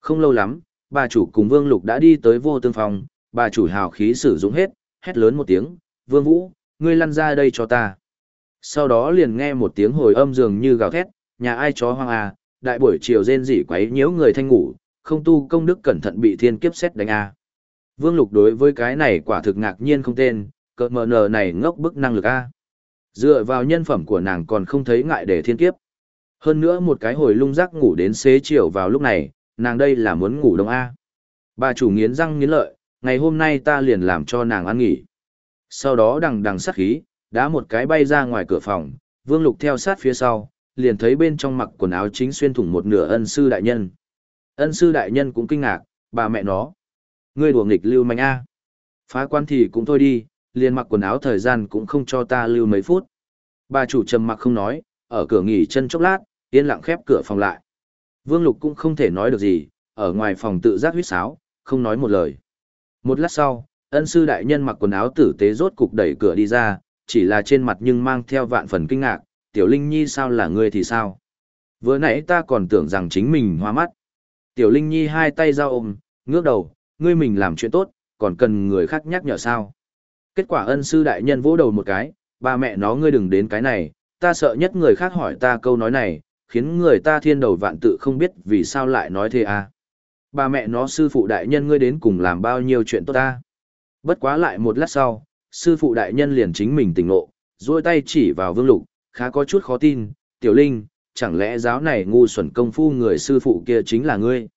Không lâu lắm, bà chủ cùng Vương Lục đã đi tới vô tương phòng, bà chủ hào khí sử dụng hết, hét lớn một tiếng, Vương Vũ, ngươi lăn ra đây cho ta. Sau đó liền nghe một tiếng hồi âm dường như gào thét, nhà ai chó hoang à, đại buổi chiều rên rỉ quấy nhiễu người thanh ngủ, không tu công đức cẩn thận bị thiên kiếp xét đánh à. Vương Lục đối với cái này quả thực ngạc nhiên không tên, cợt mờ nờ này ngốc bức năng lực a. Dựa vào nhân phẩm của nàng còn không thấy ngại để thiên kiếp. Hơn nữa một cái hồi lung rắc ngủ đến xế chiều vào lúc này, nàng đây là muốn ngủ đông a. Bà chủ nghiến răng nghiến lợi, ngày hôm nay ta liền làm cho nàng ăn nghỉ. Sau đó đằng đằng sát khí, đá một cái bay ra ngoài cửa phòng, Vương Lục theo sát phía sau, liền thấy bên trong mặc quần áo chính xuyên thủng một nửa ân sư đại nhân. Ân sư đại nhân cũng kinh ngạc, bà mẹ nó. Ngươi đùa nghịch lưu manh a. Phá quan thì cũng thôi đi, liền mặc quần áo thời gian cũng không cho ta lưu mấy phút. Bà chủ trầm mặc không nói, ở cửa nghỉ chân chốc lát, yên lặng khép cửa phòng lại. Vương Lục cũng không thể nói được gì, ở ngoài phòng tự giác huyết sáo, không nói một lời. Một lát sau, ân sư đại nhân mặc quần áo tử tế rốt cục đẩy cửa đi ra, chỉ là trên mặt nhưng mang theo vạn phần kinh ngạc, tiểu linh nhi sao là ngươi thì sao? Vừa nãy ta còn tưởng rằng chính mình hoa mắt. Tiểu linh nhi hai tay giao ôm, ngước đầu, ngươi mình làm chuyện tốt, còn cần người khác nhắc nhở sao? Kết quả ân sư đại nhân vỗ đầu một cái, ba mẹ nó ngươi đừng đến cái này, ta sợ nhất người khác hỏi ta câu nói này, khiến người ta thiên đầu vạn tự không biết vì sao lại nói thế à. Ba mẹ nó sư phụ đại nhân ngươi đến cùng làm bao nhiêu chuyện tốt ta. Bất quá lại một lát sau, sư phụ đại nhân liền chính mình tỉnh ngộ, duỗi tay chỉ vào vương lục, khá có chút khó tin, tiểu linh, chẳng lẽ giáo này ngu xuẩn công phu người sư phụ kia chính là ngươi.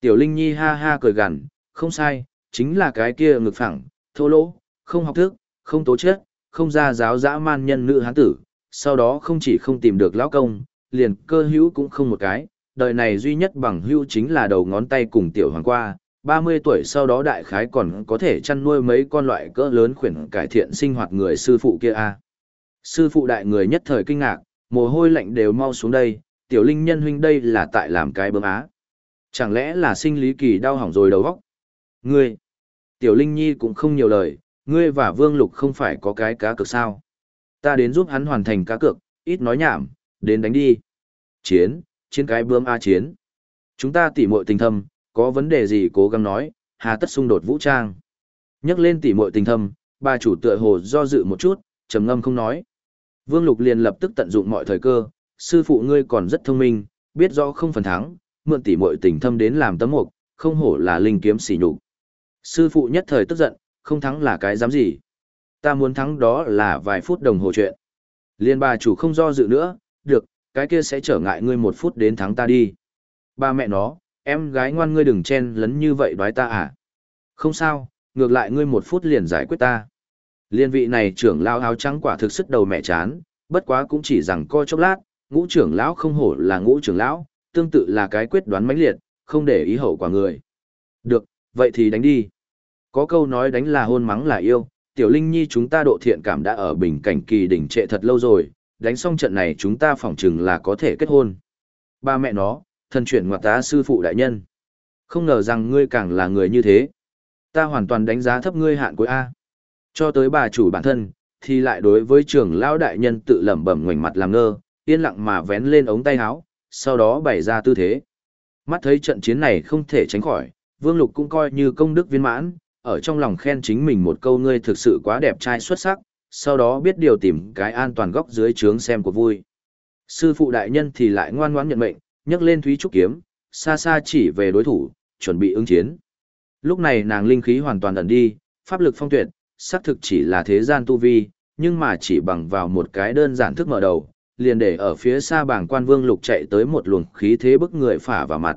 Tiểu linh nhi ha ha cười gằn, không sai, chính là cái kia ngực phẳng, thô lỗ, không học thức, không tố chất, không ra giáo dã man nhân nữ hán tử, sau đó không chỉ không tìm được lão công, liền cơ hữu cũng không một cái, đời này duy nhất bằng hữu chính là đầu ngón tay cùng tiểu hoàng qua, 30 tuổi sau đó đại khái còn có thể chăn nuôi mấy con loại cỡ lớn khuyển cải thiện sinh hoạt người sư phụ kia a. Sư phụ đại người nhất thời kinh ngạc, mồ hôi lạnh đều mau xuống đây, tiểu linh nhân huynh đây là tại làm cái bơm á. Chẳng lẽ là sinh lý kỳ đau hỏng rồi đầu óc? Ngươi, tiểu linh nhi cũng không nhiều lời, ngươi và vương lục không phải có cái cá cược sao. Ta đến giúp hắn hoàn thành cá cược, ít nói nhảm, đến đánh đi. Chiến, chiến cái bơm A chiến. Chúng ta tỉ muội tình thâm, có vấn đề gì cố gắng nói, hà tất xung đột vũ trang. Nhắc lên tỉ muội tình thâm, bà chủ tựa hồ do dự một chút, trầm ngâm không nói. Vương Lục liền lập tức tận dụng mọi thời cơ, sư phụ ngươi còn rất thông minh, biết rõ không phần thắng, mượn tỉ muội tình thâm đến làm tấm mục, không hổ là linh kiếm xỉ nhục. Sư phụ nhất thời tức giận, không thắng là cái dám gì. Ta muốn thắng đó là vài phút đồng hồ chuyện. Liên bà chủ không do dự nữa, được, cái kia sẽ trở ngại ngươi một phút đến thắng ta đi. Ba mẹ nó, em gái ngoan ngươi đừng chen lấn như vậy đoái ta à. Không sao, ngược lại ngươi một phút liền giải quyết ta. Liên vị này trưởng lao áo trắng quả thực sức đầu mẹ chán, bất quá cũng chỉ rằng coi chốc lát, ngũ trưởng lão không hổ là ngũ trưởng lão, tương tự là cái quyết đoán mãnh liệt, không để ý hậu quả người. Được, vậy thì đánh đi. Có câu nói đánh là hôn mắng là yêu, tiểu linh nhi chúng ta độ thiện cảm đã ở bình cảnh kỳ đỉnh trệ thật lâu rồi, đánh xong trận này chúng ta phỏng chừng là có thể kết hôn. Ba mẹ nó, thân chuyển ngoại tá sư phụ đại nhân. Không ngờ rằng ngươi càng là người như thế. Ta hoàn toàn đánh giá thấp ngươi hạn cuối A. Cho tới bà chủ bản thân, thì lại đối với trưởng lão đại nhân tự lẩm bẩm ngoảnh mặt làm ngơ, yên lặng mà vén lên ống tay áo, sau đó bày ra tư thế. Mắt thấy trận chiến này không thể tránh khỏi, Vương Lục cũng coi như công đức viên mãn, ở trong lòng khen chính mình một câu ngươi thực sự quá đẹp trai xuất sắc, sau đó biết điều tìm cái an toàn góc dưới trướng xem của vui. Sư phụ đại nhân thì lại ngoan ngoãn nhận mệnh, nhấc lên thúy trúc kiếm, xa xa chỉ về đối thủ, chuẩn bị ứng chiến. Lúc này nàng linh khí hoàn toàn ẩn đi, pháp lực phong tuyệt, xác thực chỉ là thế gian tu vi, nhưng mà chỉ bằng vào một cái đơn giản thức mở đầu, liền để ở phía xa bảng quan vương lục chạy tới một luồng khí thế bức người phả vào mặt.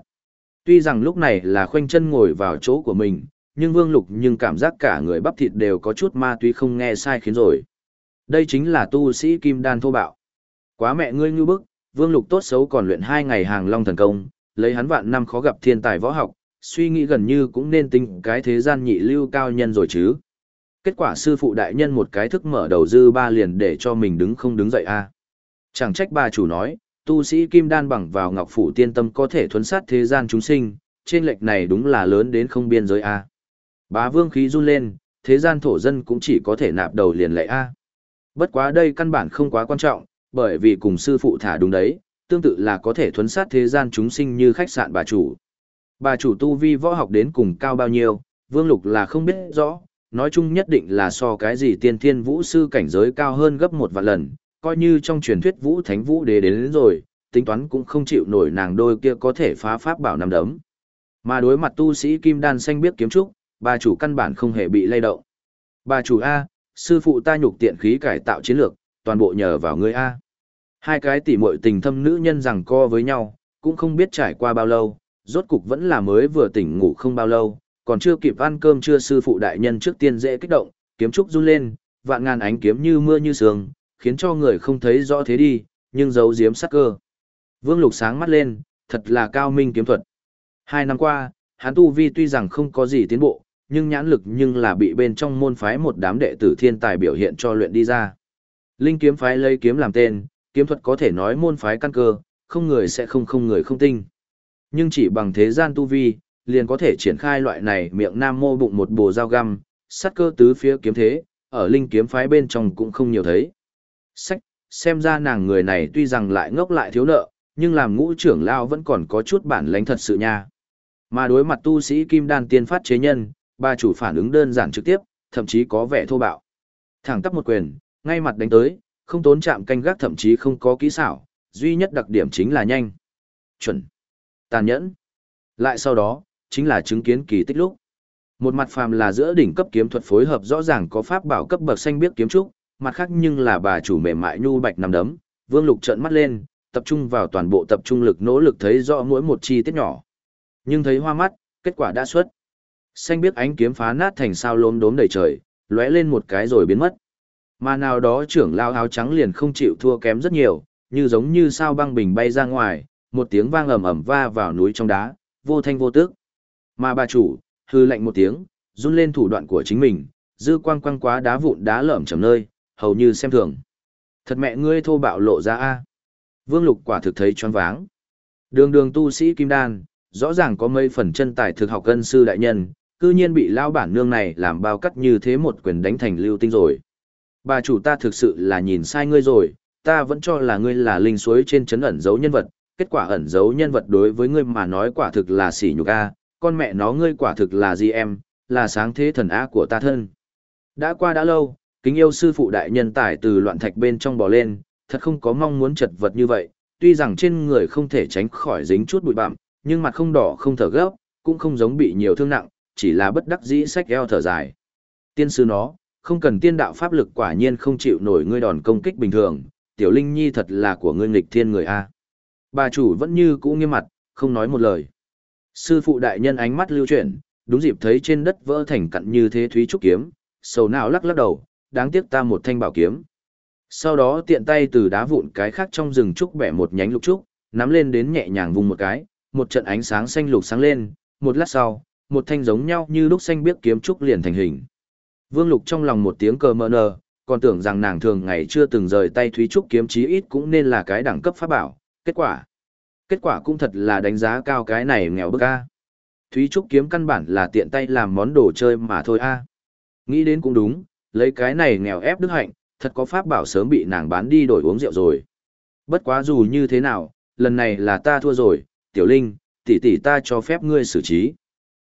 Tuy rằng lúc này là khoanh chân ngồi vào chỗ của mình, nhưng vương lục nhưng cảm giác cả người bắp thịt đều có chút ma túy không nghe sai khiến rồi. Đây chính là tu sĩ kim đan thô bạo. Quá mẹ ngươi như bức, vương lục tốt xấu còn luyện hai ngày hàng long thần công, lấy hắn vạn năm khó gặp thiên tài võ học, suy nghĩ gần như cũng nên tính cái thế gian nhị lưu cao nhân rồi chứ. Kết quả sư phụ đại nhân một cái thức mở đầu dư ba liền để cho mình đứng không đứng dậy a. Chẳng trách bà chủ nói, tu sĩ kim đan bằng vào ngọc phủ tiên tâm có thể thuấn sát thế gian chúng sinh, trên lệch này đúng là lớn đến không biên giới a. Bá vương khí run lên, thế gian thổ dân cũng chỉ có thể nạp đầu liền lệ A. Bất quá đây căn bản không quá quan trọng, bởi vì cùng sư phụ thả đúng đấy, tương tự là có thể thuấn sát thế gian chúng sinh như khách sạn bà chủ. Bà chủ tu vi võ học đến cùng cao bao nhiêu, vương lục là không biết rõ, nói chung nhất định là so cái gì tiên thiên vũ sư cảnh giới cao hơn gấp một vạn lần, coi như trong truyền thuyết vũ thánh vũ đế đến, đến rồi, tính toán cũng không chịu nổi nàng đôi kia có thể phá pháp bảo nằm đấm. Mà đối mặt tu sĩ kim đan xanh biết kiếm trúc, bà chủ căn bản không hề bị lay động. Bà chủ A, sư phụ ta nhục tiện khí cải tạo chiến lược, toàn bộ nhờ vào ngươi A. Hai cái tỉ muội tình thâm nữ nhân rằng co với nhau, cũng không biết trải qua bao lâu, rốt cục vẫn là mới vừa tỉnh ngủ không bao lâu, còn chưa kịp ăn cơm chưa sư phụ đại nhân trước tiên dễ kích động, kiếm trúc run lên, vạn ngàn ánh kiếm như mưa như sương, khiến cho người không thấy rõ thế đi, nhưng giấu giếm sắc cơ. Vương Lục sáng mắt lên, thật là cao minh kiếm thuật. Hai năm qua, hắn tu vi tuy rằng không có gì tiến bộ, nhưng nhãn lực nhưng là bị bên trong môn phái một đám đệ tử thiên tài biểu hiện cho luyện đi ra. Linh kiếm phái lấy kiếm làm tên, kiếm thuật có thể nói môn phái căn cơ, không người sẽ không không người không tinh. Nhưng chỉ bằng thế gian tu vi, liền có thể triển khai loại này miệng nam mô bụng một bồ dao găm, sắt cơ tứ phía kiếm thế, ở linh kiếm phái bên trong cũng không nhiều thấy. Sách, xem ra nàng người này tuy rằng lại ngốc lại thiếu nợ, nhưng làm ngũ trưởng lao vẫn còn có chút bản lãnh thật sự nha. Mà đối mặt tu sĩ kim đan tiên phát chế nhân, ba chủ phản ứng đơn giản trực tiếp, thậm chí có vẻ thô bạo. Thẳng tắp một quyền, ngay mặt đánh tới, không tốn chạm canh gác thậm chí không có kỹ xảo, duy nhất đặc điểm chính là nhanh, chuẩn, tàn nhẫn. Lại sau đó, chính là chứng kiến kỳ tích lúc. Một mặt phàm là giữa đỉnh cấp kiếm thuật phối hợp rõ ràng có pháp bảo cấp bậc xanh biết kiếm trúc, mặt khác nhưng là bà chủ mềm mại nhu bạch nằm đấm, Vương Lục trợn mắt lên, tập trung vào toàn bộ tập trung lực nỗ lực thấy rõ mỗi một chi tiết nhỏ. Nhưng thấy hoa mắt, kết quả đã xuất. Xanh biết ánh kiếm phá nát thành sao lốm đốm đầy trời, lóe lên một cái rồi biến mất. Mà nào đó trưởng lao áo trắng liền không chịu thua kém rất nhiều, như giống như sao băng bình bay ra ngoài, một tiếng vang ầm ầm va vào núi trong đá, vô thanh vô tức. Mà bà chủ, hư lạnh một tiếng, run lên thủ đoạn của chính mình, dư quang quang quá đá vụn đá lởm chầm nơi, hầu như xem thường. Thật mẹ ngươi thô bạo lộ ra a. Vương Lục quả thực thấy choáng váng. Đường đường tu sĩ kim đan, rõ ràng có mấy phần chân tài thực học cân sư đại nhân, cư nhiên bị lao bản nương này làm bao cắt như thế một quyền đánh thành lưu tinh rồi. Bà chủ ta thực sự là nhìn sai ngươi rồi, ta vẫn cho là ngươi là linh suối trên chấn ẩn giấu nhân vật, kết quả ẩn giấu nhân vật đối với ngươi mà nói quả thực là sỉ nhục a, con mẹ nó ngươi quả thực là gì em, là sáng thế thần a của ta thân. Đã qua đã lâu, kính yêu sư phụ đại nhân tải từ loạn thạch bên trong bò lên, thật không có mong muốn chật vật như vậy, tuy rằng trên người không thể tránh khỏi dính chút bụi bặm, nhưng mặt không đỏ không thở gấp, cũng không giống bị nhiều thương nặng, chỉ là bất đắc dĩ sách eo thở dài. Tiên sư nó, không cần tiên đạo pháp lực quả nhiên không chịu nổi ngươi đòn công kích bình thường, tiểu linh nhi thật là của ngươi nghịch thiên người a. Bà chủ vẫn như cũ nghiêm mặt, không nói một lời. Sư phụ đại nhân ánh mắt lưu chuyển, đúng dịp thấy trên đất vỡ thành cặn như thế thúy trúc kiếm, sầu não lắc lắc đầu, đáng tiếc ta một thanh bảo kiếm. Sau đó tiện tay từ đá vụn cái khác trong rừng trúc bẻ một nhánh lục trúc, nắm lên đến nhẹ nhàng vùng một cái, một trận ánh sáng xanh lục sáng lên, một lát sau, một thanh giống nhau như lúc xanh biếc kiếm trúc liền thành hình. Vương Lục trong lòng một tiếng cờ mờ nờ, còn tưởng rằng nàng thường ngày chưa từng rời tay Thúy Trúc kiếm chí ít cũng nên là cái đẳng cấp pháp bảo, kết quả. Kết quả cũng thật là đánh giá cao cái này nghèo bức a. Thúy Trúc kiếm căn bản là tiện tay làm món đồ chơi mà thôi a. Nghĩ đến cũng đúng, lấy cái này nghèo ép đức hạnh, thật có pháp bảo sớm bị nàng bán đi đổi uống rượu rồi. Bất quá dù như thế nào, lần này là ta thua rồi, tiểu linh, tỷ tỷ ta cho phép ngươi xử trí.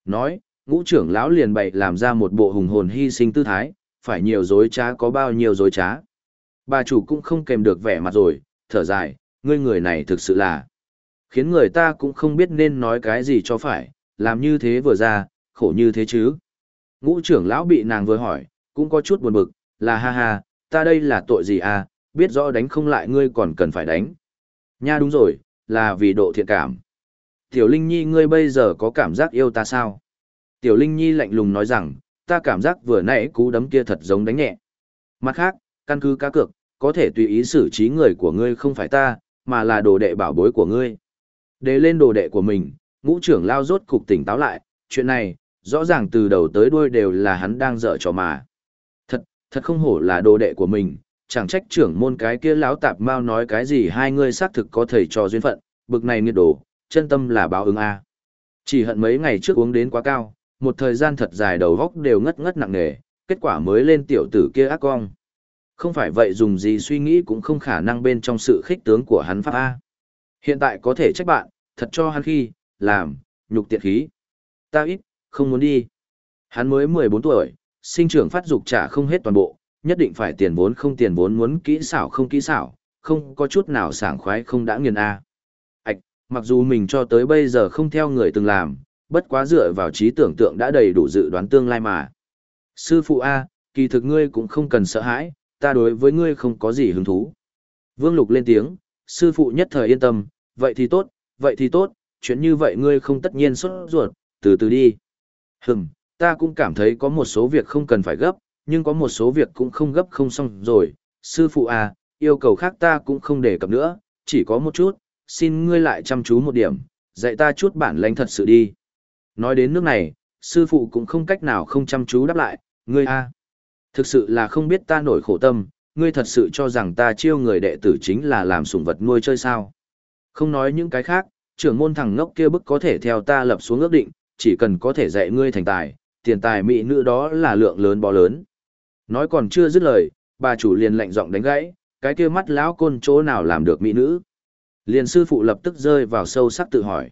Nói, ngũ trưởng lão liền bày làm ra một bộ hùng hồn hy sinh tư thái, phải nhiều dối trá có bao nhiêu dối trá. Bà chủ cũng không kèm được vẻ mặt rồi, thở dài, ngươi người này thực sự là khiến người ta cũng không biết nên nói cái gì cho phải, làm như thế vừa ra, khổ như thế chứ. Ngũ trưởng lão bị nàng vừa hỏi, cũng có chút buồn bực, là ha ha, ta đây là tội gì à, biết rõ đánh không lại ngươi còn cần phải đánh. Nha đúng rồi, là vì độ thiện cảm. Tiểu Linh Nhi ngươi bây giờ có cảm giác yêu ta sao? Tiểu Linh Nhi lạnh lùng nói rằng, ta cảm giác vừa nãy cú đấm kia thật giống đánh nhẹ. Mặt khác, căn cứ cá cược, có thể tùy ý xử trí người của ngươi không phải ta, mà là đồ đệ bảo bối của ngươi. Để lên đồ đệ của mình, ngũ trưởng lao rốt cục tỉnh táo lại, chuyện này, rõ ràng từ đầu tới đuôi đều là hắn đang dở trò mà. Thật, thật không hổ là đồ đệ của mình, chẳng trách trưởng môn cái kia láo tạp mau nói cái gì hai ngươi xác thực có thầy trò duyên phận, bực này nghiệt đồ, chân tâm là báo ứng a. Chỉ hận mấy ngày trước uống đến quá cao, một thời gian thật dài đầu góc đều ngất ngất nặng nề, kết quả mới lên tiểu tử kia ác cong. Không phải vậy dùng gì suy nghĩ cũng không khả năng bên trong sự khích tướng của hắn pháp A. Hiện tại có thể trách bạn, thật cho hắn khi, làm, nhục tiện khí. Ta ít, không muốn đi. Hắn mới 14 tuổi, sinh trưởng phát dục trả không hết toàn bộ, nhất định phải tiền vốn không tiền vốn muốn kỹ xảo không kỹ xảo, không có chút nào sảng khoái không đã nghiền A. Ảch, mặc dù mình cho tới bây giờ không theo người từng làm, bất quá dựa vào trí tưởng tượng đã đầy đủ dự đoán tương lai mà. Sư phụ A, kỳ thực ngươi cũng không cần sợ hãi, ta đối với ngươi không có gì hứng thú. Vương Lục lên tiếng, sư phụ nhất thời yên tâm, vậy thì tốt, vậy thì tốt, chuyện như vậy ngươi không tất nhiên xuất ruột, từ từ đi. Hừm, ta cũng cảm thấy có một số việc không cần phải gấp, nhưng có một số việc cũng không gấp không xong rồi. Sư phụ à, yêu cầu khác ta cũng không đề cập nữa, chỉ có một chút, xin ngươi lại chăm chú một điểm, dạy ta chút bản lãnh thật sự đi. Nói đến nước này, sư phụ cũng không cách nào không chăm chú đáp lại, ngươi a, thực sự là không biết ta nổi khổ tâm, ngươi thật sự cho rằng ta chiêu người đệ tử chính là làm sủng vật nuôi chơi sao. Không nói những cái khác, trưởng môn thằng ngốc kia bức có thể theo ta lập xuống ước định, chỉ cần có thể dạy ngươi thành tài, tiền tài mỹ nữ đó là lượng lớn bó lớn. Nói còn chưa dứt lời, bà chủ liền lạnh giọng đánh gãy, cái kia mắt lão côn chỗ nào làm được mỹ nữ. Liền sư phụ lập tức rơi vào sâu sắc tự hỏi.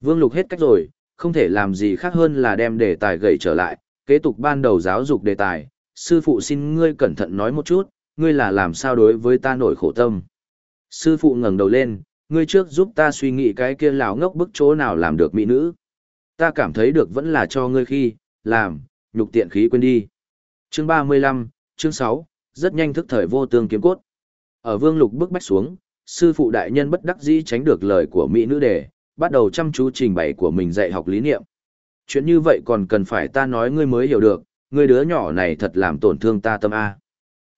Vương Lục hết cách rồi, không thể làm gì khác hơn là đem đề tài gậy trở lại, kế tục ban đầu giáo dục đề tài. Sư phụ xin ngươi cẩn thận nói một chút, ngươi là làm sao đối với ta nổi khổ tâm. Sư phụ ngẩng đầu lên, ngươi trước giúp ta suy nghĩ cái kia lão ngốc bức chỗ nào làm được mỹ nữ. Ta cảm thấy được vẫn là cho ngươi khi, làm, nhục tiện khí quên đi. Chương 35, chương 6, rất nhanh thức thời vô tương kiếm cốt. Ở vương lục bước bách xuống, sư phụ đại nhân bất đắc dĩ tránh được lời của mỹ nữ đề, bắt đầu chăm chú trình bày của mình dạy học lý niệm. Chuyện như vậy còn cần phải ta nói ngươi mới hiểu được, ngươi đứa nhỏ này thật làm tổn thương ta tâm A.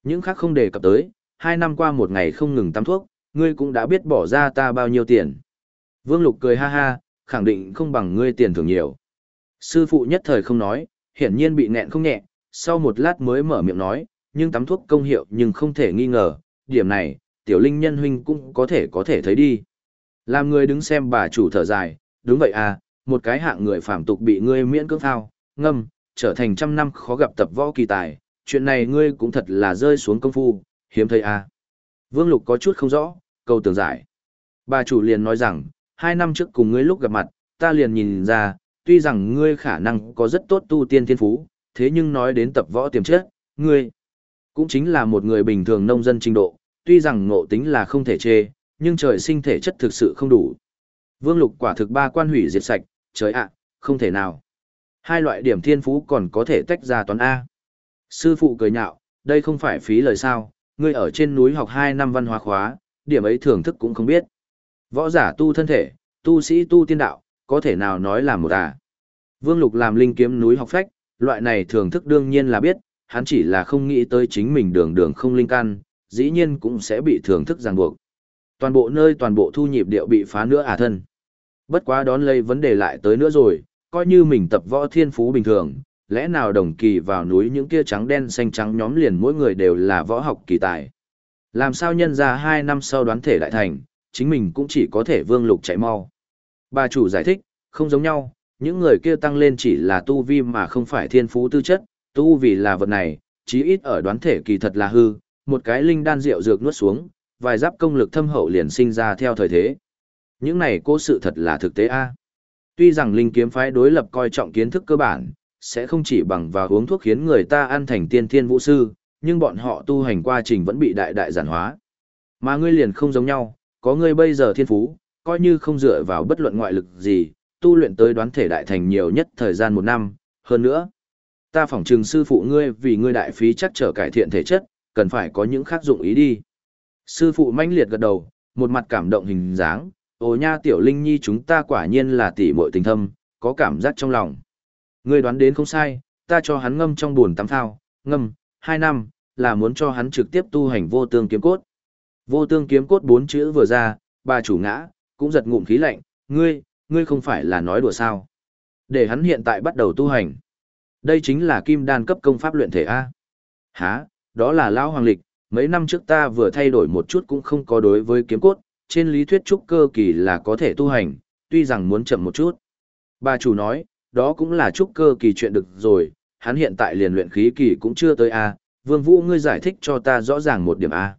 Những khác không đề cập tới, hai năm qua một ngày không ngừng tắm thuốc, ngươi cũng đã biết bỏ ra ta bao nhiêu tiền. Vương Lục cười ha ha, khẳng định không bằng ngươi tiền thường nhiều. Sư phụ nhất thời không nói, hiển nhiên bị nẹn không nhẹ, sau một lát mới mở miệng nói, nhưng tắm thuốc công hiệu nhưng không thể nghi ngờ, điểm này, tiểu linh nhân huynh cũng có thể có thể thấy đi. Làm người đứng xem bà chủ thở dài, đúng vậy à, một cái hạng người phạm tục bị ngươi miễn cưỡng thao, ngâm, trở thành trăm năm khó gặp tập võ kỳ tài, chuyện này ngươi cũng thật là rơi xuống công phu, hiếm thấy à. Vương Lục có chút không rõ, câu tường giải. Bà chủ liền nói rằng, hai năm trước cùng ngươi lúc gặp mặt, ta liền nhìn ra, tuy rằng ngươi khả năng có rất tốt tu tiên thiên phú, thế nhưng nói đến tập võ tiềm chất, ngươi cũng chính là một người bình thường nông dân trình độ, tuy rằng ngộ tính là không thể chê, nhưng trời sinh thể chất thực sự không đủ. Vương Lục quả thực ba quan hủy diệt sạch, trời ạ, không thể nào. Hai loại điểm thiên phú còn có thể tách ra toán A. Sư phụ cười nhạo, đây không phải phí lời sao, ngươi ở trên núi học 2 năm văn hóa khóa, điểm ấy thưởng thức cũng không biết. Võ giả tu thân thể, tu sĩ tu tiên đạo, có thể nào nói là một à. Vương Lục làm linh kiếm núi học phách, loại này thưởng thức đương nhiên là biết, hắn chỉ là không nghĩ tới chính mình đường đường không linh căn, dĩ nhiên cũng sẽ bị thưởng thức ràng buộc. Toàn bộ nơi toàn bộ thu nhịp điệu bị phá nữa à thân. Bất quá đón lấy vấn đề lại tới nữa rồi, coi như mình tập võ thiên phú bình thường, lẽ nào đồng kỳ vào núi những kia trắng đen xanh trắng nhóm liền mỗi người đều là võ học kỳ tài. Làm sao nhân ra hai năm sau đoán thể đại thành, chính mình cũng chỉ có thể vương lục chạy mau. Bà chủ giải thích, không giống nhau, những người kia tăng lên chỉ là tu vi mà không phải thiên phú tư chất, tu vì là vật này, chí ít ở đoán thể kỳ thật là hư, một cái linh đan rượu dược nuốt xuống, vài giáp công lực thâm hậu liền sinh ra theo thời thế. Những này cố sự thật là thực tế a. Tuy rằng linh kiếm phái đối lập coi trọng kiến thức cơ bản, sẽ không chỉ bằng vào uống thuốc khiến người ta ăn thành tiên thiên vũ sư, nhưng bọn họ tu hành quá trình vẫn bị đại đại giản hóa. Mà ngươi liền không giống nhau, có ngươi bây giờ thiên phú, coi như không dựa vào bất luận ngoại lực gì, tu luyện tới đoán thể đại thành nhiều nhất thời gian một năm, hơn nữa. Ta phỏng trừng sư phụ ngươi vì ngươi đại phí chắc trở cải thiện thể chất, cần phải có những khác dụng ý đi. Sư phụ mãnh liệt gật đầu, một mặt cảm động hình dáng, ồ nha tiểu linh nhi chúng ta quả nhiên là tỷ muội tình thâm, có cảm giác trong lòng. Ngươi đoán đến không sai, ta cho hắn ngâm trong buồn tắm thao, ngâm, hai năm, là muốn cho hắn trực tiếp tu hành vô tương kiếm cốt. Vô tương kiếm cốt bốn chữ vừa ra, bà chủ ngã, cũng giật ngụm khí lạnh, ngươi, ngươi không phải là nói đùa sao. Để hắn hiện tại bắt đầu tu hành. Đây chính là kim đan cấp công pháp luyện thể A. Hả, đó là lão hoàng lịch, mấy năm trước ta vừa thay đổi một chút cũng không có đối với kiếm cốt, trên lý thuyết trúc cơ kỳ là có thể tu hành, tuy rằng muốn chậm một chút. Bà chủ nói, đó cũng là trúc cơ kỳ chuyện được rồi, hắn hiện tại liền luyện khí kỳ cũng chưa tới A, Vương Vũ ngươi giải thích cho ta rõ ràng một điểm A.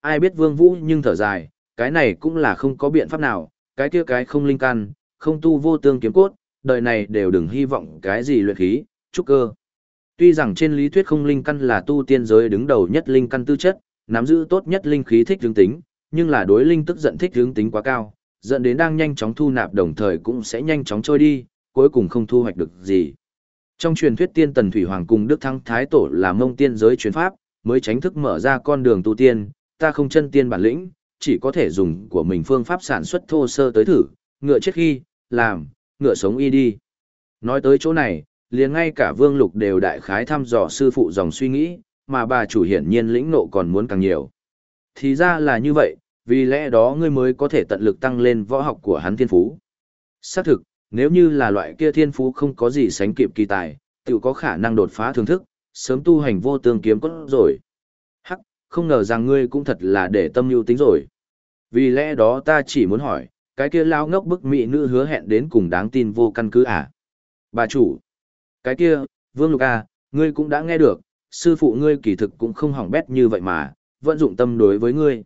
Ai biết Vương Vũ nhưng thở dài, cái này cũng là không có biện pháp nào, cái kia cái không linh căn, không tu vô tương kiếm cốt, đời này đều đừng hy vọng cái gì luyện khí, trúc cơ. Tuy rằng trên lý thuyết không linh căn là tu tiên giới đứng đầu nhất linh căn tư chất, nắm giữ tốt nhất linh khí thích hướng tính, nhưng là đối linh tức giận thích hướng tính quá cao, dẫn đến đang nhanh chóng thu nạp đồng thời cũng sẽ nhanh chóng trôi đi, cuối cùng không thu hoạch được gì. Trong truyền thuyết tiên tần thủy hoàng cùng Đức Thăng Thái Tổ là mông tiên giới truyền pháp, mới tránh thức mở ra con đường tu tiên, ta không chân tiên bản lĩnh, chỉ có thể dùng của mình phương pháp sản xuất thô sơ tới thử, ngựa chết khi, làm, ngựa sống y đi. Nói tới chỗ này, liền ngay cả Vương Lục đều đại khái thăm dò sư phụ dòng suy nghĩ, mà bà chủ hiển nhiên lĩnh nộ còn muốn càng nhiều. Thì ra là như vậy, vì lẽ đó ngươi mới có thể tận lực tăng lên võ học của hắn thiên phú. Xác thực, nếu như là loại kia thiên phú không có gì sánh kịp kỳ tài, tự có khả năng đột phá thưởng thức, sớm tu hành vô tương kiếm cốt rồi. Hắc, không ngờ rằng ngươi cũng thật là để tâm lưu tính rồi. Vì lẽ đó ta chỉ muốn hỏi, cái kia lao ngốc bức mỹ nữ hứa hẹn đến cùng đáng tin vô căn cứ à? Bà chủ, cái kia, Vương Lục A, ngươi cũng đã nghe được, sư phụ ngươi kỳ thực cũng không hỏng bét như vậy mà, vẫn dụng tâm đối với ngươi.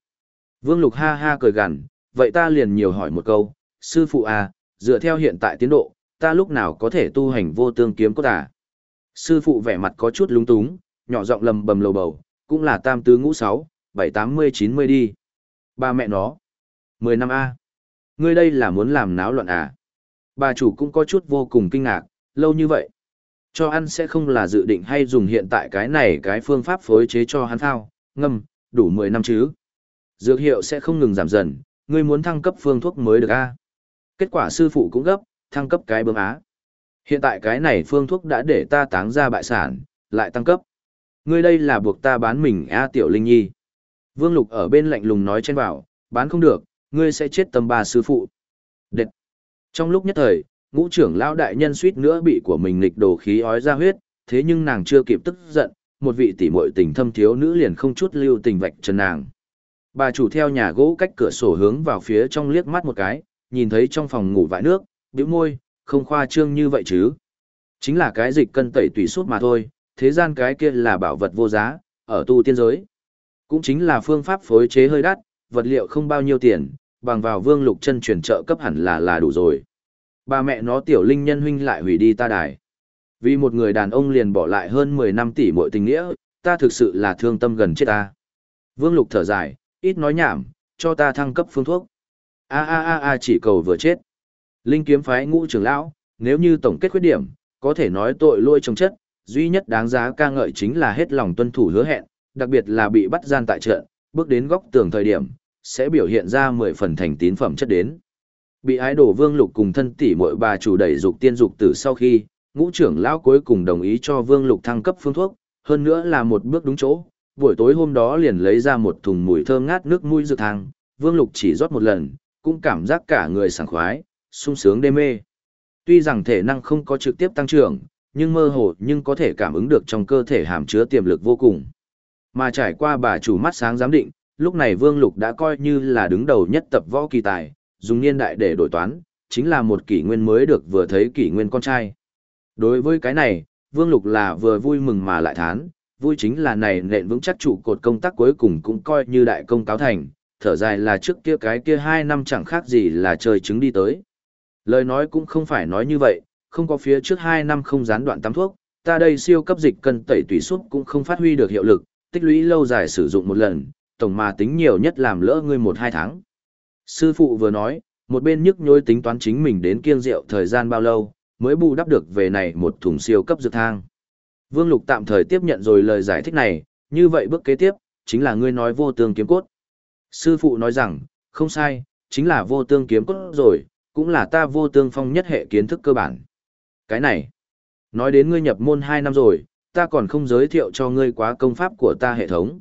Vương Lục ha ha cười gằn, vậy ta liền nhiều hỏi một câu, sư phụ à, dựa theo hiện tại tiến độ, ta lúc nào có thể tu hành vô tương kiếm cốt à? Sư phụ vẻ mặt có chút lúng túng, nhỏ giọng lầm bầm lầu bầu, cũng là tam tứ ngũ sáu, bảy tám mươi chín mươi đi. Ba mẹ nó. mười năm A. Ngươi đây là muốn làm náo loạn à? Bà chủ cũng có chút vô cùng kinh ngạc, lâu như vậy. Cho ăn sẽ không là dự định hay dùng hiện tại cái này cái phương pháp phối chế cho hắn thao, ngâm, đủ 10 năm chứ. Dược hiệu sẽ không ngừng giảm dần, ngươi muốn thăng cấp phương thuốc mới được a Kết quả sư phụ cũng gấp, thăng cấp cái bơm á. Hiện tại cái này phương thuốc đã để ta táng ra bại sản, lại tăng cấp. Ngươi đây là buộc ta bán mình a tiểu linh nhi. Vương Lục ở bên lạnh lùng nói trên bảo, bán không được, ngươi sẽ chết tầm ba sư phụ. Đệt. Trong lúc nhất thời, ngũ trưởng lão đại nhân suýt nữa bị của mình nghịch đồ khí ói ra huyết, thế nhưng nàng chưa kịp tức giận, một vị tỷ muội tình thâm thiếu nữ liền không chút lưu tình vạch trần nàng. Bà chủ theo nhà gỗ cách cửa sổ hướng vào phía trong liếc mắt một cái, nhìn thấy trong phòng ngủ vại nước, bĩu môi, không khoa trương như vậy chứ. Chính là cái dịch cân tẩy tùy suốt mà thôi, thế gian cái kia là bảo vật vô giá, ở tu tiên giới. Cũng chính là phương pháp phối chế hơi đắt, vật liệu không bao nhiêu tiền, bằng vào vương lục chân truyền trợ cấp hẳn là là đủ rồi. Ba mẹ nó tiểu linh nhân huynh lại hủy đi ta đài. Vì một người đàn ông liền bỏ lại hơn 10 năm tỷ muội tình nghĩa, ta thực sự là thương tâm gần chết ta. Vương lục thở dài, ít nói nhảm, cho ta thăng cấp phương thuốc. A a a a chỉ cầu vừa chết. Linh kiếm phái ngũ trưởng lão, nếu như tổng kết khuyết điểm, có thể nói tội lôi trong chất, duy nhất đáng giá ca ngợi chính là hết lòng tuân thủ hứa hẹn, đặc biệt là bị bắt gian tại trận, bước đến góc tường thời điểm, sẽ biểu hiện ra 10 phần thành tín phẩm chất đến. Bị ái đổ vương lục cùng thân tỷ muội bà chủ đẩy dục tiên dục tử sau khi, ngũ trưởng lão cuối cùng đồng ý cho vương lục thăng cấp phương thuốc, hơn nữa là một bước đúng chỗ. Buổi tối hôm đó liền lấy ra một thùng mùi thơm ngát nước mũi dược thang, vương lục chỉ rót một lần, cũng cảm giác cả người sảng khoái, sung sướng đê mê. Tuy rằng thể năng không có trực tiếp tăng trưởng, nhưng mơ hồ nhưng có thể cảm ứng được trong cơ thể hàm chứa tiềm lực vô cùng. Mà trải qua bà chủ mắt sáng giám định, lúc này Vương Lục đã coi như là đứng đầu nhất tập võ kỳ tài, dùng niên đại để đổi toán, chính là một kỷ nguyên mới được vừa thấy kỷ nguyên con trai. Đối với cái này, Vương Lục là vừa vui mừng mà lại thán, vui chính là này nện vững chắc trụ cột công tác cuối cùng cũng coi như đại công cáo thành, thở dài là trước kia cái kia hai năm chẳng khác gì là trời trứng đi tới. Lời nói cũng không phải nói như vậy, không có phía trước hai năm không gián đoạn tắm thuốc, ta đây siêu cấp dịch cân tẩy tùy suốt cũng không phát huy được hiệu lực, tích lũy lâu dài sử dụng một lần, tổng mà tính nhiều nhất làm lỡ ngươi một hai tháng. Sư phụ vừa nói, một bên nhức nhối tính toán chính mình đến kiêng rượu thời gian bao lâu, mới bù đắp được về này một thùng siêu cấp dược thang. Vương Lục tạm thời tiếp nhận rồi lời giải thích này, như vậy bước kế tiếp, chính là ngươi nói vô tương kiếm cốt. Sư phụ nói rằng, không sai, chính là vô tương kiếm cốt rồi, cũng là ta vô tương phong nhất hệ kiến thức cơ bản. Cái này, nói đến ngươi nhập môn 2 năm rồi, ta còn không giới thiệu cho ngươi quá công pháp của ta hệ thống.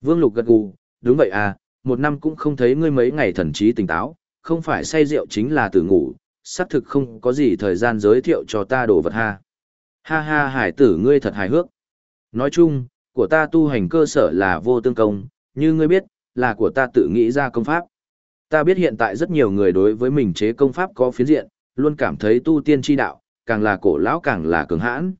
Vương Lục gật gù, đúng vậy à, một năm cũng không thấy ngươi mấy ngày thần trí tỉnh táo, không phải say rượu chính là tử ngủ, xác thực không có gì thời gian giới thiệu cho ta đồ vật ha. Ha ha hải tử ngươi thật hài hước. Nói chung, của ta tu hành cơ sở là vô tương công, như ngươi biết, là của ta tự nghĩ ra công pháp. Ta biết hiện tại rất nhiều người đối với mình chế công pháp có phiến diện, luôn cảm thấy tu tiên chi đạo, càng là cổ lão càng là cường hãn.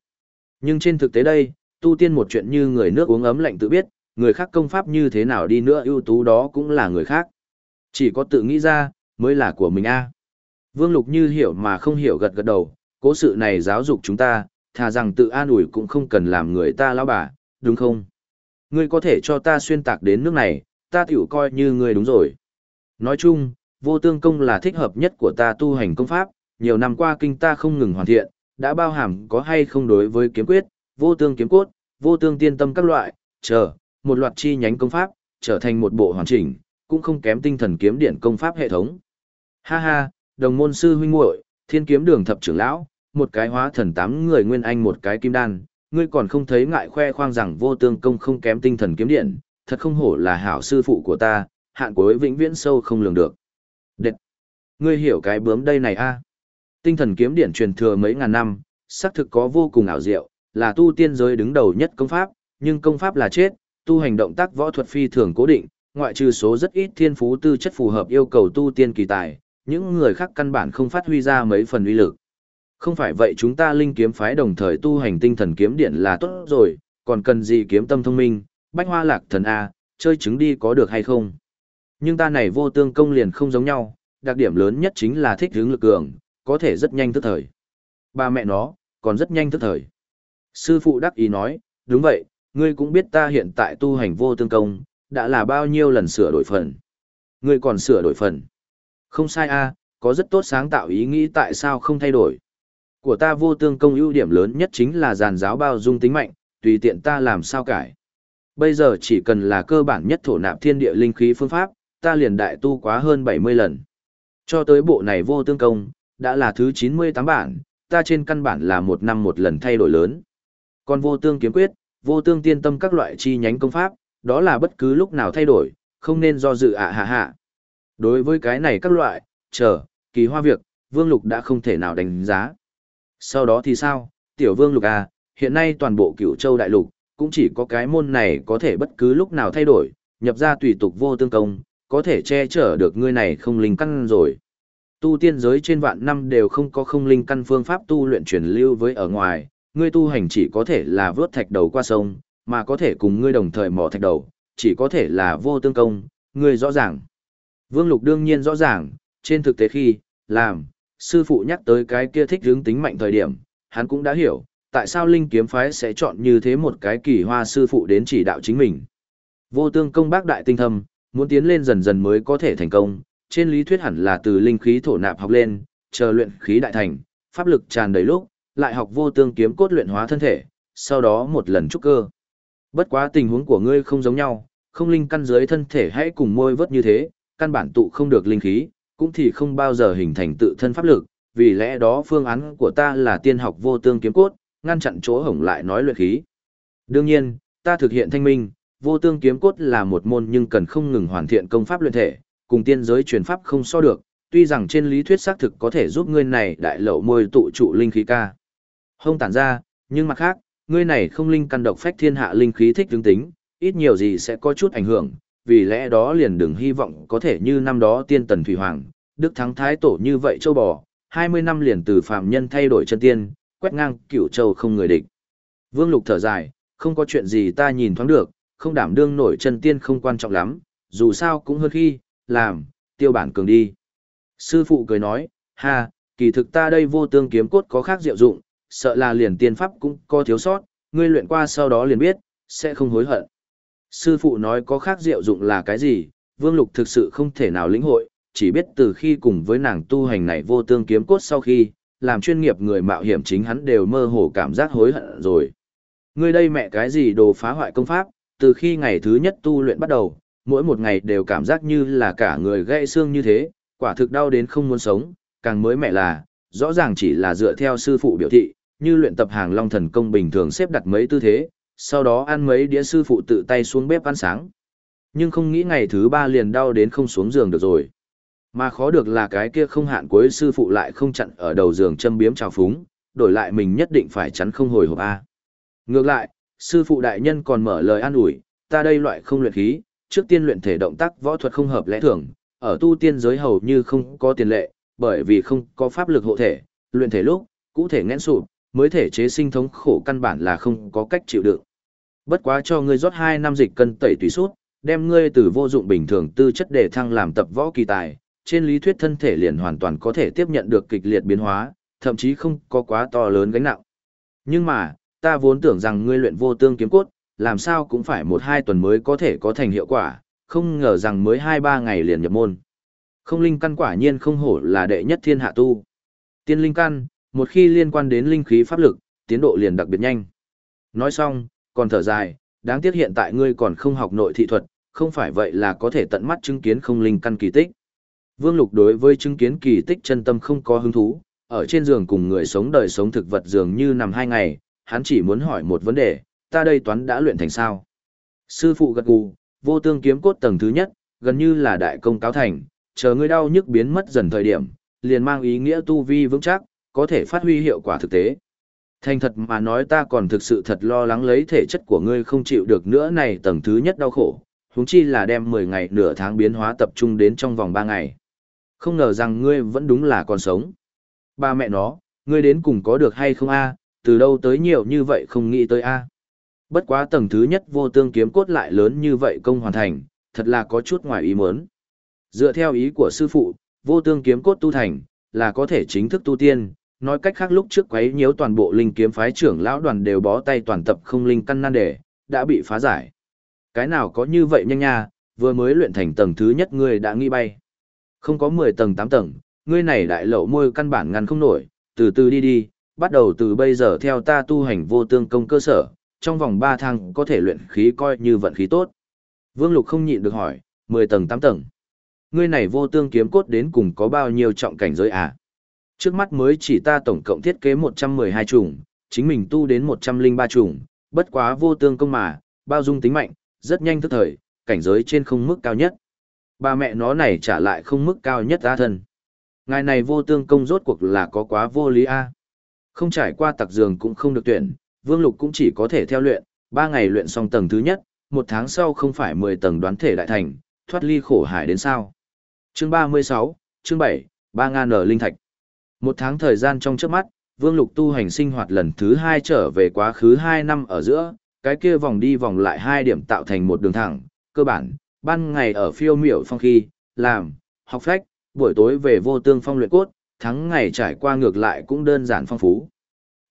Nhưng trên thực tế đây, tu tiên một chuyện như người nước uống ấm lạnh tự biết, người khác công pháp như thế nào đi nữa ưu tú đó cũng là người khác. Chỉ có tự nghĩ ra, mới là của mình a. Vương Lục như hiểu mà không hiểu gật gật đầu, cố sự này giáo dục chúng ta, thà rằng tự an ủi cũng không cần làm người ta lão bà, đúng không? Ngươi có thể cho ta xuyên tạc đến nước này, ta tiểu coi như ngươi đúng rồi. Nói chung, vô tương công là thích hợp nhất của ta tu hành công pháp, nhiều năm qua kinh ta không ngừng hoàn thiện, đã bao hàm có hay không đối với kiếm quyết, vô tương kiếm cốt, vô tương tiên tâm các loại, chờ, một loạt chi nhánh công pháp, trở thành một bộ hoàn chỉnh, cũng không kém tinh thần kiếm điển công pháp hệ thống. Ha ha, đồng môn sư huynh muội, thiên kiếm đường thập trưởng lão, một cái hóa thần tám người nguyên anh một cái kim đan, ngươi còn không thấy ngại khoe khoang rằng vô tương công không kém tinh thần kiếm điện, thật không hổ là hảo sư phụ của ta, hạn cuối vĩnh viễn sâu không lường được. Đệt! Ngươi hiểu cái bướm đây này a? À? Tinh thần kiếm điện truyền thừa mấy ngàn năm, xác thực có vô cùng ảo diệu, là tu tiên giới đứng đầu nhất công pháp, nhưng công pháp là chết, tu hành động tác võ thuật phi thường cố định, ngoại trừ số rất ít thiên phú tư chất phù hợp yêu cầu tu tiên kỳ tài, những người khác căn bản không phát huy ra mấy phần uy lực. Không phải vậy chúng ta linh kiếm phái đồng thời tu hành tinh thần kiếm điện là tốt rồi, còn cần gì kiếm tâm thông minh, bách hoa lạc thần A, chơi trứng đi có được hay không. Nhưng ta này vô tương công liền không giống nhau, đặc điểm lớn nhất chính là thích hướng lực cường, có thể rất nhanh thức thời. Ba mẹ nó, còn rất nhanh thức thời. Sư phụ đắc ý nói, đúng vậy, ngươi cũng biết ta hiện tại tu hành vô tương công, đã là bao nhiêu lần sửa đổi phần. Ngươi còn sửa đổi phần. Không sai a, có rất tốt sáng tạo ý nghĩ tại sao không thay đổi. Của ta vô tương công ưu điểm lớn nhất chính là giàn giáo bao dung tính mạnh, tùy tiện ta làm sao cải. Bây giờ chỉ cần là cơ bản nhất thổ nạp thiên địa linh khí phương pháp, ta liền đại tu quá hơn 70 lần. Cho tới bộ này vô tương công, đã là thứ 98 bản, ta trên căn bản là một năm một lần thay đổi lớn. Còn vô tương kiếm quyết, vô tương tiên tâm các loại chi nhánh công pháp, đó là bất cứ lúc nào thay đổi, không nên do dự ạ hạ hạ. Đối với cái này các loại, chờ, kỳ hoa việc, Vương Lục đã không thể nào đánh giá. Sau đó thì sao, tiểu Vương Lục à, hiện nay toàn bộ cửu châu đại lục, cũng chỉ có cái môn này có thể bất cứ lúc nào thay đổi, nhập ra tùy tục vô tương công, có thể che chở được ngươi này không linh căn rồi. Tu tiên giới trên vạn năm đều không có không linh căn phương pháp tu luyện truyền lưu với ở ngoài, ngươi tu hành chỉ có thể là vớt thạch đầu qua sông, mà có thể cùng ngươi đồng thời mò thạch đầu, chỉ có thể là vô tương công, ngươi rõ ràng. Vương Lục đương nhiên rõ ràng, trên thực tế khi, làm, sư phụ nhắc tới cái kia thích hướng tính mạnh thời điểm, hắn cũng đã hiểu, tại sao Linh Kiếm Phái sẽ chọn như thế một cái kỳ hoa sư phụ đến chỉ đạo chính mình. Vô tương công bác đại tinh thâm, muốn tiến lên dần dần mới có thể thành công, trên lý thuyết hẳn là từ linh khí thổ nạp học lên, chờ luyện khí đại thành, pháp lực tràn đầy lúc, lại học vô tương kiếm cốt luyện hóa thân thể, sau đó một lần trúc cơ. Bất quá tình huống của ngươi không giống nhau, không linh căn dưới thân thể hãy cùng môi vớt như thế, căn bản tụ không được linh khí, cũng thì không bao giờ hình thành tự thân pháp lực, vì lẽ đó phương án của ta là tiên học vô tương kiếm cốt, ngăn chặn chỗ hổng lại nói luyện khí. Đương nhiên, ta thực hiện thanh minh, vô tương kiếm cốt là một môn nhưng cần không ngừng hoàn thiện công pháp luyện thể, cùng tiên giới truyền pháp không so được, tuy rằng trên lý thuyết xác thực có thể giúp ngươi này đại lậu môi tụ trụ linh khí ca. Hông tản ra, nhưng mặt khác, ngươi này không linh căn độc phách thiên hạ linh khí thích tương tính, ít nhiều gì sẽ có chút ảnh hưởng, vì lẽ đó liền đừng hy vọng có thể như năm đó tiên tần thủy hoàng, đức thắng thái tổ như vậy châu bò, 20 năm liền từ phàm nhân thay đổi chân tiên, quét ngang cửu châu không người địch. Vương Lục thở dài, không có chuyện gì ta nhìn thoáng được, không đảm đương nổi chân tiên không quan trọng lắm, dù sao cũng hơn khi, làm, tiêu bản cường đi. Sư phụ cười nói, ha, kỳ thực ta đây vô tương kiếm cốt có khác diệu dụng, sợ là liền tiên pháp cũng có thiếu sót, ngươi luyện qua sau đó liền biết, sẽ không hối hận. Sư phụ nói có khác diệu dụng là cái gì, Vương Lục thực sự không thể nào lĩnh hội, chỉ biết từ khi cùng với nàng tu hành này vô tương kiếm cốt sau khi, làm chuyên nghiệp người mạo hiểm chính hắn đều mơ hồ cảm giác hối hận rồi. Ngươi đây mẹ cái gì đồ phá hoại công pháp, từ khi ngày thứ nhất tu luyện bắt đầu, mỗi một ngày đều cảm giác như là cả người gãy xương như thế, quả thực đau đến không muốn sống, càng mới mẹ là, rõ ràng chỉ là dựa theo sư phụ biểu thị, như luyện tập hàng long thần công bình thường xếp đặt mấy tư thế, sau đó ăn mấy đĩa sư phụ tự tay xuống bếp ăn sáng. Nhưng không nghĩ ngày thứ ba liền đau đến không xuống giường được rồi. Mà khó được là cái kia không hạn cuối sư phụ lại không chặn ở đầu giường châm biếm trào phúng, đổi lại mình nhất định phải chắn không hồi hộp A. Ngược lại, sư phụ đại nhân còn mở lời an ủi, ta đây loại không luyện khí, trước tiên luyện thể động tác võ thuật không hợp lẽ thường, ở tu tiên giới hầu như không có tiền lệ, bởi vì không có pháp lực hộ thể, luyện thể lúc, cũ thể nghẽn sụp, mới thể chế sinh thống khổ căn bản là không có cách chịu đựng. Bất quá cho ngươi rót 2 năm dịch cân tẩy tùy suốt, đem ngươi từ vô dụng bình thường tư chất để thăng làm tập võ kỳ tài, trên lý thuyết thân thể liền hoàn toàn có thể tiếp nhận được kịch liệt biến hóa, thậm chí không có quá to lớn gánh nặng. Nhưng mà, ta vốn tưởng rằng ngươi luyện vô tương kiếm cốt, làm sao cũng phải một hai tuần mới có thể có thành hiệu quả, không ngờ rằng mới hai ba ngày liền nhập môn. Không linh căn quả nhiên không hổ là đệ nhất thiên hạ tu. Tiên linh căn, một khi liên quan đến linh khí pháp lực, tiến độ liền đặc biệt nhanh. Nói xong, còn thở dài, đáng tiếc hiện tại ngươi còn không học nội thị thuật, không phải vậy là có thể tận mắt chứng kiến không linh căn kỳ tích. Vương Lục đối với chứng kiến kỳ tích chân tâm không có hứng thú, ở trên giường cùng người sống đời sống thực vật dường như nằm hai ngày, hắn chỉ muốn hỏi một vấn đề, ta đây toán đã luyện thành sao? Sư phụ gật gù, vô tương kiếm cốt tầng thứ nhất, gần như là đại công cáo thành, chờ ngươi đau nhức biến mất dần thời điểm, liền mang ý nghĩa tu vi vững chắc, có thể phát huy hiệu quả thực tế. Thành thật mà nói ta còn thực sự thật lo lắng lấy thể chất của ngươi không chịu được nữa này tầng thứ nhất đau khổ, huống chi là đem 10 ngày nửa tháng biến hóa tập trung đến trong vòng 3 ngày. Không ngờ rằng ngươi vẫn đúng là còn sống. Ba mẹ nó, ngươi đến cùng có được hay không a? từ đâu tới nhiều như vậy không nghĩ tới a. Bất quá tầng thứ nhất vô tương kiếm cốt lại lớn như vậy công hoàn thành, thật là có chút ngoài ý muốn. Dựa theo ý của sư phụ, vô tương kiếm cốt tu thành, là có thể chính thức tu tiên, nói cách khác lúc trước quấy nhiễu toàn bộ linh kiếm phái trưởng lão đoàn đều bó tay toàn tập không linh căn nan đề, đã bị phá giải. Cái nào có như vậy nhanh nha, vừa mới luyện thành tầng thứ nhất ngươi đã nghi bay. Không có 10 tầng 8 tầng, ngươi này đại lậu môi căn bản ngăn không nổi, từ từ đi đi, bắt đầu từ bây giờ theo ta tu hành vô tương công cơ sở, trong vòng 3 tháng có thể luyện khí coi như vận khí tốt. Vương Lục không nhịn được hỏi, 10 tầng 8 tầng. Ngươi này vô tương kiếm cốt đến cùng có bao nhiêu trọng cảnh giới à? Trước mắt mới chỉ ta tổng cộng thiết kế 112 chủng, chính mình tu đến 103 chủng, bất quá vô tương công mà, bao dung tính mạnh, rất nhanh thức thời, cảnh giới trên không mức cao nhất. Ba mẹ nó này trả lại không mức cao nhất ra thân. Ngài này vô tương công rốt cuộc là có quá vô lý a. Không trải qua tặc giường cũng không được tuyển, Vương Lục cũng chỉ có thể theo luyện, ba ngày luyện xong tầng thứ nhất, một tháng sau không phải 10 tầng đoán thể đại thành, thoát ly khổ hải đến sao. Chương 36, chương 7, ba ngàn nở linh thạch. Một tháng thời gian trong trước mắt, Vương Lục tu hành sinh hoạt lần thứ hai trở về quá khứ 2 năm ở giữa, cái kia vòng đi vòng lại hai điểm tạo thành một đường thẳng, cơ bản, ban ngày ở phiêu miểu phong khi, làm, học phách, buổi tối về vô tương phong luyện cốt, tháng ngày trải qua ngược lại cũng đơn giản phong phú.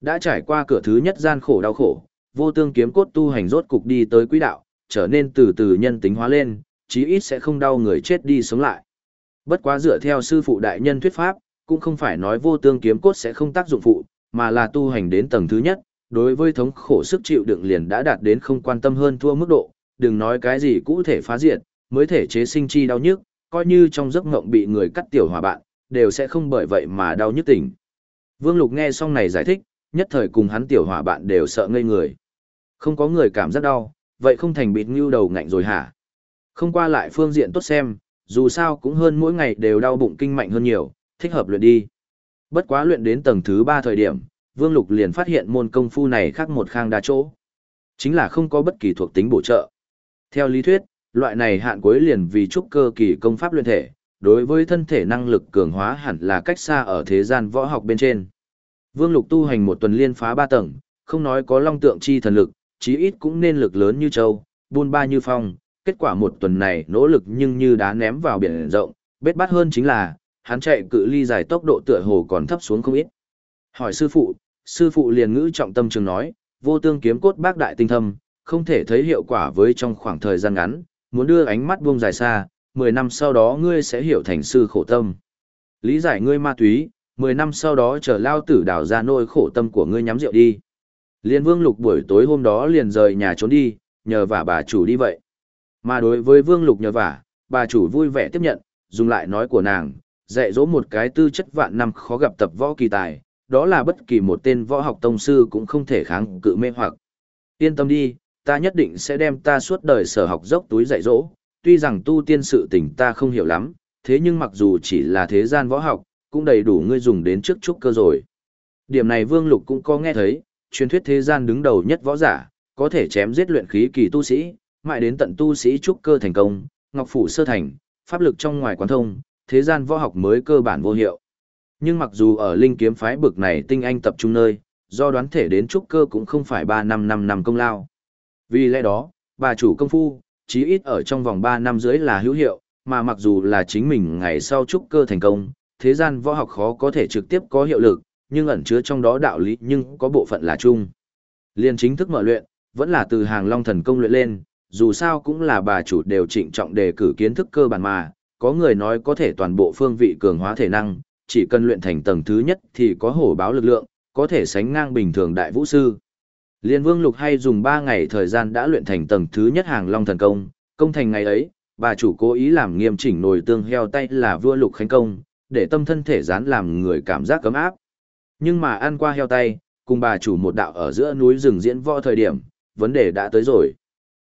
Đã trải qua cửa thứ nhất gian khổ đau khổ, vô tương kiếm cốt tu hành rốt cục đi tới quỹ đạo, trở nên từ từ nhân tính hóa lên, chí ít sẽ không đau người chết đi sống lại. Bất quá dựa theo sư phụ đại nhân thuyết pháp, cũng không phải nói vô tương kiếm cốt sẽ không tác dụng phụ, mà là tu hành đến tầng thứ nhất, đối với thống khổ sức chịu đựng liền đã đạt đến không quan tâm hơn thua mức độ, đừng nói cái gì cũ thể phá diệt, mới thể chế sinh chi đau nhức, coi như trong giấc mộng bị người cắt tiểu hòa bạn, đều sẽ không bởi vậy mà đau nhức tỉnh. Vương Lục nghe xong này giải thích, nhất thời cùng hắn tiểu hòa bạn đều sợ ngây người. Không có người cảm giác đau, vậy không thành bịt như đầu ngạnh rồi hả? Không qua lại phương diện tốt xem, dù sao cũng hơn mỗi ngày đều đau bụng kinh mạnh hơn nhiều, thích hợp luyện đi. Bất quá luyện đến tầng thứ 3 thời điểm, Vương Lục liền phát hiện môn công phu này khác một khang đa chỗ. Chính là không có bất kỳ thuộc tính bổ trợ. Theo lý thuyết, loại này hạn cuối liền vì trúc cơ kỳ công pháp luyện thể, đối với thân thể năng lực cường hóa hẳn là cách xa ở thế gian võ học bên trên. Vương Lục tu hành một tuần liên phá ba tầng, không nói có long tượng chi thần lực, chí ít cũng nên lực lớn như châu, buôn ba như phong, kết quả một tuần này nỗ lực nhưng như đá ném vào biển rộng, bết bát hơn chính là, hắn chạy cự ly dài tốc độ tựa hồ còn thấp xuống không ít. Hỏi sư phụ, sư phụ liền ngữ trọng tâm trường nói, vô tương kiếm cốt bác đại tinh thâm, không thể thấy hiệu quả với trong khoảng thời gian ngắn, muốn đưa ánh mắt buông dài xa, 10 năm sau đó ngươi sẽ hiểu thành sư khổ tâm. Lý giải ngươi ma túy, 10 năm sau đó chờ lao tử đào ra nỗi khổ tâm của ngươi nhắm rượu đi. Liên vương lục buổi tối hôm đó liền rời nhà trốn đi, nhờ vả bà chủ đi vậy. Mà đối với vương lục nhờ vả, bà chủ vui vẻ tiếp nhận, dùng lại nói của nàng, dạy dỗ một cái tư chất vạn năm khó gặp tập võ kỳ tài, đó là bất kỳ một tên võ học tông sư cũng không thể kháng cự mê hoặc. Yên tâm đi, ta nhất định sẽ đem ta suốt đời sở học dốc túi dạy dỗ, tuy rằng tu tiên sự tình ta không hiểu lắm, thế nhưng mặc dù chỉ là thế gian võ học, cũng đầy đủ ngươi dùng đến trước trúc cơ rồi. Điểm này Vương Lục cũng có nghe thấy, truyền thuyết thế gian đứng đầu nhất võ giả, có thể chém giết luyện khí kỳ tu sĩ, mãi đến tận tu sĩ trúc cơ thành công, ngọc phủ sơ thành, pháp lực trong ngoài quán thông, thế gian võ học mới cơ bản vô hiệu. Nhưng mặc dù ở linh kiếm phái bực này tinh anh tập trung nơi, do đoán thể đến trúc cơ cũng không phải 3 năm 5 năm công lao. Vì lẽ đó, bà chủ công phu, chí ít ở trong vòng 3 năm dưới là hữu hiệu, mà mặc dù là chính mình ngày sau trúc cơ thành công, thế gian võ học khó có thể trực tiếp có hiệu lực, nhưng ẩn chứa trong đó đạo lý nhưng có bộ phận là chung. Liên chính thức mở luyện, vẫn là từ hàng long thần công luyện lên, dù sao cũng là bà chủ đều trịnh trọng đề cử kiến thức cơ bản mà, có người nói có thể toàn bộ phương vị cường hóa thể năng, chỉ cần luyện thành tầng thứ nhất thì có hổ báo lực lượng, có thể sánh ngang bình thường đại vũ sư. Liên Vương Lục hay dùng 3 ngày thời gian đã luyện thành tầng thứ nhất hàng long thần công, công thành ngày ấy, bà chủ cố ý làm nghiêm chỉnh nồi tương heo tay là vua Lục Khánh Công, để tâm thân thể dán làm người cảm giác cấm áp. Nhưng mà ăn qua heo tay, cùng bà chủ một đạo ở giữa núi rừng diễn võ thời điểm, vấn đề đã tới rồi.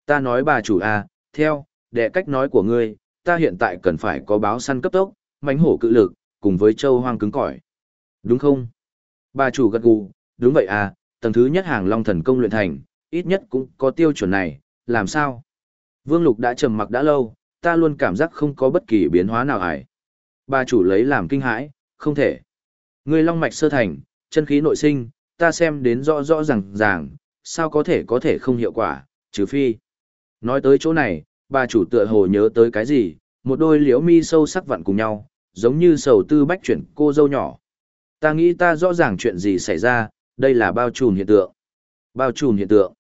Ta nói bà chủ à, theo, đệ cách nói của ngươi, ta hiện tại cần phải có báo săn cấp tốc, mánh hổ cự lực, cùng với châu hoang cứng cỏi. Đúng không? Bà chủ gật gù, đúng vậy à, tầng thứ nhất hàng long thần công luyện thành, ít nhất cũng có tiêu chuẩn này, làm sao? Vương Lục đã trầm mặc đã lâu, ta luôn cảm giác không có bất kỳ biến hóa nào ải. Bà chủ lấy làm kinh hãi, không thể. Người long mạch sơ thành, chân khí nội sinh, ta xem đến rõ rõ ràng ràng, sao có thể có thể không hiệu quả, trừ phi. Nói tới chỗ này, bà chủ tựa hồ nhớ tới cái gì, một đôi liễu mi sâu sắc vặn cùng nhau, giống như sầu tư bách chuyển cô dâu nhỏ. Ta nghĩ ta rõ ràng chuyện gì xảy ra, đây là bao trùm hiện tượng. Bao trùm hiện tượng.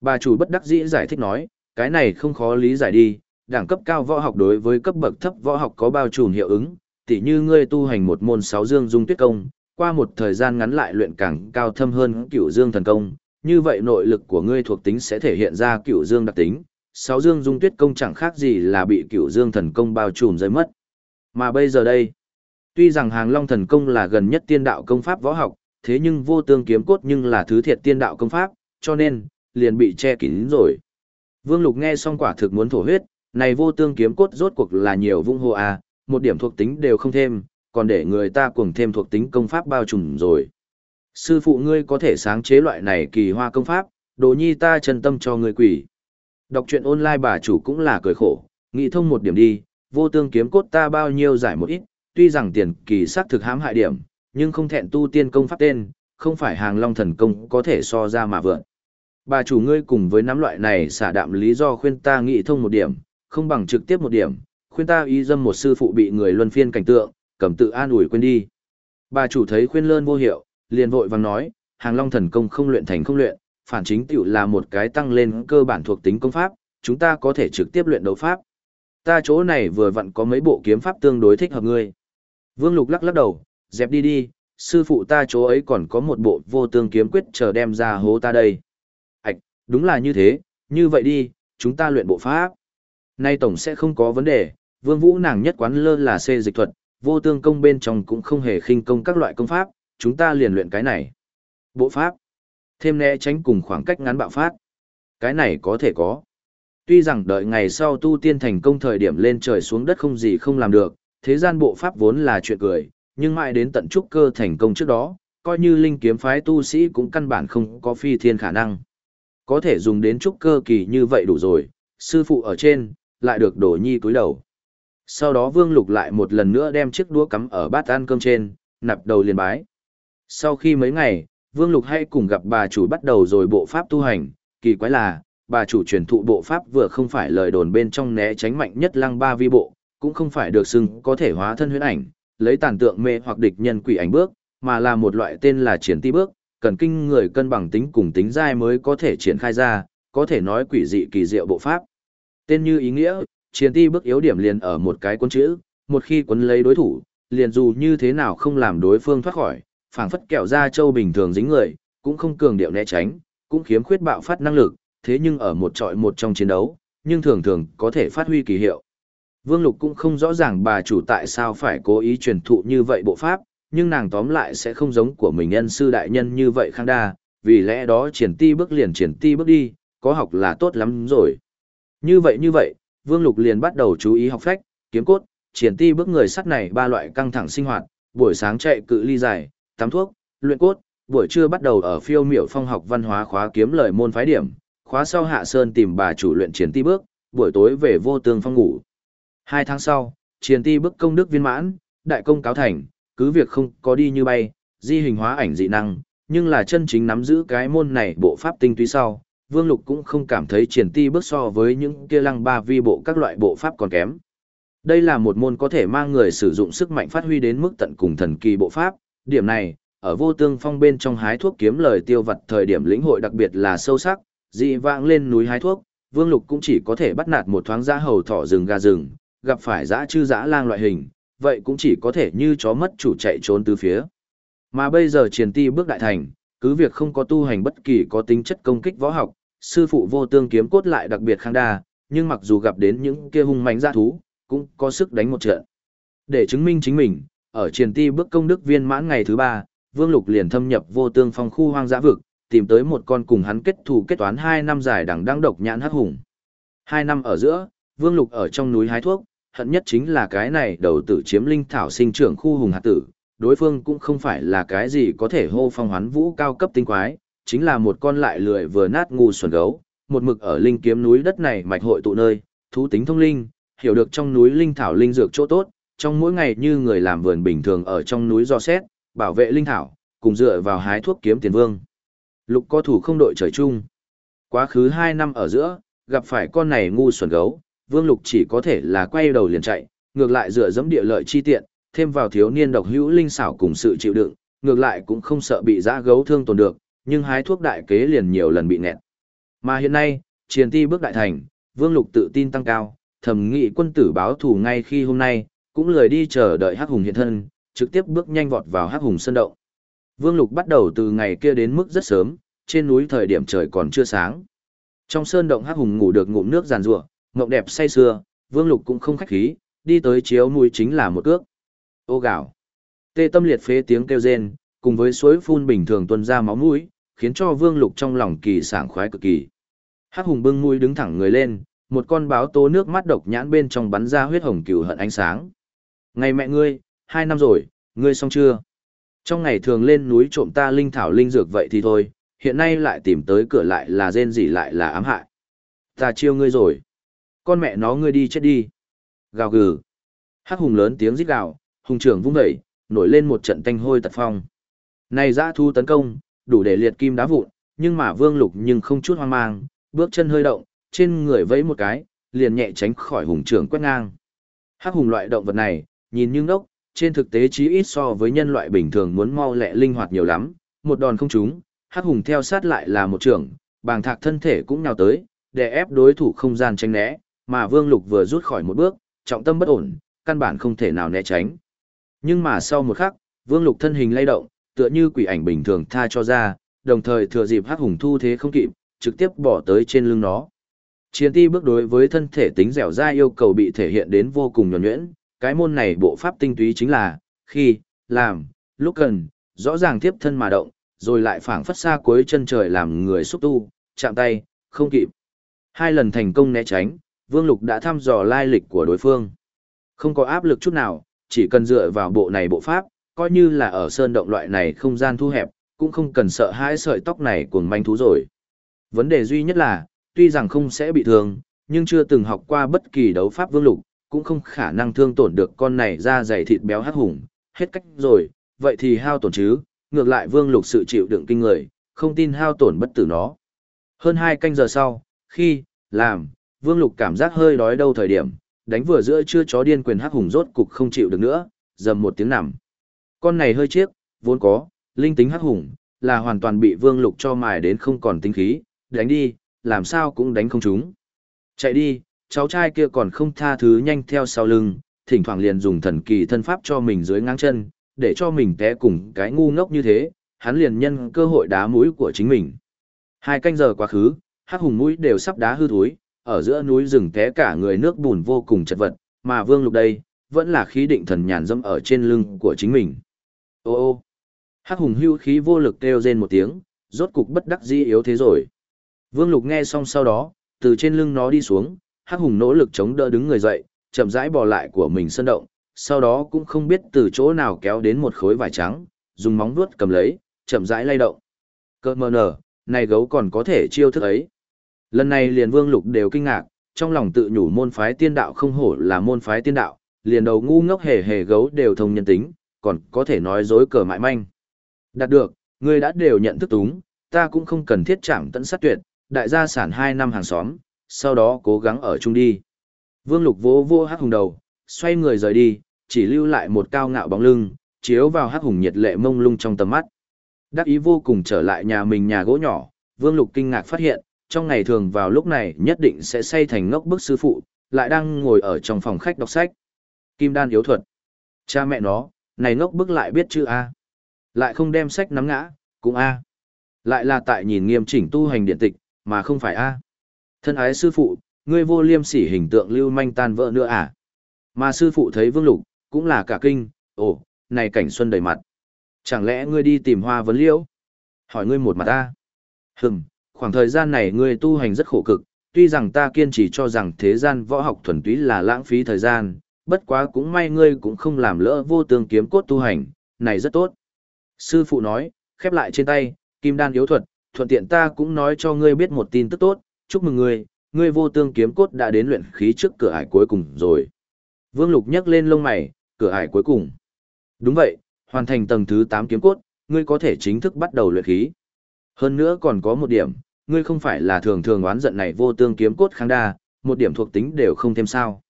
Bà chủ bất đắc dĩ giải thích nói, cái này không khó lý giải đi, đẳng cấp cao võ học đối với cấp bậc thấp võ học có bao trùm hiệu ứng, tỉ như ngươi tu hành một môn sáu dương dung tuyết công, qua một thời gian ngắn lại luyện càng cao thâm hơn cửu dương thần công, như vậy nội lực của ngươi thuộc tính sẽ thể hiện ra cửu dương đặc tính, sáu dương dung tuyết công chẳng khác gì là bị cửu dương thần công bao trùm rơi mất. Mà bây giờ đây, tuy rằng hàng long thần công là gần nhất tiên đạo công pháp võ học, thế nhưng vô tương kiếm cốt nhưng là thứ thiệt tiên đạo công pháp, cho nên, liền bị che kín rồi. Vương Lục nghe xong quả thực muốn thổ huyết, này vô tương kiếm cốt rốt cuộc là nhiều vung hô à, một điểm thuộc tính đều không thêm, còn để người ta cuồng thêm thuộc tính công pháp bao trùm rồi. Sư phụ ngươi có thể sáng chế loại này kỳ hoa công pháp, đồ nhi ta chân tâm cho ngươi quỷ. Đọc truyện online bà chủ cũng là cười khổ, nghĩ thông một điểm đi, vô tương kiếm cốt ta bao nhiêu giải một ít, tuy rằng tiền kỳ sắc thực hãm hại điểm, nhưng không thẹn tu tiên công pháp tên, không phải hàng long thần công có thể so ra mà vượn. Bà chủ ngươi cùng với nắm loại này xả đạm lý do khuyên ta nghĩ thông một điểm, không bằng trực tiếp một điểm, khuyên ta ý dâm một sư phụ bị người luân phiên cảnh tượng, cầm tự an ủi quên đi. Bà chủ thấy khuyên lơn vô hiệu, liền vội vàng nói, hàng long thần công không luyện thành không luyện, phản chính tiểu là một cái tăng lên cơ bản thuộc tính công pháp, chúng ta có thể trực tiếp luyện đấu pháp. Ta chỗ này vừa vặn có mấy bộ kiếm pháp tương đối thích hợp ngươi. Vương Lục lắc lắc đầu, dẹp đi đi, sư phụ ta chỗ ấy còn có một bộ vô tương kiếm quyết chờ đem ra hố ta đây. Ảch, đúng là như thế, như vậy đi, chúng ta luyện bộ pháp. Nay tổng sẽ không có vấn đề, vương vũ nàng nhất quán lơ là xê dịch thuật, vô tương công bên trong cũng không hề khinh công các loại công pháp, chúng ta liền luyện cái này. Bộ pháp, thêm né tránh cùng khoảng cách ngắn bạo phát. Cái này có thể có. Tuy rằng đợi ngày sau tu tiên thành công thời điểm lên trời xuống đất không gì không làm được, thế gian bộ pháp vốn là chuyện cười, nhưng mãi đến tận trúc cơ thành công trước đó, coi như linh kiếm phái tu sĩ cũng căn bản không có phi thiên khả năng. Có thể dùng đến trúc cơ kỳ như vậy đủ rồi, sư phụ ở trên, lại được đổ nhi cúi đầu. Sau đó vương lục lại một lần nữa đem chiếc đũa cắm ở bát ăn cơm trên, nạp đầu liền bái. Sau khi mấy ngày, vương lục hay cùng gặp bà chủ bắt đầu rồi bộ pháp tu hành, kỳ quái là, bà chủ truyền thụ bộ pháp vừa không phải lời đồn bên trong né tránh mạnh nhất lăng ba vi bộ, cũng không phải được xưng có thể hóa thân huyễn ảnh, lấy tàn tượng mê hoặc địch nhân quỷ ảnh bước, mà là một loại tên là triển ti bước, cần kinh người cân bằng tính cùng tính dai mới có thể triển khai ra, có thể nói quỷ dị kỳ diệu bộ pháp. Tên như ý nghĩa, triển ti bước yếu điểm liền ở một cái cuốn chữ, một khi cuốn lấy đối thủ, liền dù như thế nào không làm đối phương thoát khỏi, phảng phất kẹo da châu bình thường dính người, cũng không cường điệu né tránh, cũng khiếm khuyết bạo phát năng lực, thế nhưng ở một trọi một trong chiến đấu, nhưng thường thường có thể phát huy kỳ hiệu. Vương Lục cũng không rõ ràng bà chủ tại sao phải cố ý truyền thụ như vậy bộ pháp, nhưng nàng tóm lại sẽ không giống của mình nhân sư đại nhân như vậy khang đa, vì lẽ đó triển ti bước liền triển ti bước đi, có học là tốt lắm rồi. Như vậy như vậy, Vương Lục liền bắt đầu chú ý học phách, kiếm cốt, triển ti bước người sắt này ba loại căng thẳng sinh hoạt, buổi sáng chạy cự ly dài, tắm thuốc, luyện cốt, buổi trưa bắt đầu ở phiêu miểu phong học văn hóa khóa kiếm lời môn phái điểm, khóa sau hạ sơn tìm bà chủ luyện triển ti bước, buổi tối về vô tương phong ngủ. Hai tháng sau, triển ti bước công đức viên mãn, đại công cáo thành, cứ việc không có đi như bay, di hình hóa ảnh dị năng, nhưng là chân chính nắm giữ cái môn này bộ pháp tinh túy sau, Vương Lục cũng không cảm thấy triển ti bước so với những kia lăng ba vi bộ các loại bộ pháp còn kém. Đây là một môn có thể mang người sử dụng sức mạnh phát huy đến mức tận cùng thần kỳ bộ pháp, điểm này, ở vô tương phong bên trong hái thuốc kiếm lời tiêu vật thời điểm lĩnh hội đặc biệt là sâu sắc, dị vãng lên núi hái thuốc, Vương Lục cũng chỉ có thể bắt nạt một thoáng giã hầu thỏ rừng gà rừng, gặp phải giã chư giã lang loại hình, vậy cũng chỉ có thể như chó mất chủ chạy trốn từ phía. Mà bây giờ triền ti bước đại thành, cứ việc không có tu hành bất kỳ có tính chất công kích võ học, sư phụ vô tương kiếm cốt lại đặc biệt khang đa, nhưng mặc dù gặp đến những kia hung mãnh dã thú, cũng có sức đánh một trận. Để chứng minh chính mình, ở triền ti bước công đức viên mãn ngày thứ ba, Vương Lục liền thâm nhập vô tương phong khu hoang dã vực, tìm tới một con cùng hắn kết thù kết toán hai năm dài đằng đang độc nhãn hắc hùng. Hai năm ở giữa, Vương Lục ở trong núi hái thuốc, hận nhất chính là cái này đầu tử chiếm linh thảo sinh trưởng khu hùng hạt tử, đối phương cũng không phải là cái gì có thể hô phong hoán vũ cao cấp tinh quái, chính là một con lại lười vừa nát ngu xuẩn gấu, một mực ở linh kiếm núi đất này mạch hội tụ nơi, thú tính thông linh, hiểu được trong núi linh thảo linh dược chỗ tốt, trong mỗi ngày như người làm vườn bình thường ở trong núi do xét, bảo vệ linh thảo, cùng dựa vào hái thuốc kiếm tiền vương. Lục có thủ không đội trời chung. Quá khứ 2 năm ở giữa, gặp phải con này ngu xuẩn gấu, Vương Lục chỉ có thể là quay đầu liền chạy, ngược lại dựa dẫm địa lợi chi tiện, thêm vào thiếu niên độc hữu linh xảo cùng sự chịu đựng, ngược lại cũng không sợ bị dã gấu thương tổn được, nhưng hái thuốc đại kế liền nhiều lần bị nẹt. Mà hiện nay, triền ti bước đại thành, Vương Lục tự tin tăng cao, thẩm nghị quân tử báo thù ngay khi hôm nay, cũng lười đi chờ đợi Hắc Hùng hiện thân, trực tiếp bước nhanh vọt vào Hắc Hùng sân động. Vương Lục bắt đầu từ ngày kia đến mức rất sớm, trên núi thời điểm trời còn chưa sáng. Trong sơn động Hắc Hùng ngủ được ngụm nước giàn rủa, ngộng đẹp say sưa, Vương Lục cũng không khách khí, đi tới chiếu mũi chính là một cước. Ô gạo. Tê tâm liệt phế tiếng kêu rên, cùng với suối phun bình thường tuôn ra máu mũi, khiến cho Vương Lục trong lòng kỳ sảng khoái cực kỳ. Hắc Hùng bưng mũi đứng thẳng người lên, một con báo tố nước mắt độc nhãn bên trong bắn ra huyết hồng cừu hận ánh sáng. Ngày mẹ ngươi, hai năm rồi, ngươi xong chưa? Trong ngày thường lên núi trộm ta linh thảo linh dược vậy thì thôi, hiện nay lại tìm tới cửa lại là rên gì lại là ám hại. Ta chiêu ngươi rồi. Con mẹ nó ngươi đi chết đi. Gào gừ. Hắc hùng lớn tiếng rít gào, hùng trưởng vung dậy, nổi lên một trận tanh hôi tật phong. Này dã thu tấn công, đủ để liệt kim đá vụn, nhưng mà vương lục nhưng không chút hoang mang, bước chân hơi động, trên người vẫy một cái, liền nhẹ tránh khỏi hùng trưởng quét ngang. Hắc hùng loại động vật này, nhìn như ngốc, trên thực tế chí ít so với nhân loại bình thường muốn mau lẹ linh hoạt nhiều lắm, một đòn không trúng, Hắc hùng theo sát lại là một trưởng, bàng thạc thân thể cũng nhào tới, để ép đối thủ không gian tránh né, mà Vương Lục vừa rút khỏi một bước, trọng tâm bất ổn, căn bản không thể nào né tránh. Nhưng mà sau một khắc, Vương Lục thân hình lay động, tựa như quỷ ảnh bình thường tha cho ra, đồng thời thừa dịp Hắc hùng thu thế không kịp, trực tiếp bỏ tới trên lưng nó. Chiến ti bước đối với thân thể tính dẻo dai yêu cầu bị thể hiện đến vô cùng nhuần nhuyễn, cái môn này bộ pháp tinh túy chính là, khi, làm, lúc cần, rõ ràng tiếp thân mà động, rồi lại phảng phất xa cuối chân trời làm người xúc tu, chạm tay, không kịp. Hai lần thành công né tránh, Vương Lục đã thăm dò lai lịch của đối phương. Không có áp lực chút nào, chỉ cần dựa vào bộ này bộ pháp, coi như là ở sơn động loại này không gian thu hẹp, cũng không cần sợ hãi sợi tóc này cuồng manh thú rồi. Vấn đề duy nhất là, tuy rằng không sẽ bị thương, nhưng chưa từng học qua bất kỳ đấu pháp vương lục, cũng không khả năng thương tổn được con này ra dày thịt béo hắc hùng, hết cách rồi, vậy thì hao tổn chứ, ngược lại vương lục sự chịu đựng kinh người, không tin hao tổn bất tử nó. Hơn hai canh giờ sau, khi, làm, vương lục cảm giác hơi đói đâu thời điểm, đánh vừa giữa chưa chó điên quyền hắc hùng rốt cục không chịu được nữa, dầm một tiếng nằm. Con này hơi chiếc, vốn có, linh tính hắc hùng, là hoàn toàn bị vương lục cho mài đến không còn tính khí, đánh đi, làm sao cũng đánh không chúng. Chạy đi, cháu trai kia còn không tha thứ nhanh theo sau lưng, thỉnh thoảng liền dùng thần kỳ thân pháp cho mình dưới ngang chân, để cho mình té cùng cái ngu ngốc như thế, hắn liền nhân cơ hội đá mũi của chính mình. Hai canh giờ quá khứ, hắc hùng mũi đều sắp đá hư thối, ở giữa núi rừng té cả người nước bùn vô cùng chật vật, mà vương lục đây, vẫn là khí định thần nhàn dâm ở trên lưng của chính mình. Ô ô, hắc hùng hưu khí vô lực kêu rên một tiếng, rốt cục bất đắc dĩ yếu thế rồi. Vương lục nghe xong sau đó, từ trên lưng nó đi xuống, hắc hùng nỗ lực chống đỡ đứng người dậy, chậm rãi bò lại của mình sân động, sau đó cũng không biết từ chỗ nào kéo đến một khối vải trắng, dùng móng vuốt cầm lấy, chậm rãi lay động. Cơ mờ nở, này gấu còn có thể chiêu thức ấy. Lần này liền vương lục đều kinh ngạc, trong lòng tự nhủ môn phái tiên đạo không hổ là môn phái tiên đạo, liền đầu ngu ngốc hề hề gấu đều thông nhân tính, còn có thể nói dối cờ mại manh. Đạt được, ngươi đã đều nhận thức túng, ta cũng không cần thiết chạm tận sát tuyệt, đại gia sản hai năm hàng xóm, sau đó cố gắng ở chung đi. Vương Lục vỗ vô hắc hùng đầu, xoay người rời đi, chỉ lưu lại một cao ngạo bóng lưng, chiếu vào hắc hùng nhiệt lệ mông lung trong tầm mắt. Đắc ý vô cùng trở lại nhà mình nhà gỗ nhỏ, Vương Lục kinh ngạc phát hiện, trong ngày thường vào lúc này nhất định sẽ say thành ngốc bức sư phụ, lại đang ngồi ở trong phòng khách đọc sách. Kim đan yếu thuật. Cha mẹ nó, này ngốc bức lại biết chữ A. Lại không đem sách nắm ngã, cũng A. Lại là tại nhìn nghiêm chỉnh tu hành điện tịch, mà không phải A. Thân ái sư phụ, ngươi vô liêm sỉ hình tượng lưu manh tan vỡ nữa à? Mà sư phụ thấy vương lục, cũng là cả kinh, ồ, này cảnh xuân đầy mặt. Chẳng lẽ ngươi đi tìm hoa vấn liễu? Hỏi ngươi một mặt ta. Hừm, khoảng thời gian này ngươi tu hành rất khổ cực, tuy rằng ta kiên trì cho rằng thế gian võ học thuần túy là lãng phí thời gian, bất quá cũng may ngươi cũng không làm lỡ vô tương kiếm cốt tu hành, này rất tốt. Sư phụ nói, khép lại trên tay, kim đan yếu thuật, thuận tiện ta cũng nói cho ngươi biết một tin tức tốt, chúc mừng ngươi, ngươi vô tương kiếm cốt đã đến luyện khí trước cửa ải cuối cùng rồi. Vương Lục nhấc lên lông mày, cửa ải cuối cùng. Đúng vậy, hoàn thành tầng thứ 8 kiếm cốt, ngươi có thể chính thức bắt đầu luyện khí. Hơn nữa còn có một điểm, ngươi không phải là thường thường oán giận này vô tương kiếm cốt kháng đa, một điểm thuộc tính đều không thêm sao.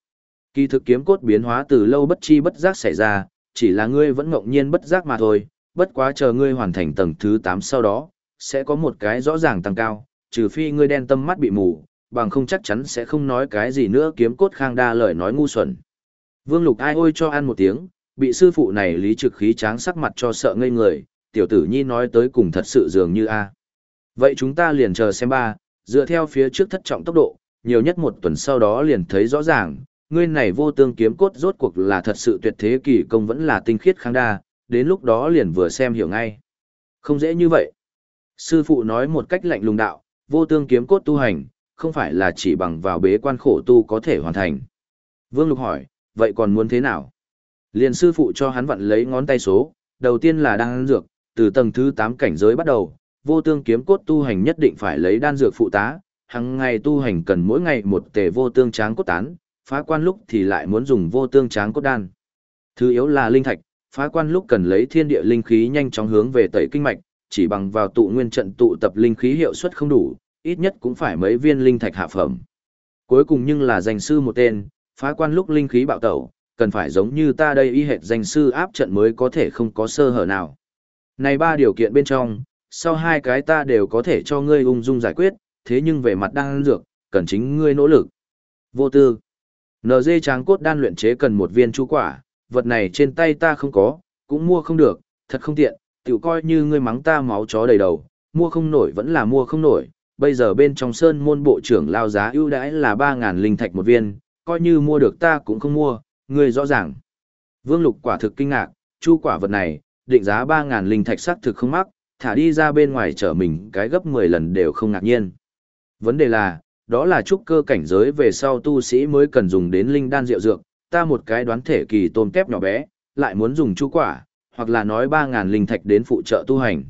Kỳ thực kiếm cốt biến hóa từ lâu bất chi bất giác xảy ra, chỉ là ngươi vẫn ngẫu nhiên bất giác mà thôi, bất quá chờ ngươi hoàn thành tầng thứ 8 sau đó, sẽ có một cái rõ ràng tăng cao, trừ phi ngươi đen tâm mắt bị mù, bằng không chắc chắn sẽ không nói cái gì nữa kiếm cốt khang đa lời nói ngu xuẩn. Vương Lục ai ôi cho ăn một tiếng, bị sư phụ này lý trực khí tráng sắc mặt cho sợ ngây người, tiểu tử nhi nói tới cùng thật sự dường như a. Vậy chúng ta liền chờ xem ba, dựa theo phía trước thất trọng tốc độ, nhiều nhất một tuần sau đó liền thấy rõ ràng, ngươi này vô tương kiếm cốt rốt cuộc là thật sự tuyệt thế kỳ công vẫn là tinh khiết kháng đa, đến lúc đó liền vừa xem hiểu ngay. Không dễ như vậy. Sư phụ nói một cách lạnh lùng đạo, vô tương kiếm cốt tu hành, không phải là chỉ bằng vào bế quan khổ tu có thể hoàn thành. Vương Lục hỏi, vậy còn muốn thế nào? Liền sư phụ cho hắn vặn lấy ngón tay số, đầu tiên là đan dược, từ tầng thứ 8 cảnh giới bắt đầu, vô tương kiếm cốt tu hành nhất định phải lấy đan dược phụ tá, Hằng ngày tu hành cần mỗi ngày một tề vô tương tráng cốt tán, phá quan lúc thì lại muốn dùng vô tương tráng cốt đan. Thứ yếu là linh thạch, phá quan lúc cần lấy thiên địa linh khí nhanh chóng hướng về tẩy kinh mạch, chỉ bằng vào tụ nguyên trận tụ tập linh khí hiệu suất không đủ, ít nhất cũng phải mấy viên linh thạch hạ phẩm. Cuối cùng nhưng là danh sư một tên, phá quan lúc linh khí bạo tẩu, cần phải giống như ta đây y hệt danh sư áp trận mới có thể không có sơ hở nào. Này ba điều kiện bên trong, sau hai cái ta đều có thể cho ngươi ung dung giải quyết, thế nhưng về mặt đan dược, cần chính ngươi nỗ lực. Vô tư. NG tráng cốt đan luyện chế cần một viên chú quả, vật này trên tay ta không có, cũng mua không được, thật không tiện, tiểu coi như ngươi mắng ta máu chó đầy đầu, mua không nổi vẫn là mua không nổi, bây giờ bên trong sơn môn bộ trưởng lao giá ưu đãi là 3.000 linh thạch một viên, coi như mua được ta cũng không mua, ngươi rõ ràng. Vương Lục quả thực kinh ngạc, chu quả vật này, định giá 3.000 linh thạch sắc thực không mắc, thả đi ra bên ngoài trở mình cái gấp 10 lần đều không ngạc nhiên. Vấn đề là, đó là trúc cơ cảnh giới về sau tu sĩ mới cần dùng đến linh đan rượu dược, ta một cái đoán thể kỳ tôm kép nhỏ bé, lại muốn dùng chu quả, hoặc là nói 3.000 linh thạch đến phụ trợ tu hành.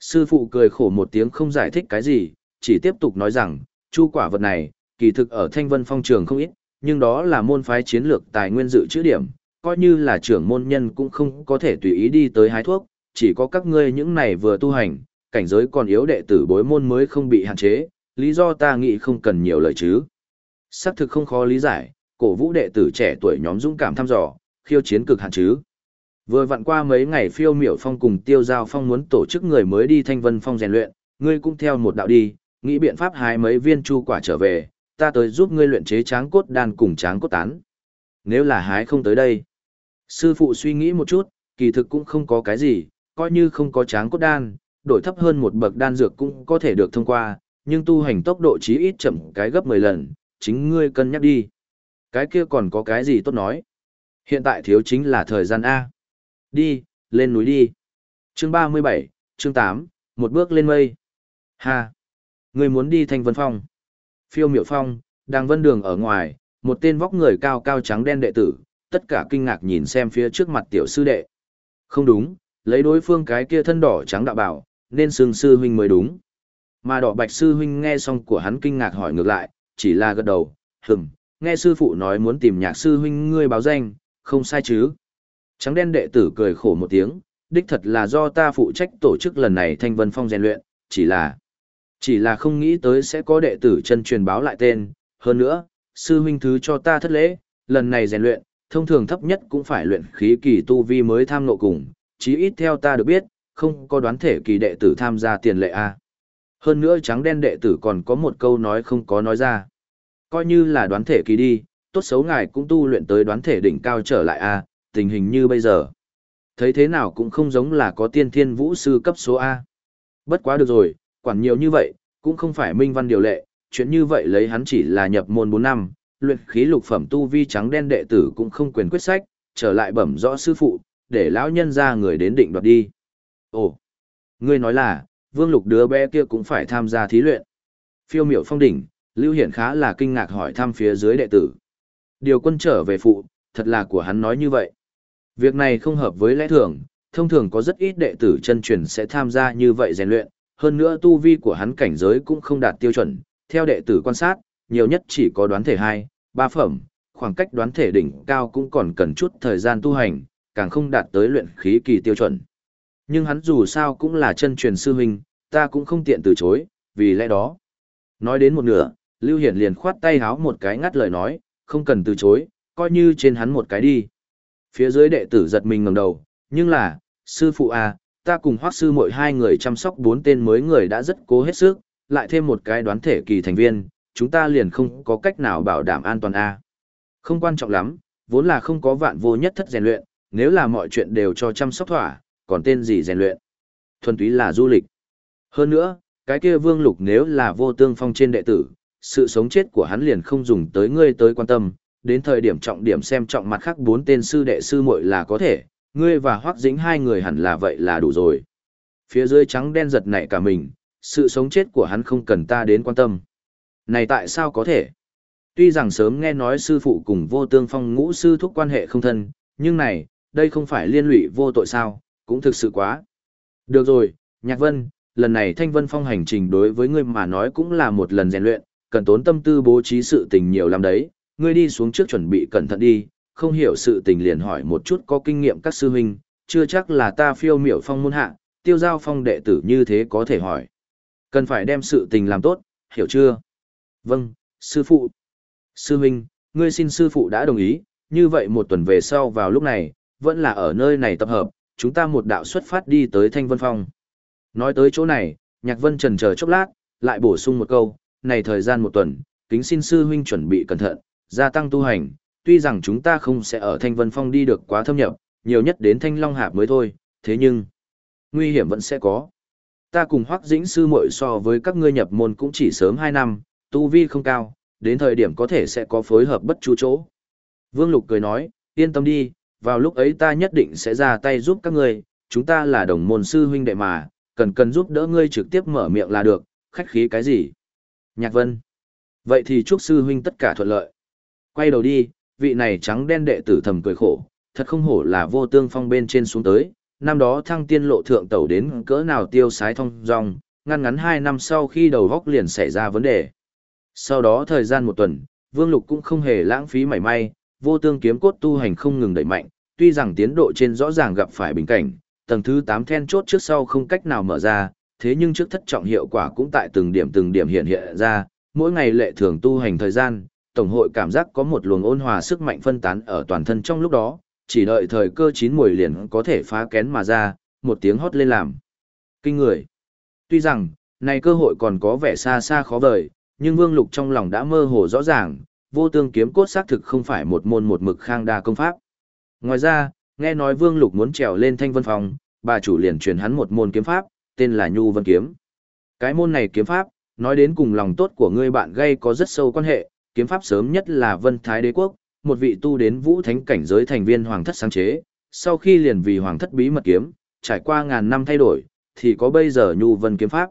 Sư phụ cười khổ một tiếng không giải thích cái gì, chỉ tiếp tục nói rằng, chu quả vật này, kỳ thực ở thanh vân phong trường không ít, nhưng đó là môn phái chiến lược tài nguyên dự trữ điểm, coi như là trưởng môn nhân cũng không có thể tùy ý đi tới hái thuốc, chỉ có các ngươi những này vừa tu hành, cảnh giới còn yếu đệ tử bối môn mới không bị hạn chế, lý do ta nghĩ không cần nhiều lời chứ. Sắc thực không khó lý giải, cổ vũ đệ tử trẻ tuổi nhóm dũng cảm thăm dò, khiêu chiến cực hạn chứ. Vừa vặn qua mấy ngày phiêu miểu phong cùng tiêu giao phong muốn tổ chức người mới đi thanh vân phong rèn luyện, ngươi cũng theo một đạo đi, nghĩ biện pháp hái mấy viên chu quả trở về, ta tới giúp ngươi luyện chế tráng cốt đan cùng tráng cốt tán. Nếu là hái không tới đây. Sư phụ suy nghĩ một chút, kỳ thực cũng không có cái gì, coi như không có tráng cốt đan, đổi thấp hơn một bậc đan dược cũng có thể được thông qua, nhưng tu hành tốc độ chí ít chậm cái gấp 10 lần, chính ngươi cân nhắc đi. Cái kia còn có cái gì tốt nói. Hiện tại thiếu chính là thời gian A. Đi, lên núi đi. Chương 37, chương 8, một bước lên mây. Ha! Ngươi muốn đi thanh vân phong. Phiêu miệu phong, đang vân đường ở ngoài, một tên vóc người cao cao trắng đen đệ tử, tất cả kinh ngạc nhìn xem phía trước mặt tiểu sư đệ. Không đúng, lấy đối phương cái kia thân đỏ trắng đạo bảo, nên xương sư huynh mới đúng. Mà đỏ bạch sư huynh nghe xong của hắn kinh ngạc hỏi ngược lại, chỉ là gật đầu, hừm, nghe sư phụ nói muốn tìm nhạc sư huynh ngươi báo danh, không sai chứ. Trắng đen đệ tử cười khổ một tiếng, đích thật là do ta phụ trách tổ chức lần này thanh vân phong rèn luyện, chỉ là, chỉ là không nghĩ tới sẽ có đệ tử chân truyền báo lại tên, hơn nữa, sư huynh thứ cho ta thất lễ, lần này rèn luyện, thông thường thấp nhất cũng phải luyện khí kỳ tu vi mới tham nộ cùng, chí ít theo ta được biết, không có đoán thể kỳ đệ tử tham gia tiền lệ A. Hơn nữa trắng đen đệ tử còn có một câu nói không có nói ra. Coi như là đoán thể kỳ đi, tốt xấu ngài cũng tu luyện tới đoán thể đỉnh cao trở lại A, tình hình như bây giờ. Thấy thế nào cũng không giống là có tiên thiên vũ sư cấp số A. Bất quá được rồi, quản nhiều như vậy, cũng không phải minh văn điều lệ, chuyện như vậy lấy hắn chỉ là nhập môn 4 năm, luyện khí lục phẩm tu vi trắng đen đệ tử cũng không quyền quyết sách, trở lại bẩm rõ sư phụ, để lão nhân ra người đến định đoạt đi. Ồ, ngươi nói là, vương lục đứa bé kia cũng phải tham gia thí luyện. Phiêu miểu phong đỉnh, Lưu Hiển khá là kinh ngạc hỏi thăm phía dưới đệ tử. Điều quân trở về phụ, thật là của hắn nói như vậy. Việc này không hợp với lẽ thường, thông thường có rất ít đệ tử chân truyền sẽ tham gia như vậy rèn luyện, hơn nữa tu vi của hắn cảnh giới cũng không đạt tiêu chuẩn, theo đệ tử quan sát, nhiều nhất chỉ có đoán thể 2, 3 phẩm, khoảng cách đoán thể đỉnh cao cũng còn cần chút thời gian tu hành, càng không đạt tới luyện khí kỳ tiêu chuẩn. Nhưng hắn dù sao cũng là chân truyền sư huynh, ta cũng không tiện từ chối, vì lẽ đó. Nói đến một nửa, Lưu Hiển liền khoát tay háo một cái ngắt lời nói, không cần từ chối, coi như trên hắn một cái đi. Phía dưới đệ tử giật mình ngẩng đầu, nhưng là, sư phụ à, ta cùng hoác sư mỗi hai người chăm sóc bốn tên mới người đã rất cố hết sức, lại thêm một cái đoán thể kỳ thành viên, chúng ta liền không có cách nào bảo đảm an toàn A. Không quan trọng lắm, vốn là không có vạn vô nhất thất rèn luyện, nếu là mọi chuyện đều cho chăm sóc thỏa, còn tên gì rèn luyện. Thuần túy là du lịch. Hơn nữa, cái kia vương lục nếu là vô tương phong trên đệ tử, sự sống chết của hắn liền không dùng tới ngươi tới quan tâm, đến thời điểm trọng điểm xem trọng mặt khác bốn tên sư đệ sư muội là có thể, ngươi và Hoắc Dĩnh hai người hẳn là vậy là đủ rồi. Phía dưới trắng đen giật nảy cả mình, sự sống chết của hắn không cần ta đến quan tâm. Này tại sao có thể? Tuy rằng sớm nghe nói sư phụ cùng vô tương phong ngũ sư thúc quan hệ không thân, nhưng này, đây không phải liên lụy vô tội sao, cũng thực sự quá. Được rồi, Nhạc Vân, lần này Thanh Vân Phong hành trình đối với ngươi mà nói cũng là một lần rèn luyện, cần tốn tâm tư bố trí sự tình nhiều lắm đấy, ngươi đi xuống trước chuẩn bị cẩn thận đi, không hiểu sự tình liền hỏi một chút có kinh nghiệm các sư huynh, chưa chắc là ta phiêu miểu phong môn hạ, tiêu giao phong đệ tử như thế có thể hỏi. Cần phải đem sự tình làm tốt, hiểu chưa? Vâng, sư phụ. Sư huynh, ngươi xin sư phụ đã đồng ý, như vậy một tuần về sau vào lúc này, vẫn là ở nơi này tập hợp, chúng ta một đạo xuất phát đi tới Thanh Vân Phong. Nói tới chỗ này, Nhạc Vân trần chờ chốc lát, lại bổ sung một câu, này thời gian một tuần, kính xin sư huynh chuẩn bị cẩn thận, gia tăng tu hành, tuy rằng chúng ta không sẽ ở Thanh Vân Phong đi được quá thâm nhập, nhiều nhất đến Thanh Long Hạp mới thôi, thế nhưng, nguy hiểm vẫn sẽ có. Ta cùng Hoắc Dĩnh sư muội so với các ngươi nhập môn cũng chỉ sớm 2 năm, tu vi không cao, đến thời điểm có thể sẽ có phối hợp bất chú chỗ. Vương Lục cười nói, yên tâm đi, vào lúc ấy ta nhất định sẽ ra tay giúp các ngươi, chúng ta là đồng môn sư huynh đệ mà, cần cần giúp đỡ ngươi trực tiếp mở miệng là được, khách khí cái gì. Nhạc Vân. Vậy thì chúc sư huynh tất cả thuận lợi. Quay đầu đi, vị này trắng đen đệ tử thầm cười khổ, thật không hổ là vô tương phong bên trên xuống tới, năm đó thăng tiên lộ thượng tẩu đến cỡ nào tiêu sái thông dong, ngăn ngắn hai năm sau khi đầu góc liền xảy ra vấn đề. Sau đó thời gian một tuần, Vương Lục cũng không hề lãng phí mảy may, vô tương kiếm cốt tu hành không ngừng đẩy mạnh, tuy rằng tiến độ trên rõ ràng gặp phải bình cảnh, tầng thứ 8 then chốt trước sau không cách nào mở ra, thế nhưng trước thất trọng hiệu quả cũng tại từng điểm từng điểm hiện hiện ra, mỗi ngày lệ thường tu hành thời gian, tổng hội cảm giác có một luồng ôn hòa sức mạnh phân tán ở toàn thân trong lúc đó, chỉ đợi thời cơ chín mùi liền có thể phá kén mà ra, một tiếng hót lên làm. Kinh người. Tuy rằng, này cơ hội còn có vẻ xa xa khó vời, nhưng Vương Lục trong lòng đã mơ hồ rõ ràng, vô tương kiếm cốt xác thực không phải một môn một mực khang đa công pháp. Ngoài ra, nghe nói Vương Lục muốn trèo lên thanh vân phòng, bà chủ liền truyền hắn một môn kiếm pháp, tên là Nhu Vân Kiếm. Cái môn này kiếm pháp, nói đến cùng lòng tốt của ngươi bạn gây có rất sâu quan hệ, kiếm pháp sớm nhất là Vân Thái Đế Quốc, một vị tu đến vũ thánh cảnh giới thành viên hoàng thất sáng chế, sau khi liền vì hoàng thất bí mật kiếm, trải qua ngàn năm thay đổi, thì có bây giờ Nhu Vân Kiếm Pháp.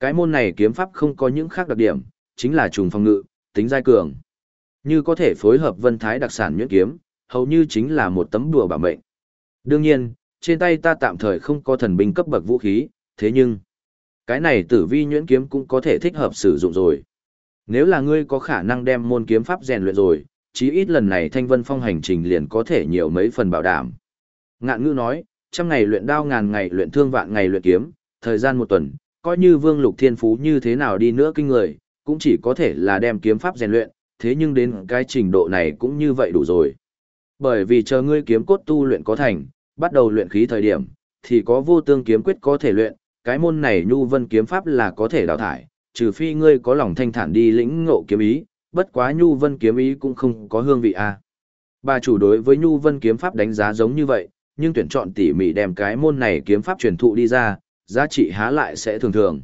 Cái môn này kiếm pháp không có những khác đặc điểm, chính là trùng phòng ngự, tính giai cường. Như có thể phối hợp Vân Thái đặc sản nhuyễn kiếm, hầu như chính là một tấm đùa bảo mệnh. Đương nhiên, trên tay ta tạm thời không có thần binh cấp bậc vũ khí, thế nhưng, cái này tử vi nhuyễn kiếm cũng có thể thích hợp sử dụng rồi. Nếu là ngươi có khả năng đem môn kiếm pháp rèn luyện rồi, chí ít lần này thanh vân phong hành trình liền có thể nhiều mấy phần bảo đảm. Ngạn ngữ nói, trăm ngày luyện đao ngàn ngày luyện thương vạn ngày luyện kiếm, thời gian một tuần, coi như vương lục thiên phú như thế nào đi nữa kinh người, cũng chỉ có thể là đem kiếm pháp rèn luyện, thế nhưng đến cái trình độ này cũng như vậy đủ rồi. Bởi vì chờ ngươi kiếm cốt tu luyện có thành, bắt đầu luyện khí thời điểm, thì có vô tương kiếm quyết có thể luyện, cái môn này nhu vân kiếm pháp là có thể đào thải, trừ phi ngươi có lòng thanh thản đi lĩnh ngộ kiếm ý, bất quá nhu vân kiếm ý cũng không có hương vị a. À. Bà chủ đối với nhu vân kiếm pháp đánh giá giống như vậy, nhưng tuyển chọn tỉ mỉ đem cái môn này kiếm pháp truyền thụ đi ra, giá trị há lại sẽ thường thường.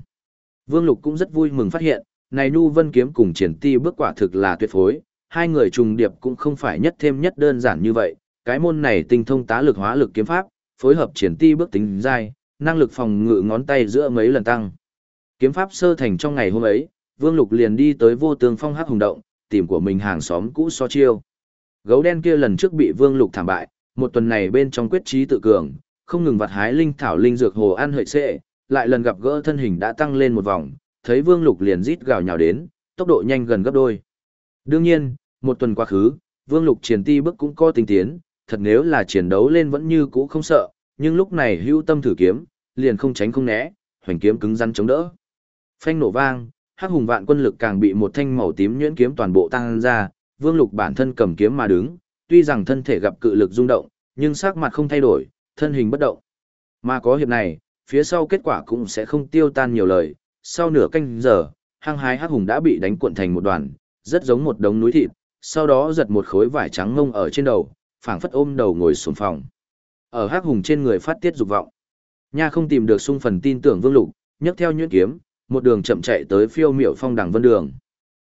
Vương Lục cũng rất vui mừng phát hiện, này nhu vân kiếm cùng triển ti bước quả thực là tuyệt phối, hai người trùng điệp cũng không phải nhất thêm nhất đơn giản như vậy, cái môn này tinh thông tá lực hóa lực kiếm pháp, phối hợp triển ti bước tính dai, năng lực phòng ngự ngón tay giữa mấy lần tăng. Kiếm pháp sơ thành trong ngày hôm ấy, Vương Lục liền đi tới vô tương phong hắc hùng động, tìm của mình hàng xóm cũ so chiêu. Gấu đen kia lần trước bị Vương Lục thảm bại, một tuần này bên trong quyết trí tự cường, không ngừng vặt hái linh thảo linh dược hồ ăn hợi xệ, lại lần gặp gỡ thân hình đã tăng lên một vòng, thấy Vương Lục liền rít gào nhào đến, tốc độ nhanh gần gấp đôi. Đương nhiên, một tuần quá khứ, Vương Lục triển ti bước cũng có tinh tiến, thật nếu là chiến đấu lên vẫn như cũ không sợ, nhưng lúc này hưu tâm thử kiếm, liền không tránh không né, hoành kiếm cứng rắn chống đỡ. Phanh nổ vang, hắc hùng vạn quân lực càng bị một thanh màu tím nhuyễn kiếm toàn bộ tăng ra, Vương Lục bản thân cầm kiếm mà đứng, tuy rằng thân thể gặp cự lực rung động, nhưng sắc mặt không thay đổi, thân hình bất động. Mà có hiệp này, phía sau kết quả cũng sẽ không tiêu tan nhiều lời, sau nửa canh giờ, hăng hái hắc hùng đã bị đánh cuộn thành một đoàn, rất giống một đống núi thịt, sau đó giật một khối vải trắng ngông ở trên đầu, phảng phất ôm đầu ngồi xuống phòng. Ở hắc hùng trên người phát tiết dục vọng. Nha không tìm được sung phần tin tưởng Vương Lục, nhấc theo nhuyễn kiếm, một đường chậm chạy tới phiêu miểu phong đằng vân đường.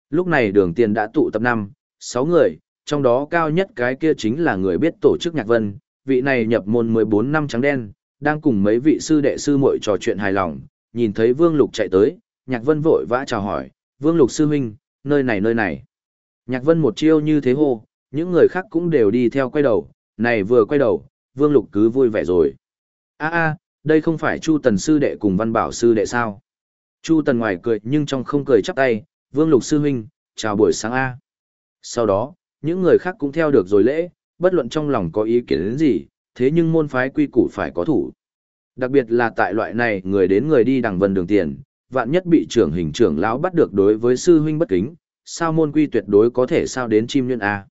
Lúc này đường tiền đã tụ tập năm, sáu người, trong đó cao nhất cái kia chính là người biết tổ chức nhạc vân, vị này nhập môn 14 năm trắng đen, đang cùng mấy vị sư đệ sư muội trò chuyện hài lòng, nhìn thấy Vương Lục chạy tới, nhạc vân vội vã chào hỏi, Vương Lục sư huynh, nơi này nơi này. Nhạc vân một chiêu như thế hô, những người khác cũng đều đi theo quay đầu, này vừa quay đầu, Vương Lục cứ vui vẻ rồi. a a đây không phải Chu Tần sư đệ cùng Văn Bảo sư đệ sao? Chu Tần ngoài cười nhưng trong không cười chắp tay, Vương Lục sư huynh, chào buổi sáng A. Sau đó, những người khác cũng theo được rồi lễ, bất luận trong lòng có ý kiến đến gì, thế nhưng môn phái quy củ phải có thủ. Đặc biệt là tại loại này người đến người đi đằng vân đường tiền, vạn nhất bị trưởng hình trưởng lão bắt được đối với sư huynh bất kính, sao môn quy tuyệt đối có thể sao đến chim nhuyễn A.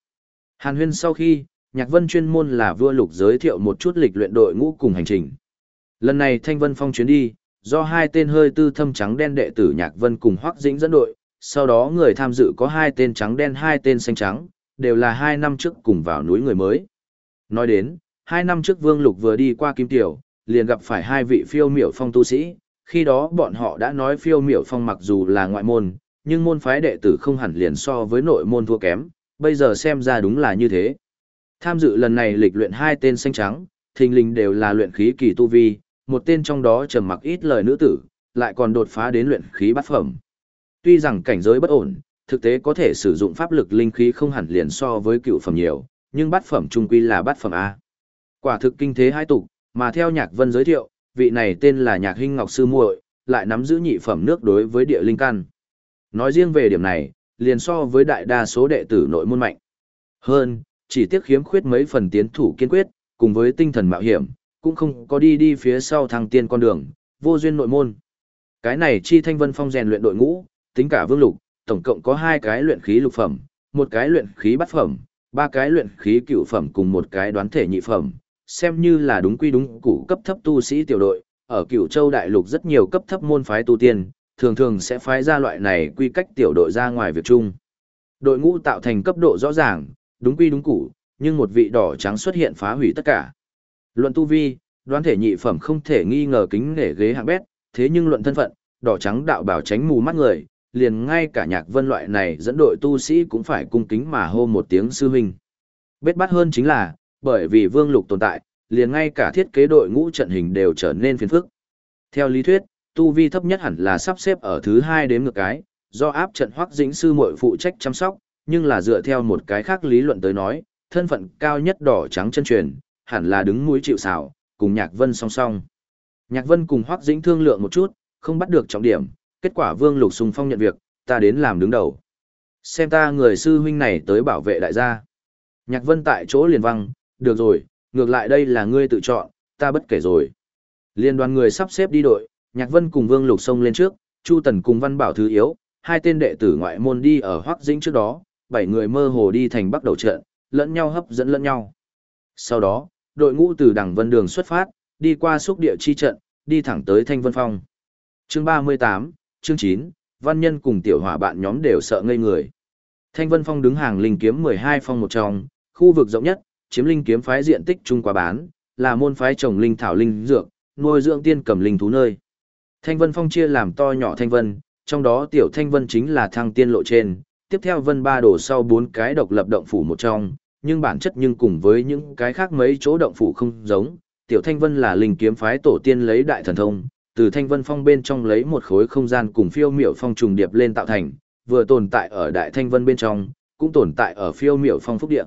Hàn huyên sau khi, Nhạc Vân chuyên môn là vua lục giới thiệu một chút lịch luyện đội ngũ cùng hành trình. Lần này Thanh Vân Phong chuyến đi, do hai tên hơi tư thâm trắng đen đệ tử Nhạc Vân cùng Hoắc Dĩnh dẫn đội, sau đó người tham dự có hai tên trắng đen hai tên xanh trắng, đều là hai năm trước cùng vào núi người mới. Nói đến, hai năm trước Vương Lục vừa đi qua Kim Tiểu, liền gặp phải hai vị phiêu miểu phong tu sĩ, khi đó bọn họ đã nói phiêu miểu phong mặc dù là ngoại môn, nhưng môn phái đệ tử không hẳn liền so với nội môn thua kém, bây giờ xem ra đúng là như thế. Tham dự lần này lịch luyện hai tên xanh trắng, thình lình đều là luyện khí kỳ tu vi, một tên trong đó trầm mặc ít lời nữ tử, lại còn đột phá đến luyện khí bát phẩm. Tuy rằng cảnh giới bất ổn, thực tế có thể sử dụng pháp lực linh khí không hẳn liền so với cựu phẩm nhiều, nhưng bát phẩm trung quy là bát phẩm A. Quả thực kinh thế hai tục, mà theo Nhạc Vân giới thiệu, vị này tên là Nhạc Hinh Ngọc Sư muội, lại nắm giữ nhị phẩm nước đối với địa linh căn. Nói riêng về điểm này, liền so với đại đa số đệ tử nội môn mạnh. Hơn, chỉ tiếc khiếm khuyết mấy phần tiến thủ kiên quyết, cùng với tinh thần mạo hiểm, cũng không có đi đi phía sau thăng tiên con đường, vô duyên nội môn. Cái này chi thanh vân phong rèn luyện đội ngũ, tính cả vương lục, tổng cộng có hai cái luyện khí lục phẩm, một cái luyện khí bát phẩm, ba cái luyện khí cửu phẩm cùng một cái đoán thể nhị phẩm, xem như là đúng quy đúng củ cấp thấp tu sĩ tiểu đội, ở cửu châu đại lục rất nhiều cấp thấp môn phái tu tiên, thường thường sẽ phái ra loại này quy cách tiểu đội ra ngoài việc chung. Đội ngũ tạo thành cấp độ rõ ràng, đúng quy đúng củ, nhưng một vị đỏ trắng xuất hiện phá hủy tất cả. Luận tu vi, đoán thể nhị phẩm không thể nghi ngờ kính nể ghế hạng bét, thế nhưng luận thân phận, đỏ trắng đạo bảo tránh mù mắt người, liền ngay cả nhạc vân loại này dẫn đội tu sĩ cũng phải cung kính mà hô một tiếng sư huynh. Bết bát hơn chính là, bởi vì vương lục tồn tại, liền ngay cả thiết kế đội ngũ trận hình đều trở nên phiền phức. Theo lý thuyết, tu vi thấp nhất hẳn là sắp xếp ở thứ hai đến ngược cái, do áp trận hoắc dĩnh sư muội phụ trách chăm sóc, nhưng là dựa theo một cái khác lý luận tới nói, thân phận cao nhất đỏ trắng chân truyền, hẳn là đứng mũi chịu xảo, cùng Nhạc Vân song song. Nhạc Vân cùng Hoắc Dĩnh thương lượng một chút, không bắt được trọng điểm, kết quả Vương Lục Sùng Phong nhận việc, ta đến làm đứng đầu. Xem ta người sư huynh này tới bảo vệ đại gia. Nhạc Vân tại chỗ liền văng, được rồi, ngược lại đây là ngươi tự chọn, ta bất kể rồi. Liên đoàn người sắp xếp đi đội, Nhạc Vân cùng Vương Lục Sông lên trước, Chu Tần cùng Văn Bảo thứ yếu, hai tên đệ tử ngoại môn đi ở Hoắc Dĩnh trước đó, bảy người mơ hồ đi thành bắt đầu trận, lẫn nhau hấp dẫn lẫn nhau. Sau đó, đội ngũ từ đằng vân đường xuất phát, đi qua xúc địa chi trận, đi thẳng tới Thanh Vân Phong. Chương 38, chương 9, văn nhân cùng tiểu hỏa bạn nhóm đều sợ ngây người. Thanh Vân Phong đứng hàng linh kiếm 12 phong một trong, khu vực rộng nhất, chiếm linh kiếm phái diện tích trung quá bán, là môn phái trồng linh thảo linh dược, nuôi dưỡng tiên cầm linh thú nơi. Thanh Vân Phong chia làm to nhỏ Thanh Vân, trong đó tiểu Thanh Vân chính là thăng tiên lộ trên, tiếp theo Vân Ba đổ sau bốn cái độc lập động phủ một trong, nhưng bản chất nhưng cùng với những cái khác mấy chỗ động phủ không giống, Tiểu Thanh Vân là linh kiếm phái tổ tiên lấy đại thần thông, từ Thanh Vân Phong bên trong lấy một khối không gian cùng phiêu miểu phong trùng điệp lên tạo thành, vừa tồn tại ở Đại Thanh Vân bên trong, cũng tồn tại ở phiêu miểu phong phúc địa.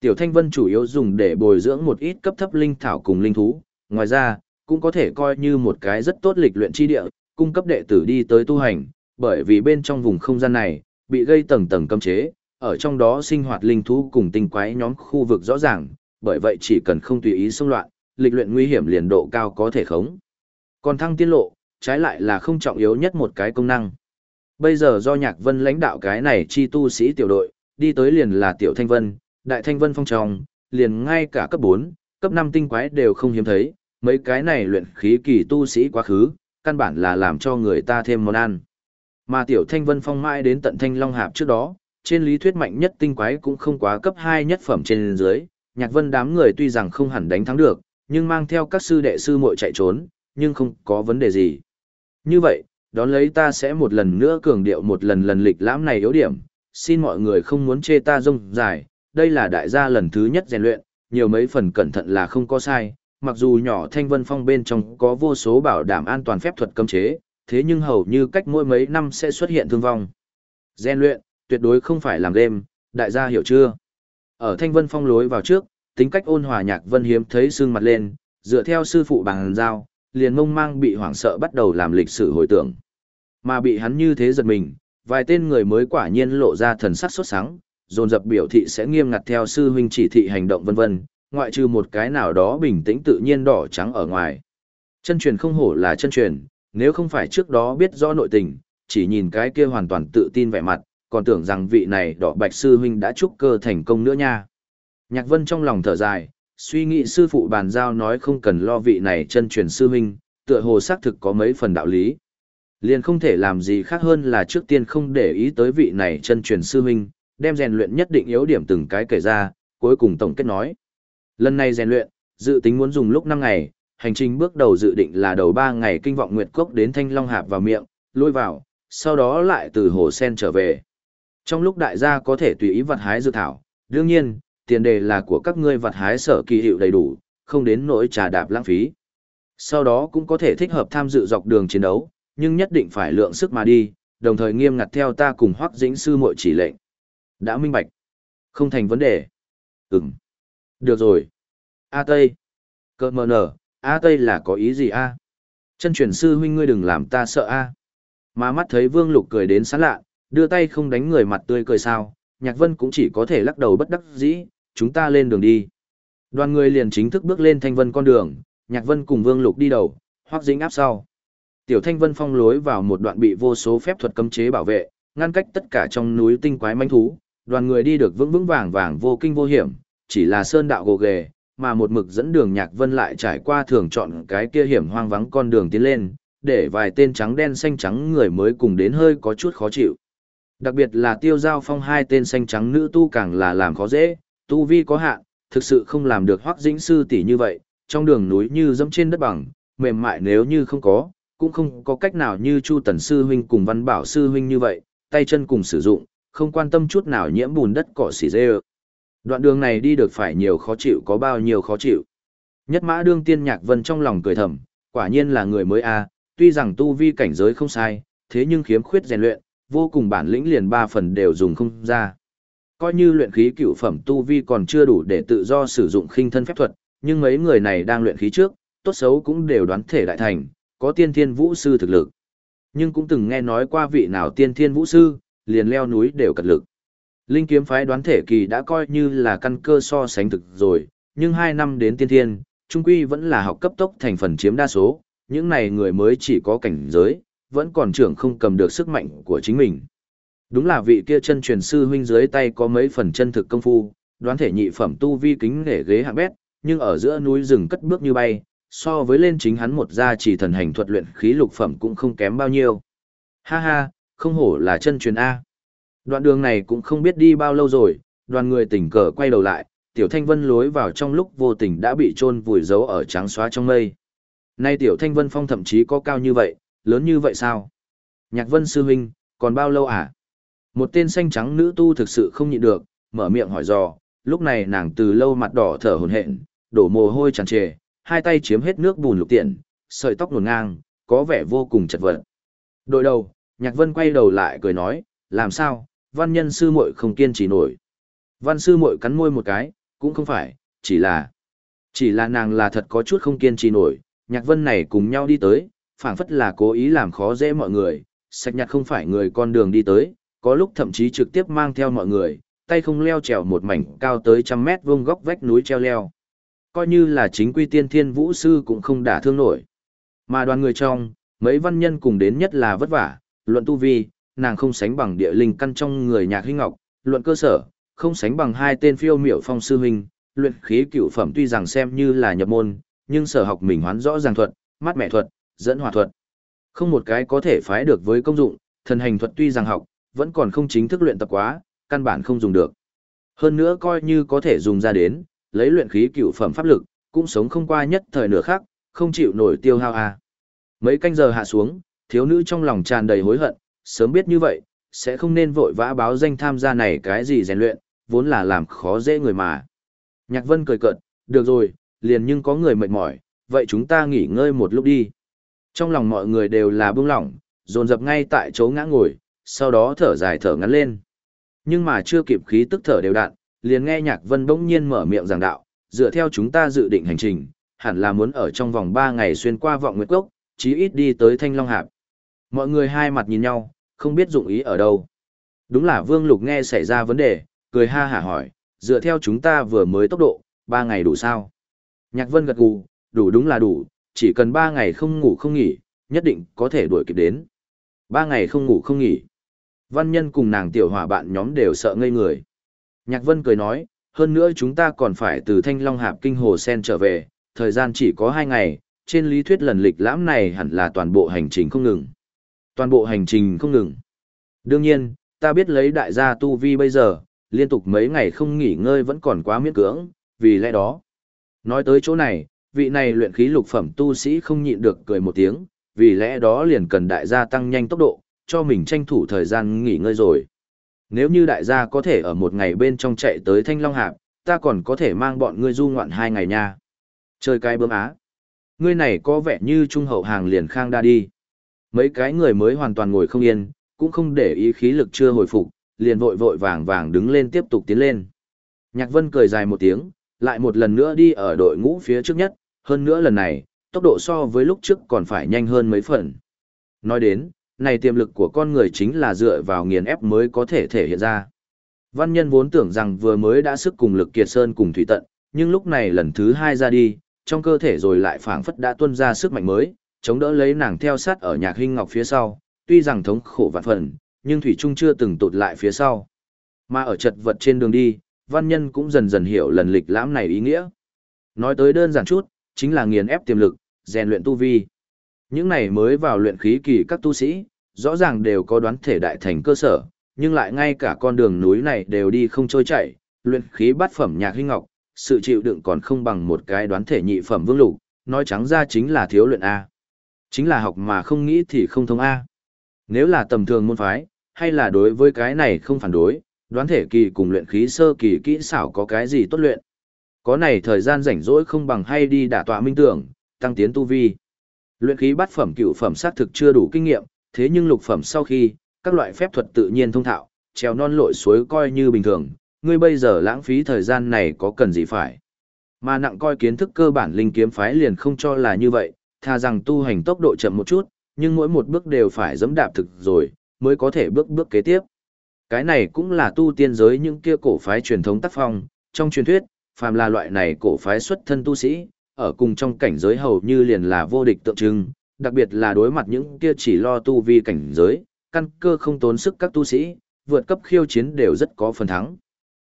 Tiểu Thanh Vân chủ yếu dùng để bồi dưỡng một ít cấp thấp linh thảo cùng linh thú, ngoài ra, cũng có thể coi như một cái rất tốt lịch luyện chi địa, cung cấp đệ tử đi tới tu hành, bởi vì bên trong vùng không gian này, bị gây tầng tầng cấm chế, ở trong đó sinh hoạt linh thú cùng tinh quái nhóm khu vực rõ ràng, bởi vậy chỉ cần không tùy ý xông loạn, lịch luyện nguy hiểm liền độ cao có thể khống. Còn thăng tiên lộ, trái lại là không trọng yếu nhất một cái công năng. Bây giờ do Nhạc Vân lãnh đạo cái này chi tu sĩ tiểu đội, đi tới liền là tiểu Thanh Vân, đại Thanh Vân phong tròng, liền ngay cả cấp 4, cấp 5 tinh quái đều không hiếm thấy, mấy cái này luyện khí kỳ tu sĩ quá khứ, căn bản là làm cho người ta thêm món ăn. Mà tiểu thanh vân phong mãi đến tận thanh long hạp trước đó, trên lý thuyết mạnh nhất tinh quái cũng không quá cấp 2 nhất phẩm trên dưới, nhạc vân đám người tuy rằng không hẳn đánh thắng được, nhưng mang theo các sư đệ sư muội chạy trốn, nhưng không có vấn đề gì. Như vậy, đón lấy ta sẽ một lần nữa cường điệu một lần lần lịch lãm này yếu điểm, xin mọi người không muốn chê ta rông dài, đây là đại gia lần thứ nhất rèn luyện, nhiều mấy phần cẩn thận là không có sai, mặc dù nhỏ thanh vân phong bên trong có vô số bảo đảm an toàn phép thuật cấm chế, thế nhưng hầu như cách mỗi mấy năm sẽ xuất hiện thương vong. Rèn luyện, tuyệt đối không phải làm đêm, đại gia hiểu chưa? Ở thanh vân phong lối vào trước, tính cách ôn hòa nhạc vân hiếm thấy sương mặt lên, dựa theo sư phụ bằng giao, liền mông mang bị hoảng sợ bắt đầu làm lịch sử hồi tưởng. Mà bị hắn như thế giật mình, vài tên người mới quả nhiên lộ ra thần sắc sốt sáng, dồn dập biểu thị sẽ nghiêm ngặt theo sư huynh chỉ thị hành động vân vân, ngoại trừ một cái nào đó bình tĩnh tự nhiên đỏ trắng ở ngoài. Chân truyền không hổ là chân truyền, nếu không phải trước đó biết rõ nội tình, chỉ nhìn cái kia hoàn toàn tự tin vẻ mặt, còn tưởng rằng vị này đỏ bạch sư huynh đã trúc cơ thành công nữa nha. Nhạc vân trong lòng thở dài, suy nghĩ sư phụ bàn giao nói không cần lo vị này chân truyền sư huynh, tựa hồ xác thực có mấy phần đạo lý. Liền không thể làm gì khác hơn là trước tiên không để ý tới vị này chân truyền sư huynh, đem rèn luyện nhất định yếu điểm từng cái kể ra, cuối cùng tổng kết nói. Lần này rèn luyện, dự tính muốn dùng lúc 5 ngày, hành trình bước đầu dự định là đầu 3 ngày kinh vọng nguyệt cốc đến thanh long hạp vào miệng, lôi vào, sau đó lại từ hồ sen trở về. Trong lúc đại gia có thể tùy ý vật hái dược thảo, đương nhiên, tiền đề là của các ngươi vật hái sở kỳ hiệu đầy đủ, không đến nỗi trà đạp lãng phí. Sau đó cũng có thể thích hợp tham dự dọc đường chiến đấu, nhưng nhất định phải lượng sức mà đi, đồng thời nghiêm ngặt theo ta cùng hoác dĩnh sư muội chỉ lệnh. Đã minh bạch. Không thành vấn đề. Ừm. Được rồi. A Tây. Cơ mờ nở, A Tây là có ý gì a? Chân truyền sư huynh ngươi đừng làm ta sợ a. Mà mắt thấy Vương Lục cười đến sán lạ, đưa tay không đánh người mặt tươi cười sao, Nhạc Vân cũng chỉ có thể lắc đầu bất đắc dĩ, chúng ta lên đường đi. Đoàn người liền chính thức bước lên thanh vân con đường, Nhạc Vân cùng Vương Lục đi đầu, Hoắc Dĩnh áp sau. Tiểu Thanh Vân phong lối vào một đoạn bị vô số phép thuật cấm chế bảo vệ, ngăn cách tất cả trong núi tinh quái manh thú, đoàn người đi được vững vững vàng vàng vô kinh vô hiểm, chỉ là sơn đạo gồ ghề, mà một mực dẫn đường Nhạc Vân lại trải qua thường chọn cái kia hiểm hoang vắng con đường tiến lên, để vài tên trắng đen xanh trắng người mới cùng đến hơi có chút khó chịu. Đặc biệt là tiêu giao phong hai tên xanh trắng nữ tu càng là làm khó dễ, tu vi có hạn, thực sự không làm được hoác dĩnh sư tỷ như vậy, trong đường núi như dẫm trên đất bằng, mềm mại nếu như không có, cũng không có cách nào như Chu Tần Sư Huynh cùng Văn Bảo Sư Huynh như vậy, tay chân cùng sử dụng, không quan tâm chút nào nhiễm bùn đất cỏ xỉ dê Đoạn đường này đi được phải nhiều khó chịu có bao nhiêu khó chịu. Nhất mã đương tiên nhạc vân trong lòng cười thầm, quả nhiên là người mới a tuy rằng tu vi cảnh giới không sai, thế nhưng khiếm khuyết rèn luyện, vô cùng bản lĩnh liền ba phần đều dùng không ra. Coi như luyện khí cựu phẩm tu vi còn chưa đủ để tự do sử dụng khinh thân phép thuật, nhưng mấy người này đang luyện khí trước, tốt xấu cũng đều đoán thể đại thành, có tiên thiên vũ sư thực lực. Nhưng cũng từng nghe nói qua vị nào tiên thiên vũ sư, liền leo núi đều cật lực. Linh kiếm phái đoán thể kỳ đã coi như là căn cơ so sánh thực rồi, nhưng hai năm đến tiên thiên, trung quy vẫn là học cấp tốc thành phần chiếm đa số, những này người mới chỉ có cảnh giới, vẫn còn trưởng không cầm được sức mạnh của chính mình. Đúng là vị kia chân truyền sư huynh dưới tay có mấy phần chân thực công phu, đoán thể nhị phẩm tu vi kính nể ghế hạng bét, nhưng ở giữa núi rừng cất bước như bay, so với lên chính hắn một gia chỉ thần hành thuật luyện khí lục phẩm cũng không kém bao nhiêu. Ha ha, không hổ là chân truyền A. Đoạn đường này cũng không biết đi bao lâu rồi, đoàn người tỉnh cờ quay đầu lại, tiểu thanh vân lối vào trong lúc vô tình đã bị trôn vùi giấu ở trắng xóa trong mây. Nay tiểu thanh vân phong thậm chí có cao như vậy, lớn như vậy sao? Nhạc vân sư huynh, còn bao lâu à? Một tên xanh trắng nữ tu thực sự không nhịn được, mở miệng hỏi dò, lúc này nàng từ lâu mặt đỏ thở hổn hển, đổ mồ hôi tràn trề, hai tay chiếm hết nước bùn lục tiện, sợi tóc nổn ngang, có vẻ vô cùng chật vật. Đội đầu, Nhạc Vân quay đầu lại cười nói, làm sao, văn nhân sư muội không kiên trì nổi. Văn sư muội cắn môi một cái, cũng không phải, chỉ là, chỉ là nàng là thật có chút không kiên trì nổi, Nhạc Vân này cùng nhau đi tới, phảng phất là cố ý làm khó dễ mọi người, sạch nhặt không phải người con đường đi tới, có lúc thậm chí trực tiếp mang theo mọi người, tay không leo trèo một mảnh cao tới trăm mét vuông góc vách núi treo leo. Coi như là chính quy tiên thiên vũ sư cũng không đả thương nổi. Mà đoàn người trong, mấy văn nhân cùng đến nhất là vất vả, luận tu vi, nàng không sánh bằng địa linh căn trong người nhạc hinh ngọc, luận cơ sở, không sánh bằng hai tên phiêu miểu phong sư huynh, luyện khí cửu phẩm tuy rằng xem như là nhập môn, nhưng sở học mình hoán rõ ràng thuật, mắt mẹ thuật, dẫn hòa thuật. Không một cái có thể phái được với công dụng, thần hành thuật tuy rằng học, vẫn còn không chính thức luyện tập quá, căn bản không dùng được. Hơn nữa coi như có thể dùng ra đến, lấy luyện khí cựu phẩm pháp lực, cũng sống không qua nhất thời nửa khác, không chịu nổi tiêu hao à. Mấy canh giờ hạ xuống, thiếu nữ trong lòng tràn đầy hối hận, sớm biết như vậy, sẽ không nên vội vã báo danh tham gia này cái gì rèn luyện, vốn là làm khó dễ người mà. Nhạc Vân cười cợt, được rồi, liền nhưng có người mệt mỏi, vậy chúng ta nghỉ ngơi một lúc đi. Trong lòng mọi người đều là bưng lỏng, dồn dập ngay tại chỗ ngã ngồi, sau đó thở dài thở ngắn lên. Nhưng mà chưa kịp khí tức thở đều đặn, liền nghe Nhạc Vân bỗng nhiên mở miệng giảng đạo, dựa theo chúng ta dự định hành trình, hẳn là muốn ở trong vòng 3 ngày xuyên qua vọng nguyệt cốc, chí ít đi tới Thanh Long Hạp. Mọi người hai mặt nhìn nhau, không biết dụng ý ở đâu. Đúng là Vương Lục nghe xảy ra vấn đề, cười ha hả hỏi, dựa theo chúng ta vừa mới tốc độ, 3 ngày đủ sao? Nhạc Vân gật gù, đủ đúng là đủ, chỉ cần ba ngày không ngủ không nghỉ, nhất định có thể đuổi kịp đến. ba ngày không ngủ không nghỉ. Văn nhân cùng nàng tiểu hỏa bạn nhóm đều sợ ngây người. Nhạc Vân cười nói, hơn nữa chúng ta còn phải từ Thanh Long Hạp Kinh Hồ Sen trở về, thời gian chỉ có hai ngày, trên lý thuyết lần lịch lãm này hẳn là toàn bộ hành trình không ngừng. Toàn bộ hành trình không ngừng. Đương nhiên, ta biết lấy đại gia tu vi bây giờ, liên tục mấy ngày không nghỉ ngơi vẫn còn quá miễn cưỡng, vì lẽ đó. Nói tới chỗ này, vị này luyện khí lục phẩm tu sĩ không nhịn được cười một tiếng, vì lẽ đó liền cần đại gia tăng nhanh tốc độ, cho mình tranh thủ thời gian nghỉ ngơi rồi. Nếu như đại gia có thể ở một ngày bên trong chạy tới Thanh Long Hạp, ta còn có thể mang bọn ngươi du ngoạn hai ngày nha. Chơi cái bướm á. Ngươi này có vẻ như trung hậu hàng liền khang đa đi. Mấy cái người mới hoàn toàn ngồi không yên, cũng không để ý khí lực chưa hồi phục, liền vội vội vàng vàng đứng lên tiếp tục tiến lên. Nhạc Vân cười dài một tiếng, lại một lần nữa đi ở đội ngũ phía trước nhất, hơn nữa lần này, tốc độ so với lúc trước còn phải nhanh hơn mấy phần. Nói đến, này tiềm lực của con người chính là dựa vào nghiền ép mới có thể thể hiện ra. Văn nhân vốn tưởng rằng vừa mới đã sức cùng lực kiệt sơn cùng thủy tận, nhưng lúc này lần thứ hai ra đi, trong cơ thể rồi lại phảng phất đã tuôn ra sức mạnh mới, chống đỡ lấy nàng theo sát ở nhạc hình ngọc phía sau, tuy rằng thống khổ vạn phần, nhưng Thủy Trung chưa từng tụt lại phía sau. Mà ở chật vật trên đường đi, văn nhân cũng dần dần hiểu lần lịch lãm này ý nghĩa. Nói tới đơn giản chút, chính là nghiền ép tiềm lực, rèn luyện tu vi. Những này mới vào luyện khí kỳ các tu sĩ, rõ ràng đều có đoán thể đại thành cơ sở, nhưng lại ngay cả con đường núi này đều đi không trôi chảy, luyện khí bát phẩm nhạc hinh ngọc, sự chịu đựng còn không bằng một cái đoán thể nhị phẩm vương lục, nói trắng ra chính là thiếu luyện A. Chính là học mà không nghĩ thì không thông A. Nếu là tầm thường môn phái, hay là đối với cái này không phản đối, đoán thể kỳ cùng luyện khí sơ kỳ kỹ xảo có cái gì tốt luyện. Có này thời gian rảnh rỗi không bằng hay đi đả tọa minh tưởng, tăng tiến tu vi. Luyện khí bát phẩm cựu phẩm xác thực chưa đủ kinh nghiệm, thế nhưng lục phẩm sau khi, các loại phép thuật tự nhiên thông thạo, treo non lội suối coi như bình thường, ngươi bây giờ lãng phí thời gian này có cần gì phải. Mà nặng coi kiến thức cơ bản linh kiếm phái liền không cho là như vậy, tha rằng tu hành tốc độ chậm một chút, nhưng mỗi một bước đều phải dẫm đạp thực rồi, mới có thể bước bước kế tiếp. Cái này cũng là tu tiên giới những kia cổ phái truyền thống tác phong, trong truyền thuyết, phàm là loại này cổ phái xuất thân tu sĩ, ở cùng trong cảnh giới hầu như liền là vô địch tượng trưng, đặc biệt là đối mặt những kia chỉ lo tu vi cảnh giới, căn cơ không tốn sức các tu sĩ, vượt cấp khiêu chiến đều rất có phần thắng.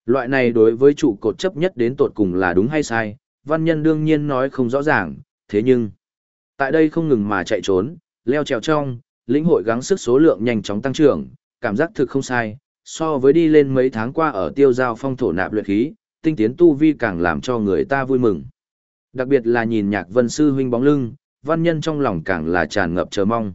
Loại này đối với trụ cột chấp nhất đến tột cùng là đúng hay sai, văn nhân đương nhiên nói không rõ ràng, thế nhưng, tại đây không ngừng mà chạy trốn, leo trèo trong, lĩnh hội gắng sức số lượng nhanh chóng tăng trưởng, cảm giác thực không sai, so với đi lên mấy tháng qua ở tiêu giao phong thổ nạp luyện khí, tinh tiến tu vi càng làm cho người ta vui mừng. Đặc biệt là nhìn nhạc vân sư huynh bóng lưng, văn nhân trong lòng càng là tràn ngập chờ mong.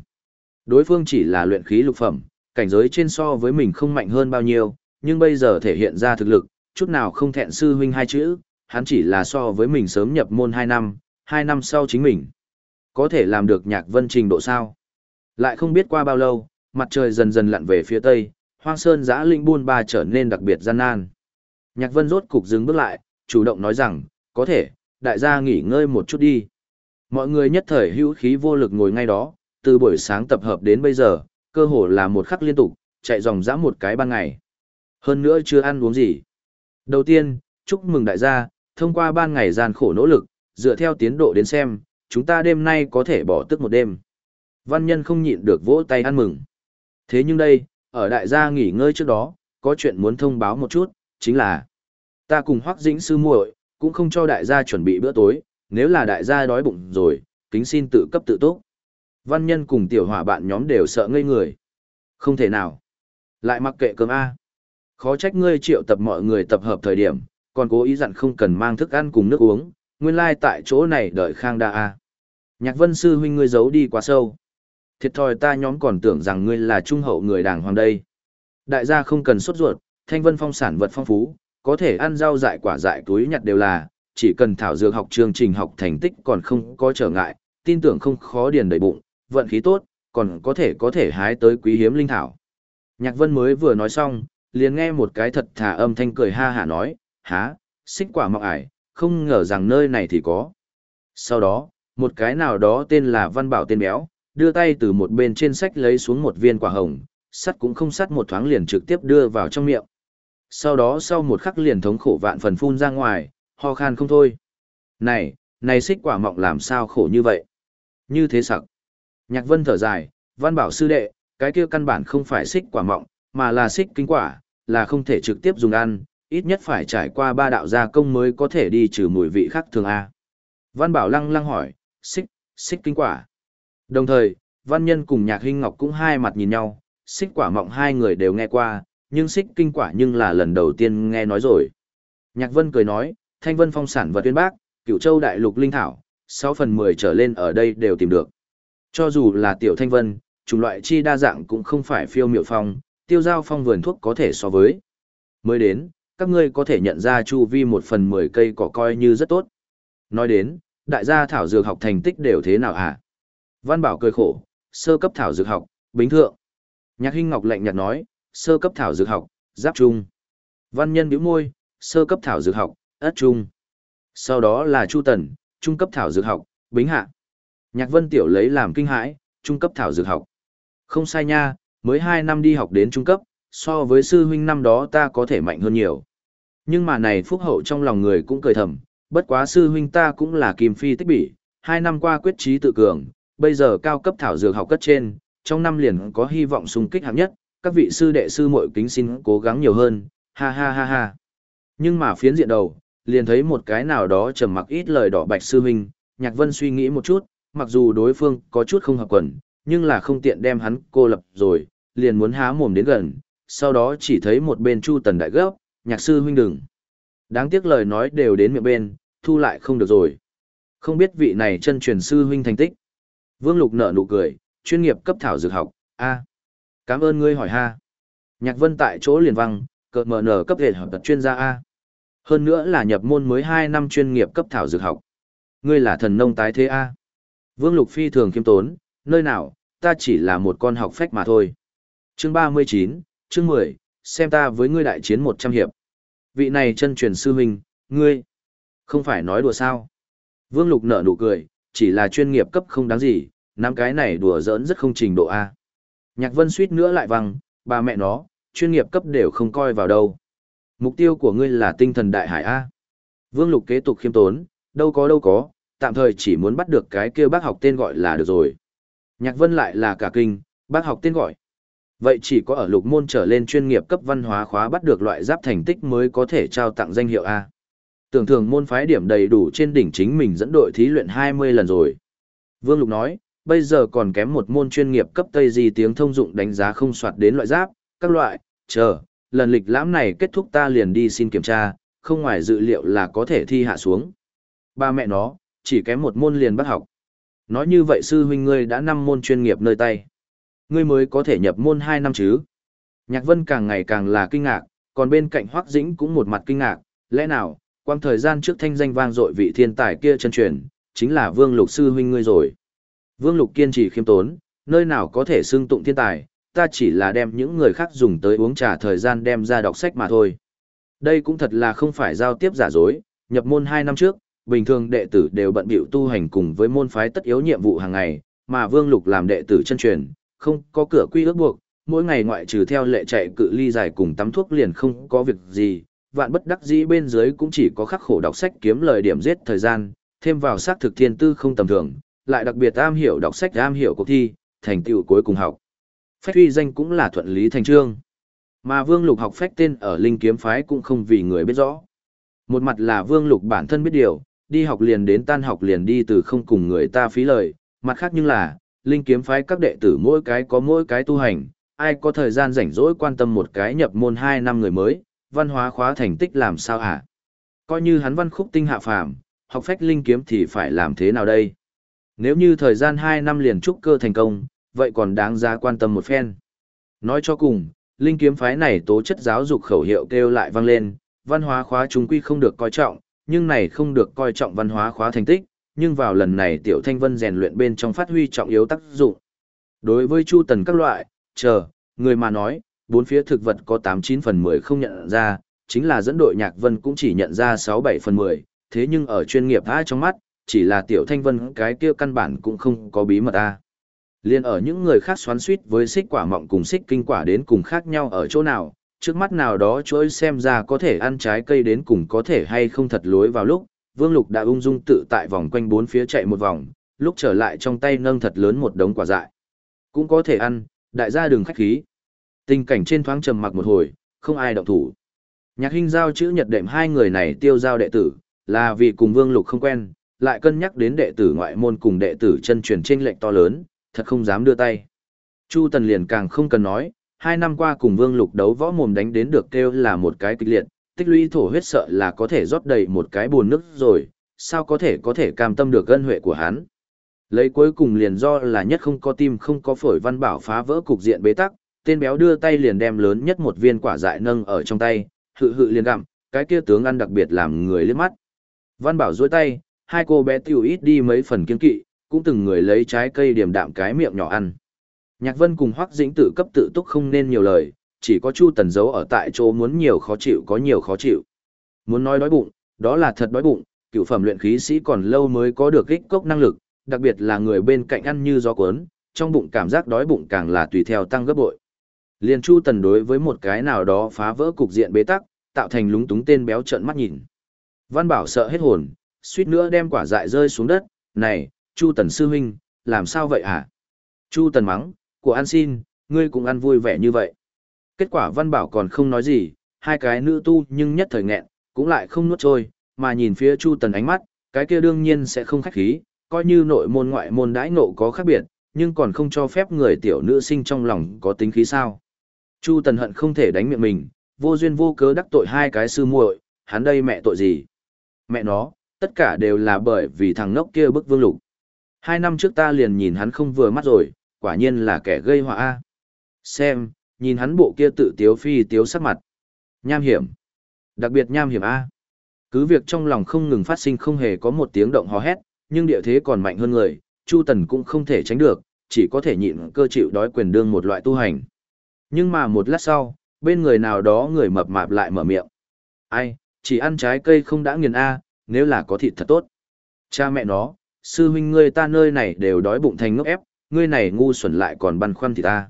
Đối phương chỉ là luyện khí lục phẩm, cảnh giới trên so với mình không mạnh hơn bao nhiêu, nhưng bây giờ thể hiện ra thực lực, chút nào không thẹn sư huynh hai chữ, hắn chỉ là so với mình sớm nhập môn 2 năm, 2 năm sau chính mình. Có thể làm được nhạc vân trình độ sao? Lại không biết qua bao lâu, mặt trời dần dần lặn về phía tây, hoang sơn giã linh buôn ba trở nên đặc biệt gian nan. Nhạc vân rốt cục dừng bước lại, chủ động nói rằng, có thể, đại gia nghỉ ngơi một chút đi. Mọi người nhất thời hữu khí vô lực ngồi ngay đó, từ buổi sáng tập hợp đến bây giờ, cơ hồ là một khắc liên tục, chạy dòng dã một cái ban ngày. Hơn nữa chưa ăn uống gì. Đầu tiên, chúc mừng đại gia, thông qua ban ngày gian khổ nỗ lực, dựa theo tiến độ đến xem, chúng ta đêm nay có thể bỏ tức một đêm. Văn nhân không nhịn được vỗ tay ăn mừng. Thế nhưng đây, ở đại gia nghỉ ngơi trước đó, có chuyện muốn thông báo một chút, chính là ta cùng Hoắc Dĩnh sư muội cũng không cho đại gia chuẩn bị bữa tối, nếu là đại gia đói bụng rồi, kính xin tự cấp tự túc. Văn nhân cùng tiểu hỏa bạn nhóm đều sợ ngây người. Không thể nào. Lại mặc kệ cơm A. Khó trách ngươi triệu tập mọi người tập hợp thời điểm, còn cố ý dặn không cần mang thức ăn cùng nước uống, nguyên lai tại chỗ này đợi khang đa A. Nhạc vân sư huynh ngươi giấu đi quá sâu. Thiệt thòi ta nhóm còn tưởng rằng ngươi là trung hậu người đàng hoàng đây. Đại gia không cần sốt ruột, thanh vân phong sản vật phong phú, có thể ăn rau dại quả dại túi nhặt đều là, chỉ cần thảo dược học chương trình học thành tích còn không có trở ngại, tin tưởng không khó điền đầy bụng, vận khí tốt, còn có thể có thể hái tới quý hiếm linh thảo. Nhạc vân mới vừa nói xong, liền nghe một cái thật thà âm thanh cười ha hả nói, há, xích quả mọc ải, không ngờ rằng nơi này thì có. Sau đó, một cái nào đó tên là Văn Bảo tên béo, đưa tay từ một bên trên sách lấy xuống một viên quả hồng, sắt cũng không sắt một thoáng liền trực tiếp đưa vào trong miệng. Sau đó sau một khắc liền thống khổ vạn phần phun ra ngoài, ho khan không thôi. Này, này xích quả mọng làm sao khổ như vậy? Như thế sặc. Nhạc vân thở dài, văn bảo sư đệ, cái kia căn bản không phải xích quả mọng, mà là xích kinh quả, là không thể trực tiếp dùng ăn, ít nhất phải trải qua ba đạo gia công mới có thể đi trừ mùi vị khác thường A. Văn bảo lăng lăng hỏi, xích, xích kinh quả. Đồng thời, văn nhân cùng nhạc hình ngọc cũng hai mặt nhìn nhau, xích quả mọng hai người đều nghe qua, nhưng xích kinh quả nhưng là lần đầu tiên nghe nói rồi. Nhạc vân cười nói, thanh vân phong sản vật tuyên bác, cửu châu đại lục linh thảo, 6 phần 10 trở lên ở đây đều tìm được. Cho dù là tiểu thanh vân, chủng loại chi đa dạng cũng không phải phiêu miệu phong, tiêu giao phong vườn thuốc có thể so với. Mới đến, các ngươi có thể nhận ra chu vi một phần 10 cây cỏ coi như rất tốt. Nói đến, đại gia thảo dược học thành tích đều thế nào hả? Văn Bảo cười khổ, sơ cấp thảo dược học, bính thượng. Nhạc Hinh Ngọc lạnh nhạt nói, sơ cấp thảo dược học, giáp trung. Văn Nhân bĩu môi, sơ cấp thảo dược học, ất trung. Sau đó là Chu Tần, trung cấp thảo dược học, bính hạ. Nhạc Vân Tiểu lấy làm kinh hãi, trung cấp thảo dược học. Không sai nha, mới 2 năm đi học đến trung cấp, so với sư huynh năm đó ta có thể mạnh hơn nhiều. Nhưng mà này phúc hậu trong lòng người cũng cười thầm, bất quá sư huynh ta cũng là kim phi tích bỉ, 2 năm qua quyết trí tự cường, bây giờ cao cấp thảo dược học cất trên, trong năm liền có hy vọng xung kích hạng nhất, các vị sư đệ sư muội kính xin cố gắng nhiều hơn, ha ha ha ha. Nhưng mà phiến diện đầu, liền thấy một cái nào đó trầm mặc ít lời đỏ bạch sư huynh, Nhạc Vân suy nghĩ một chút, mặc dù đối phương có chút không hợp quần, nhưng là không tiện đem hắn cô lập rồi, liền muốn há mồm đến gần, sau đó chỉ thấy một bên Chu Tần đại gấp, nhạc sư huynh đừng. Đáng tiếc lời nói đều đến miệng bên, thu lại không được rồi. Không biết vị này chân truyền sư huynh thành tích. Vương Lục nở nụ cười, chuyên nghiệp cấp thảo dược học, a Cảm ơn ngươi hỏi ha. Nhạc Vân tại chỗ liền văng, cợt mở nở cấp hệ học tập chuyên gia a. Hơn nữa là nhập môn mới 2 năm chuyên nghiệp cấp thảo dược học. Ngươi là thần nông tái thế a. Vương Lục phi thường kiêm tốn, nơi nào, ta chỉ là một con học phách mà thôi. Chương 39, chương 10, xem ta với ngươi đại chiến 100 hiệp. Vị này chân truyền sư huynh, ngươi, không phải nói đùa sao. Vương Lục nở nụ cười, chỉ là chuyên nghiệp cấp không đáng gì, năm cái này đùa giỡn rất không trình độ A. Nhạc vân suýt nữa lại văng, bà mẹ nó, chuyên nghiệp cấp đều không coi vào đâu. Mục tiêu của ngươi là tinh thần đại hải A. Vương Lục kế tục khiêm tốn, đâu có đâu có, tạm thời chỉ muốn bắt được cái kia bác học tên gọi là được rồi. Nhạc vân lại là cả kinh, bác học tên gọi. Vậy chỉ có ở lục môn trở lên chuyên nghiệp cấp văn hóa khóa bắt được loại giáp thành tích mới có thể trao tặng danh hiệu A. Tưởng thường môn phái điểm đầy đủ trên đỉnh chính mình dẫn đội thí luyện 20 lần rồi. Vương Lục nói, bây giờ còn kém một môn chuyên nghiệp cấp Tây gì tiếng thông dụng đánh giá không soạt đến loại giáp, các loại, chờ, lần lịch lãm này kết thúc ta liền đi xin kiểm tra, không ngoài dự liệu là có thể thi hạ xuống. Ba mẹ nó, chỉ kém một môn liền bắt học. Nói như vậy sư huynh ngươi đã năm môn chuyên nghiệp nơi tay. Ngươi mới có thể nhập môn 2 năm chứ. Nhạc vân càng ngày càng là kinh ngạc, còn bên cạnh Hoắc Dĩnh cũng một mặt kinh ngạc, lẽ nào, quang thời gian trước thanh danh vang dội vị thiên tài kia chân truyền, chính là Vương Lục sư huynh ngươi rồi. Vương Lục kiên trì khiêm tốn, nơi nào có thể xưng tụng thiên tài, ta chỉ là đem những người khác dùng tới uống trà thời gian đem ra đọc sách mà thôi. Đây cũng thật là không phải giao tiếp giả dối, nhập môn 2 năm trước, bình thường đệ tử đều bận bịu tu hành cùng với môn phái tất yếu nhiệm vụ hàng ngày, mà Vương Lục làm đệ tử chân truyền, không có cửa quy ước buộc, mỗi ngày ngoại trừ theo lệ chạy cự ly dài cùng tắm thuốc liền không có việc gì, vạn bất đắc dĩ bên dưới cũng chỉ có khắc khổ đọc sách kiếm lời điểm giết thời gian, thêm vào xác thực thiên tư không tầm thường, lại đặc biệt am hiểu đọc sách am hiểu cuộc thi, thành tựu cuối cùng học. Phách huy danh cũng là thuận lý thành trương. Mà Vương Lục học phách tên ở Linh Kiếm phái cũng không vì người biết rõ. Một mặt là Vương Lục bản thân biết điều, đi học liền đến tan học liền đi từ không cùng người ta phí lời, mặt khác nhưng là, linh kiếm phái các đệ tử mỗi cái có mỗi cái tu hành, ai có thời gian rảnh rỗi quan tâm một cái nhập môn 2 năm người mới, văn hóa khóa thành tích làm sao hả? Coi như hắn văn khúc tinh hạ phàm, học phách linh kiếm thì phải làm thế nào đây? Nếu như thời gian 2 năm liền trúc cơ thành công, vậy còn đáng giá quan tâm một phen. Nói cho cùng, linh kiếm phái này tố chất giáo dục khẩu hiệu kêu lại vang lên, văn hóa khóa chúng quy không được coi trọng, nhưng này không được coi trọng văn hóa khóa thành tích, nhưng vào lần này tiểu thanh vân rèn luyện bên trong phát huy trọng yếu tác dụng. Đối với chu tần các loại, chờ, người mà nói, bốn phía thực vật có 89 phần 10 không nhận ra, chính là dẫn đội nhạc vân cũng chỉ nhận ra 6-7 phần 10, thế nhưng ở chuyên nghiệp ai trong mắt, chỉ là tiểu thanh vân cái kia căn bản cũng không có bí mật a. Liên ở những người khác xoắn suýt với xích quả mọng cùng xích kinh quả đến cùng khác nhau ở chỗ nào, trước mắt nào đó chuỗi xem ra có thể ăn trái cây đến cùng có thể hay không thật lối vào lúc, Vương Lục đã ung dung tự tại vòng quanh bốn phía chạy một vòng, lúc trở lại trong tay nâng thật lớn một đống quả dại. Cũng có thể ăn, đại gia đừng khách khí. Tình cảnh trên thoáng trầm mặc một hồi, không ai động thủ. Nhạc Hinh giao chữ nhật đệm hai người này tiêu giao đệ tử, là vì cùng Vương Lục không quen, lại cân nhắc đến đệ tử ngoại môn cùng đệ tử chân truyền trên lệch to lớn, thật không dám đưa tay. Chu Tần liền càng không cần nói, hai năm qua cùng Vương Lục đấu võ mồm đánh đến được kêu là một cái kịch liệt, tích lũy thổ huyết sợ là có thể rót đầy một cái buồn nước rồi, sao có thể có thể cam tâm được ân huệ của hắn. Lấy cuối cùng liền do là nhất không có tim không có phổi văn bảo phá vỡ cục diện bế tắc, tên béo đưa tay liền đem lớn nhất một viên quả dại nâng ở trong tay, hự hự liền gặm, cái kia tướng ăn đặc biệt làm người liếc mắt. Văn bảo duỗi tay, hai cô bé tiểu ít đi mấy phần kiên kỵ, cũng từng người lấy trái cây điểm đạm cái miệng nhỏ ăn. Nhạc Vân cùng Hoắc Dĩnh tự cấp tự túc không nên nhiều lời, chỉ có Chu Tần giấu ở tại chỗ muốn nhiều khó chịu có nhiều khó chịu. Muốn nói đói bụng, đó là thật đói bụng, cựu phẩm luyện khí sĩ còn lâu mới có được kích cốc năng lực, đặc biệt là người bên cạnh ăn như gió cuốn, trong bụng cảm giác đói bụng càng là tùy theo tăng gấp bội. Liên Chu Tần đối với một cái nào đó phá vỡ cục diện bế tắc, tạo thành lúng túng tên béo trợn mắt nhìn. Văn Bảo sợ hết hồn, suýt nữa đem quả dại rơi xuống đất, "Này, Chu Tần sư huynh, làm sao vậy hả?" Chu Tần mắng, "Của ăn xin, ngươi cũng ăn vui vẻ như vậy." Kết quả Văn Bảo còn không nói gì, hai cái nữ tu nhưng nhất thời nghẹn, cũng lại không nuốt trôi, mà nhìn phía Chu Tần ánh mắt, cái kia đương nhiên sẽ không khách khí, coi như nội môn ngoại môn đãi ngộ có khác biệt, nhưng còn không cho phép người tiểu nữ sinh trong lòng có tính khí sao. Chu Tần hận không thể đánh miệng mình, vô duyên vô cớ đắc tội hai cái sư muội, hắn đây mẹ tội gì? Mẹ nó, tất cả đều là bởi vì thằng ngốc kia bức vương lục. Hai năm trước ta liền nhìn hắn không vừa mắt rồi, quả nhiên là kẻ gây họa a. Xem, nhìn hắn bộ kia tự tiếu phi tiếu sắc mặt. Nham hiểm. Đặc biệt nham hiểm A. Cứ việc trong lòng không ngừng phát sinh không hề có một tiếng động hò hét, nhưng địa thế còn mạnh hơn người, Chu Tần cũng không thể tránh được, chỉ có thể nhịn cơ chịu đói quyền đương một loại tu hành. Nhưng mà một lát sau, bên người nào đó người mập mạp lại mở miệng. Ai, chỉ ăn trái cây không đã nghiền A, nếu là có thịt thật tốt. Cha mẹ nó, sư huynh ngươi ta nơi này đều đói bụng thành ngốc ép, ngươi này ngu xuẩn lại còn băn khoăn thì ta.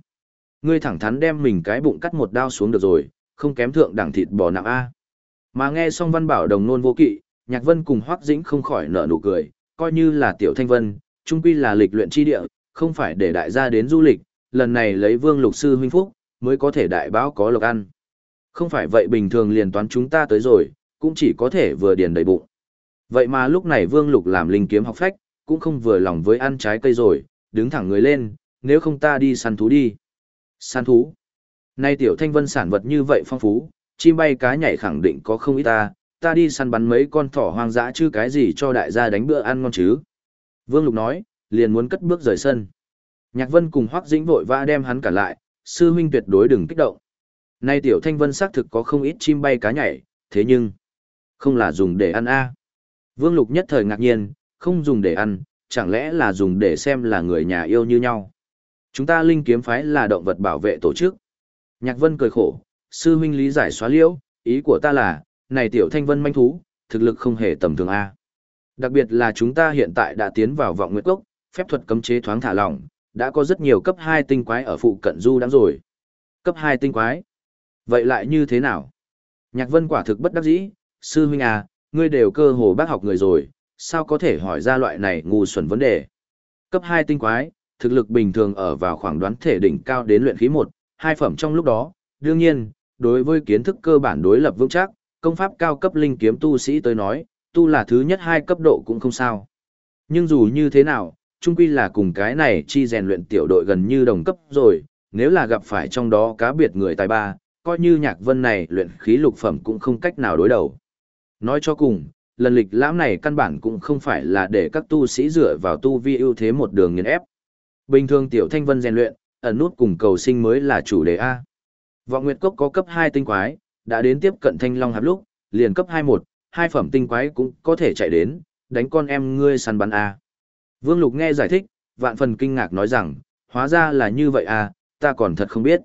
Ngươi thẳng thắn đem mình cái bụng cắt một đao xuống được rồi, không kém thượng đẳng thịt bò nặng A. Mà nghe xong văn bảo đồng nôn vô kỵ, Nhạc Vân cùng Hoắc Dĩnh không khỏi nở nụ cười, coi như là tiểu thanh vân, trung quy là lịch luyện chi địa, không phải để đại gia đến du lịch, lần này lấy vương lục sư huynh phúc, mới có thể đại báo có lộc ăn. Không phải vậy bình thường liền toán chúng ta tới rồi, cũng chỉ có thể vừa điền đầy bụng. Vậy mà lúc này vương lục làm linh kiếm học phách, cũng không vừa lòng với ăn trái cây rồi, đứng thẳng người lên, nếu không ta đi săn thú đi. Săn thú. Nay tiểu thanh vân sản vật như vậy phong phú, chim bay cá nhảy khẳng định có không ít ta, ta đi săn bắn mấy con thỏ hoang dã chứ cái gì cho đại gia đánh bữa ăn ngon chứ. Vương Lục nói, liền muốn cất bước rời sân. Nhạc Vân cùng Hoắc Dĩnh vội vã đem hắn cả lại, sư huynh tuyệt đối đừng kích động. Nay tiểu thanh vân xác thực có không ít chim bay cá nhảy, thế nhưng, không là dùng để ăn a. Vương Lục nhất thời ngạc nhiên, không dùng để ăn, chẳng lẽ là dùng để xem là người nhà yêu như nhau. Chúng ta linh kiếm phái là động vật bảo vệ tổ chức. Nhạc Vân cười khổ, sư huynh lý giải xóa liễu, ý của ta là, này tiểu thanh vân manh thú, thực lực không hề tầm thường A. Đặc biệt là chúng ta hiện tại đã tiến vào vọng nguyệt cốc, phép thuật cấm chế thoáng thả lỏng, đã có rất nhiều cấp 2 tinh quái ở phụ cận du đang rồi. Cấp 2 tinh quái? Vậy lại như thế nào? Nhạc vân quả thực bất đắc dĩ, sư huynh à, ngươi đều cơ hồ bác học người rồi, sao có thể hỏi ra loại này ngu xuẩn vấn đề? Cấp 2 tinh quái, thực lực bình thường ở vào khoảng đoán thể đỉnh cao đến luyện khí 1, hai phẩm trong lúc đó, đương nhiên, đối với kiến thức cơ bản đối lập vững chắc, công pháp cao cấp linh kiếm tu sĩ tới nói, tu là thứ nhất hai cấp độ cũng không sao. Nhưng dù như thế nào, chung quy là cùng cái này chi rèn luyện tiểu đội gần như đồng cấp rồi, nếu là gặp phải trong đó cá biệt người tài ba, coi như nhạc vân này luyện khí lục phẩm cũng không cách nào đối đầu. Nói cho cùng, lần lịch lãm này căn bản cũng không phải là để các tu sĩ dựa vào tu vi ưu thế một đường nghiền ép. Bình thường tiểu thanh vân rèn luyện, ẩn nút cùng cầu sinh mới là chủ đề A. Vọng Nguyệt Cốc có cấp 2 tinh quái, đã đến tiếp cận thanh long hạp lúc, liền cấp 21, hai phẩm tinh quái cũng có thể chạy đến, đánh con em ngươi săn bắn A. Vương Lục nghe giải thích, vạn phần kinh ngạc nói rằng, hóa ra là như vậy à, ta còn thật không biết.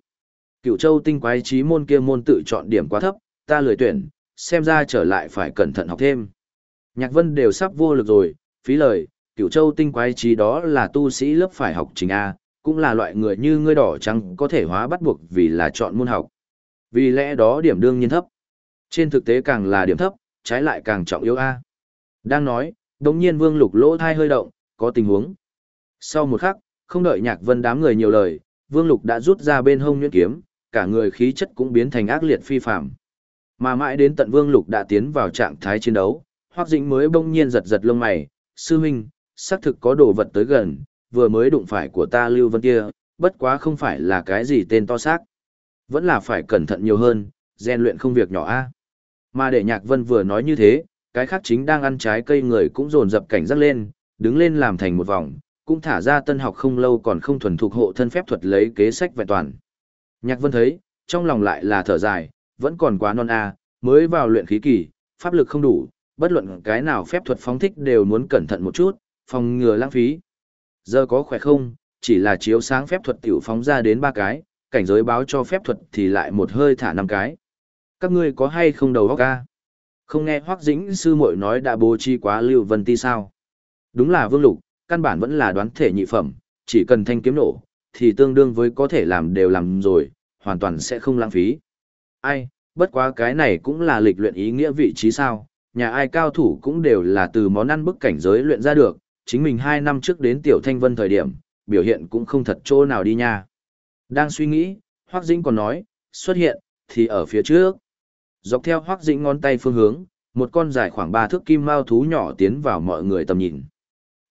Cựu châu tinh quái trí môn kia môn tự chọn điểm quá thấp, ta lười tuyển, xem ra trở lại phải cẩn thận học thêm. Nhạc vân đều sắp vô lực rồi, phí lời, cựu châu tinh quái trí đó là tu sĩ lớp phải học trình A, cũng là loại người như ngươi đỏ trắng có thể hóa bắt buộc vì là chọn môn học. Vì lẽ đó điểm đương nhiên thấp. Trên thực tế càng là điểm thấp, trái lại càng trọng yếu A. Đang nói, đồng nhiên vương lục lỗ thai hơi động, có tình huống. Sau một khắc, không đợi nhạc vân đám người nhiều lời, vương lục đã rút ra bên hông nhuyễn kiếm, cả người khí chất cũng biến thành ác liệt phi phàm Mà mãi đến tận vương lục đã tiến vào trạng thái chiến đấu, Hoắc Dĩnh mới bỗng nhiên giật giật lông mày, sư huynh, xác thực có đồ vật tới gần, vừa mới đụng phải của ta Lưu Vân kia, bất quá không phải là cái gì tên to xác. Vẫn là phải cẩn thận nhiều hơn, rèn luyện không việc nhỏ a. Mà để Nhạc Vân vừa nói như thế, cái khác chính đang ăn trái cây người cũng dồn dập cảnh giác lên, đứng lên làm thành một vòng, cũng thả ra tân học không lâu còn không thuần thục hộ thân phép thuật lấy kế sách vẹn toàn. Nhạc Vân thấy, trong lòng lại là thở dài, vẫn còn quá non a, mới vào luyện khí kỳ, pháp lực không đủ, bất luận cái nào phép thuật phóng thích đều muốn cẩn thận một chút, phòng ngừa lãng phí. Giờ có khỏe không, chỉ là chiếu sáng phép thuật tiểu phóng ra đến ba cái, cảnh giới báo cho phép thuật thì lại một hơi thả năm cái. Các ngươi có hay không đầu óc ca? Không nghe Hoắc Dĩnh sư muội nói đã bố trí quá Lưu Vân Ti sao? Đúng là Vương Lục, căn bản vẫn là đoán thể nhị phẩm, chỉ cần thanh kiếm nổ, thì tương đương với có thể làm đều làm rồi, hoàn toàn sẽ không lãng phí. Ai, bất quá cái này cũng là lịch luyện ý nghĩa vị trí sao, nhà ai cao thủ cũng đều là từ món ăn bức cảnh giới luyện ra được, chính mình hai năm trước đến Tiểu Thanh Vân thời điểm, biểu hiện cũng không thật chỗ nào đi nha. Đang suy nghĩ, Hoác Dĩnh còn nói, xuất hiện, thì ở phía trước. Dọc theo Hoác Dĩnh ngón tay phương hướng, một con dài khoảng ba thước kim mao thú nhỏ tiến vào mọi người tầm nhìn.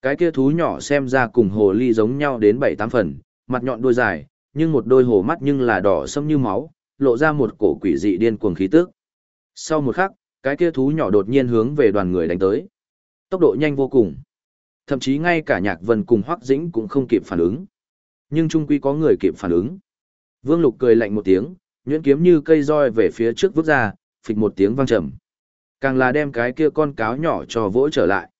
Cái kia thú nhỏ xem ra cùng hồ ly giống nhau đến bảy tám phần, mặt nhọn đuôi dài, nhưng một đôi hồ mắt nhưng là đỏ sâm như máu, lộ ra một cổ quỷ dị điên cuồng khí tức. Sau một khắc, cái kia thú nhỏ đột nhiên hướng về đoàn người đánh tới. Tốc độ nhanh vô cùng. Thậm chí ngay cả Nhạc Vân cùng Hoắc Dĩnh cũng không kịp phản ứng. Nhưng trung quy có người kịp phản ứng. Vương Lục cười lạnh một tiếng, nhuyễn kiếm như cây roi về phía trước vứt ra, phịch một tiếng vang trầm. Càng là đem cái kia con cáo nhỏ cho vỗ trở lại.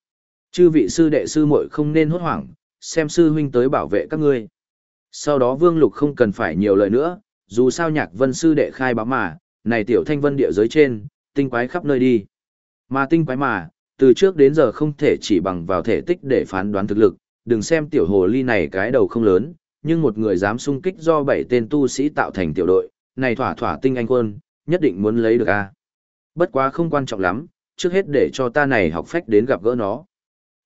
Chư vị sư đệ sư muội không nên hốt hoảng, xem sư huynh tới bảo vệ các ngươi. Sau đó Vương Lục không cần phải nhiều lời nữa, dù sao Nhạc Vân sư đệ khai báo mà, này tiểu thanh vân địa giới trên, tinh quái khắp nơi đi. Mà tinh quái mà, từ trước đến giờ không thể chỉ bằng vào thể tích để phán đoán thực lực, đừng xem tiểu hồ ly này cái đầu không lớn, nhưng một người dám xung kích do bảy tên tu sĩ tạo thành tiểu đội, này thỏa thỏa tinh anh quân, nhất định muốn lấy được a. Bất quá không quan trọng lắm, trước hết để cho ta này học phách đến gặp gỡ nó.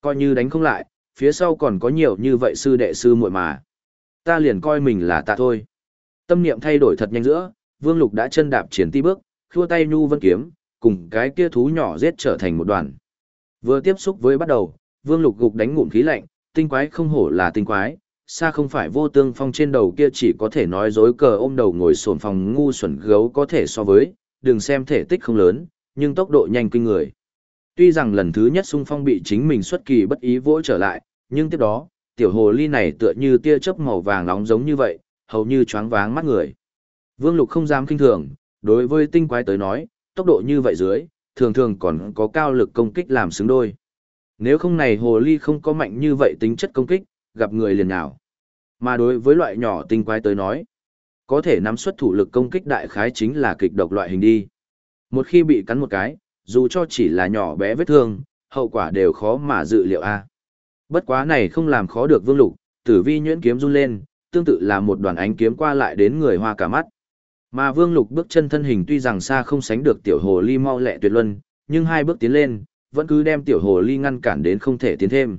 Coi như đánh không lại, phía sau còn có nhiều như vậy sư đệ sư muội mà. Ta liền coi mình là ta thôi. Tâm niệm thay đổi thật nhanh giữa, Vương Lục đã chân đạp triển ti bước, khua tay nhu vân kiếm, cùng cái kia thú nhỏ giết trở thành một đoàn. Vừa tiếp xúc với bắt đầu, Vương Lục gục đánh ngụm khí lạnh, tinh quái không hổ là tinh quái, xa không phải vô tương phong trên đầu kia chỉ có thể nói dối cờ ôm đầu ngồi sồn phòng ngu xuẩn gấu có thể so với, đừng xem thể tích không lớn, nhưng tốc độ nhanh kinh người. Tuy rằng lần thứ nhất xung phong bị chính mình xuất kỳ bất ý vỗ trở lại, nhưng tiếp đó, tiểu hồ ly này tựa như tia chớp màu vàng nóng giống như vậy, hầu như choáng váng mắt người. Vương Lục không dám kinh thường, đối với tinh quái tới nói, tốc độ như vậy dưới, thường thường còn có cao lực công kích làm xứng đôi. Nếu không này hồ ly không có mạnh như vậy tính chất công kích, gặp người liền nào. Mà đối với loại nhỏ tinh quái tới nói, có thể nắm xuất thủ lực công kích đại khái chính là kịch độc loại hình đi. Một khi bị cắn một cái, dù cho chỉ là nhỏ bé vết thương, hậu quả đều khó mà dự liệu a. Bất quá này không làm khó được Vương Lục, Tử Vi nhuyễn kiếm run lên, tương tự là một đoàn ánh kiếm qua lại đến người hoa cả mắt. Mà Vương Lục bước chân thân hình tuy rằng xa không sánh được tiểu hồ ly mau lẹ tuyệt luân, nhưng hai bước tiến lên, vẫn cứ đem tiểu hồ ly ngăn cản đến không thể tiến thêm.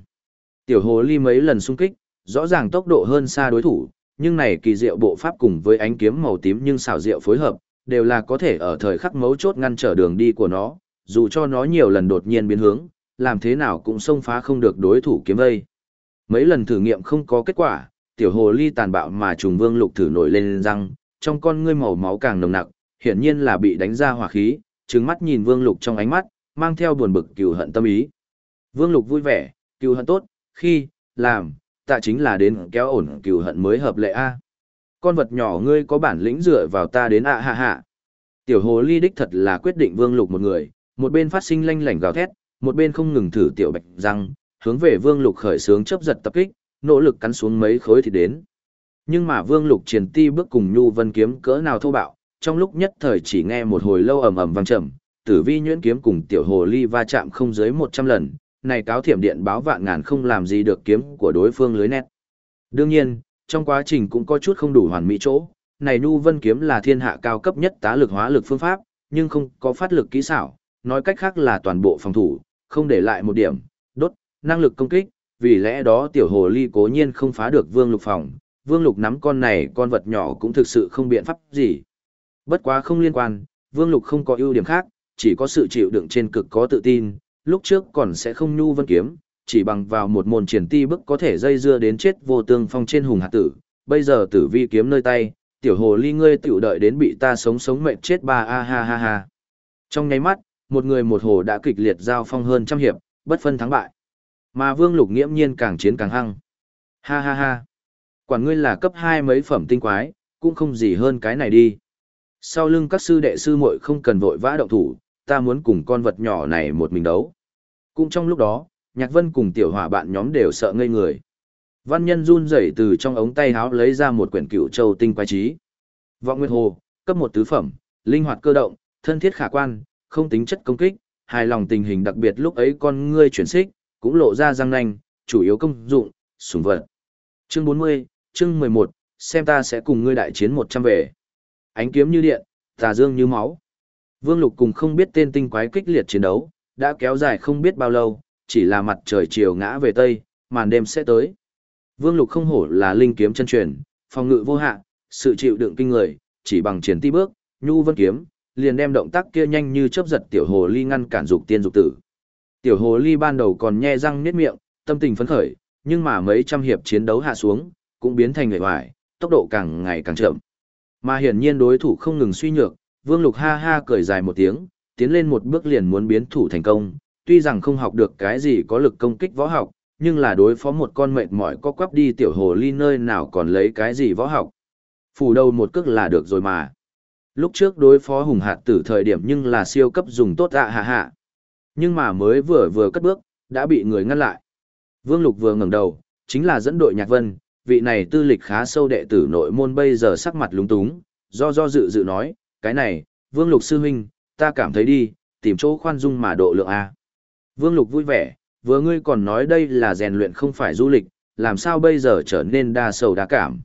Tiểu hồ ly mấy lần xung kích, rõ ràng tốc độ hơn xa đối thủ, nhưng này kỳ diệu bộ pháp cùng với ánh kiếm màu tím nhưng xảo diệu phối hợp, đều là có thể ở thời khắc mấu chốt ngăn trở đường đi của nó, dù cho nó nhiều lần đột nhiên biến hướng, làm thế nào cũng xông phá không được đối thủ kiếm vây. Mấy lần thử nghiệm không có kết quả, tiểu hồ ly tàn bạo mà trùng vương lục thử nổi lên răng, trong con ngươi màu máu càng nồng nặc, hiển nhiên là bị đánh ra hỏa khí, trừng mắt nhìn vương lục trong ánh mắt, mang theo buồn bực cừu hận tâm ý. Vương lục vui vẻ, cừu hận tốt, khi, làm, tạ chính là đến kéo ổn cừu hận mới hợp lệ a. Con vật nhỏ ngươi có bản lĩnh dựa vào ta đến ạ hạ hạ. Tiểu hồ ly đích thật là quyết định vương lục một người, một bên phát sinh lanh lảnh gào thét, một bên không ngừng thử tiểu bạch răng, hướng về vương lục khởi sướng chớp giật tập kích, nỗ lực cắn xuống mấy khối thì đến. Nhưng mà vương lục triển ti bước cùng nhu vân kiếm cỡ nào thô bạo, trong lúc nhất thời chỉ nghe một hồi lâu ầm ầm vang trầm, tử vi nhuyễn kiếm cùng tiểu hồ ly va chạm không dưới 100 lần, này cáo thiểm điện báo vạn ngàn không làm gì được kiếm của đối phương lưới nét. Đương nhiên, trong quá trình cũng có chút không đủ hoàn mỹ chỗ, này nhu vân kiếm là thiên hạ cao cấp nhất tá lực hóa lực phương pháp, nhưng không có phát lực kỹ xảo, nói cách khác là toàn bộ phòng thủ, không để lại một điểm, đốt, năng lực công kích, vì lẽ đó tiểu hồ ly cố nhiên không phá được vương lục phòng, vương lục nắm con này con vật nhỏ cũng thực sự không biện pháp gì. Bất quá không liên quan, vương lục không có ưu điểm khác, chỉ có sự chịu đựng trên cực có tự tin, lúc trước còn sẽ không nhu vân kiếm, chỉ bằng vào một môn triển ti bức có thể dây dưa đến chết vô tương phong trên hùng hạt tử, bây giờ tử vi kiếm nơi tay, tiểu hồ ly ngươi tiểu đợi đến bị ta sống sống mệnh chết ba a ha ha ha. Trong nháy mắt, một người một hồ đã kịch liệt giao phong hơn trăm hiệp, bất phân thắng bại. Mà Vương Lục nghiễm nhiên càng chiến càng hăng. Ha ha ha. Quản ngươi là cấp hai mấy phẩm tinh quái, cũng không gì hơn cái này đi. Sau lưng các sư đệ sư muội không cần vội vã động thủ, ta muốn cùng con vật nhỏ này một mình đấu. Cũng trong lúc đó, Nhạc Vân cùng tiểu hỏa bạn nhóm đều sợ ngây người. Văn nhân run rẩy từ trong ống tay háo lấy ra một quyển cựu châu tinh quái trí. Vọng Nguyệt Hồ, cấp một tứ phẩm, linh hoạt cơ động, thân thiết khả quan, không tính chất công kích, hài lòng tình hình đặc biệt lúc ấy con ngươi chuyển xích, cũng lộ ra răng nanh, chủ yếu công dụng, sủng vật. Chương 40, chương 11, xem ta sẽ cùng ngươi đại chiến 100 về. Ánh kiếm như điện, tà dương như máu. Vương Lục cùng không biết tên tinh quái kích liệt chiến đấu, đã kéo dài không biết bao lâu, chỉ là mặt trời chiều ngã về tây, màn đêm sẽ tới. Vương Lục không hổ là linh kiếm chân truyền, phòng ngự vô hạn, sự chịu đựng kinh người, chỉ bằng chiến ti bước, nhu vân kiếm, liền đem động tác kia nhanh như chớp giật tiểu hồ ly ngăn cản dục tiên dục tử. Tiểu hồ ly ban đầu còn nhe răng niết miệng, tâm tình phấn khởi, nhưng mà mấy trăm hiệp chiến đấu hạ xuống, cũng biến thành người hoài, tốc độ càng ngày càng chậm. Mà hiển nhiên đối thủ không ngừng suy nhược, Vương Lục ha ha cười dài một tiếng, tiến lên một bước liền muốn biến thủ thành công, tuy rằng không học được cái gì có lực công kích võ học, nhưng là đối phó một con mệt mỏi có quắp đi tiểu hồ ly nơi nào còn lấy cái gì võ học. Phủ đầu một cước là được rồi mà. Lúc trước đối phó hùng hạt tử thời điểm nhưng là siêu cấp dùng tốt ạ hạ hạ. Nhưng mà mới vừa vừa cất bước, đã bị người ngăn lại. Vương Lục vừa ngẩng đầu, chính là dẫn đội nhạc vân, vị này tư lịch khá sâu đệ tử nội môn bây giờ sắc mặt lúng túng, do do dự dự nói, cái này, Vương Lục sư huynh, ta cảm thấy đi, tìm chỗ khoan dung mà độ lượng A. Vương Lục vui vẻ, vừa ngươi còn nói đây là rèn luyện không phải du lịch, làm sao bây giờ trở nên đa sầu đa cảm.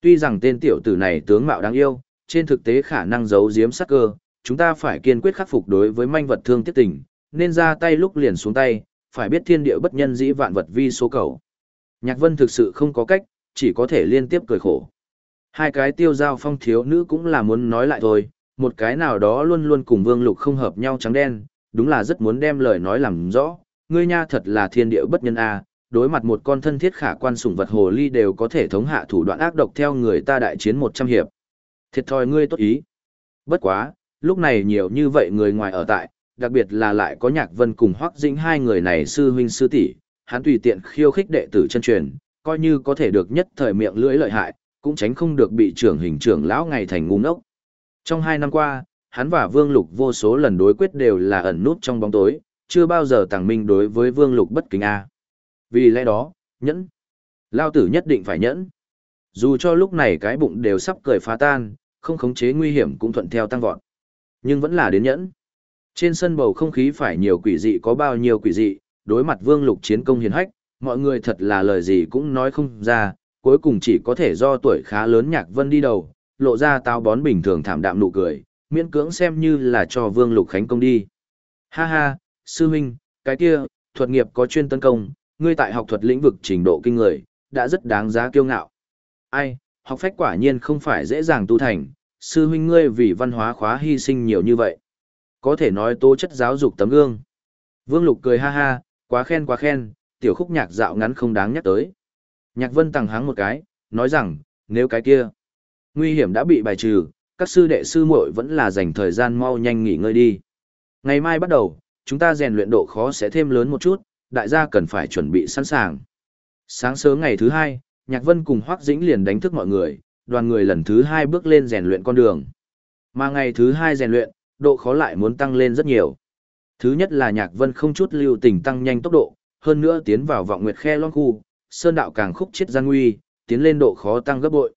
Tuy rằng tên tiểu tử này tướng mạo đáng yêu, trên thực tế khả năng giấu giếm sắc cơ, chúng ta phải kiên quyết khắc phục đối với manh vật thương tiếc tình, nên ra tay lúc liền xuống tay, phải biết thiên địa bất nhân dĩ vạn vật vi số cầu. Nhạc Vân thực sự không có cách, chỉ có thể liên tiếp cười khổ. Hai cái tiêu giao phong thiếu nữ cũng là muốn nói lại thôi, một cái nào đó luôn luôn cùng Vương Lục không hợp nhau trắng đen, đúng là rất muốn đem lời nói làm rõ, ngươi nha thật là thiên địa bất nhân a, đối mặt một con thân thiết khả quan sủng vật hồ ly đều có thể thống hạ thủ đoạn ác độc theo người ta đại chiến một trăm hiệp. Thiệt thòi ngươi tốt ý. Bất quá, lúc này nhiều như vậy người ngoài ở tại, đặc biệt là lại có Nhạc Vân cùng Hoắc Dĩnh hai người này sư huynh sư tỷ, hắn tùy tiện khiêu khích đệ tử chân truyền, coi như có thể được nhất thời miệng lưỡi lợi hại, cũng tránh không được bị trưởng hình trưởng lão ngày thành ngu ngốc. Trong hai năm qua, hắn và Vương Lục vô số lần đối quyết đều là ẩn nút trong bóng tối, chưa bao giờ tàng minh đối với Vương Lục bất kính a. Vì lẽ đó, nhẫn. Lao tử nhất định phải nhẫn. Dù cho lúc này cái bụng đều sắp cười phá tan, không khống chế nguy hiểm cũng thuận theo tăng vọt. Nhưng vẫn là đến nhẫn. Trên sân bầu không khí phải nhiều quỷ dị có bao nhiêu quỷ dị, đối mặt Vương Lục chiến công hiền hách, mọi người thật là lời gì cũng nói không ra, cuối cùng chỉ có thể do tuổi khá lớn Nhạc Vân đi đầu, lộ ra tao bón bình thường thảm đạm nụ cười, miễn cưỡng xem như là cho Vương Lục Khánh công đi. Ha ha, sư huynh, cái kia, thuật nghiệp có chuyên tấn công, ngươi tại học thuật lĩnh vực trình độ kinh người, đã rất đáng giá kiêu ngạo. Ai, học phách quả nhiên không phải dễ dàng tu thành, sư huynh ngươi vì văn hóa khóa hy sinh nhiều như vậy. Có thể nói tố chất giáo dục tấm gương. Vương Lục cười ha ha, quá khen quá khen, tiểu khúc nhạc dạo ngắn không đáng nhắc tới. Nhạc Vân tăng háng một cái, nói rằng, nếu cái kia nguy hiểm đã bị bài trừ, các sư đệ sư muội vẫn là dành thời gian mau nhanh nghỉ ngơi đi. Ngày mai bắt đầu, chúng ta rèn luyện độ khó sẽ thêm lớn một chút, đại gia cần phải chuẩn bị sẵn sàng. Sáng sớm ngày thứ hai, Nhạc Vân cùng Hoắc Dĩnh liền đánh thức mọi người, đoàn người lần thứ hai bước lên rèn luyện con đường. Mà ngày thứ hai rèn luyện, độ khó lại muốn tăng lên rất nhiều. Thứ nhất là Nhạc Vân không chút lưu tình tăng nhanh tốc độ, hơn nữa tiến vào vọng nguyệt khe loan khu, sơn đạo càng khúc chết gian nguy, tiến lên độ khó tăng gấp bội.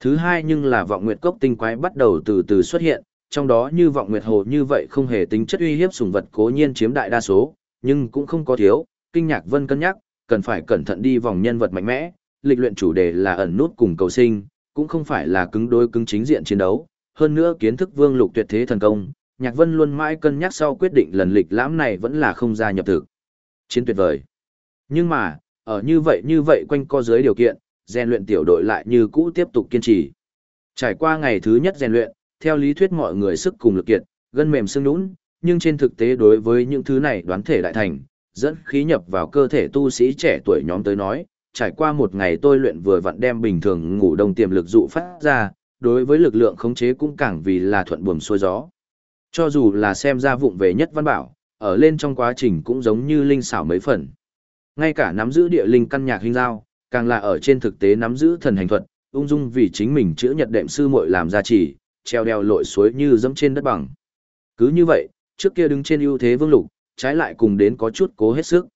Thứ hai nhưng là vọng nguyệt cốc tinh quái bắt đầu từ từ xuất hiện, trong đó như vọng nguyệt hồ như vậy không hề tính chất uy hiếp sùng vật cố nhiên chiếm đại đa số, nhưng cũng không có thiếu, kinh nhạc vân cân nhắc, cần phải cẩn thận đi vòng nhân vật mạnh mẽ, lịch luyện chủ đề là ẩn nút cùng cầu sinh, cũng không phải là cứng đối cứng chính diện chiến đấu, hơn nữa kiến thức vương lục tuyệt thế thần công, nhạc vân luôn mãi cân nhắc sau quyết định lần lịch lãm này vẫn là không gia nhập thực. Chiến tuyệt vời. Nhưng mà, ở như vậy như vậy quanh co dưới điều kiện, rèn luyện tiểu đội lại như cũ tiếp tục kiên trì. Trải qua ngày thứ nhất rèn luyện, theo lý thuyết mọi người sức cùng lực kiệt, gân mềm xương nũng, nhưng trên thực tế đối với những thứ này đoán thể đại thành, dẫn khí nhập vào cơ thể tu sĩ trẻ tuổi nhóm tới nói, trải qua một ngày tôi luyện vừa vặn đem bình thường ngủ đông tiềm lực dụ phát ra, đối với lực lượng khống chế cũng càng vì là thuận buồm xuôi gió. Cho dù là xem ra vụng về nhất văn bảo, ở lên trong quá trình cũng giống như linh xảo mấy phần. Ngay cả nắm giữ địa linh căn nhạc hình giao, càng là ở trên thực tế nắm giữ thần hành thuật, ung dung vì chính mình chữa nhật đệm sư muội làm gia trì, treo đeo lội suối như dẫm trên đất bằng. Cứ như vậy, trước kia đứng trên ưu thế vương lục, trái lại cùng đến có chút cố hết sức.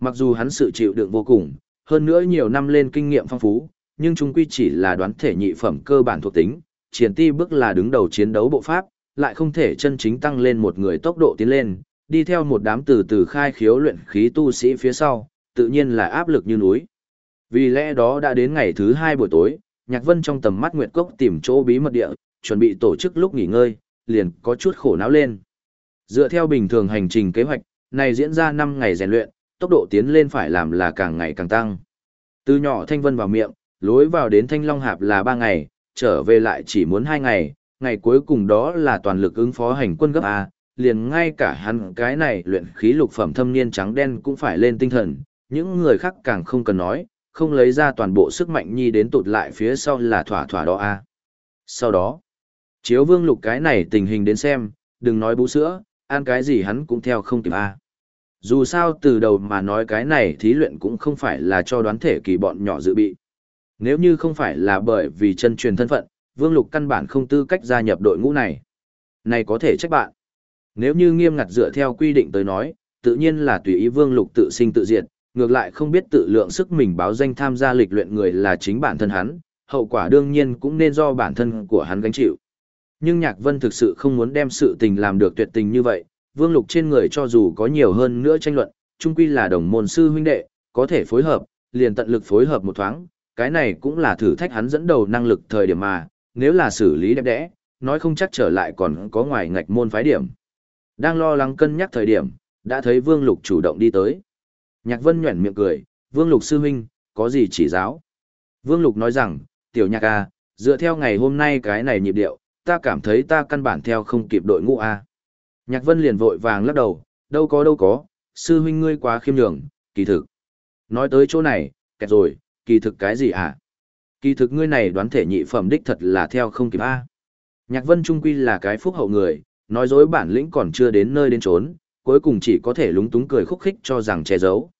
Mặc dù hắn sự chịu đựng vô cùng, hơn nữa nhiều năm lên kinh nghiệm phong phú, nhưng chúng quy chỉ là đoán thể nhị phẩm cơ bản thuộc tính, triển ti bước là đứng đầu chiến đấu bộ pháp, lại không thể chân chính tăng lên một người tốc độ tiến lên, đi theo một đám từ từ khai khiếu luyện khí tu sĩ phía sau, tự nhiên là áp lực như núi. Vì lẽ đó đã đến ngày thứ hai buổi tối, Nhạc Vân trong tầm mắt Nguyệt Cốc tìm chỗ bí mật địa, chuẩn bị tổ chức lúc nghỉ ngơi, liền có chút khổ não lên. Dựa theo bình thường hành trình kế hoạch, này diễn ra 5 ngày rèn luyện, tốc độ tiến lên phải làm là càng ngày càng tăng. Từ nhỏ Thanh Vân vào miệng, lối vào đến Thanh Long Hạp là 3 ngày, trở về lại chỉ muốn 2 ngày, ngày cuối cùng đó là toàn lực ứng phó hành quân gấp A, liền ngay cả hắn cái này luyện khí lục phẩm thâm niên trắng đen cũng phải lên tinh thần, những người khác càng không cần nói, không lấy ra toàn bộ sức mạnh nhi đến tụt lại phía sau là thỏa thỏa đó a. Sau đó, chiếu vương lục cái này tình hình đến xem, đừng nói bú sữa, ăn cái gì hắn cũng theo không kịp a. Dù sao từ đầu mà nói cái này thí luyện cũng không phải là cho đoán thể kỳ bọn nhỏ dự bị. Nếu như không phải là bởi vì chân truyền thân phận, Vương Lục căn bản không tư cách gia nhập đội ngũ này. Này có thể trách bạn. Nếu như nghiêm ngặt dựa theo quy định tới nói, tự nhiên là tùy ý Vương Lục tự sinh tự diệt, ngược lại không biết tự lượng sức mình báo danh tham gia lịch luyện người là chính bản thân hắn, hậu quả đương nhiên cũng nên do bản thân của hắn gánh chịu. Nhưng Nhạc Vân thực sự không muốn đem sự tình làm được tuyệt tình như vậy, Vương Lục trên người cho dù có nhiều hơn nữa tranh luận, chung quy là đồng môn sư huynh đệ, có thể phối hợp, liền tận lực phối hợp một thoáng, cái này cũng là thử thách hắn dẫn đầu năng lực thời điểm mà, nếu là xử lý đẹp đẽ, nói không chắc trở lại còn có ngoài ngạch môn phái điểm. Đang lo lắng cân nhắc thời điểm, đã thấy Vương Lục chủ động đi tới. Nhạc Vân nhuẩn miệng cười, Vương Lục sư huynh, có gì chỉ giáo? Vương Lục nói rằng, tiểu nhạc a, dựa theo ngày hôm nay cái này nhịp điệu, ta cảm thấy ta căn bản theo không kịp đội ngũ a. Nhạc Vân liền vội vàng lắc đầu, đâu có đâu có, sư huynh ngươi quá khiêm nhường, kỳ thực. Nói tới chỗ này, kẹt rồi, kỳ thực cái gì à? Kỳ thực ngươi này đoán thể nhị phẩm đích thật là theo không kịp a. Nhạc Vân trung quy là cái phúc hậu người, nói dối bản lĩnh còn chưa đến nơi đến trốn, cuối cùng chỉ có thể lúng túng cười khúc khích cho rằng che giấu.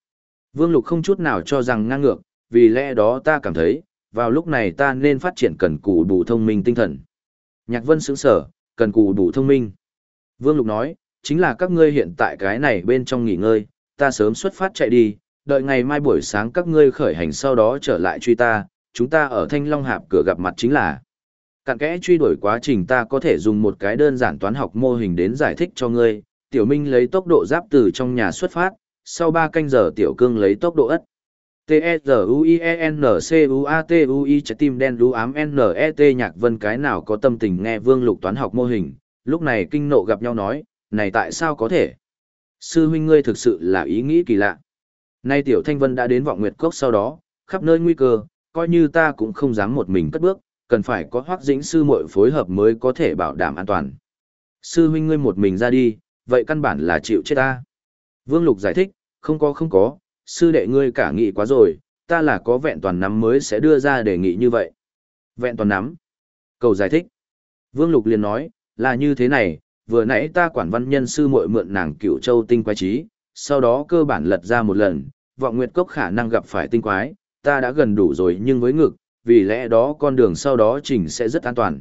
Vương Lục không chút nào cho rằng ngang ngược, vì lẽ đó ta cảm thấy, vào lúc này ta nên phát triển cần cù đủ thông minh tinh thần. Nhạc Vân sững sở, cần cù đủ thông minh. Vương Lục nói, chính là các ngươi hiện tại cái này bên trong nghỉ ngơi, ta sớm xuất phát chạy đi, đợi ngày mai buổi sáng các ngươi khởi hành sau đó trở lại truy ta, chúng ta ở Thanh Long Hạp cửa gặp mặt chính là. Cặn kẽ truy đuổi quá trình ta có thể dùng một cái đơn giản toán học mô hình đến giải thích cho ngươi, Tiểu Minh lấy tốc độ giáp từ trong nhà xuất phát, sau 3 canh giờ Tiểu Cương lấy tốc độ ất. T-E-Z-U-I-E-N-C-U-A-T-U-I trái tim đen đú ám N-E-T nhạc vân cái nào có tâm tình nghe vương lục toán học mô hình, lúc này kinh nộ gặp nhau nói, này tại sao có thể? Sư huynh ngươi thực sự là ý nghĩ kỳ lạ. Nay Tiểu Thanh Vân đã đến vọng nguyệt cốc sau đó, khắp nơi nguy cơ, coi như ta cũng không dám một mình cất bước, cần phải có hoác dĩnh sư muội phối hợp mới có thể bảo đảm an toàn. Sư huynh ngươi một mình ra đi, vậy căn bản là chịu chết ta. Vương Lục giải thích, không có không có, sư đệ ngươi cả nghị quá rồi, ta là có vẹn toàn nắm mới sẽ đưa ra đề nghị như vậy. Vẹn toàn nắm. Cầu giải thích. Vương Lục liền nói, là như thế này, vừa nãy ta quản văn nhân sư muội mượn nàng cửu châu tinh quái trí, sau đó cơ bản lật ra một lần, vọng nguyệt cốc khả năng gặp phải tinh quái, ta đã gần đủ rồi nhưng với ngực, vì lẽ đó con đường sau đó chỉnh sẽ rất an toàn.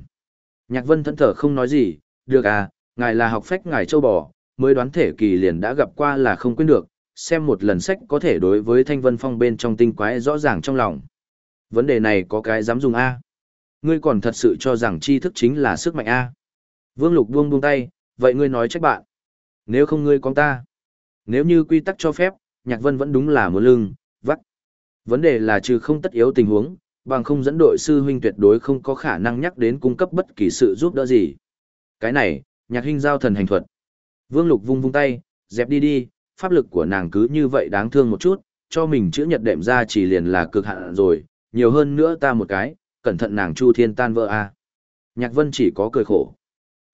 Nhạc vân thẫn thở không nói gì, được à, ngài là học phách ngài châu bò, mới đoán thể kỳ liền đã gặp qua là không quên được, xem một lần sách có thể đối với thanh vân phong bên trong tinh quái rõ ràng trong lòng. Vấn đề này có cái dám dùng A. Ngươi còn thật sự cho rằng tri thức chính là sức mạnh A. Vương Lục buông buông tay, vậy ngươi nói trách bạn. Nếu không ngươi con ta. Nếu như quy tắc cho phép, Nhạc Vân vẫn đúng là một lưng, vắt. Vấn đề là trừ không tất yếu tình huống, bằng không dẫn đội sư huynh tuyệt đối không có khả năng nhắc đến cung cấp bất kỳ sự giúp đỡ gì. Cái này, Nhạc Hinh giao thần hành thuật. Vương Lục vung vung tay, dẹp đi đi, pháp lực của nàng cứ như vậy đáng thương một chút, cho mình chữ nhật đệm ra chỉ liền là cực hạn rồi, nhiều hơn nữa ta một cái, cẩn thận nàng chu thiên tan vỡ a. Nhạc Vân chỉ có cười khổ.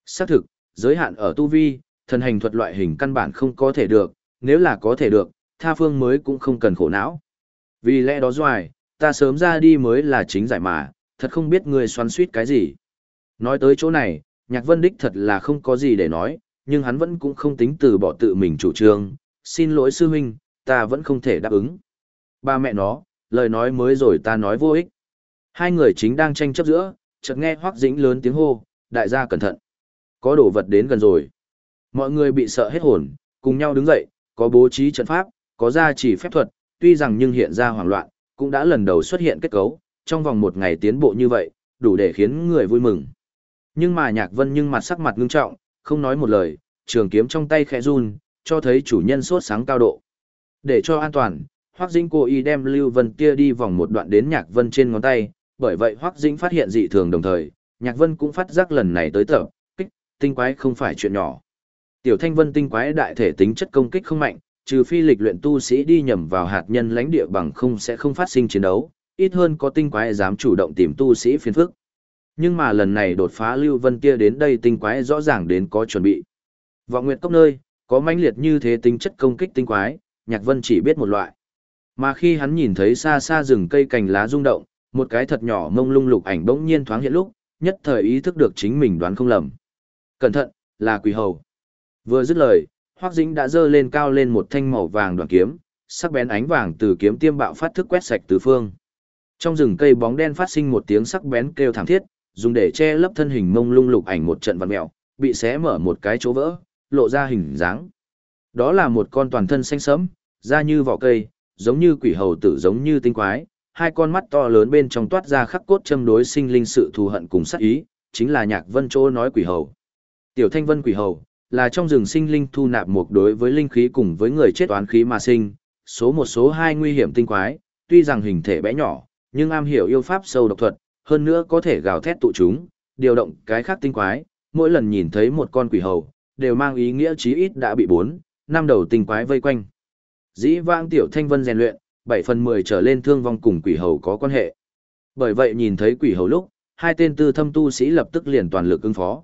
Xác thực, giới hạn ở tu vi, thần hành thuật loại hình căn bản không có thể được, nếu là có thể được, tha phương mới cũng không cần khổ não. Vì lẽ đó doài, ta sớm ra đi mới là chính giải mà, thật không biết người xoắn suýt cái gì. Nói tới chỗ này, Nhạc Vân Đích thật là không có gì để nói, nhưng hắn vẫn cũng không tính từ bỏ tự mình chủ trương, xin lỗi sư huynh, ta vẫn không thể đáp ứng. Ba mẹ nó, lời nói mới rồi ta nói vô ích. Hai người chính đang tranh chấp giữa, chợt nghe Hoắc Dĩnh lớn tiếng hô, đại gia cẩn thận. Có đồ vật đến gần rồi. Mọi người bị sợ hết hồn, cùng nhau đứng dậy, có bố trí trận pháp, có gia trì phép thuật, tuy rằng nhưng hiện ra hoảng loạn, cũng đã lần đầu xuất hiện kết cấu, trong vòng một ngày tiến bộ như vậy, đủ để khiến người vui mừng. Nhưng mà Nhạc Vân nhưng mặt sắc mặt ngưng trọng, không nói một lời, trường kiếm trong tay khẽ run, cho thấy chủ nhân sốt sáng cao độ. Để cho an toàn, Hoắc Dĩnh cố ý đem Lưu Vân kia đi vòng một đoạn đến Nhạc Vân trên ngón tay, bởi vậy Hoắc Dĩnh phát hiện dị thường đồng thời, Nhạc Vân cũng phát giác lần này tới tập, tinh quái không phải chuyện nhỏ. Tiểu Thanh Vân tinh quái đại thể tính chất công kích không mạnh, trừ phi lịch luyện tu sĩ đi nhầm vào hạt nhân lãnh địa bằng không sẽ không phát sinh chiến đấu, ít hơn có tinh quái dám chủ động tìm tu sĩ phiền phức. Nhưng mà lần này đột phá Lưu Vân kia đến đây tinh quái rõ ràng đến có chuẩn bị. Vọng Nguyệt Cốc nơi, có mãnh liệt như thế tính chất công kích tinh quái, Nhạc Vân chỉ biết một loại. Mà khi hắn nhìn thấy xa xa rừng cây cành lá rung động, một cái thật nhỏ mông lung lục ảnh bỗng nhiên thoáng hiện lúc, nhất thời ý thức được chính mình đoán không lầm. Cẩn thận, là quỷ hầu. Vừa dứt lời, Hoắc Dĩnh đã giơ lên cao lên một thanh màu vàng đoạn kiếm, sắc bén ánh vàng từ kiếm tiêm bạo phát thức quét sạch tứ phương. Trong rừng cây bóng đen phát sinh một tiếng sắc bén kêu thảm thiết, dùng để che lấp thân hình mông lung lục ảnh một trận vặn mèo, bị xé mở một cái chỗ vỡ, lộ ra hình dáng. Đó là một con toàn thân xanh sẫm, da như vỏ cây, giống như quỷ hầu tử giống như tinh quái, hai con mắt to lớn bên trong toát ra khắc cốt châm đối sinh linh sự thù hận cùng sát ý, chính là Nhạc Vân Chỗ nói quỷ hầu. Tiểu Thanh Vân quỷ hầu, là trong rừng sinh linh thu nạp một đối với linh khí cùng với người chết toán khí mà sinh, số một số hai nguy hiểm tinh quái, tuy rằng hình thể bé nhỏ, nhưng am hiểu yêu pháp sâu độc thuật, hơn nữa có thể gào thét tụ chúng, điều động cái khác tinh quái, mỗi lần nhìn thấy một con quỷ hầu, đều mang ý nghĩa chí ít đã bị bốn, năm đầu tinh quái vây quanh. Dĩ vãng tiểu thanh vân rèn luyện, 7 phần 10 trở lên thương vong cùng quỷ hầu có quan hệ. Bởi vậy nhìn thấy quỷ hầu lúc, hai tên tư thâm tu sĩ lập tức liền toàn lực ứng phó.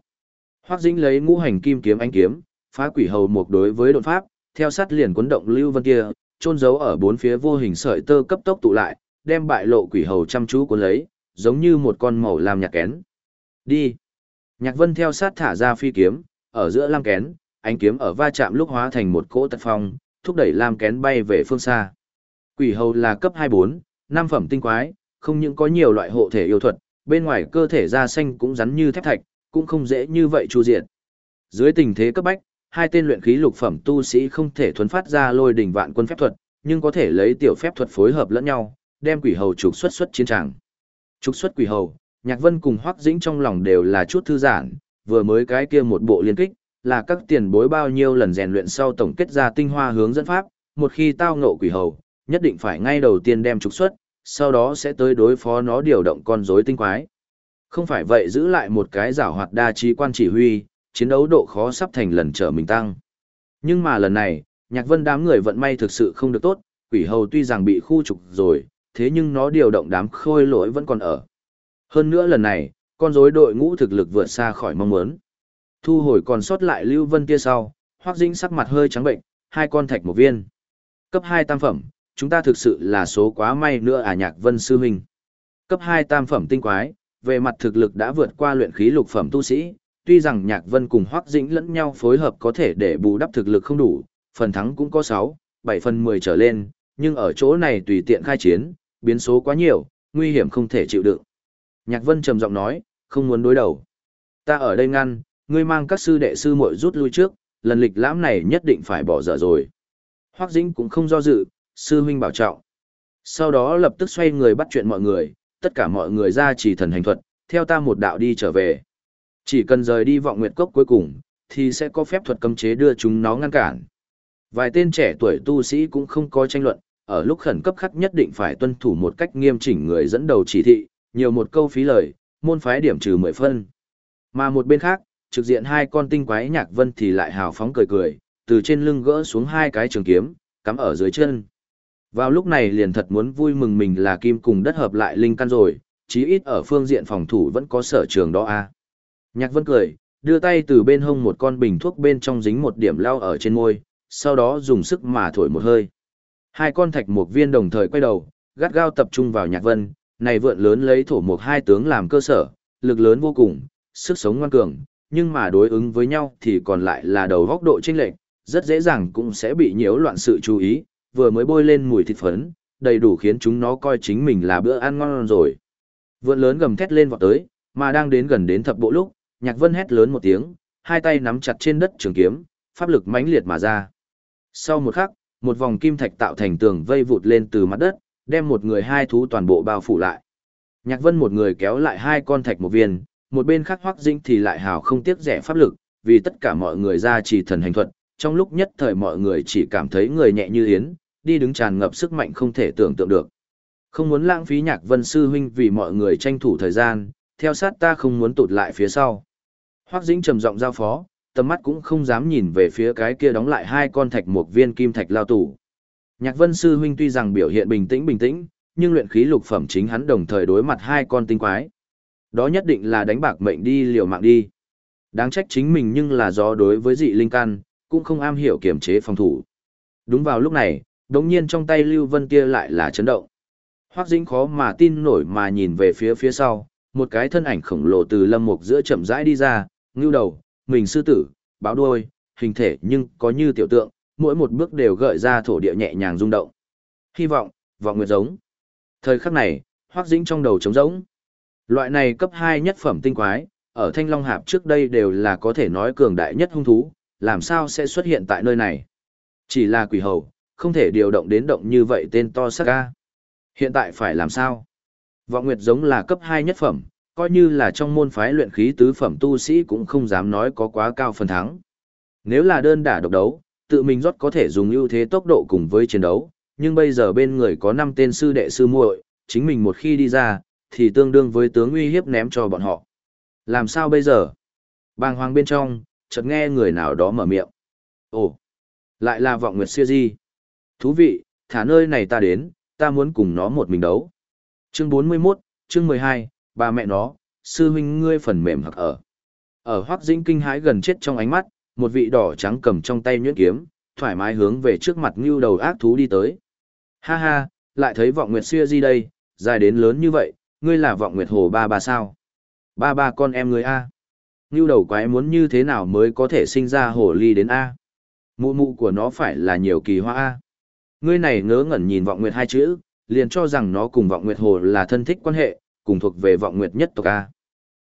Hoắc Dĩnh lấy ngũ hành kim kiếm ánh kiếm, phá quỷ hầu một đối với đột pháp, theo sát liền cuốn động lưu vân kia, chôn giấu ở bốn phía vô hình sợi tơ cấp tốc tụ lại, đem bại lộ quỷ hầu chăm chú cuốn lấy, giống như một con màu làm nhạc kén. Đi. Nhạc Vân theo sát thả ra phi kiếm, ở giữa lam kén, ánh kiếm ở va chạm lúc hóa thành một cỗ tật phong, thúc đẩy lam kén bay về phương xa. Quỷ hầu là cấp 24, năm phẩm tinh quái, không những có nhiều loại hộ thể yêu thuật, bên ngoài cơ thể da xanh cũng rắn như thép thạch, cũng không dễ như vậy chu diệt Dưới tình thế cấp bách, hai tên luyện khí lục phẩm tu sĩ không thể thuấn phát ra lôi đỉnh vạn quân phép thuật, nhưng có thể lấy tiểu phép thuật phối hợp lẫn nhau, đem quỷ hầu trục xuất xuất chiến trường. Trục xuất quỷ hầu, Nhạc Vân cùng Hoắc Dĩnh trong lòng đều là chút thư giãn, vừa mới cái kia một bộ liên kích, là các tiền bối bao nhiêu lần rèn luyện sau tổng kết ra tinh hoa hướng dẫn pháp, một khi tao ngộ quỷ hầu, nhất định phải ngay đầu tiên đem trục xuất, sau đó sẽ tới đối phó nó điều động con rối tinh quái. Không phải vậy giữ lại một cái giảo hoạt đa trí quan chỉ huy, chiến đấu độ khó sắp thành lần trở mình tăng. Nhưng mà lần này, nhạc vân đám người vận may thực sự không được tốt, quỷ hầu tuy rằng bị khu trục rồi, thế nhưng nó điều động đám khôi lỗi vẫn còn ở. Hơn nữa lần này, con rối đội ngũ thực lực vượt xa khỏi mong muốn. Thu hồi còn sót lại Lưu Vân kia sau, Hoắc Dĩnh sắc mặt hơi trắng bệnh, hai con thạch một viên. Cấp 2 tam phẩm, chúng ta thực sự là số quá may nữa à nhạc vân sư huynh. Cấp 2 tam phẩm tinh quái, về mặt thực lực đã vượt qua luyện khí lục phẩm tu sĩ, tuy rằng nhạc vân cùng hoắc dĩnh lẫn nhau phối hợp có thể để bù đắp thực lực không đủ, phần thắng cũng có 6, 7 phần 10 trở lên, nhưng ở chỗ này tùy tiện khai chiến, biến số quá nhiều, nguy hiểm không thể chịu đựng. Nhạc vân trầm giọng nói, không muốn đối đầu. Ta ở đây ngăn, ngươi mang các sư đệ sư muội rút lui trước, lần lịch lãm này nhất định phải bỏ dở rồi. Hoắc Dĩnh cũng không do dự, sư huynh bảo trọng. Sau đó lập tức xoay người bắt chuyện mọi người, tất cả mọi người ra chỉ thần hành thuật, theo ta một đạo đi trở về. Chỉ cần rời đi vọng nguyệt cốc cuối cùng, thì sẽ có phép thuật cấm chế đưa chúng nó ngăn cản. Vài tên trẻ tuổi tu sĩ cũng không có tranh luận, ở lúc khẩn cấp khắc nhất định phải tuân thủ một cách nghiêm chỉnh người dẫn đầu chỉ thị, nhiều một câu phí lời, môn phái điểm trừ 10 phân. Mà một bên khác, trực diện hai con tinh quái nhạc vân thì lại hào phóng cười cười, từ trên lưng gỡ xuống hai cái trường kiếm, cắm ở dưới chân. Vào lúc này liền thật muốn vui mừng mình là kim cùng đất hợp lại linh căn rồi, chí ít ở phương diện phòng thủ vẫn có sở trường đó a. À. Nhạc Vân cười, đưa tay từ bên hông một con bình thuốc bên trong dính một điểm lao ở trên môi, sau đó dùng sức mà thổi một hơi. Hai con thạch một viên đồng thời quay đầu, gắt gao tập trung vào Nhạc Vân, này vượn lớn lấy thổ một hai tướng làm cơ sở, lực lớn vô cùng, sức sống ngoan cường, nhưng mà đối ứng với nhau thì còn lại là đầu góc độ chênh lệch, rất dễ dàng cũng sẽ bị nhiễu loạn sự chú ý, vừa mới bôi lên mùi thịt phấn, đầy đủ khiến chúng nó coi chính mình là bữa ăn ngon rồi. Vượn lớn gầm thét lên vọt tới, mà đang đến gần đến thập bộ lúc, Nhạc Vân hét lớn một tiếng, hai tay nắm chặt trên đất trường kiếm, pháp lực mãnh liệt mà ra. Sau một khắc, một vòng kim thạch tạo thành tường vây vụt lên từ mặt đất, đem một người hai thú toàn bộ bao phủ lại. Nhạc Vân một người kéo lại hai con thạch một viên, một bên khác Hoắc Dĩnh thì lại hào không tiếc rẻ pháp lực, vì tất cả mọi người ra chỉ thần hành thuật, trong lúc nhất thời mọi người chỉ cảm thấy người nhẹ như yến, đi đứng tràn ngập sức mạnh không thể tưởng tượng được. Không muốn lãng phí Nhạc Vân sư huynh vì mọi người tranh thủ thời gian, theo sát ta không muốn tụt lại phía sau. Hoắc Dĩnh trầm giọng giao phó, tầm mắt cũng không dám nhìn về phía cái kia đóng lại hai con thạch một viên kim thạch lao tủ. Nhạc Vân sư huynh tuy rằng biểu hiện bình tĩnh bình tĩnh, nhưng luyện khí lục phẩm chính hắn đồng thời đối mặt hai con tinh quái. Đó nhất định là đánh bạc mệnh đi liều mạng đi. Đáng trách chính mình nhưng là do đối với dị linh căn, cũng không am hiểu kiểm chế phòng thủ. Đúng vào lúc này, đống nhiên trong tay Lưu Vân kia lại là chấn động. Hoắc Dĩnh khó mà tin nổi mà nhìn về phía phía sau, một cái thân ảnh khổng lồ từ lâm mục giữa chậm rãi đi ra, ngưu đầu, mình sư tử, báo đuôi, hình thể nhưng có như tiểu tượng, mỗi một bước đều gợi ra thổ địa nhẹ nhàng rung động. Hy vọng, vọng nguyệt giống. Thời khắc này, Hoắc Dĩnh trong đầu trống rỗng. Loại này cấp 2 nhất phẩm tinh quái, ở Thanh Long Hạp trước đây đều là có thể nói cường đại nhất hung thú, làm sao sẽ xuất hiện tại nơi này? Chỉ là quỷ hầu, không thể điều động đến động như vậy tên to sắc ca. Hiện tại phải làm sao? Vọng Nguyệt giống là cấp 2 nhất phẩm, coi như là trong môn phái luyện khí tứ phẩm tu sĩ cũng không dám nói có quá cao phần thắng. Nếu là đơn đả độc đấu, tự mình rót có thể dùng ưu thế tốc độ cùng với chiến đấu, nhưng bây giờ bên người có 5 tên sư đệ sư muội, chính mình một khi đi ra, thì tương đương với tướng uy hiếp ném cho bọn họ. Làm sao bây giờ? Bàng hoàng bên trong, chợt nghe người nào đó mở miệng. Ồ, lại là vọng nguyệt siêu di. Thú vị, thả nơi này ta đến, ta muốn cùng nó một mình đấu. Chương 41, chương 12, bà mẹ nó, sư huynh ngươi phần mềm hoặc ở. Ở hoác dĩnh kinh hãi gần chết trong ánh mắt, một vị đỏ trắng cầm trong tay nhuyễn kiếm, thoải mái hướng về trước mặt ngưu đầu ác thú đi tới. Ha ha, lại thấy vọng nguyệt xưa di đây, dài đến lớn như vậy, ngươi là vọng nguyệt hồ ba ba sao? Ba ba con em ngươi A. Ngưu đầu quái muốn như thế nào mới có thể sinh ra hồ ly đến A? Mụ mụ của nó phải là nhiều kỳ hoa A. Ngươi này ngớ ngẩn nhìn vọng nguyệt hai chữ, liền cho rằng nó cùng vọng nguyệt hồ là thân thích quan hệ, cùng thuộc về vọng nguyệt nhất tộc A.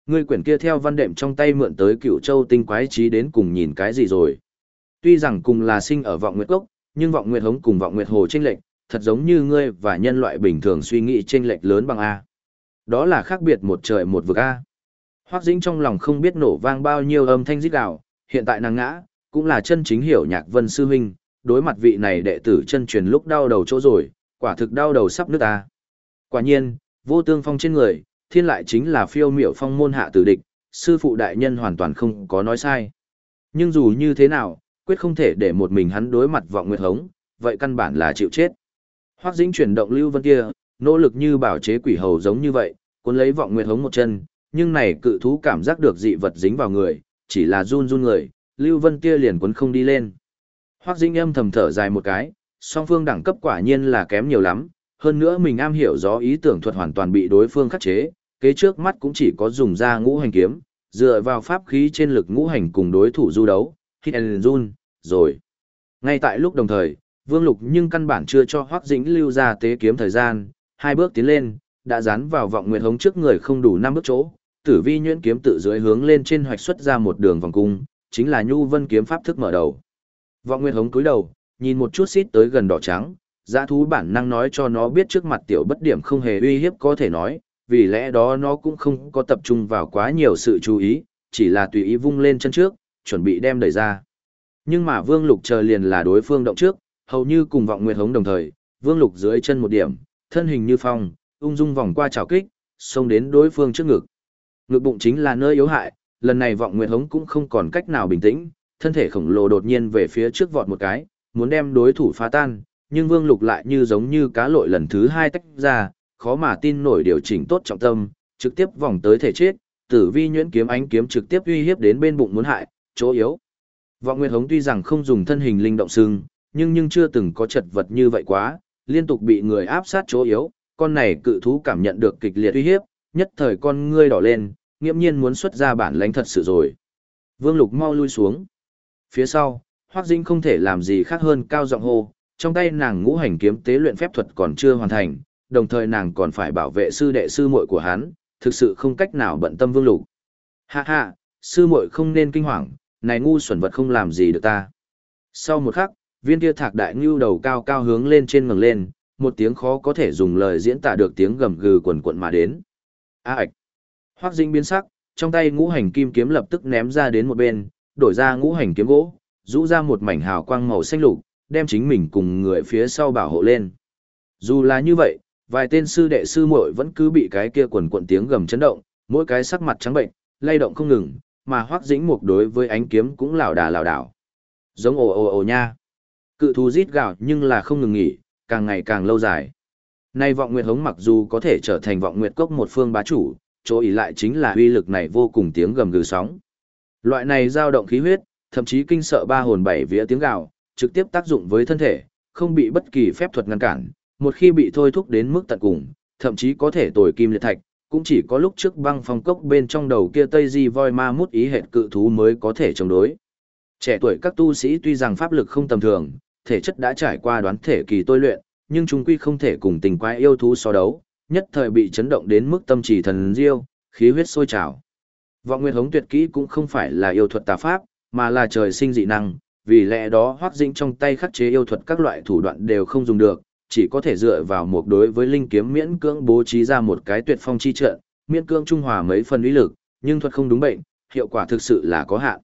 Ngươi quyển kia theo văn đệm trong tay mượn tới cựu châu tinh quái trí đến cùng nhìn cái gì rồi. Tuy rằng cùng là sinh ở vọng nguyệt cốc, nhưng vọng nguyệt hống cùng vọng nguyệt hồ tranh lệch, thật giống như ngươi và nhân loại bình thường suy nghĩ tranh lệch lớn bằng A. Đó là khác biệt một trời một vực A. Hoác Dĩnh trong lòng không biết nổ vang bao nhiêu âm thanh rít gào, hiện tại nàng ngã, cũng là chân chính hiểu nhạc vân sư huynh, đối mặt vị này đệ tử chân truyền lúc đau đầu chỗ rồi, quả thực đau đầu sắp nước ta. Quả nhiên, vô tương phong trên người, thiên lại chính là phiêu miểu phong môn hạ tử địch, sư phụ đại nhân hoàn toàn không có nói sai. Nhưng dù như thế nào, quyết không thể để một mình hắn đối mặt vọng nguyệt hống, vậy căn bản là chịu chết. Hoác Dĩnh chuyển động lưu vân kia, nỗ lực như bảo chế quỷ hầu giống như vậy, cuốn lấy vọng nguyệt hống một chân, nhưng này cự thú cảm giác được dị vật dính vào người, chỉ là run run người, lưu vân kia liền cuốn không đi lên. Hoắc Dĩnh âm thầm thở dài một cái, song phương đẳng cấp quả nhiên là kém nhiều lắm, hơn nữa mình am hiểu rõ ý tưởng thuật hoàn toàn bị đối phương khắc chế, kế trước mắt cũng chỉ có dùng ra ngũ hành kiếm, dựa vào pháp khí trên lực ngũ hành cùng đối thủ du đấu, hit and run, rồi. Ngay tại lúc đồng thời, Vương Lục nhưng căn bản chưa cho Hoắc Dĩnh lưu ra tế kiếm thời gian, hai bước tiến lên, đã dán vào vọng nguyệt hống trước người không đủ năm bước chỗ, tử vi nhuyễn kiếm tự dưới hướng lên trên hoạch xuất ra một đường vòng cung, chính là nhu vân kiếm pháp thức mở đầu. Vọng nguyệt hống cúi đầu, nhìn một chút xít tới gần đỏ trắng, dã thú bản năng nói cho nó biết trước mặt tiểu bất điểm không hề uy hiếp có thể nói, vì lẽ đó nó cũng không có tập trung vào quá nhiều sự chú ý, chỉ là tùy ý vung lên chân trước, chuẩn bị đem đẩy ra. Nhưng mà Vương Lục chờ liền là đối phương động trước, hầu như cùng vọng nguyệt hống đồng thời, Vương Lục dưới chân một điểm, thân hình như phong, ung dung vòng qua chảo kích, xông đến đối phương trước ngực. Ngực bụng chính là nơi yếu hại, lần này vọng nguyệt hống cũng không còn cách nào bình tĩnh, thân thể khổng lồ đột nhiên về phía trước vọt một cái, muốn đem đối thủ phá tan, nhưng Vương Lục lại như giống như cá lội lần thứ hai tách ra, khó mà tin nổi điều chỉnh tốt trọng tâm, trực tiếp vòng tới thể chết, tử vi nhuyễn kiếm ánh kiếm trực tiếp uy hiếp đến bên bụng muốn hại, chỗ yếu. Vọng Nguyệt Hống tuy rằng không dùng thân hình linh động sưng, nhưng nhưng chưa từng có chật vật như vậy quá, liên tục bị người áp sát chỗ yếu, con này cự thú cảm nhận được kịch liệt uy hiếp, nhất thời con ngươi đỏ lên, nghiêm nhiên muốn xuất ra bản lãnh thật sự rồi. Vương Lục mau lui xuống. Phía sau, Hoắc Dĩnh không thể làm gì khác hơn cao giọng hô, trong tay nàng ngũ hành kiếm tế luyện phép thuật còn chưa hoàn thành, đồng thời nàng còn phải bảo vệ sư đệ sư muội của hắn, thực sự không cách nào bận tâm Vương Lục. Ha ha, sư muội không nên kinh hoàng, này ngu xuẩn vật không làm gì được ta. Sau một khắc, viên kia thạc đại ngưu đầu cao cao hướng lên trên ngẩng lên, một tiếng khó có thể dùng lời diễn tả được tiếng gầm gừ quần quận mà đến. A ạch. Hoắc Dĩnh biến sắc, trong tay ngũ hành kim kiếm lập tức ném ra đến một bên, đổi ra ngũ hành kiếm gỗ, rũ ra một mảnh hào quang màu xanh lục, đem chính mình cùng người phía sau bảo hộ lên. Dù là như vậy, vài tên sư đệ sư muội vẫn cứ bị cái kia quần cuộn tiếng gầm chấn động, mỗi cái sắc mặt trắng bệnh, lay động không ngừng, mà Hoắc Dĩnh Mục đối với ánh kiếm cũng lảo đà lảo đảo. Giống ồ ồ ồ nha. Cự thú rít gào nhưng là không ngừng nghỉ, càng ngày càng lâu dài. Nay vọng nguyệt hống mặc dù có thể trở thành vọng nguyệt cốc một phương bá chủ, chỗ ý lại chính là uy lực này vô cùng tiếng gầm gừ sóng. Loại này dao động khí huyết, thậm chí kinh sợ ba hồn bảy vía tiếng gào, trực tiếp tác dụng với thân thể, không bị bất kỳ phép thuật ngăn cản, một khi bị thôi thúc đến mức tận cùng, thậm chí có thể tồi kim liệt thạch, cũng chỉ có lúc trước băng phong cốc bên trong đầu kia Tây Di voi ma mút ý hệt cự thú mới có thể chống đối. Trẻ tuổi các tu sĩ tuy rằng pháp lực không tầm thường, thể chất đã trải qua đoán thể kỳ tôi luyện, nhưng chúng quy không thể cùng tình quái yêu thú so đấu, nhất thời bị chấn động đến mức tâm trì thần diêu, khí huyết sôi trào. Vọng Nguyên Hống tuyệt kỹ cũng không phải là yêu thuật tà pháp, mà là trời sinh dị năng, vì lẽ đó Hoắc Dĩnh trong tay khắc chế yêu thuật các loại thủ đoạn đều không dùng được, chỉ có thể dựa vào một đối với linh kiếm miễn cưỡng bố trí ra một cái tuyệt phong chi trận, miễn cưỡng trung hòa mấy phần uy lực, nhưng thuật không đúng bệnh, hiệu quả thực sự là có hạn.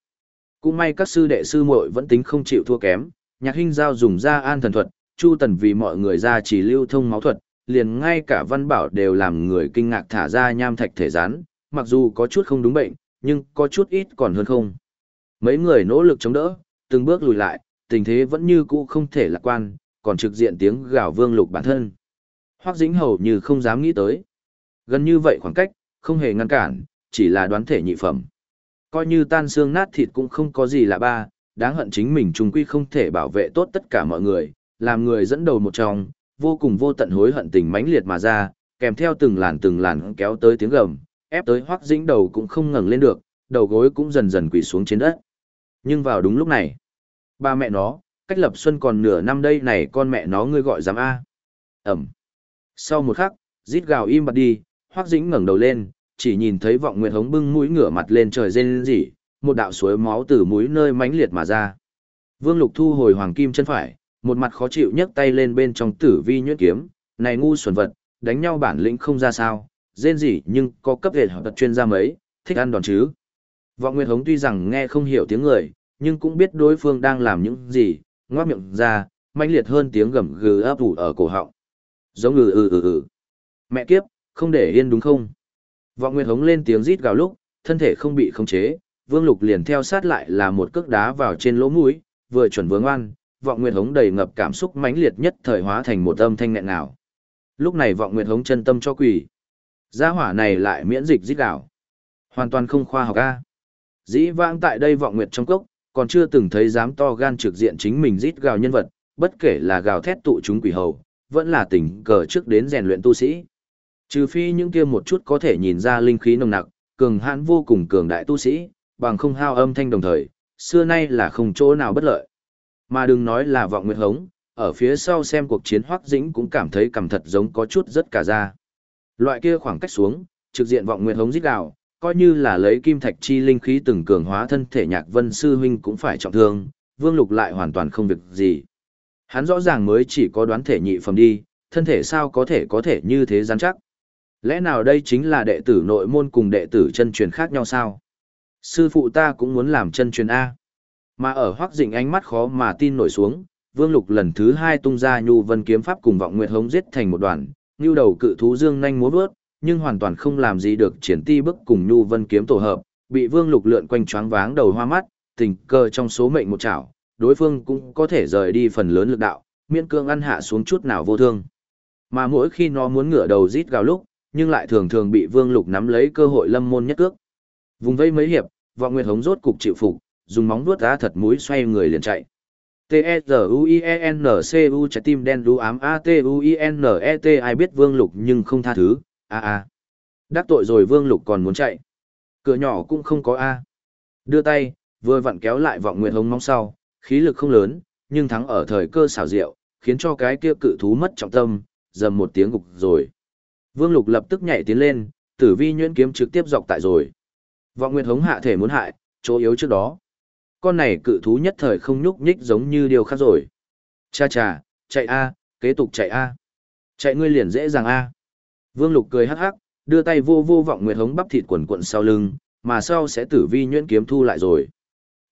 Cũng may các sư đệ sư muội vẫn tính không chịu thua kém, Nhạc Hinh giao dùng ra an thần thuật, Chu Tần vì mọi người ra chỉ lưu thông máu thuật, liền ngay cả Văn Bảo đều làm người kinh ngạc thả ra nham thạch thể rán, mặc dù có chút không đúng bệnh, nhưng có chút ít còn hơn không. Mấy người nỗ lực chống đỡ, từng bước lùi lại, tình thế vẫn như cũ không thể lạc quan, còn trực diện tiếng gào vương lục bản thân. Hoắc Dĩnh hầu như không dám nghĩ tới. Gần như vậy khoảng cách, không hề ngăn cản, chỉ là đoán thể nhị phẩm. Coi như tan xương nát thịt cũng không có gì lạ ba, đáng hận chính mình trùng quy không thể bảo vệ tốt tất cả mọi người, làm người dẫn đầu một trong, vô cùng vô tận hối hận tình mãnh liệt mà ra, kèm theo từng làn từng làn kéo tới tiếng gầm, ép tới hoác Dĩnh đầu cũng không ngẩng lên được, đầu gối cũng dần dần quỳ xuống trên đất. Nhưng vào đúng lúc này, ba mẹ nó, cách lập xuân còn nửa năm đây này con mẹ nó ngươi gọi dám A. Ẩm. Sau một khắc, rít gào im bặt đi, hoác Dĩnh ngẩng đầu lên, chỉ nhìn thấy vọng nguyệt hống bưng mũi ngửa mặt lên trời rên rỉ, một đạo suối máu từ mũi nơi mãnh liệt mà ra. Vương Lục thu hồi hoàng kim chân phải, một mặt khó chịu nhấc tay lên bên trong tử vi nhuyễn kiếm, này ngu xuẩn vật, đánh nhau bản lĩnh không ra sao, rên rỉ nhưng có cấp hệ học tật chuyên gia mấy, thích ăn đòn chứ. Vọng Nguyệt Hống tuy rằng nghe không hiểu tiếng người, nhưng cũng biết đối phương đang làm những gì, ngoác miệng ra, mãnh liệt hơn tiếng gầm gừ ấp ủ ở cổ họng. Giống ừ ừ ừ ừ. Mẹ kiếp, không để yên đúng không? Vọng Nguyệt Hống lên tiếng rít gào lúc, thân thể không bị khống chế, Vương Lục liền theo sát lại là một cước đá vào trên lỗ mũi, vừa chuẩn vừa ngoan, Vọng Nguyệt Hống đầy ngập cảm xúc mãnh liệt nhất thời hóa thành một âm thanh nghẹn nào. Lúc này Vọng Nguyệt Hống chân tâm cho quỷ. Gia hỏa này lại miễn dịch dít gào. Hoàn toàn không khoa học a. Dĩ vãng tại đây Vọng Nguyệt trong cốc, còn chưa từng thấy dám to gan trực diện chính mình rít gào nhân vật, bất kể là gào thét tụ chúng quỷ hầu, vẫn là tình cờ trước đến rèn luyện tu sĩ. Trừ phi những kia một chút có thể nhìn ra linh khí nồng nặc, cường hãn vô cùng cường đại tu sĩ, bằng không hao âm thanh đồng thời, xưa nay là không chỗ nào bất lợi. Mà đừng nói là vọng nguyệt hống, ở phía sau xem cuộc chiến hoắc dĩnh cũng cảm thấy cảm thật giống có chút rất cả ra. Loại kia khoảng cách xuống, trực diện vọng nguyệt hống giết gào, coi như là lấy kim thạch chi linh khí từng cường hóa thân thể nhạc vân sư huynh cũng phải trọng thương, vương lục lại hoàn toàn không việc gì. Hắn rõ ràng mới chỉ có đoán thể nhị phẩm đi, thân thể sao có thể có thể như thế rắn chắc. Lẽ nào đây chính là đệ tử nội môn cùng đệ tử chân truyền khác nhau sao? Sư phụ ta cũng muốn làm chân truyền A. Mà ở hoác dịnh ánh mắt khó mà tin nổi xuống, vương lục lần thứ hai tung ra nhu vân kiếm pháp cùng vọng nguyệt hống giết thành một đoàn, như đầu cự thú dương nhanh múa vớt, nhưng hoàn toàn không làm gì được triển ti bức cùng nhu vân kiếm tổ hợp, bị vương lục lượn quanh choáng váng đầu hoa mắt, tình cờ trong số mệnh một chảo, đối phương cũng có thể rời đi phần lớn lực đạo, miễn cương ăn hạ xuống chút nào vô thương. Mà mỗi khi nó muốn ngửa đầu rít gào lúc, nhưng lại thường thường bị Vương Lục nắm lấy cơ hội lâm môn nhất cước. Vùng vây mấy hiệp, Vọng Nguyệt Hống rốt cục chịu phục, dùng móng vuốt đá thật mũi xoay người liền chạy. T-E-Z-U-I-E-N-C-U trái tim đen đu ám A-T-U-I-N-E-T ai biết Vương Lục nhưng không tha thứ, a a. Đắc tội rồi Vương Lục còn muốn chạy. Cửa nhỏ cũng không có A. Đưa tay, vừa vặn kéo lại Vọng Nguyệt Hống móng sau, khí lực không lớn, nhưng thắng ở thời cơ xảo diệu, khiến cho cái kia cự thú mất trọng tâm, dầm một tiếng gục rồi. Vương Lục lập tức nhảy tiến lên, tử vi nhuyễn kiếm trực tiếp dọc tại rồi. Vọng Nguyệt hống hạ thể muốn hại, chỗ yếu trước đó. Con này cự thú nhất thời không nhúc nhích giống như điều khác rồi. Cha cha, chạy a, kế tục chạy a. Chạy ngươi liền dễ dàng a. Vương Lục cười hắc hắc, đưa tay vô vô Vọng Nguyệt hống bắp thịt quần quần sau lưng, mà sau sẽ tử vi nhuyễn kiếm thu lại rồi.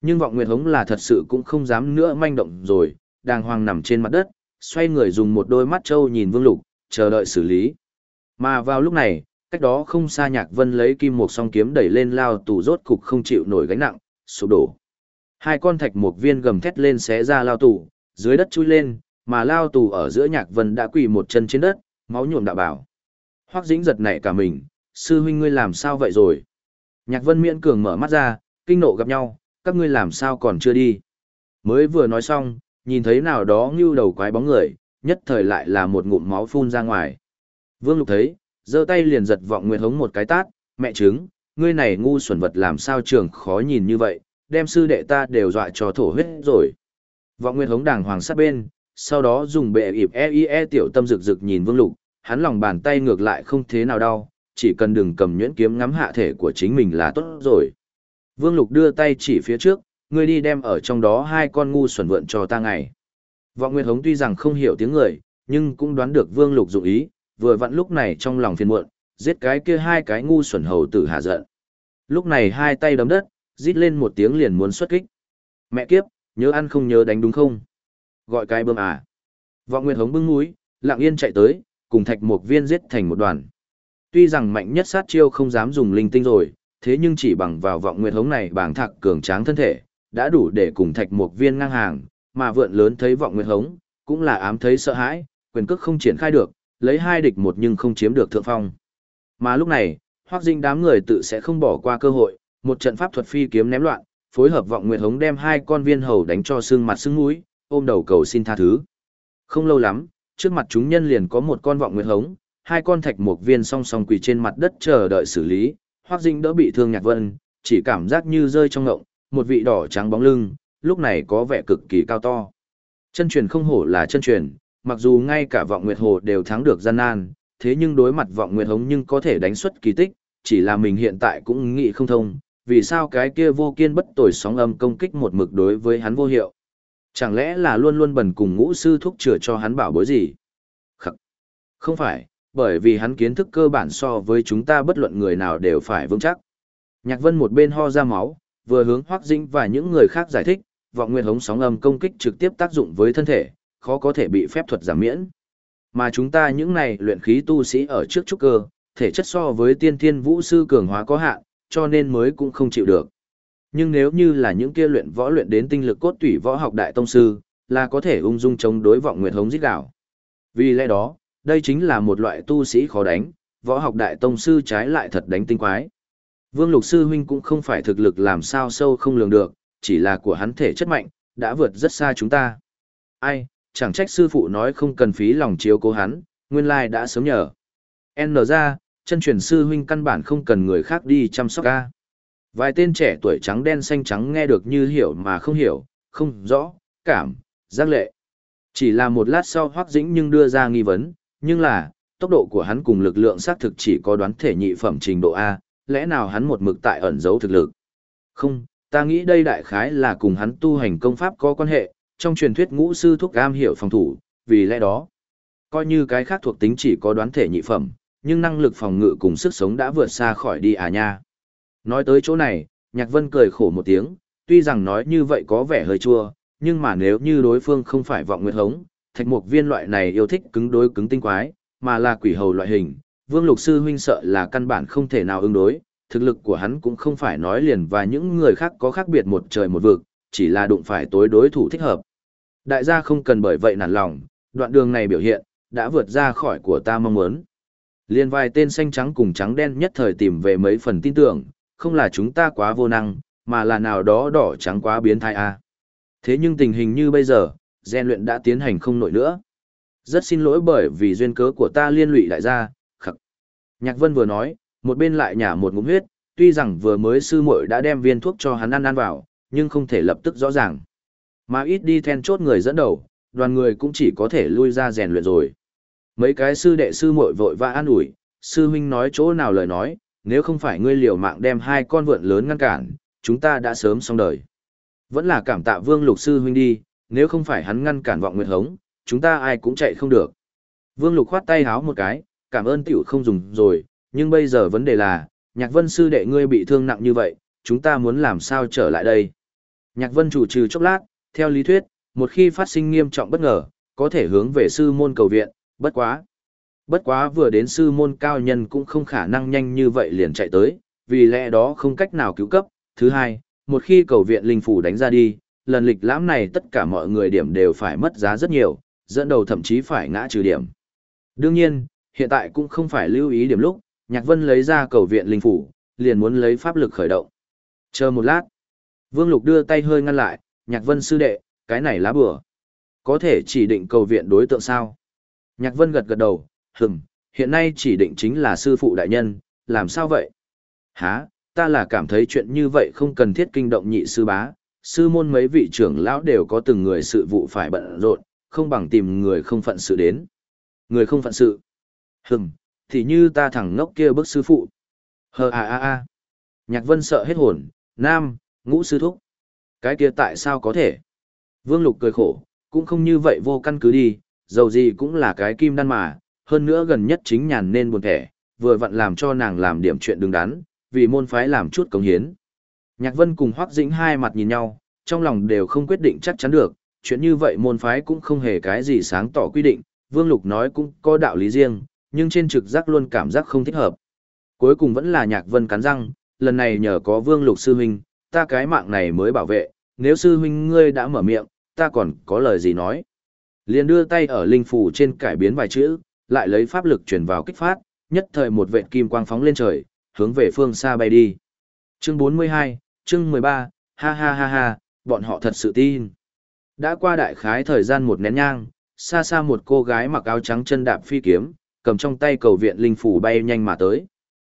Nhưng Vọng Nguyệt hống là thật sự cũng không dám nữa manh động rồi, đàng hoàng nằm trên mặt đất, xoay người dùng một đôi mắt trâu nhìn Vương Lục, chờ đợi xử lý. Mà vào lúc này, cách đó không xa Nhạc Vân lấy kim một song kiếm đẩy lên lao tù rốt cục không chịu nổi gánh nặng, sụp đổ. Hai con thạch một viên gầm thét lên xé ra lao tù, dưới đất chui lên, mà lao tù ở giữa Nhạc Vân đã quỳ một chân trên đất, máu nhuộm đạo bảo. Hoắc Dĩnh giật nảy cả mình, sư huynh ngươi làm sao vậy rồi? Nhạc Vân miễn cường mở mắt ra, kinh nộ gặp nhau, các ngươi làm sao còn chưa đi? Mới vừa nói xong, nhìn thấy nào đó ngưu đầu quái bóng người, nhất thời lại là một ngụm máu phun ra ngoài. Vương Lục thấy, giơ tay liền giật vọng Nguyệt Hống một cái tát, mẹ trứng, ngươi này ngu xuẩn vật làm sao trường khó nhìn như vậy, đem sư đệ ta đều dọa cho thổ huyết rồi. Vọng Nguyệt Hống đàng hoàng sát bên, sau đó dùng bệ ịp e, e e tiểu tâm rực rực nhìn Vương Lục, hắn lòng bàn tay ngược lại không thế nào đau, chỉ cần đừng cầm nhuyễn kiếm ngắm hạ thể của chính mình là tốt rồi. Vương Lục đưa tay chỉ phía trước, ngươi đi đem ở trong đó hai con ngu xuẩn vượn cho ta ngày. Vọng Nguyệt Hống tuy rằng không hiểu tiếng người, nhưng cũng đoán được Vương Lục dụng ý, vừa vặn lúc này trong lòng phiền muộn, giết cái kia hai cái ngu xuẩn hầu tử hạ giận. Lúc này hai tay đấm đất, rít lên một tiếng liền muốn xuất kích. Mẹ kiếp, nhớ ăn không nhớ đánh đúng không? Gọi cái bơm à. Vọng Nguyệt Hống bưng mũi, lặng yên chạy tới, cùng thạch một viên giết thành một đoàn. Tuy rằng mạnh nhất sát chiêu không dám dùng linh tinh rồi, thế nhưng chỉ bằng vào vọng nguyệt hống này bảng thạc cường tráng thân thể, đã đủ để cùng thạch một viên ngang hàng, mà vượn lớn thấy vọng nguyệt hống, cũng là ám thấy sợ hãi, quyền cước không triển khai được, lấy hai địch một nhưng không chiếm được thượng phong. Mà lúc này, Hoắc Dinh đám người tự sẽ không bỏ qua cơ hội, một trận pháp thuật phi kiếm ném loạn, phối hợp vọng nguyệt hống đem hai con viên hầu đánh cho xương mặt xương mũi, ôm đầu cầu xin tha thứ. Không lâu lắm, trước mặt chúng nhân liền có một con vọng nguyệt hống, hai con thạch mục viên song song quỳ trên mặt đất chờ đợi xử lý, Hoắc Dinh đỡ bị thương Nhạc Vân, chỉ cảm giác như rơi trong ngộng, một vị đỏ trắng bóng lưng, lúc này có vẻ cực kỳ cao to. Chân truyền không hổ là chân truyền, mặc dù ngay cả vọng nguyệt hồ đều thắng được gian nan, thế nhưng đối mặt vọng nguyệt hống nhưng có thể đánh xuất kỳ tích, chỉ là mình hiện tại cũng nghĩ không thông, vì sao cái kia vô kiên bất tồi sóng âm công kích một mực đối với hắn vô hiệu. Chẳng lẽ là luôn luôn bần cùng ngũ sư thúc chữa cho hắn bảo bối gì? Khắc. Không phải, bởi vì hắn kiến thức cơ bản so với chúng ta bất luận người nào đều phải vững chắc. Nhạc Vân một bên ho ra máu, vừa hướng Hoác Dĩnh và những người khác giải thích, vọng nguyên hống sóng âm công kích trực tiếp tác dụng với thân thể, khó có thể bị phép thuật giảm miễn. Mà chúng ta những này luyện khí tu sĩ ở trước trúc cơ, thể chất so với tiên thiên vũ sư cường hóa có hạn, cho nên mới cũng không chịu được. Nhưng nếu như là những kia luyện võ luyện đến tinh lực cốt tủy võ học đại tông sư, là có thể ung dung chống đối vọng nguyệt hống giết đảo. Vì lẽ đó, đây chính là một loại tu sĩ khó đánh, võ học đại tông sư trái lại thật đánh tinh quái. Vương Lục Sư Huynh cũng không phải thực lực làm sao sâu không lường được, chỉ là của hắn thể chất mạnh, đã vượt rất xa chúng ta. Ai, chẳng trách sư phụ nói không cần phí lòng chiếu cố hắn, nguyên lai đã sớm nhờ. N ra, chân truyền sư huynh căn bản không cần người khác đi chăm sóc ca. Vài tên trẻ tuổi trắng đen xanh trắng nghe được như hiểu mà không hiểu, không rõ, cảm, giác lệ. Chỉ là một lát sau Hoắc Dĩnh nhưng đưa ra nghi vấn, nhưng là, tốc độ của hắn cùng lực lượng xác thực chỉ có đoán thể nhị phẩm trình độ A, lẽ nào hắn một mực tại ẩn giấu thực lực? Không, ta nghĩ đây đại khái là cùng hắn tu hành công pháp có quan hệ, trong truyền thuyết ngũ sư thúc am hiểu phòng thủ, vì lẽ đó, coi như cái khác thuộc tính chỉ có đoán thể nhị phẩm, nhưng năng lực phòng ngự cùng sức sống đã vượt xa khỏi đi à nha. Nói tới chỗ này, Nhạc Vân cười khổ một tiếng, tuy rằng nói như vậy có vẻ hơi chua, nhưng mà nếu như đối phương không phải vọng nguyệt hống, thạch mục viên loại này yêu thích cứng đối cứng tinh quái, mà là quỷ hầu loại hình, Vương Lục Sư huynh sợ là căn bản không thể nào ứng đối, thực lực của hắn cũng không phải nói liền và những người khác có khác biệt một trời một vực, chỉ là đụng phải tối đối thủ thích hợp. Đại gia không cần bởi vậy nản lòng, đoạn đường này biểu hiện, đã vượt ra khỏi của ta mong muốn. Liên vài tên xanh trắng cùng trắng đen nhất thời tìm về mấy phần tin tưởng, không là chúng ta quá vô năng, mà là nào đó đỏ trắng quá biến thái a. Thế nhưng tình hình như bây giờ, gen luyện đã tiến hành không nổi nữa. Rất xin lỗi bởi vì duyên cớ của ta liên lụy đại gia, khắc. Nhạc Vân vừa nói, một bên lại nhả một ngụm huyết, tuy rằng vừa mới sư muội đã đem viên thuốc cho hắn ăn ăn vào, nhưng không thể lập tức rõ ràng. Mà ít đi then chốt người dẫn đầu, đoàn người cũng chỉ có thể lui ra rèn luyện rồi. Mấy cái sư đệ sư muội vội và an ủi, sư huynh nói chỗ nào lời nói, nếu không phải ngươi liều mạng đem hai con vượn lớn ngăn cản, chúng ta đã sớm xong đời. Vẫn là cảm tạ vương lục sư huynh đi, nếu không phải hắn ngăn cản vọng nguyệt hống, chúng ta ai cũng chạy không được. Vương lục khoát tay háo một cái, cảm ơn tiểu không dùng rồi, nhưng bây giờ vấn đề là, nhạc vân sư đệ ngươi bị thương nặng như vậy, chúng ta muốn làm sao trở lại đây. Nhạc vân chủ trừ chốc lát, theo lý thuyết, một khi phát sinh nghiêm trọng bất ngờ, có thể hướng về sư môn cầu viện, bất quá. Bất quá vừa đến sư môn cao nhân cũng không khả năng nhanh như vậy liền chạy tới, vì lẽ đó không cách nào cứu cấp. Thứ hai, một khi cầu viện linh phủ đánh ra đi, lần lịch lãm này tất cả mọi người điểm đều phải mất giá rất nhiều, dẫn đầu thậm chí phải ngã trừ điểm. Đương nhiên, hiện tại cũng không phải lưu ý điểm lúc, Nhạc Vân lấy ra cầu viện linh phủ, liền muốn lấy pháp lực khởi động. Chờ một lát. Vương Lục đưa tay hơi ngăn lại, Nhạc Vân sư đệ, cái này lá bừa. Có thể chỉ định cầu viện đối tượng sao? Nhạc Vân gật gật đầu, hừm, hiện nay chỉ định chính là sư phụ đại nhân, làm sao vậy? Hả, ta là cảm thấy chuyện như vậy không cần thiết kinh động nhị sư bá, sư môn mấy vị trưởng lão đều có từng người sự vụ phải bận rộn, không bằng tìm người không phận sự đến. Người không phận sự. Hừm, thì như ta thẳng ngốc kia bức sư phụ. Hờ à à à. Nhạc vân sợ hết hồn, nam, ngũ sư thúc. Cái kia tại sao có thể? Vương Lục cười khổ, cũng không như vậy vô căn cứ đi, dầu gì cũng là cái kim đan mà, hơn nữa gần nhất chính nhàn nên buồn thẻ, vừa vặn làm cho nàng làm điểm chuyện đứng đắn, vì môn phái làm chút công hiến. Nhạc Vân cùng Hoắc Dĩnh hai mặt nhìn nhau, trong lòng đều không quyết định chắc chắn được, chuyện như vậy môn phái cũng không hề cái gì sáng tỏ quy định, Vương Lục nói cũng có đạo lý riêng, nhưng trên trực giác luôn cảm giác không thích hợp. Cuối cùng vẫn là Nhạc Vân cắn răng, lần này nhờ có Vương Lục sư huynh, ta cái mạng này mới bảo vệ, nếu sư huynh ngươi đã mở miệng, ta còn có lời gì nói. Liền đưa tay ở linh phủ trên cải biến vài chữ, lại lấy pháp lực chuyển vào kích phát, nhất thời một vệt kim quang phóng lên trời, hướng về phương xa bay đi. Chương 42, chương 13, ha ha ha ha, bọn họ thật sự tin. Đã qua đại khái thời gian một nén nhang, xa xa một cô gái mặc áo trắng chân đạp phi kiếm, cầm trong tay cầu viện linh phủ bay nhanh mà tới.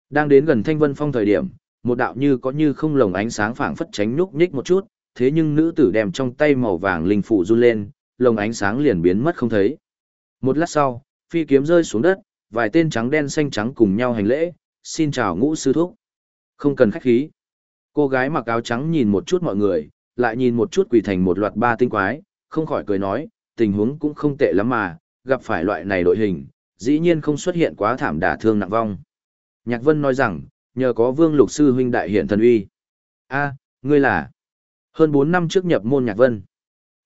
Đang đến gần Thanh Vân Phong thời điểm, một đạo như có như không lồng ánh sáng phảng phất tránh nhúc nhích một chút, thế nhưng nữ tử đem trong tay màu vàng linh phủ run lên, lồng ánh sáng liền biến mất không thấy. Một lát sau, phi kiếm rơi xuống đất, vài tên trắng đen xanh trắng cùng nhau hành lễ, xin chào ngũ sư thúc. Không cần khách khí. Cô gái mặc áo trắng nhìn một chút mọi người, lại nhìn một chút quỷ thành một loạt ba tinh quái, không khỏi cười nói, tình huống cũng không tệ lắm mà, gặp phải loại này đội hình, dĩ nhiên không xuất hiện quá thảm đả thương nặng vong. Nhạc Vân nói rằng, nhờ có vương lục sư huynh đại hiện thần uy. a ngươi là... Hơn 4 năm trước nhập môn Nhạc Vân.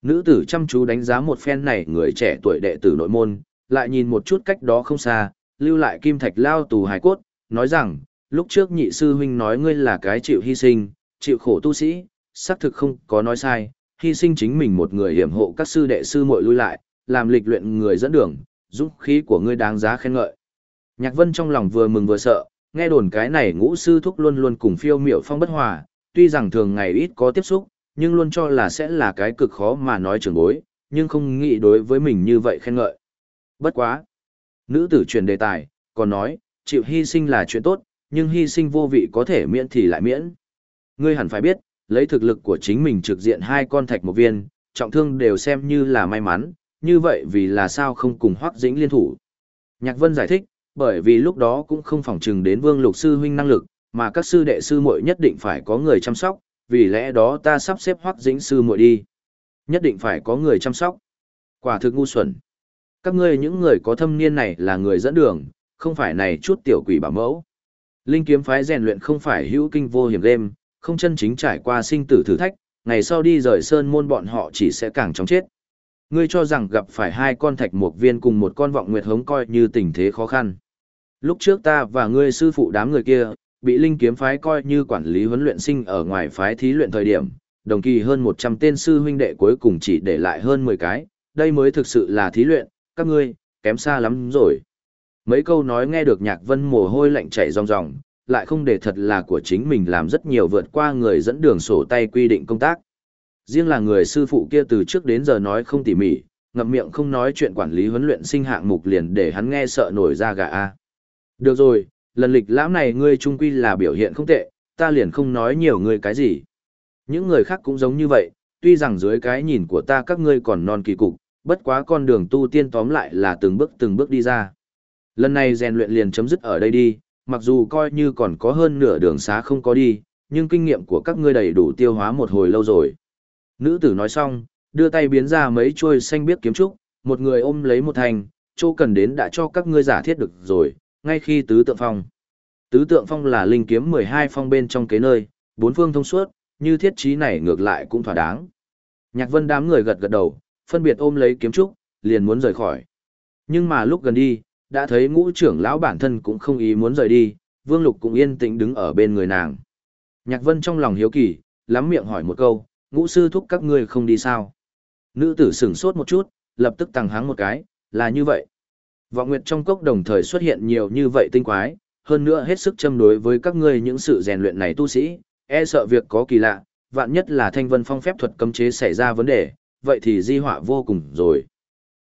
Nữ tử chăm chú đánh giá một phen này người trẻ tuổi đệ tử nội môn, lại nhìn một chút cách đó không xa, lưu lại kim thạch lao tù hài cốt, nói rằng, lúc trước nhị sư huynh nói ngươi là cái chịu hy sinh, chịu khổ tu sĩ, xác thực không có nói sai, hy sinh chính mình một người hiểm hộ các sư đệ sư muội lui lại, làm lịch luyện người dẫn đường, dũng khí của ngươi đáng giá khen ngợi. Nhạc Vân trong lòng vừa mừng vừa sợ, nghe đồn cái này ngũ sư thúc luôn luôn cùng phiêu miểu phong bất hòa, tuy rằng thường ngày ít có tiếp xúc, nhưng luôn cho là sẽ là cái cực khó mà nói trường bối, nhưng không nghĩ đối với mình như vậy khen ngợi. Bất quá. Nữ tử chuyển đề tài, còn nói, chịu hy sinh là chuyện tốt, nhưng hy sinh vô vị có thể miễn thì lại miễn. Ngươi hẳn phải biết, lấy thực lực của chính mình trực diện hai con thạch một viên, trọng thương đều xem như là may mắn, như vậy vì là sao không cùng Hoắc Dĩnh liên thủ. Nhạc Vân giải thích, bởi vì lúc đó cũng không phỏng chừng đến Vương Lục sư huynh năng lực, mà các sư đệ sư muội nhất định phải có người chăm sóc, vì lẽ đó ta sắp xếp Hoắc Dĩnh sư muội đi. Nhất định phải có người chăm sóc. Quả thực ngu xuẩn. Các ngươi những người có thâm niên này là người dẫn đường, không phải này chút tiểu quỷ bảo mẫu. Linh kiếm phái rèn luyện không phải hữu kinh vô hiểm game, không chân chính trải qua sinh tử thử thách, ngày sau đi rời sơn môn bọn họ chỉ sẽ càng chóng chết. Ngươi cho rằng gặp phải hai con thạch mục viên cùng một con vọng nguyệt hống coi như tình thế khó khăn. Lúc trước ta và ngươi sư phụ đám người kia, bị linh kiếm phái coi như quản lý huấn luyện sinh ở ngoài phái thí luyện thời điểm, đồng kỳ hơn 100 tên sư huynh đệ cuối cùng chỉ để lại hơn 10 cái, đây mới thực sự là thí luyện, các ngươi, kém xa lắm rồi. Mấy câu nói nghe được nhạc vân mồ hôi lạnh chảy ròng ròng, lại không để thật là của chính mình làm rất nhiều vượt qua người dẫn đường sổ tay quy định công tác. Riêng là người sư phụ kia từ trước đến giờ nói không tỉ mỉ, ngậm miệng không nói chuyện quản lý huấn luyện sinh hạng mục liền để hắn nghe sợ nổi ra gà a. Được rồi, lần lịch lãm này ngươi trung quy là biểu hiện không tệ, ta liền không nói nhiều ngươi cái gì. Những người khác cũng giống như vậy, tuy rằng dưới cái nhìn của ta các ngươi còn non kỳ cục, bất quá con đường tu tiên tóm lại là từng bước từng bước đi ra. Lần này rèn luyện liền chấm dứt ở đây đi, mặc dù coi như còn có hơn nửa đường xá không có đi, nhưng kinh nghiệm của các ngươi đầy đủ tiêu hóa một hồi lâu rồi. Nữ tử nói xong, đưa tay biến ra mấy chuôi xanh biếc kiếm trúc, một người ôm lấy một thành, chỗ cần đến đã cho các ngươi giả thiết được rồi, ngay khi tứ tượng phong. Tứ tượng phong là linh kiếm 12 phong bên trong kế nơi, bốn phương thông suốt, như thiết trí này ngược lại cũng thỏa đáng. Nhạc vân đám người gật gật đầu, phân biệt ôm lấy kiếm trúc, liền muốn rời khỏi. Nhưng mà lúc gần đi, đã thấy ngũ trưởng lão bản thân cũng không ý muốn rời đi, vương lục cũng yên tĩnh đứng ở bên người nàng. Nhạc vân trong lòng hiếu kỳ, lắm miệng hỏi một câu, ngũ sư thúc các ngươi không đi sao? Nữ tử sửng sốt một chút, lập tức tăng háng một cái, là như vậy. Vọng Nguyệt trong cốc đồng thời xuất hiện nhiều như vậy tinh quái, hơn nữa hết sức châm đối với các ngươi những sự rèn luyện này tu sĩ, e sợ việc có kỳ lạ, vạn nhất là thanh vân phong phép thuật cấm chế xảy ra vấn đề, vậy thì di họa vô cùng rồi.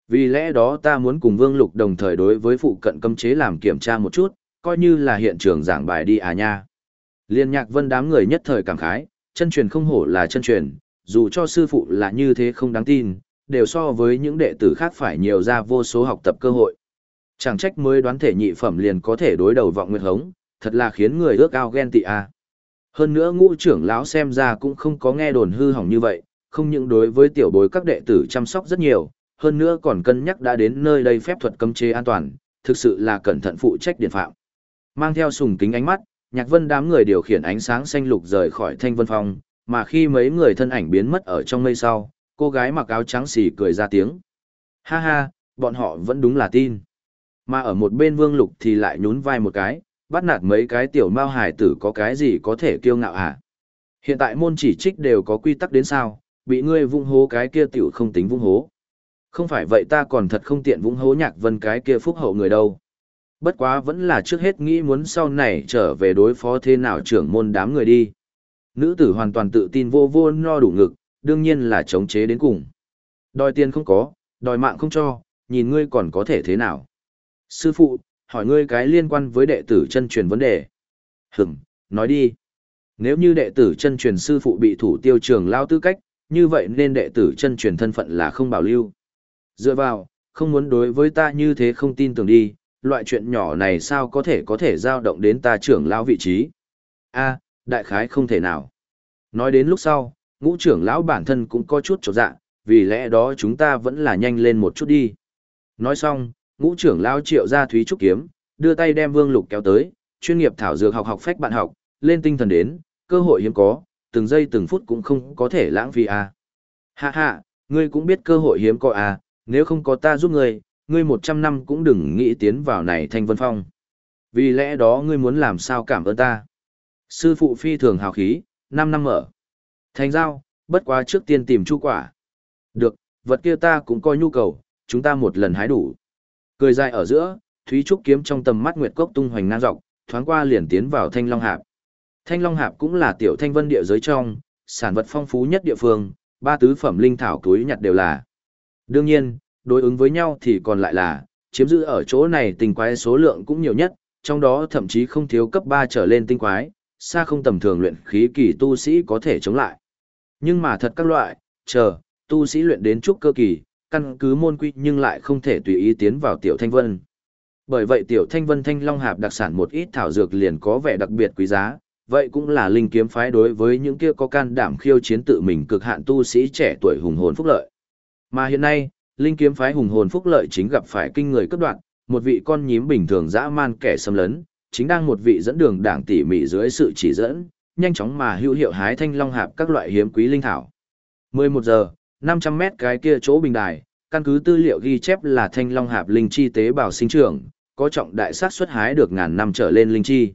Vì lẽ đó ta muốn cùng Vương Lục đồng thời đối với phụ cận cấm chế làm kiểm tra một chút, coi như là hiện trường giảng bài đi à nha. Liên nhạc vân đám người nhất thời cảm khái, chân truyền không hổ là chân truyền, dù cho sư phụ là như thế không đáng tin, đều so với những đệ tử khác phải nhiều ra vô số học tập cơ hội. Chẳng trách mới đoán thể nhị phẩm liền có thể đối đầu vọng nguyệt hống, thật là khiến người ước ao ghen tị a. Hơn nữa ngũ trưởng lão xem ra cũng không có nghe đồn hư hỏng như vậy, không những đối với tiểu bối các đệ tử chăm sóc rất nhiều, hơn nữa còn cân nhắc đã đến nơi đây phép thuật cấm chế an toàn, thực sự là cẩn thận phụ trách điện phạm. Mang theo sùng kính ánh mắt, Nhạc Vân đám người điều khiển ánh sáng xanh lục rời khỏi Thanh Vân Phong, mà khi mấy người thân ảnh biến mất ở trong mây sau, cô gái mặc áo trắng xì cười ra tiếng. Ha ha, bọn họ vẫn đúng là tin. Mà ở một bên Vương Lục thì lại nhún vai một cái, bắt nạt mấy cái tiểu mao hải tử có cái gì có thể kiêu ngạo hả? Hiện tại môn chỉ trích đều có quy tắc đến sao, bị ngươi vung hố cái kia tiểu không tính vung hố. Không phải vậy ta còn thật không tiện vung hố nhạc vân cái kia phúc hậu người đâu. Bất quá vẫn là trước hết nghĩ muốn sau này trở về đối phó thế nào trưởng môn đám người đi. Nữ tử hoàn toàn tự tin vô vô no đủ ngực, đương nhiên là chống chế đến cùng. Đòi tiền không có, đòi mạng không cho, nhìn ngươi còn có thể thế nào. Sư phụ, hỏi ngươi cái liên quan với đệ tử chân truyền vấn đề. Hửm, nói đi. Nếu như đệ tử chân truyền sư phụ bị thủ tiêu trường lao tư cách, như vậy nên đệ tử chân truyền thân phận là không bảo lưu. Dựa vào, không muốn đối với ta như thế không tin tưởng đi, loại chuyện nhỏ này sao có thể có thể giao động đến ta trưởng lão vị trí. a đại khái không thể nào. Nói đến lúc sau, ngũ trưởng lão bản thân cũng có chút trột dạ, vì lẽ đó chúng ta vẫn là nhanh lên một chút đi. Nói xong, ngũ trưởng lao triệu ra thúy trúc kiếm, đưa tay đem vương lục kéo tới, chuyên nghiệp thảo dược học học phách bạn học, lên tinh thần đến, cơ hội hiếm có, từng giây từng phút cũng không có thể lãng phí à. Hạ hạ, ngươi cũng biết cơ hội hiếm có à, nếu không có ta giúp ngươi, ngươi một trăm năm cũng đừng nghĩ tiến vào này thanh vân phong. Vì lẽ đó ngươi muốn làm sao cảm ơn ta. Sư phụ phi thường hào khí, năm năm mở. Thành giao, bất quá trước tiên tìm chu quả. Được, vật kia ta cũng coi nhu cầu, chúng ta một lần hái đủ. Cười dài ở giữa, Thúy Trúc kiếm trong tầm mắt Nguyệt Cốc tung hoành ngang dọc, thoáng qua liền tiến vào Thanh Long Hạp. Thanh Long Hạp cũng là tiểu thanh vân địa giới trong, sản vật phong phú nhất địa phương, ba tứ phẩm linh thảo túi nhặt đều là. Đương nhiên, đối ứng với nhau thì còn lại là, chiếm giữ ở chỗ này tinh quái số lượng cũng nhiều nhất, trong đó thậm chí không thiếu cấp 3 trở lên tinh quái, xa không tầm thường luyện khí kỳ tu sĩ có thể chống lại. Nhưng mà thật các loại, chờ, tu sĩ luyện đến trúc cơ kỳ, căn cứ môn quy nhưng lại không thể tùy ý tiến vào tiểu thanh vân. Bởi vậy tiểu thanh vân thanh long hạp đặc sản một ít thảo dược liền có vẻ đặc biệt quý giá, vậy cũng là linh kiếm phái đối với những kia có can đảm khiêu chiến tự mình cực hạn tu sĩ trẻ tuổi hùng hồn phúc lợi. Mà hiện nay, linh kiếm phái hùng hồn phúc lợi chính gặp phải kinh người cấp đoạn, một vị con nhím bình thường dã man kẻ xâm lấn, chính đang một vị dẫn đường đảng tỉ mỉ dưới sự chỉ dẫn, nhanh chóng mà hữu hiệu hái thanh long hạp các loại hiếm quý linh thảo. 11 giờ, 500 mét cái kia chỗ bình đài, căn cứ tư liệu ghi chép là thanh long hạp linh chi tế bảo sinh trưởng, có trọng đại sát xuất hái được ngàn năm trở lên linh chi.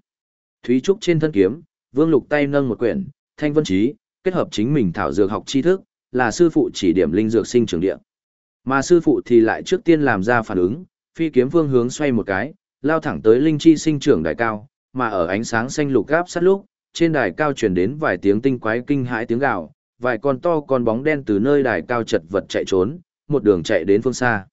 Thúy trúc trên thân kiếm, Vương Lục tay nâng một quyển, Thanh Vân Chí, kết hợp chính mình thảo dược học tri thức, là sư phụ chỉ điểm linh dược sinh trưởng địa. Mà sư phụ thì lại trước tiên làm ra phản ứng, phi kiếm Vương hướng xoay một cái, lao thẳng tới linh chi sinh trưởng đài cao, mà ở ánh sáng xanh lục gáp sát lúc, trên đài cao truyền đến vài tiếng tinh quái kinh hãi tiếng gào, vài con to con bóng đen từ nơi đài cao chật vật chạy trốn, một đường chạy đến phương xa.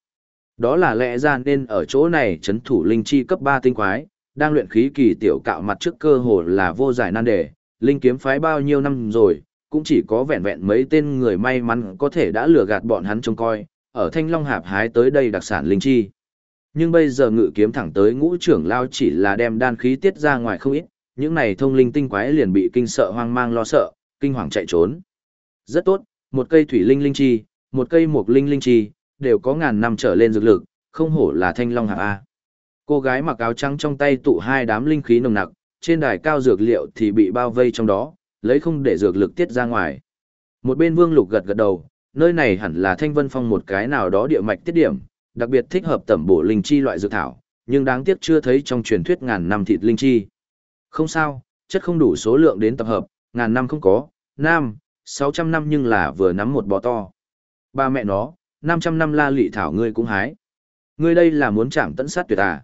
Đó là lẽ ra nên ở chỗ này chấn thủ linh chi cấp 3 tinh quái, đang luyện khí kỳ tiểu cạo mặt trước cơ hồ là vô giải nan đề, linh kiếm phái bao nhiêu năm rồi, cũng chỉ có vẹn vẹn mấy tên người may mắn có thể đã lừa gạt bọn hắn trông coi, ở Thanh Long Hạp hái tới đây đặc sản linh chi. Nhưng bây giờ ngự kiếm thẳng tới ngũ trưởng lao chỉ là đem đan khí tiết ra ngoài không ít, những này thông linh tinh quái liền bị kinh sợ hoang mang lo sợ, kinh hoàng chạy trốn. Rất tốt, một cây thủy linh linh chi, một cây mục linh linh chi, đều có ngàn năm trở lên dược lực, không hổ là thanh long hạp A. Cô gái mặc áo trắng trong tay tụ hai đám linh khí nồng nặc, trên đài cao dược liệu thì bị bao vây trong đó, lấy không để dược lực tiết ra ngoài. Một bên vương lục gật gật đầu, nơi này hẳn là thanh vân phong một cái nào đó địa mạch tiết điểm, đặc biệt thích hợp tẩm bổ linh chi loại dược thảo, nhưng đáng tiếc chưa thấy trong truyền thuyết ngàn năm thịt linh chi. Không sao, chất không đủ số lượng đến tập hợp, ngàn năm không có, nam, 600 năm nhưng là vừa nắm một bò to. Ba mẹ nó, 500 năm la lị thảo ngươi cũng hái. Ngươi đây là muốn chạm tận sát tuyệt à.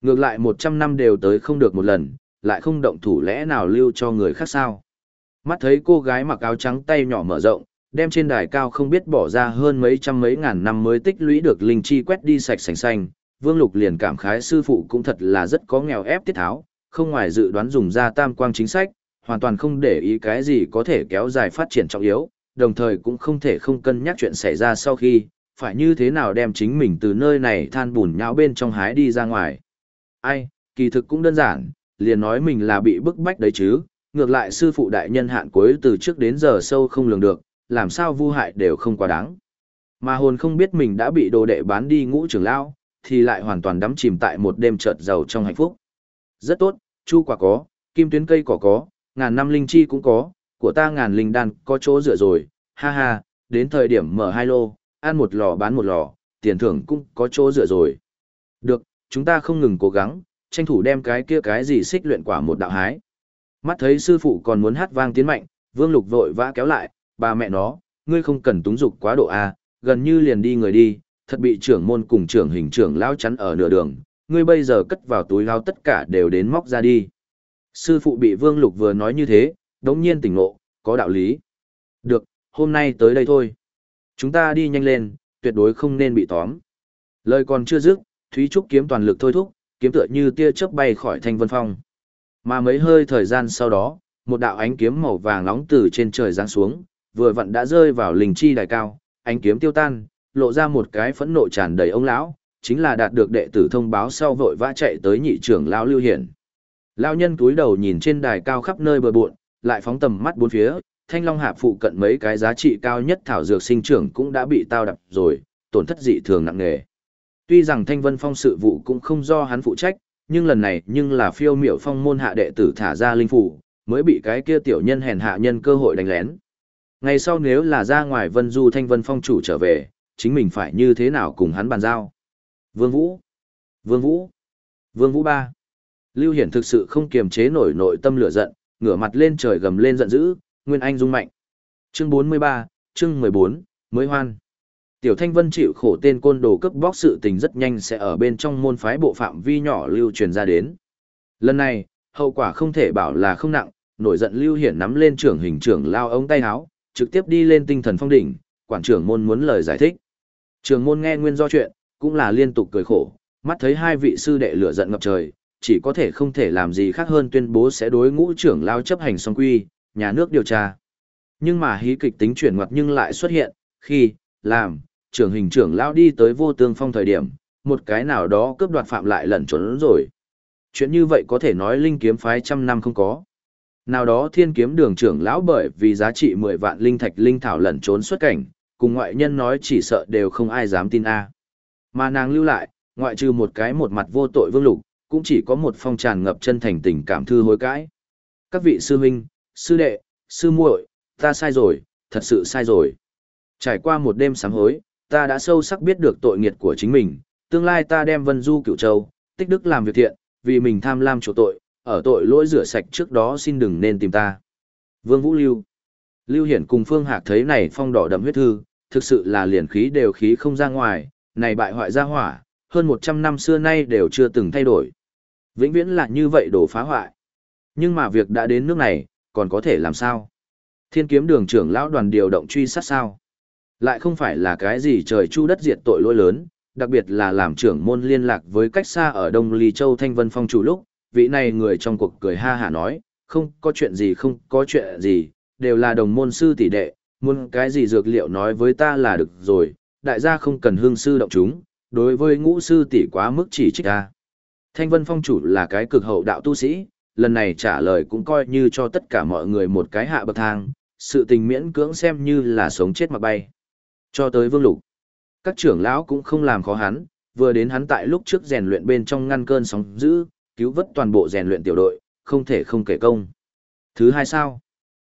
Ngược lại 100 năm đều tới không được một lần, lại không động thủ lẽ nào lưu cho người khác sao. Mắt thấy cô gái mặc áo trắng tay nhỏ mở rộng, đem trên đài cao không biết bỏ ra hơn mấy trăm mấy ngàn năm mới tích lũy được linh chi quét đi sạch sành xanh. Vương Lục liền cảm khái sư phụ cũng thật là rất có nghèo ép tiết tháo, không ngoài dự đoán dùng ra tam quang chính sách, hoàn toàn không để ý cái gì có thể kéo dài phát triển trọng yếu, đồng thời cũng không thể không cân nhắc chuyện xảy ra sau khi, phải như thế nào đem chính mình từ nơi này than bùn nhão bên trong hái đi ra ngoài. Ai, kỳ thực cũng đơn giản, liền nói mình là bị bức bách đấy chứ, ngược lại sư phụ đại nhân hạn cuối từ trước đến giờ sâu không lường được, làm sao vu hại đều không quá đáng. Mà hồn không biết mình đã bị đồ đệ bán đi ngũ trưởng lao, thì lại hoàn toàn đắm chìm tại một đêm chợt giàu trong hạnh phúc. Rất tốt, chu quả có, kim tuyến cây cỏ có, ngàn năm linh chi cũng có, của ta ngàn linh đan có chỗ dựa rồi, ha ha, đến thời điểm mở hai lô, ăn một lò bán một lò, tiền thưởng cũng có chỗ dựa rồi. Được, chúng ta không ngừng cố gắng, tranh thủ đem cái kia cái gì xích luyện quả một đạo hái. Mắt thấy sư phụ còn muốn hát vang tiến mạnh, Vương Lục vội vã kéo lại, bà mẹ nó, ngươi không cần túng dục quá độ a, gần như liền đi người đi, thật bị trưởng môn cùng trưởng hình trưởng lao chắn ở nửa đường, ngươi bây giờ cất vào túi lao tất cả đều đến móc ra đi. Sư phụ bị Vương Lục vừa nói như thế, đống nhiên tỉnh ngộ, có đạo lý. Được, hôm nay tới đây thôi. Chúng ta đi nhanh lên, tuyệt đối không nên bị tóm. Lời còn chưa dứt, Thúy Trúc kiếm toàn lực thôi thúc, kiếm tựa như tia chớp bay khỏi thanh vân phong. Mà mấy hơi thời gian sau đó, một đạo ánh kiếm màu vàng nóng từ trên trời giáng xuống, vừa vặn đã rơi vào linh chi đài cao, ánh kiếm tiêu tan, lộ ra một cái phẫn nộ tràn đầy ông lão, chính là đạt được đệ tử thông báo sau vội vã chạy tới nhị trưởng lão Lưu Hiển. Lão nhân túi đầu nhìn trên đài cao khắp nơi bờ bộn, lại phóng tầm mắt bốn phía, Thanh Long Hạ phụ cận mấy cái giá trị cao nhất thảo dược sinh trưởng cũng đã bị tao đập rồi, tổn thất dị thường nặng nề. Tuy rằng Thanh Vân Phong sự vụ cũng không do hắn phụ trách, nhưng lần này nhưng là phiêu miểu phong môn hạ đệ tử thả ra linh phủ, mới bị cái kia tiểu nhân hèn hạ nhân cơ hội đánh lén. Ngày sau nếu là ra ngoài Vân Du Thanh Vân Phong chủ trở về, chính mình phải như thế nào cùng hắn bàn giao. Vương Vũ, Vương Vũ, Vương Vũ ba. Lưu Hiển thực sự không kiềm chế nổi nội tâm lửa giận, ngửa mặt lên trời gầm lên giận dữ, Nguyên Anh rung mạnh. Chương 43, chương 14, mới hoan. Tiểu Thanh Vân chịu khổ tên côn đồ cướp bóc sự tình rất nhanh sẽ ở bên trong môn phái bộ phạm vi nhỏ lưu truyền ra đến. Lần này, hậu quả không thể bảo là không nặng, nổi giận Lưu Hiển nắm lên trưởng hình trưởng lao ống tay áo, trực tiếp đi lên tinh thần phong đỉnh, quản trưởng môn muốn lời giải thích. Trường môn nghe nguyên do chuyện, cũng là liên tục cười khổ, mắt thấy hai vị sư đệ lửa giận ngập trời, chỉ có thể không thể làm gì khác hơn tuyên bố sẽ đối ngũ trưởng lao chấp hành song quy, nhà nước điều tra. Nhưng mà hí kịch tính chuyển ngoặt nhưng lại xuất hiện, khi, làm, trưởng hình trưởng lao đi tới vô tương phong thời điểm, một cái nào đó cướp đoạt phạm lại lẩn trốn rồi. Chuyện như vậy có thể nói linh kiếm phái trăm năm không có. Nào đó thiên kiếm đường trưởng lão bởi vì giá trị 10 vạn linh thạch linh thảo lẩn trốn xuất cảnh, cùng ngoại nhân nói chỉ sợ đều không ai dám tin a. Mà nàng lưu lại, ngoại trừ một cái một mặt vô tội vương lục, cũng chỉ có một phong tràn ngập chân thành tình cảm thư hối cãi. Các vị sư huynh, sư đệ, sư muội, ta sai rồi, thật sự sai rồi. Trải qua một đêm sám hối, ta đã sâu sắc biết được tội nghiệt của chính mình, tương lai ta đem Vân Du Cửu Châu, tích đức làm việc thiện, vì mình tham lam chỗ tội, ở tội lỗi rửa sạch trước đó xin đừng nên tìm ta. Vương Vũ Lưu Lưu Hiển cùng Phương Hạc thấy này phong đỏ đậm huyết thư, thực sự là liền khí đều khí không ra ngoài, này bại hoại ra hỏa, hơn 100 năm xưa nay đều chưa từng thay đổi. Vĩnh viễn là như vậy đổ phá hoại. Nhưng mà việc đã đến nước này, còn có thể làm sao? Thiên kiếm đường trưởng lão đoàn điều động truy sát sao? Lại không phải là cái gì trời chu đất diệt tội lỗi lớn, đặc biệt là làm trưởng môn liên lạc với cách xa ở Đông Ly Châu Thanh Vân Phong chủ lúc, vị này người trong cuộc cười ha hả nói, không có chuyện gì không có chuyện gì, đều là đồng môn sư tỷ đệ, muốn cái gì dược liệu nói với ta là được rồi, đại gia không cần hương sư động chúng, đối với ngũ sư tỷ quá mức chỉ trích ta. Thanh Vân Phong chủ là cái cực hậu đạo tu sĩ, lần này trả lời cũng coi như cho tất cả mọi người một cái hạ bậc thang, sự tình miễn cưỡng xem như là sống chết mà bay. Cho tới Vương Lục, các trưởng lão cũng không làm khó hắn, vừa đến hắn tại lúc trước rèn luyện bên trong ngăn cơn sóng dữ, cứu vớt toàn bộ rèn luyện tiểu đội, không thể không kể công. Thứ hai sao?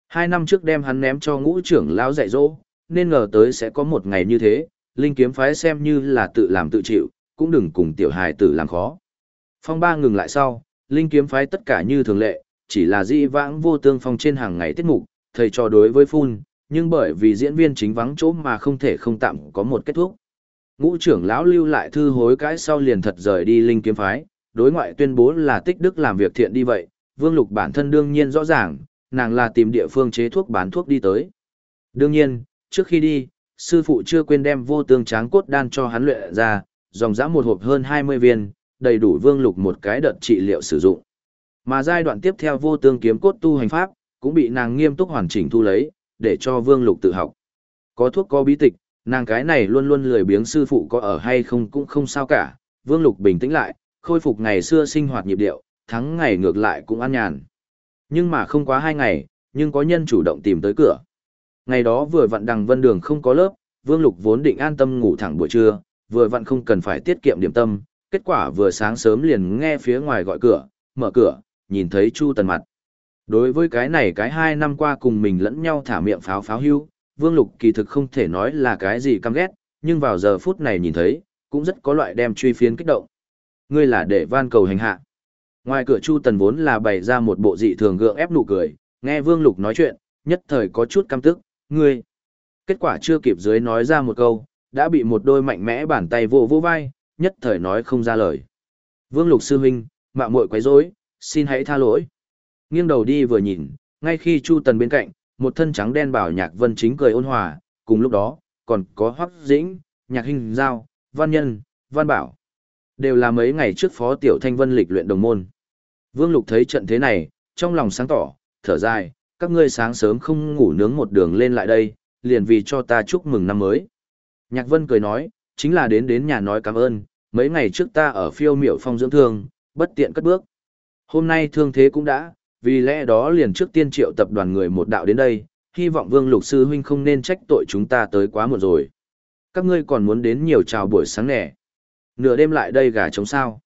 Hai năm trước đem hắn ném cho ngũ trưởng lão dạy dỗ, nên ngờ tới sẽ có một ngày như thế, linh kiếm phái xem như là tự làm tự chịu, cũng đừng cùng tiểu hài tử làm khó. Phong ba ngừng lại sau, linh kiếm phái tất cả như thường lệ, chỉ là di vãng vô tương phong trên hàng ngày tiết mục, thầy trò đối với phun, nhưng bởi vì diễn viên chính vắng chỗ mà không thể không tạm có một kết thúc. Ngũ trưởng lão lưu lại thư hối cãi sau liền thật rời đi linh kiếm phái, đối ngoại tuyên bố là tích đức làm việc thiện đi vậy, Vương Lục bản thân đương nhiên rõ ràng, nàng là tìm địa phương chế thuốc bán thuốc đi tới. Đương nhiên, trước khi đi, sư phụ chưa quên đem vô tương tráng cốt đan cho hắn luyện ra, dòng dã một hộp hơn 20 viên, đầy đủ Vương Lục một cái đợt trị liệu sử dụng. Mà giai đoạn tiếp theo vô tương kiếm cốt tu hành pháp, cũng bị nàng nghiêm túc hoàn chỉnh thu lấy, để cho Vương Lục tự học. Có thuốc có bí tịch, nàng cái này luôn luôn lười biếng sư phụ có ở hay không cũng không sao cả. Vương Lục bình tĩnh lại, khôi phục ngày xưa sinh hoạt nhịp điệu, thắng ngày ngược lại cũng an nhàn. Nhưng mà không quá hai ngày, nhưng có nhân chủ động tìm tới cửa. Ngày đó vừa vặn đằng vân đường không có lớp, Vương Lục vốn định an tâm ngủ thẳng buổi trưa, vừa vặn không cần phải tiết kiệm điểm tâm, kết quả vừa sáng sớm liền nghe phía ngoài gọi cửa, mở cửa, nhìn thấy Chu Tần mặt. Đối với cái này cái hai năm qua cùng mình lẫn nhau thả miệng pháo pháo hưu, Vương Lục kỳ thực không thể nói là cái gì căm ghét, nhưng vào giờ phút này nhìn thấy, cũng rất có loại đem truy phiến kích động. Ngươi là để van cầu hành hạ. Ngoài cửa Chu Tần vốn là bày ra một bộ dị thường gượng ép nụ cười, nghe Vương Lục nói chuyện, nhất thời có chút căm tức, ngươi. Kết quả chưa kịp dưới nói ra một câu, đã bị một đôi mạnh mẽ bàn tay vô vô vai, nhất thời nói không ra lời. Vương Lục sư huynh, mạo muội quấy rối, xin hãy tha lỗi. Nghiêng đầu đi vừa nhìn, ngay khi Chu Tần bên cạnh, một thân trắng đen bảo nhạc vân chính cười ôn hòa, cùng lúc đó, còn có Hoắc Dĩnh, Nhạc Hình Giao, Văn Nhân, Văn Bảo. Đều là mấy ngày trước Phó Tiểu Thanh Vân lịch luyện đồng môn. Vương Lục thấy trận thế này, trong lòng sáng tỏ, thở dài, các ngươi sáng sớm không ngủ nướng một đường lên lại đây, liền vì cho ta chúc mừng năm mới. Nhạc Vân cười nói, chính là đến đến nhà nói cảm ơn, mấy ngày trước ta ở phiêu miểu phong dưỡng thương, bất tiện cất bước. Hôm nay thương thế cũng đã, vì lẽ đó liền trước tiên triệu tập đoàn người một đạo đến đây, hy vọng Vương Lục Sư Huynh không nên trách tội chúng ta tới quá muộn rồi. Các ngươi còn muốn đến nhiều chào buổi sáng nè. Nửa đêm lại đây gà trống sao.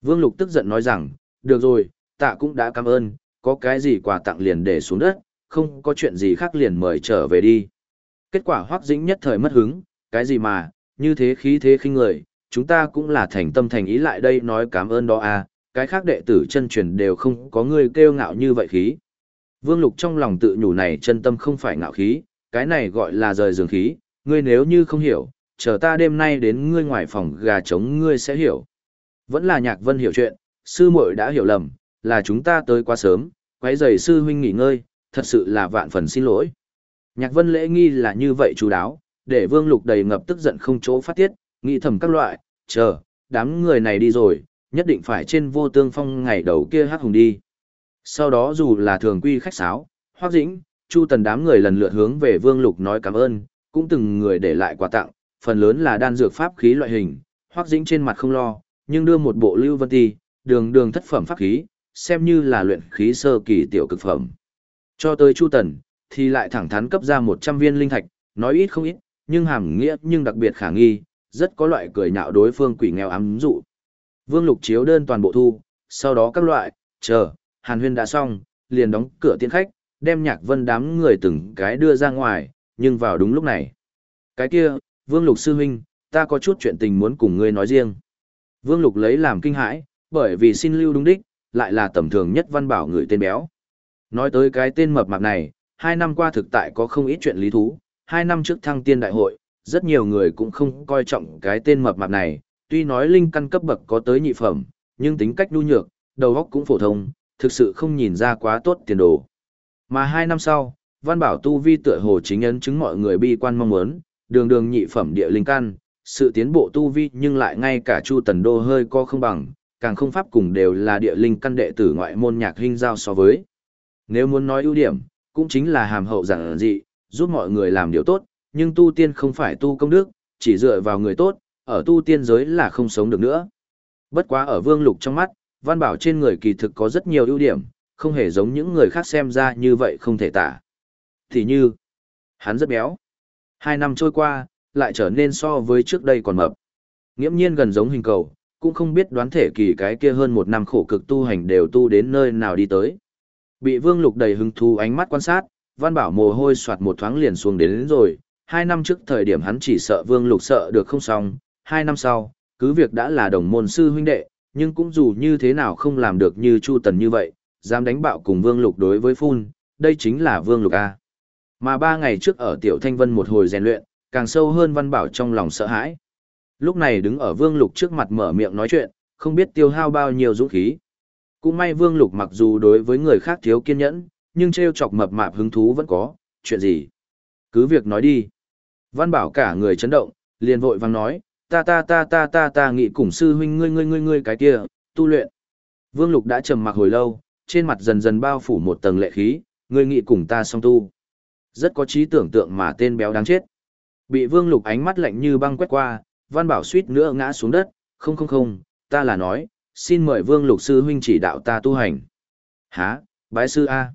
Vương Lục tức giận nói rằng, được rồi, tạ cũng đã cảm ơn, có cái gì quà tặng liền để xuống đất, không có chuyện gì khác liền mời trở về đi. Kết quả hoắc dĩnh nhất thời mất hứng, cái gì mà, như thế khí thế khinh người, chúng ta cũng là thành tâm thành ý lại đây nói cảm ơn đó à, cái khác đệ tử chân truyền đều không có người kêu ngạo như vậy khí. Vương Lục trong lòng tự nhủ này chân tâm không phải ngạo khí, cái này gọi là rời giường khí, ngươi nếu như không hiểu, chờ ta đêm nay đến ngươi ngoài phòng gà trống ngươi sẽ hiểu. Vẫn là nhạc vân hiểu chuyện, sư muội đã hiểu lầm, là chúng ta tới quá sớm, quấy rầy sư huynh nghỉ ngơi, thật sự là vạn phần xin lỗi. Nhạc vân lễ nghi là như vậy chú đáo, để Vương Lục đầy ngập tức giận không chỗ phát tiết, nghĩ thầm các loại, chờ, đám người này đi rồi, nhất định phải trên vô tương phong ngày đầu kia hát hùng đi. Sau đó dù là thường quy khách sáo, hoác dĩnh, chu tần đám người lần lượt hướng về Vương Lục nói cảm ơn, cũng từng người để lại quà tặng, phần lớn là đan dược pháp khí loại hình, hoác dĩnh trên mặt không lo, nhưng đưa một bộ lưu vân ti, đường đường thất phẩm pháp khí, xem như là luyện khí sơ kỳ tiểu cực phẩm. Cho tới chu tần, thì lại thẳng thắn cấp ra 100 viên linh thạch, nói ít không ít, nhưng hàm nghĩa nhưng đặc biệt khả nghi, rất có loại cười nhạo đối phương quỷ nghèo ám dụ. Vương Lục chiếu đơn toàn bộ thu, sau đó các loại, chờ, Hàn Huyên đã xong, liền đóng cửa tiễn khách, đem nhạc vân đám người từng cái đưa ra ngoài, nhưng vào đúng lúc này. Cái kia, Vương Lục sư huynh, ta có chút chuyện tình muốn cùng ngươi nói riêng. Vương Lục lấy làm kinh hãi, bởi vì xin lưu đúng đích, lại là tầm thường nhất văn bảo người tên béo. Nói tới cái tên mập mạp này, hai năm qua thực tại có không ít chuyện lý thú, hai năm trước thăng tiên đại hội, rất nhiều người cũng không coi trọng cái tên mập mạp này, tuy nói linh căn cấp bậc có tới nhị phẩm, nhưng tính cách nhu nhược, đầu óc cũng phổ thông, thực sự không nhìn ra quá tốt tiền đồ. Mà hai năm sau, Văn Bảo Tu Vi tựa hồ chính ấn chứng mọi người bi quan mong muốn, đường đường nhị phẩm địa linh căn, sự tiến bộ Tu Vi nhưng lại ngay cả Chu Tần Đô hơi co không bằng, càng không pháp cùng đều là địa linh căn đệ tử ngoại môn nhạc hình giao so với. Nếu muốn nói ưu điểm, cũng chính là hàm hậu giản dị, giúp mọi người làm điều tốt, nhưng tu tiên không phải tu công đức, chỉ dựa vào người tốt, ở tu tiên giới là không sống được nữa. Bất quá ở Vương Lục trong mắt, Văn Bảo trên người kỳ thực có rất nhiều ưu điểm, không hề giống những người khác xem ra như vậy không thể tả. Thì như, hắn rất béo. Hai năm trôi qua, lại trở nên so với trước đây còn mập. Nghiễm nhiên gần giống hình cầu, cũng không biết đoán thể kỳ cái kia hơn một năm khổ cực tu hành đều tu đến nơi nào đi tới. Bị Vương Lục đầy hứng thú ánh mắt quan sát, Văn Bảo mồ hôi soạt một thoáng liền xuống đến, đến rồi, hai năm trước thời điểm hắn chỉ sợ Vương Lục sợ được không xong, hai năm sau, cứ việc đã là đồng môn sư huynh đệ, nhưng cũng dù như thế nào không làm được như Chu Tần như vậy, dám đánh bạo cùng Vương Lục đối với Phun, đây chính là Vương Lục A. Mà ba ngày trước ở Tiểu Thanh Vân một hồi rèn luyện, càng sâu hơn Văn Bảo trong lòng sợ hãi. Lúc này đứng ở Vương Lục trước mặt mở miệng nói chuyện, không biết tiêu hao bao nhiêu dũng khí. Cũng may Vương Lục mặc dù đối với người khác thiếu kiên nhẫn, nhưng treo chọc mập mạp hứng thú vẫn có, chuyện gì? Cứ việc nói đi. Văn Bảo cả người chấn động, liền vội vàng nói, ta ta ta ta ta ta nghị cùng sư huynh ngươi ngươi ngươi ngươi cái kia, tu luyện. Vương Lục đã trầm mặc hồi lâu, trên mặt dần dần bao phủ một tầng lệ khí, ngươi nghị cùng ta song tu. Rất có trí tưởng tượng mà tên béo đáng chết. Bị Vương Lục ánh mắt lạnh như băng quét qua, Văn Bảo suýt nữa ngã xuống đất, không không không, ta là nói, xin mời Vương Lục sư huynh chỉ đạo ta tu hành. Hả, bái sư A.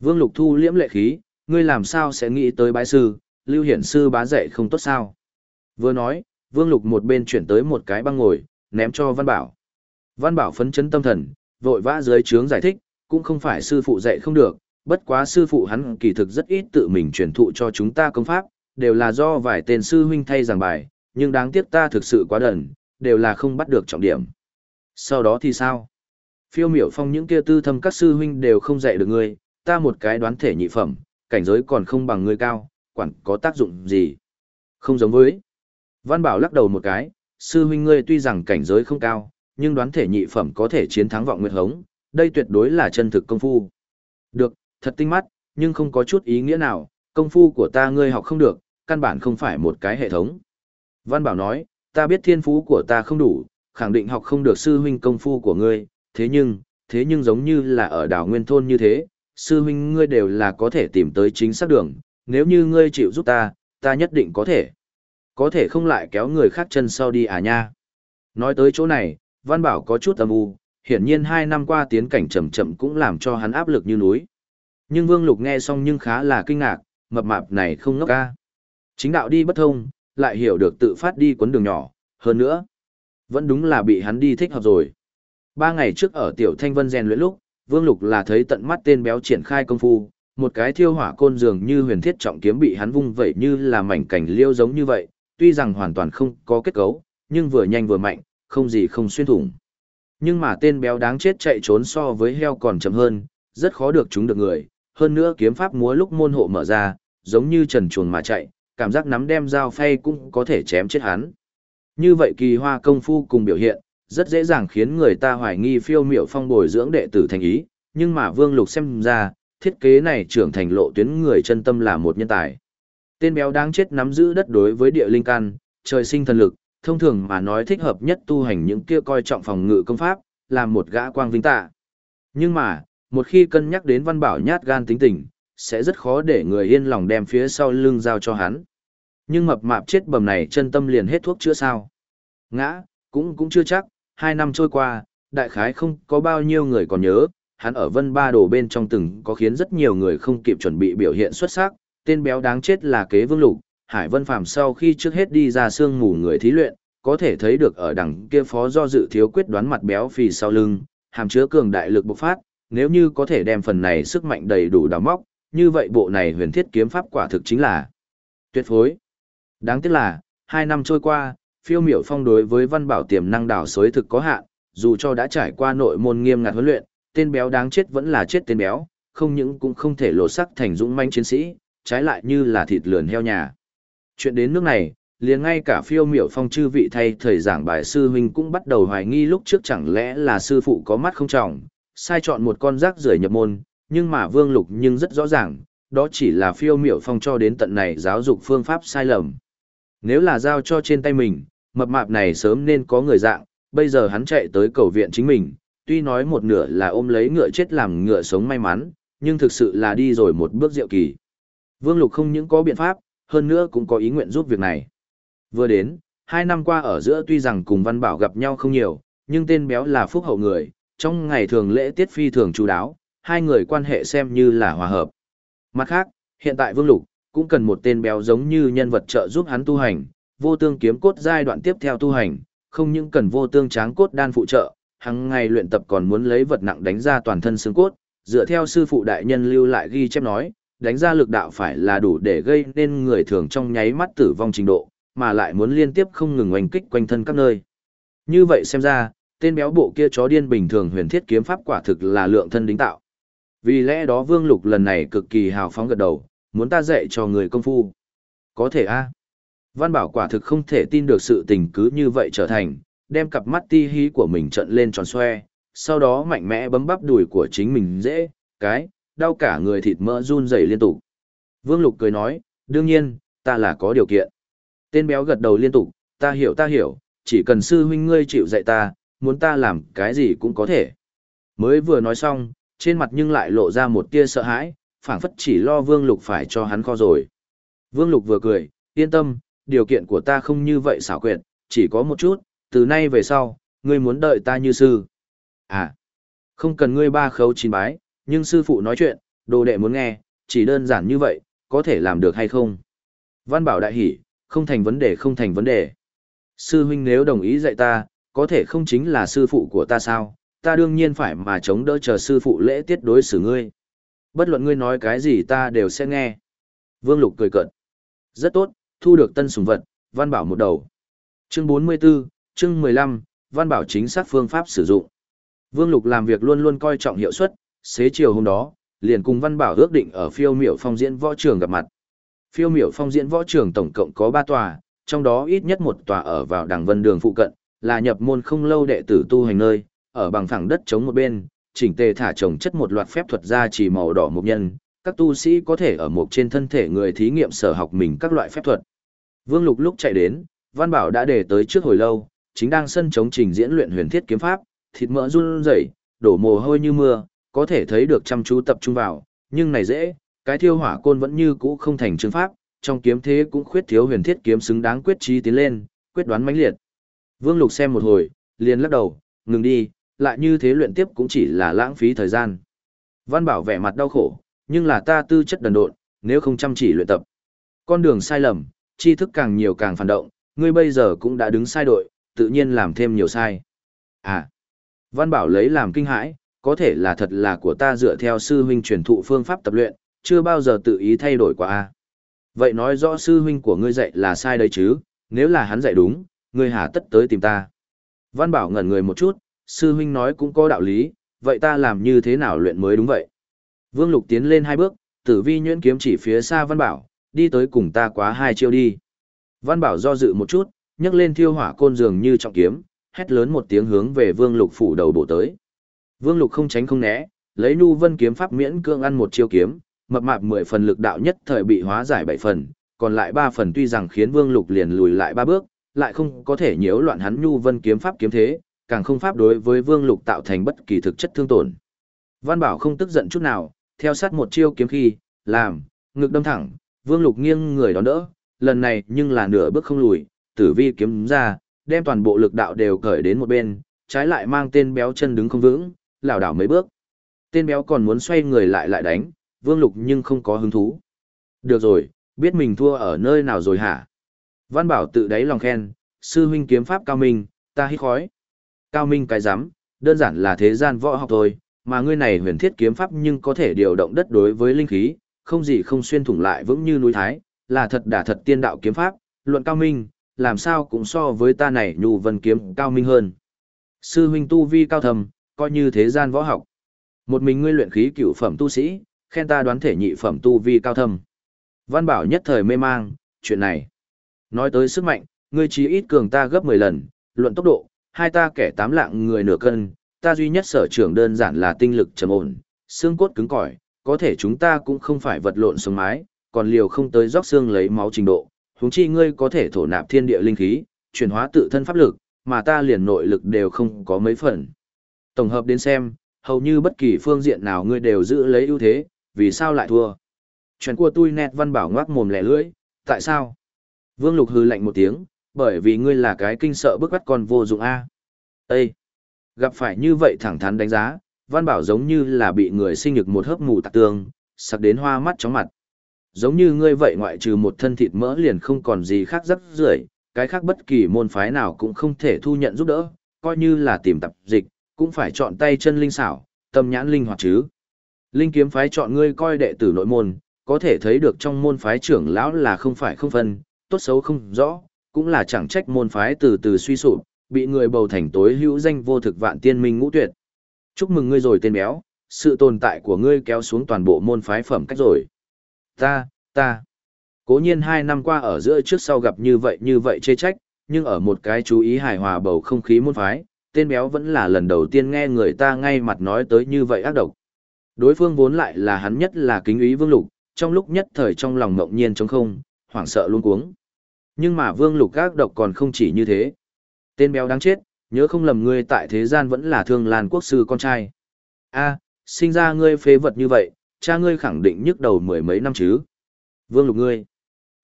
Vương Lục thu liễm lệ khí, ngươi làm sao sẽ nghĩ tới bái sư, lưu hiển sư bá dạy không tốt sao. Vừa nói, Vương Lục một bên chuyển tới một cái băng ngồi, ném cho Văn Bảo. Văn Bảo phấn chấn tâm thần, vội vã dưới trướng giải thích, cũng không phải sư phụ dạy không được, bất quá sư phụ hắn kỳ thực rất ít tự mình truyền thụ cho chúng ta công pháp, đều là do vài tên sư huynh thay giảng bài, nhưng đáng tiếc ta thực sự quá đần, đều là không bắt được trọng điểm. Sau đó thì sao? Phiêu miểu phong những kia tư thâm các sư huynh đều không dạy được ngươi, ta một cái đoán thể nhị phẩm, cảnh giới còn không bằng ngươi cao, quản có tác dụng gì? Không giống với. Văn Bảo lắc đầu một cái, sư huynh ngươi tuy rằng cảnh giới không cao, nhưng đoán thể nhị phẩm có thể chiến thắng vọng nguyệt hống, đây tuyệt đối là chân thực công phu. Được, thật tinh mắt, nhưng không có chút ý nghĩa nào, công phu của ta ngươi học không được, căn bản không phải một cái hệ thống. Văn Bảo nói, ta biết thiên phú của ta không đủ, khẳng định học không được sư huynh công phu của ngươi, thế nhưng, thế nhưng giống như là ở đảo Nguyên Thôn như thế, sư huynh ngươi đều là có thể tìm tới chính xác đường, nếu như ngươi chịu giúp ta, ta nhất định có thể. Có thể không lại kéo người khác chân sau đi à nha. Nói tới chỗ này, Văn Bảo có chút âm u, hiển nhiên hai năm qua tiến cảnh chậm chậm cũng làm cho hắn áp lực như núi. Nhưng Vương Lục nghe xong nhưng khá là kinh ngạc, mập mạp này không ngốc ca. Chính đạo đi bất thông, lại hiểu được tự phát đi cuốn đường nhỏ, hơn nữa. Vẫn đúng là bị hắn đi thích hợp rồi. Ba ngày trước ở Tiểu Thanh Vân rèn luyện lúc, Vương Lục là thấy tận mắt tên béo triển khai công phu, một cái thiêu hỏa côn dường như huyền thiết trọng kiếm bị hắn vung vẩy như là mảnh cảnh liêu giống như vậy, tuy rằng hoàn toàn không có kết cấu, nhưng vừa nhanh vừa mạnh, không gì không xuyên thủng. Nhưng mà tên béo đáng chết chạy trốn so với heo còn chậm hơn, rất khó được chúng được người, hơn nữa kiếm pháp múa lúc môn hộ mở ra, giống như trần chuồn mà chạy, cảm giác nắm đem dao phay cũng có thể chém chết hắn. Như vậy kỳ hoa công phu cùng biểu hiện, rất dễ dàng khiến người ta hoài nghi phiêu miểu phong bồi dưỡng đệ tử thành ý, nhưng mà Vương Lục xem ra, thiết kế này trưởng thành lộ tuyến người chân tâm là một nhân tài. Tên béo đáng chết nắm giữ đất đối với địa linh căn, trời sinh thần lực, thông thường mà nói thích hợp nhất tu hành những kia coi trọng phòng ngự công pháp, làm một gã quang vinh tạ. Nhưng mà, một khi cân nhắc đến văn bảo nhát gan tính tình, sẽ rất khó để người yên lòng đem phía sau lưng giao cho hắn. Nhưng mập mạp chết bầm này chân tâm liền hết thuốc chữa sao. Ngã, cũng cũng chưa chắc, hai năm trôi qua, đại khái không có bao nhiêu người còn nhớ, hắn ở vân ba đồ bên trong từng có khiến rất nhiều người không kịp chuẩn bị biểu hiện xuất sắc, tên béo đáng chết là kế vương lục, Hải Vân Phàm sau khi trước hết đi ra sương mù người thí luyện, có thể thấy được ở đằng kia phó do dự thiếu quyết đoán mặt béo phì sau lưng, hàm chứa cường đại lực bộc phát, nếu như có thể đem phần này sức mạnh đầy đủ đào móc, như vậy bộ này huyền thiết kiếm pháp quả thực chính là tuyệt phối. Đáng tiếc là, hai năm trôi qua, phiêu miểu phong đối với văn bảo tiềm năng đảo xối thực có hạn, dù cho đã trải qua nội môn nghiêm ngặt huấn luyện, tên béo đáng chết vẫn là chết tên béo, không những cũng không thể lột sắc thành dũng manh chiến sĩ, trái lại như là thịt lườn heo nhà. Chuyện đến nước này, liền ngay cả phiêu miểu phong chư vị thay thời giảng bài sư huynh cũng bắt đầu hoài nghi lúc trước chẳng lẽ là sư phụ có mắt không trọng, sai chọn một con rác rưởi nhập môn, nhưng mà vương lục nhưng rất rõ ràng, đó chỉ là phiêu miểu phong cho đến tận này giáo dục phương pháp sai lầm. Nếu là giao cho trên tay mình, mập mạp này sớm nên có người dạng, bây giờ hắn chạy tới cầu viện chính mình, tuy nói một nửa là ôm lấy ngựa chết làm ngựa sống may mắn, nhưng thực sự là đi rồi một bước diệu kỳ. Vương Lục không những có biện pháp, hơn nữa cũng có ý nguyện giúp việc này. Vừa đến, hai năm qua ở giữa tuy rằng cùng Văn Bảo gặp nhau không nhiều, nhưng tên béo là phúc hậu người, trong ngày thường lễ tiết phi thường chú đáo, hai người quan hệ xem như là hòa hợp. Mặt khác, hiện tại Vương Lục cũng cần một tên béo giống như nhân vật trợ giúp hắn tu hành, vô tương kiếm cốt giai đoạn tiếp theo tu hành, không những cần vô tương tráng cốt đan phụ trợ, hàng ngày luyện tập còn muốn lấy vật nặng đánh ra toàn thân xương cốt, dựa theo sư phụ đại nhân lưu lại ghi chép nói, đánh ra lực đạo phải là đủ để gây nên người thường trong nháy mắt tử vong trình độ, mà lại muốn liên tiếp không ngừng oanh kích quanh thân các nơi. Như vậy xem ra, tên béo bộ kia chó điên bình thường huyền thiết kiếm pháp quả thực là lượng thân đính tạo. Vì lẽ đó Vương Lục lần này cực kỳ hào phóng gật đầu, muốn ta dạy cho người công phu. Có thể a Văn Bảo quả thực không thể tin được sự tình cứ như vậy trở thành, đem cặp mắt ti hí của mình trận lên tròn xoe, sau đó mạnh mẽ bấm bắp đùi của chính mình dễ, cái, đau cả người thịt mỡ run rẩy liên tục. Vương Lục cười nói, đương nhiên, ta là có điều kiện. Tên béo gật đầu liên tục, ta hiểu ta hiểu, chỉ cần sư huynh ngươi chịu dạy ta, muốn ta làm cái gì cũng có thể. Mới vừa nói xong, trên mặt nhưng lại lộ ra một tia sợ hãi, phảng phất chỉ lo Vương Lục phải cho hắn kho rồi. Vương Lục vừa cười, yên tâm, điều kiện của ta không như vậy xảo quyệt, chỉ có một chút, từ nay về sau, ngươi muốn đợi ta như sư. À, không cần ngươi ba khấu chín bái, nhưng sư phụ nói chuyện, đồ đệ muốn nghe, chỉ đơn giản như vậy, có thể làm được hay không? Văn bảo đại hỉ, không thành vấn đề không thành vấn đề. Sư huynh nếu đồng ý dạy ta, có thể không chính là sư phụ của ta sao, ta đương nhiên phải mà chống đỡ chờ sư phụ lễ tiết đối xử ngươi. Bất luận ngươi nói cái gì ta đều sẽ nghe. Vương Lục cười cợt. Rất tốt, thu được tân sùng vật, văn bảo một đầu. Chương 44, chương 15, văn bảo chính xác phương pháp sử dụng. Vương Lục làm việc luôn luôn coi trọng hiệu suất, xế chiều hôm đó, liền cùng văn bảo ước định ở phiêu miểu phong diễn võ trường gặp mặt. Phiêu miểu phong diễn võ trường tổng cộng có 3 tòa, trong đó ít nhất một tòa ở vào đằng vân đường phụ cận, là nhập môn không lâu đệ tử tu hành nơi, ở bằng phẳng đất chống một bên, chỉnh tề thả trồng chất một loạt phép thuật ra chỉ màu đỏ mục nhân, các tu sĩ có thể ở một trên thân thể người thí nghiệm sở học mình các loại phép thuật. Vương Lục lúc chạy đến, Văn Bảo đã để tới trước hồi lâu, chính đang sân chống trình diễn luyện huyền thiết kiếm pháp, thịt mỡ run rẩy, đổ mồ hôi như mưa, có thể thấy được chăm chú tập trung vào, nhưng này dễ, cái thiêu hỏa côn vẫn như cũ không thành chương pháp, trong kiếm thế cũng khuyết thiếu huyền thiết kiếm xứng đáng quyết trí tiến lên, quyết đoán mãnh liệt. Vương Lục xem một hồi, liền lắc đầu, ngừng đi, lại như thế luyện tiếp cũng chỉ là lãng phí thời gian. Văn Bảo vẻ mặt đau khổ, nhưng là ta tư chất đần độn, nếu không chăm chỉ luyện tập. Con đường sai lầm, tri thức càng nhiều càng phản động, ngươi bây giờ cũng đã đứng sai đội, tự nhiên làm thêm nhiều sai. À, Văn Bảo lấy làm kinh hãi, có thể là thật là của ta dựa theo sư huynh truyền thụ phương pháp tập luyện, chưa bao giờ tự ý thay đổi qua a. Vậy nói rõ sư huynh của ngươi dạy là sai đấy chứ, nếu là hắn dạy đúng, ngươi hà tất tới tìm ta. Văn Bảo ngẩn người một chút, sư huynh nói cũng có đạo lý, vậy ta làm như thế nào luyện mới đúng vậy. Vương Lục tiến lên hai bước, tử vi nhuyễn kiếm chỉ phía xa Văn Bảo, đi tới cùng ta quá hai chiêu đi. Văn Bảo do dự một chút, nhấc lên thiêu hỏa côn dường như trọng kiếm, hét lớn một tiếng hướng về Vương Lục phủ đầu bổ tới. Vương Lục không tránh không né, lấy nu vân kiếm pháp miễn cương ăn một chiêu kiếm, mập mạp mười phần lực đạo nhất thời bị hóa giải bảy phần, còn lại ba phần tuy rằng khiến Vương Lục liền lùi lại ba bước, lại không có thể nhiễu loạn hắn nhu vân kiếm pháp kiếm thế, càng không pháp đối với Vương Lục tạo thành bất kỳ thực chất thương tổn. Văn Bảo không tức giận chút nào, theo sát một chiêu kiếm khi, làm, ngực đâm thẳng, Vương Lục nghiêng người đón đỡ, lần này nhưng là nửa bước không lùi, tử vi kiếm ra, đem toàn bộ lực đạo đều cởi đến một bên, trái lại mang tên béo chân đứng không vững, lảo đảo mấy bước. Tên béo còn muốn xoay người lại lại đánh, Vương Lục nhưng không có hứng thú. Được rồi, biết mình thua ở nơi nào rồi hả? Văn Bảo tự đáy lòng khen, sư huynh kiếm pháp cao minh, ta hít khói. Cao minh cái giám, đơn giản là thế gian võ học thôi, mà ngươi này huyền thiết kiếm pháp nhưng có thể điều động đất đối với linh khí, không gì không xuyên thủng lại vững như núi thái, là thật đả thật tiên đạo kiếm pháp, luận cao minh, làm sao cũng so với ta này nhu vân kiếm cao minh hơn. Sư huynh tu vi cao thầm, coi như thế gian võ học. Một mình ngươi luyện khí cửu phẩm tu sĩ, khen ta đoán thể nhị phẩm tu vi cao thâm. Văn Bảo nhất thời mê mang, chuyện này. Nói tới sức mạnh, ngươi chí ít cường ta gấp 10 lần, luận tốc độ, hai ta kẻ tám lạng người nửa cân, ta duy nhất sở trường đơn giản là tinh lực trầm ổn, xương cốt cứng cỏi, có thể chúng ta cũng không phải vật lộn sống mái, còn liều không tới róc xương lấy máu trình độ, huống chi ngươi có thể thổ nạp thiên địa linh khí, chuyển hóa tự thân pháp lực, mà ta liền nội lực đều không có mấy phần. Tổng hợp đến xem, hầu như bất kỳ phương diện nào ngươi đều giữ lấy ưu thế, vì sao lại thua? Chuyện của tôi nét văn bảo ngoác mồm lẻ lưỡi, tại sao? Vương Lục hư lạnh một tiếng, bởi vì ngươi là cái kinh sợ bức bắt con vô dụng A. Ê! Gặp phải như vậy thẳng thắn đánh giá, văn bảo giống như là bị người sinh nhực một hớp mù tạc tương, sặc đến hoa mắt chóng mặt. Giống như ngươi vậy ngoại trừ một thân thịt mỡ liền không còn gì khác rất rưởi, cái khác bất kỳ môn phái nào cũng không thể thu nhận giúp đỡ, coi như là tìm tập dịch, cũng phải chọn tay chân linh xảo, tâm nhãn linh hoạt chứ. Linh kiếm phái chọn ngươi coi đệ tử nội môn, có thể thấy được trong môn phái trưởng lão là không phải không phân, tốt xấu không rõ, cũng là chẳng trách môn phái từ từ suy sụp, bị người bầu thành tối hữu danh vô thực vạn tiên minh ngũ tuyệt. Chúc mừng ngươi rồi tên béo, sự tồn tại của ngươi kéo xuống toàn bộ môn phái phẩm cách rồi. Ta, ta. Cố nhiên hai năm qua ở giữa trước sau gặp như vậy như vậy chê trách, nhưng ở một cái chú ý hài hòa bầu không khí môn phái, tên béo vẫn là lần đầu tiên nghe người ta ngay mặt nói tới như vậy ác độc. Đối phương vốn lại là hắn nhất là kính ý vương lục, trong lúc nhất thời trong lòng ngộng nhiên trống không, hoảng sợ luôn cuống. Nhưng mà vương lục các độc còn không chỉ như thế. Tên béo đáng chết, nhớ không lầm ngươi tại thế gian vẫn là thương làn quốc sư con trai. a sinh ra ngươi phế vật như vậy, cha ngươi khẳng định nhức đầu mười mấy năm chứ. Vương lục ngươi.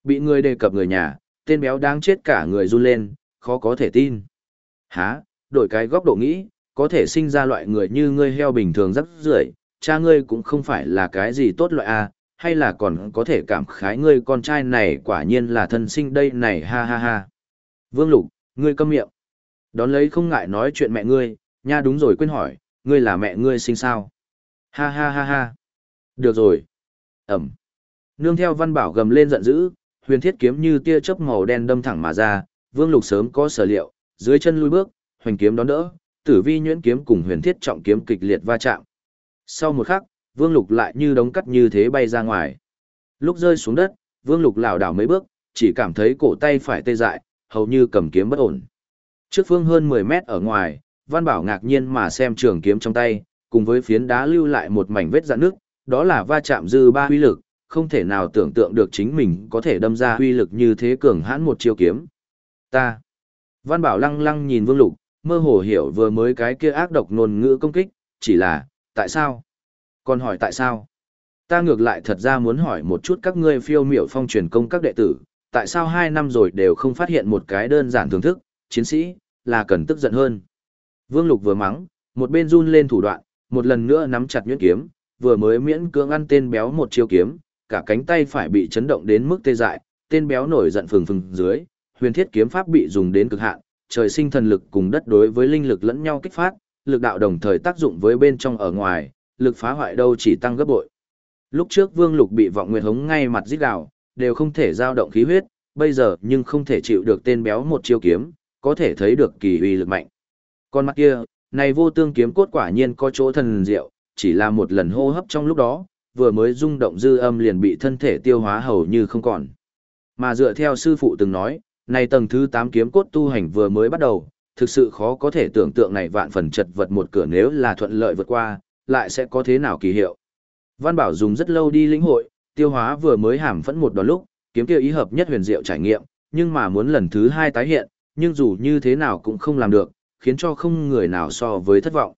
Bị ngươi đề cập người nhà, tên béo đáng chết cả người run lên, khó có thể tin. Hả, đổi cái góc độ nghĩ, có thể sinh ra loại người như ngươi heo bình thường rất rưởi, cha ngươi cũng không phải là cái gì tốt loại a, hay là còn có thể cảm khái ngươi con trai này quả nhiên là thân sinh đây này ha ha ha. Vương Lục, ngươi câm miệng. Đón lấy không ngại nói chuyện mẹ ngươi, nha đúng rồi quên hỏi, ngươi là mẹ ngươi sinh sao? Ha ha ha ha. Được rồi. Ẩm. Nương theo văn bảo gầm lên giận dữ, huyền thiết kiếm như tia chớp màu đen đâm thẳng mà ra, Vương Lục sớm có sở liệu, dưới chân lui bước, hoành kiếm đón đỡ, tử vi nhuyễn kiếm cùng huyền thiết trọng kiếm kịch liệt va chạm. Sau một khắc, Vương Lục lại như đống cắt như thế bay ra ngoài. Lúc rơi xuống đất, Vương Lục lảo đảo mấy bước, chỉ cảm thấy cổ tay phải tê dại, hầu như cầm kiếm bất ổn. Trước phương hơn 10 mét ở ngoài, Văn Bảo ngạc nhiên mà xem trường kiếm trong tay, cùng với phiến đá lưu lại một mảnh vết dạn nước, đó là va chạm dư ba huy lực, không thể nào tưởng tượng được chính mình có thể đâm ra huy lực như thế cường hãn một chiêu kiếm. Ta. Văn Bảo lăng lăng nhìn Vương Lục, mơ hồ hiểu vừa mới cái kia ác độc ngôn ngữ công kích, chỉ là, tại sao? Còn hỏi tại sao? Ta ngược lại thật ra muốn hỏi một chút các ngươi phiêu miểu phong truyền công các đệ tử, tại sao hai năm rồi đều không phát hiện một cái đơn giản thưởng thức, chiến sĩ, là cần tức giận hơn. Vương Lục vừa mắng, một bên run lên thủ đoạn, một lần nữa nắm chặt nhuyễn kiếm, vừa mới miễn cưỡng ăn tên béo một chiêu kiếm, cả cánh tay phải bị chấn động đến mức tê dại, tên béo nổi giận phừng phừng dưới, huyền thiết kiếm pháp bị dùng đến cực hạn, trời sinh thần lực cùng đất đối với linh lực lẫn nhau kích phát, lực đạo đồng thời tác dụng với bên trong ở ngoài, lực phá hoại đâu chỉ tăng gấp bội. Lúc trước Vương Lục bị vọng nguyệt hống ngay mặt giết đảo đều không thể giao động khí huyết, bây giờ nhưng không thể chịu được tên béo một chiêu kiếm, có thể thấy được kỳ uy lực mạnh. Con mắt kia, này vô tương kiếm cốt quả nhiên có chỗ thần diệu, chỉ là một lần hô hấp trong lúc đó, vừa mới rung động dư âm liền bị thân thể tiêu hóa hầu như không còn. Mà dựa theo sư phụ từng nói, này tầng thứ 8 kiếm cốt tu hành vừa mới bắt đầu, thực sự khó có thể tưởng tượng này vạn phần chật vật một cửa nếu là thuận lợi vượt qua, lại sẽ có thế nào kỳ hiệu. Văn Bảo dùng rất lâu đi lĩnh hội, tiêu hóa vừa mới hàm phẫn một đoạn lúc, kiếm kia ý hợp nhất huyền diệu trải nghiệm, nhưng mà muốn lần thứ hai tái hiện, nhưng dù như thế nào cũng không làm được, khiến cho không người nào so với thất vọng.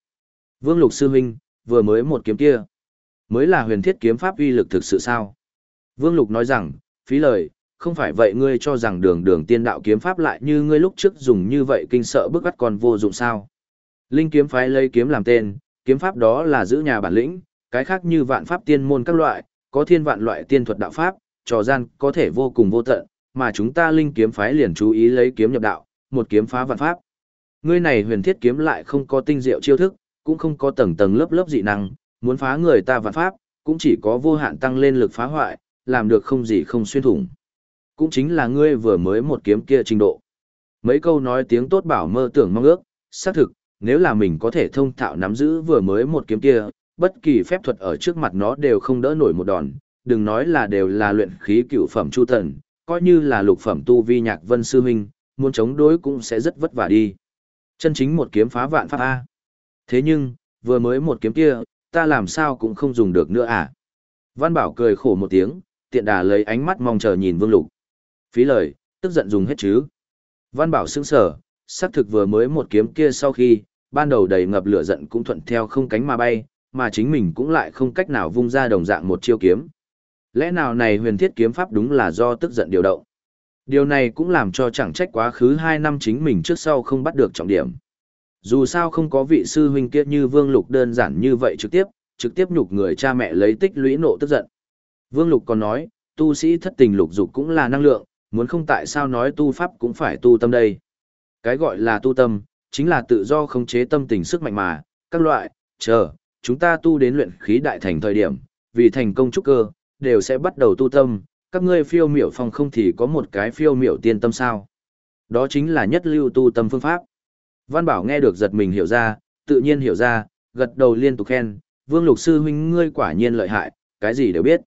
Vương Lục Sư Huynh, vừa mới một kiếm kia, mới là huyền thiết kiếm pháp uy lực thực sự sao? Vương Lục nói rằng, phí lời, không phải vậy ngươi cho rằng đường đường tiên đạo kiếm pháp lại như ngươi lúc trước dùng như vậy kinh sợ bức bắt còn vô dụng sao? Linh kiếm phái lấy kiếm làm tên, kiếm pháp đó là giữ nhà bản lĩnh, cái khác như vạn pháp tiên môn các loại, có thiên vạn loại tiên thuật đạo pháp, trò gian có thể vô cùng vô tận, mà chúng ta linh kiếm phái liền chú ý lấy kiếm nhập đạo, một kiếm phá vạn pháp. Ngươi này huyền thiết kiếm lại không có tinh diệu chiêu thức, cũng không có tầng tầng lớp lớp dị năng, muốn phá người ta vạn pháp, cũng chỉ có vô hạn tăng lên lực phá hoại, làm được không gì không xuyên thủng. Cũng chính là ngươi vừa mới một kiếm kia trình độ. Mấy câu nói tiếng tốt bảo mơ tưởng mong ước, xác thực, nếu là mình có thể thông thạo nắm giữ vừa mới một kiếm kia, bất kỳ phép thuật ở trước mặt nó đều không đỡ nổi một đòn, đừng nói là đều là luyện khí cựu phẩm chu thần, coi như là lục phẩm tu vi nhạc vân sư huynh, muốn chống đối cũng sẽ rất vất vả đi. Chân chính một kiếm phá vạn pháp A. Thế nhưng, vừa mới một kiếm kia, ta làm sao cũng không dùng được nữa à? Văn Bảo cười khổ một tiếng, tiện đà lấy ánh mắt mong chờ nhìn Vương Lục. Phí lời, tức giận dùng hết chứ. Văn Bảo sững sờ, xác thực vừa mới một kiếm kia sau khi, ban đầu đầy ngập lửa giận cũng thuận theo không cánh mà bay, mà chính mình cũng lại không cách nào vung ra đồng dạng một chiêu kiếm. Lẽ nào này huyền thiết kiếm pháp đúng là do tức giận điều động? Điều này cũng làm cho chẳng trách quá khứ 2 năm chính mình trước sau không bắt được trọng điểm. Dù sao không có vị sư huynh kia như Vương Lục đơn giản như vậy trực tiếp, trực tiếp nhục người cha mẹ lấy tích lũy nộ tức giận. Vương Lục còn nói, tu sĩ thất tình lục dục cũng là năng lượng, muốn không tại sao nói tu pháp cũng phải tu tâm đây. Cái gọi là tu tâm, chính là tự do khống chế tâm tình sức mạnh mà, các loại, chờ, chúng ta tu đến luyện khí đại thành thời điểm, vì thành công trúc cơ, đều sẽ bắt đầu tu tâm, các ngươi phiêu miểu phong không thì có một cái phiêu miểu tiên tâm sao. Đó chính là nhất lưu tu tâm phương pháp. Văn Bảo nghe được giật mình hiểu ra, tự nhiên hiểu ra, gật đầu liên tục khen, Vương Lục sư huynh ngươi quả nhiên lợi hại, cái gì đều biết.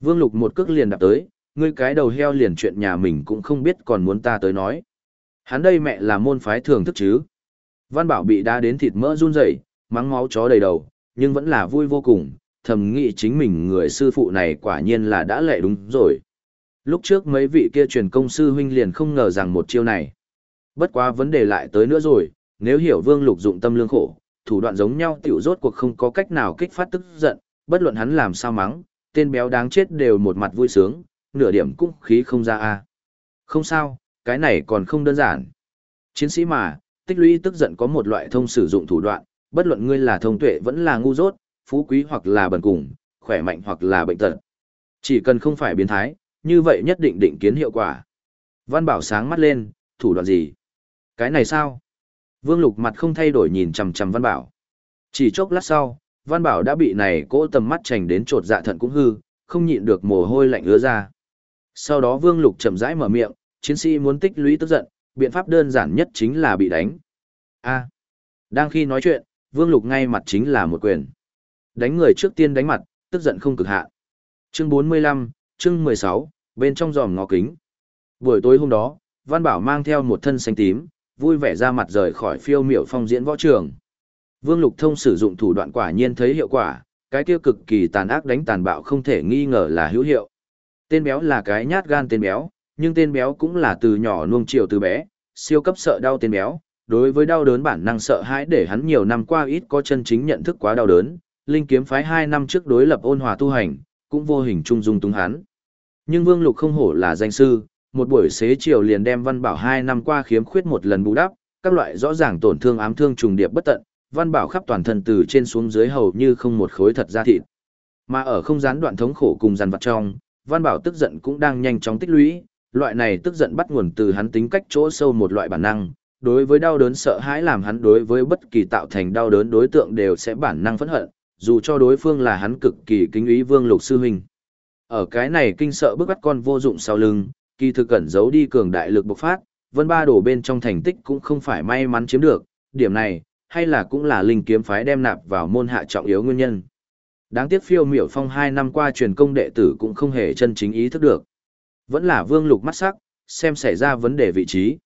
Vương Lục một cước liền đạp tới, ngươi cái đầu heo liền chuyện nhà mình cũng không biết còn muốn ta tới nói. Hắn đây mẹ là môn phái thường thức chứ. Văn Bảo bị đá đến thịt mỡ run rẩy, mắng máu chó đầy đầu, nhưng vẫn là vui vô cùng, thầm nghĩ chính mình người sư phụ này quả nhiên là đã lệ đúng rồi. Lúc trước mấy vị kia truyền công sư huynh liền không ngờ rằng một chiêu này. Bất quá vấn đề lại tới nữa rồi, nếu hiểu vương lục dụng tâm lương khổ, thủ đoạn giống nhau tiểu rốt cuộc không có cách nào kích phát tức giận, bất luận hắn làm sao mắng, tên béo đáng chết đều một mặt vui sướng, nửa điểm cũng khí không ra a. Không sao, cái này còn không đơn giản. Chiến sĩ mà, tích lũy tức giận có một loại thông sử dụng thủ đoạn, bất luận ngươi là thông tuệ vẫn là ngu dốt, phú quý hoặc là bần cùng, khỏe mạnh hoặc là bệnh tật. Chỉ cần không phải biến thái, như vậy nhất định định kiến hiệu quả. Văn Bảo sáng mắt lên, thủ đoạn gì? Cái này sao? Vương Lục mặt không thay đổi nhìn chằm chằm Văn Bảo. Chỉ chốc lát sau, Văn Bảo đã bị này cỗ tầm mắt chành đến trột dạ thận cũng hư, không nhịn được mồ hôi lạnh ứa ra. Sau đó Vương Lục chậm rãi mở miệng, chiến sĩ muốn tích lũy tức giận, biện pháp đơn giản nhất chính là bị đánh. A. Đang khi nói chuyện, Vương Lục ngay mặt chính là một quyền. Đánh người trước tiên đánh mặt, tức giận không cực hạ. Chương 45, chương 16, bên trong giòm ngó kính. Buổi tối hôm đó, Văn Bảo mang theo một thân xanh tím, vui vẻ ra mặt rời khỏi phiêu miểu phong diễn võ trường. Vương Lục Thông sử dụng thủ đoạn quả nhiên thấy hiệu quả, cái kia cực kỳ tàn ác đánh tàn bạo không thể nghi ngờ là hữu hiệu. Tên béo là cái nhát gan tên béo, nhưng tên béo cũng là từ nhỏ nuông chiều từ bé, siêu cấp sợ đau tên béo, đối với đau đớn bản năng sợ hãi để hắn nhiều năm qua ít có chân chính nhận thức quá đau đớn, linh kiếm phái 2 năm trước đối lập ôn hòa tu hành, cũng vô hình trung dung túng hắn. Nhưng Vương Lục không hổ là danh sư, một buổi xế chiều liền đem Văn Bảo 2 năm qua khiếm khuyết một lần bù đắp, các loại rõ ràng tổn thương ám thương trùng điệp bất tận, Văn Bảo khắp toàn thân từ trên xuống dưới hầu như không một khối thật ra thịt. Mà ở không gián đoạn thống khổ cùng dằn vặt trong, Văn Bảo tức giận cũng đang nhanh chóng tích lũy, loại này tức giận bắt nguồn từ hắn tính cách chỗ sâu một loại bản năng, đối với đau đớn sợ hãi làm hắn đối với bất kỳ tạo thành đau đớn đối tượng đều sẽ bản năng phẫn hận, dù cho đối phương là hắn cực kỳ kính ý Vương Lục sư huynh. Ở cái này kinh sợ bức bắt con vô dụng sau lưng, kỳ thực cẩn giấu đi cường đại lực bộc phát, Vân Ba đổ bên trong thành tích cũng không phải may mắn chiếm được, điểm này, hay là cũng là linh kiếm phái đem nạp vào môn hạ trọng yếu nguyên nhân. Đáng tiếc phiêu miểu phong hai năm qua truyền công đệ tử cũng không hề chân chính ý thức được. Vẫn là vương lục mắt sắc, xem xảy ra vấn đề vị trí.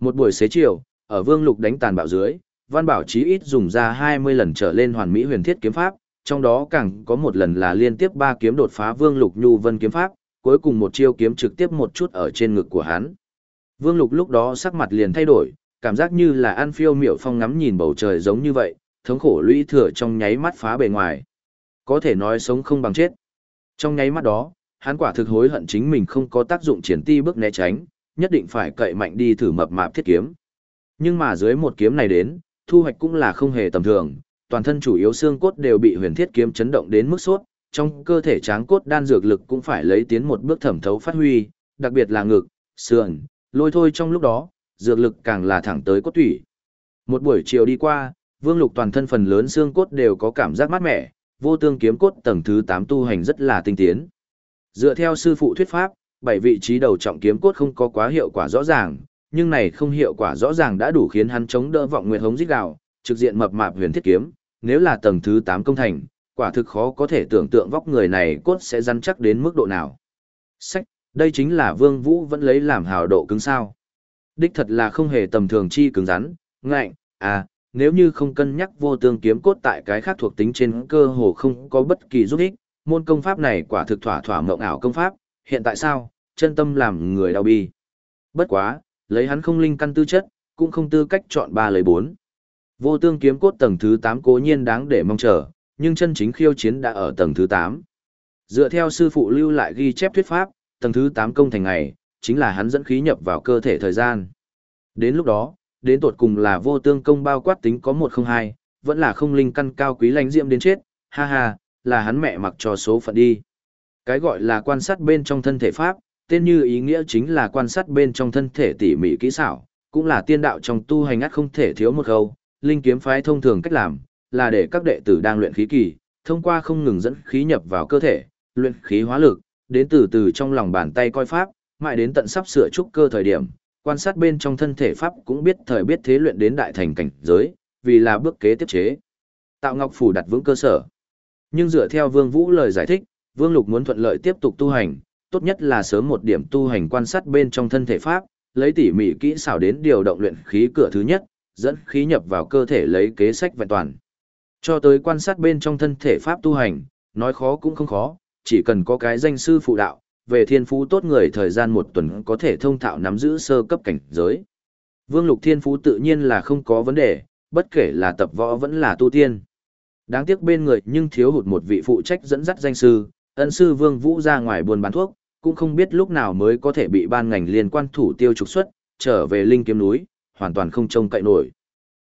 Một buổi xế chiều, ở vương lục đánh tàn bạo dưới, văn bảo chí ít dùng ra 20 lần trở lên hoàn mỹ huyền thiết kiếm pháp, trong đó càng có một lần là liên tiếp ba kiếm đột phá vương lục nhu vân kiếm pháp, cuối cùng một chiêu kiếm trực tiếp một chút ở trên ngực của hắn. Vương Lục lúc đó sắc mặt liền thay đổi, cảm giác như là ăn phiêu miểu phong ngắm nhìn bầu trời giống như vậy, thống khổ lũy thừa trong nháy mắt phá bề ngoài. Có thể nói sống không bằng chết. Trong nháy mắt đó, hắn quả thực hối hận chính mình không có tác dụng triển ti bước né tránh, nhất định phải cậy mạnh đi thử mập mạp thiết kiếm. Nhưng mà dưới một kiếm này đến, thu hoạch cũng là không hề tầm thường, toàn thân chủ yếu xương cốt đều bị huyền thiết kiếm chấn động đến mức sốt, trong cơ thể tráng cốt đan dược lực cũng phải lấy tiến một bước thẩm thấu phát huy, đặc biệt là ngực, sườn, lôi thôi trong lúc đó, dược lực càng là thẳng tới cốt tủy. Một buổi chiều đi qua, Vương Lục toàn thân phần lớn xương cốt đều có cảm giác mát mẻ, vô tương kiếm cốt tầng thứ 8 tu hành rất là tinh tiến. Dựa theo sư phụ thuyết pháp, bảy vị trí đầu trọng kiếm cốt không có quá hiệu quả rõ ràng, nhưng này không hiệu quả rõ ràng đã đủ khiến hắn chống đỡ vọng nguyệt hống rít gào, trực diện mập mạp huyền thiết kiếm, nếu là tầng thứ 8 công thành, quả thực khó có thể tưởng tượng vóc người này cốt sẽ rắn chắc đến mức độ nào. Sách, đây chính là Vương Vũ vẫn lấy làm hào độ cứng sao. Đích thật là không hề tầm thường chi cứng rắn, ngạnh, à, nếu như không cân nhắc vô tương kiếm cốt tại cái khác thuộc tính trên cơ hồ không có bất kỳ giúp ích, môn công pháp này quả thực thỏa thỏa mộng ảo công pháp, hiện tại sao, chân tâm làm người đau bi. Bất quá, lấy hắn không linh căn tư chất, cũng không tư cách chọn ba lấy bốn. Vô tương kiếm cốt tầng thứ 8 cố nhiên đáng để mong chờ, nhưng chân chính khiêu chiến đã ở tầng thứ 8. Dựa theo sư phụ lưu lại ghi chép thuyết pháp, tầng thứ 8 công thành ngày, chính là hắn dẫn khí nhập vào cơ thể thời gian. Đến lúc đó, đến tột cùng là vô tương công bao quát tính có 102, vẫn là không linh căn cao quý lãnh diệm đến chết, ha ha, là hắn mẹ mặc cho số phận đi. Cái gọi là quan sát bên trong thân thể pháp, tên như ý nghĩa chính là quan sát bên trong thân thể tỉ mỉ kỹ xảo, cũng là tiên đạo trong tu hành ắt không thể thiếu một khâu, linh kiếm phái thông thường cách làm, là để các đệ tử đang luyện khí kỳ, thông qua không ngừng dẫn khí nhập vào cơ thể, luyện khí hóa lực, đến từ từ trong lòng bàn tay coi pháp, mãi đến tận sắp sửa trúc cơ thời điểm, quan sát bên trong thân thể pháp cũng biết thời biết thế luyện đến đại thành cảnh giới, vì là bước kế tiếp chế. Tạo Ngọc phủ đặt vững cơ sở. Nhưng dựa theo Vương Vũ lời giải thích, Vương Lục muốn thuận lợi tiếp tục tu hành, tốt nhất là sớm một điểm tu hành quan sát bên trong thân thể pháp, lấy tỉ mỉ kỹ xảo đến điều động luyện khí cửa thứ nhất, dẫn khí nhập vào cơ thể lấy kế sách vẹn toàn. Cho tới quan sát bên trong thân thể pháp tu hành, nói khó cũng không khó, chỉ cần có cái danh sư phụ đạo, về thiên phú tốt người thời gian một tuần có thể thông thạo nắm giữ sơ cấp cảnh giới. Vương Lục Thiên Phú tự nhiên là không có vấn đề, bất kể là tập võ vẫn là tu tiên. Đáng tiếc bên người nhưng thiếu hụt một vị phụ trách dẫn dắt danh sư, ân sư Vương Vũ ra ngoài buôn bán thuốc, cũng không biết lúc nào mới có thể bị ban ngành liên quan thủ tiêu trục xuất, trở về linh kiếm núi, hoàn toàn không trông cậy nổi.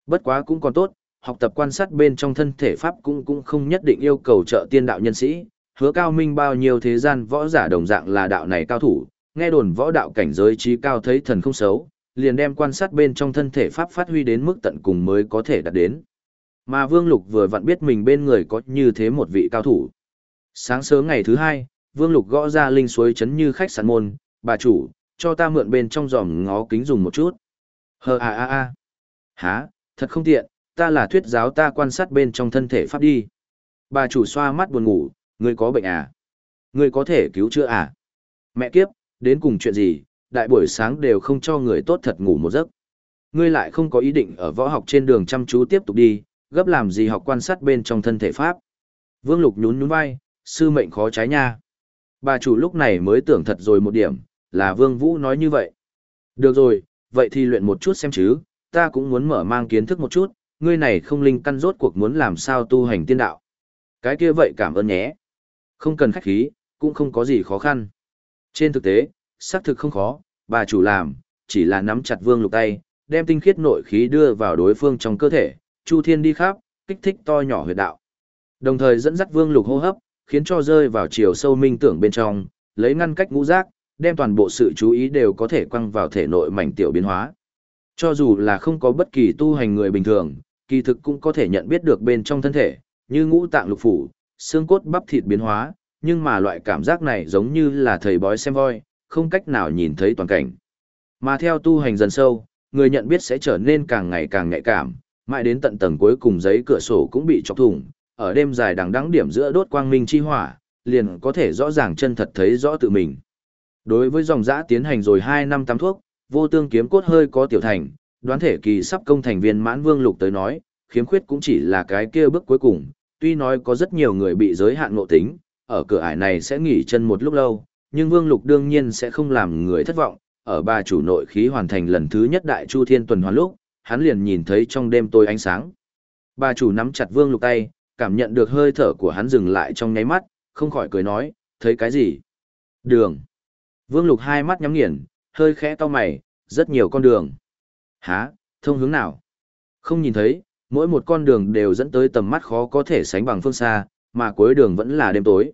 Bất quá cũng còn tốt, học tập quan sát bên trong thân thể pháp cũng cũng không nhất định yêu cầu trợ tiên đạo nhân sĩ, hứa cao minh bao nhiêu thế gian võ giả đồng dạng là đạo này cao thủ, nghe đồn võ đạo cảnh giới trí cao thấy thần không xấu, liền đem quan sát bên trong thân thể pháp phát huy đến mức tận cùng mới có thể đạt đến. Mà Vương Lục vừa vặn biết mình bên người có như thế một vị cao thủ. Sáng sớm ngày thứ hai, Vương Lục gõ ra linh suối chấn như khách sạn môn, bà chủ, cho ta mượn bên trong giòm ngó kính dùng một chút. Hờ à à à. Hả, thật không tiện, ta là thuyết giáo ta quan sát bên trong thân thể pháp đi. Bà chủ xoa mắt buồn ngủ, ngươi có bệnh à? Ngươi có thể cứu chữa à? Mẹ kiếp, đến cùng chuyện gì, đại buổi sáng đều không cho người tốt thật ngủ một giấc. Ngươi lại không có ý định ở võ học trên đường chăm chú tiếp tục đi, gấp làm gì học quan sát bên trong thân thể pháp. Vương Lục nhún nhún vai, sư mệnh khó trái nha. Bà chủ lúc này mới tưởng thật rồi một điểm, là Vương Vũ nói như vậy. Được rồi, vậy thì luyện một chút xem chứ, ta cũng muốn mở mang kiến thức một chút, ngươi này không linh căn rốt cuộc muốn làm sao tu hành tiên đạo. Cái kia vậy cảm ơn nhé. Không cần khách khí, cũng không có gì khó khăn. Trên thực tế, xác thực không khó, bà chủ làm, chỉ là nắm chặt vương lục tay, đem tinh khiết nội khí đưa vào đối phương trong cơ thể, chu thiên đi khắp, kích thích to nhỏ huyệt đạo. Đồng thời dẫn dắt vương lục hô hấp, khiến cho rơi vào chiều sâu minh tưởng bên trong, lấy ngăn cách ngũ giác, đem toàn bộ sự chú ý đều có thể quăng vào thể nội mảnh tiểu biến hóa. Cho dù là không có bất kỳ tu hành người bình thường, kỳ thực cũng có thể nhận biết được bên trong thân thể, như ngũ tạng lục phủ, xương cốt bắp thịt biến hóa, nhưng mà loại cảm giác này giống như là thầy bói xem voi, không cách nào nhìn thấy toàn cảnh. Mà theo tu hành dần sâu, người nhận biết sẽ trở nên càng ngày càng nhạy cảm, mãi đến tận tầng cuối cùng giấy cửa sổ cũng bị chọc thủng, ở đêm dài đằng đẵng điểm giữa đốt quang minh chi hỏa, liền có thể rõ ràng chân thật thấy rõ tự mình. Đối với dòng dã tiến hành rồi 2 năm tắm thuốc, vô tương kiếm cốt hơi có tiểu thành, đoán thể kỳ sắp công thành viên mãn vương lục tới nói, khiếm khuyết cũng chỉ là cái kia bước cuối cùng, tuy nói có rất nhiều người bị giới hạn ngộ tính, ở cửa ải này sẽ nghỉ chân một lúc lâu, nhưng Vương Lục đương nhiên sẽ không làm người thất vọng, ở bà chủ nội khí hoàn thành lần thứ nhất đại chu thiên tuần hoàn lúc, hắn liền nhìn thấy trong đêm tối ánh sáng. Bà chủ nắm chặt Vương Lục tay, cảm nhận được hơi thở của hắn dừng lại trong nháy mắt, không khỏi cười nói, thấy cái gì? Đường. Vương Lục hai mắt nhắm nghiền, hơi khẽ to mày, rất nhiều con đường. Hả, thông hướng nào? Không nhìn thấy, mỗi một con đường đều dẫn tới tầm mắt khó có thể sánh bằng phương xa, mà cuối đường vẫn là đêm tối.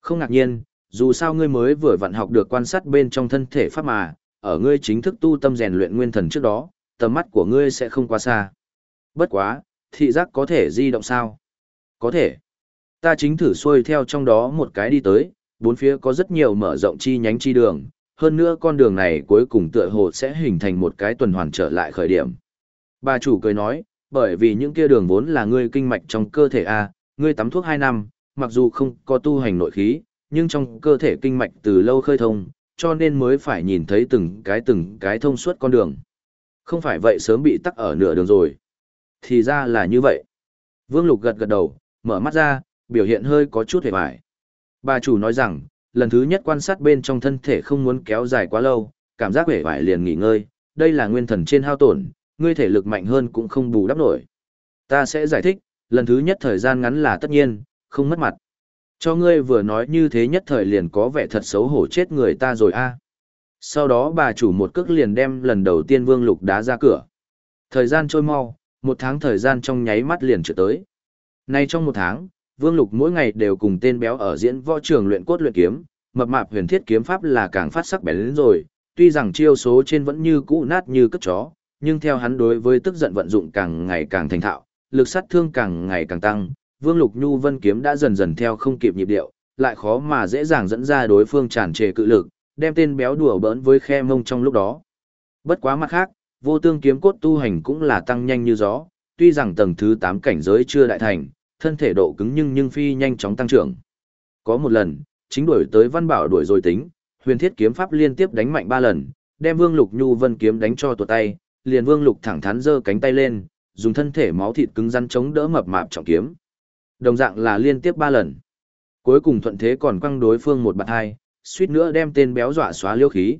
Không ngạc nhiên, dù sao ngươi mới vừa vặn học được quan sát bên trong thân thể pháp mà, ở ngươi chính thức tu tâm rèn luyện nguyên thần trước đó, tầm mắt của ngươi sẽ không quá xa. Bất quá, thị giác có thể di động sao? Có thể. Ta chính thử xuôi theo trong đó một cái đi tới, bốn phía có rất nhiều mở rộng chi nhánh chi đường, hơn nữa con đường này cuối cùng tựa hồ sẽ hình thành một cái tuần hoàn trở lại khởi điểm. Bà chủ cười nói, bởi vì những kia đường vốn là ngươi kinh mạch trong cơ thể A, ngươi tắm thuốc 2 năm, mặc dù không có tu hành nội khí, nhưng trong cơ thể kinh mạch từ lâu khơi thông, cho nên mới phải nhìn thấy từng cái từng cái thông suốt con đường. Không phải vậy sớm bị tắc ở nửa đường rồi. Thì ra là như vậy. Vương Lục gật gật đầu, mở mắt ra, biểu hiện hơi có chút hề bại. Bà chủ nói rằng, lần thứ nhất quan sát bên trong thân thể không muốn kéo dài quá lâu, cảm giác hề bại liền nghỉ ngơi, đây là nguyên thần trên hao tổn, ngươi thể lực mạnh hơn cũng không bù đắp nổi. Ta sẽ giải thích, lần thứ nhất thời gian ngắn là tất nhiên, không mất mặt. Cho ngươi vừa nói như thế nhất thời liền có vẻ thật xấu hổ chết người ta rồi a. Sau đó bà chủ một cước liền đem lần đầu tiên Vương Lục đá ra cửa. Thời gian trôi mau, một tháng thời gian trong nháy mắt liền trở tới. Nay trong một tháng, Vương Lục mỗi ngày đều cùng tên béo ở diễn võ trường luyện cốt luyện kiếm, mập mạp huyền thiết kiếm pháp là càng phát sắc bén lên rồi, tuy rằng chiêu số trên vẫn như cũ nát như cất chó, nhưng theo hắn đối với tức giận vận dụng càng ngày càng thành thạo, lực sát thương càng ngày càng tăng, Vương Lục Nhu Vân kiếm đã dần dần theo không kịp nhịp điệu, lại khó mà dễ dàng dẫn ra đối phương tràn trề cự lực, đem tên béo đùa bỡn với khe mông trong lúc đó. Bất quá mặt khác, vô tương kiếm cốt tu hành cũng là tăng nhanh như gió, tuy rằng tầng thứ 8 cảnh giới chưa đại thành, thân thể độ cứng nhưng nhưng phi nhanh chóng tăng trưởng. Có một lần, chính đuổi tới Văn Bảo đuổi rồi tính, huyền thiết kiếm pháp liên tiếp đánh mạnh 3 lần, đem Vương Lục Nhu Vân kiếm đánh cho tuột tay, liền Vương Lục thẳng thắn giơ cánh tay lên, dùng thân thể máu thịt cứng rắn chống đỡ mập mạp trọng kiếm. Đồng dạng là liên tiếp 3 lần. Cuối cùng thuận thế còn quăng đối phương một bạt hai, suýt nữa đem tên béo dọa xóa liêu khí.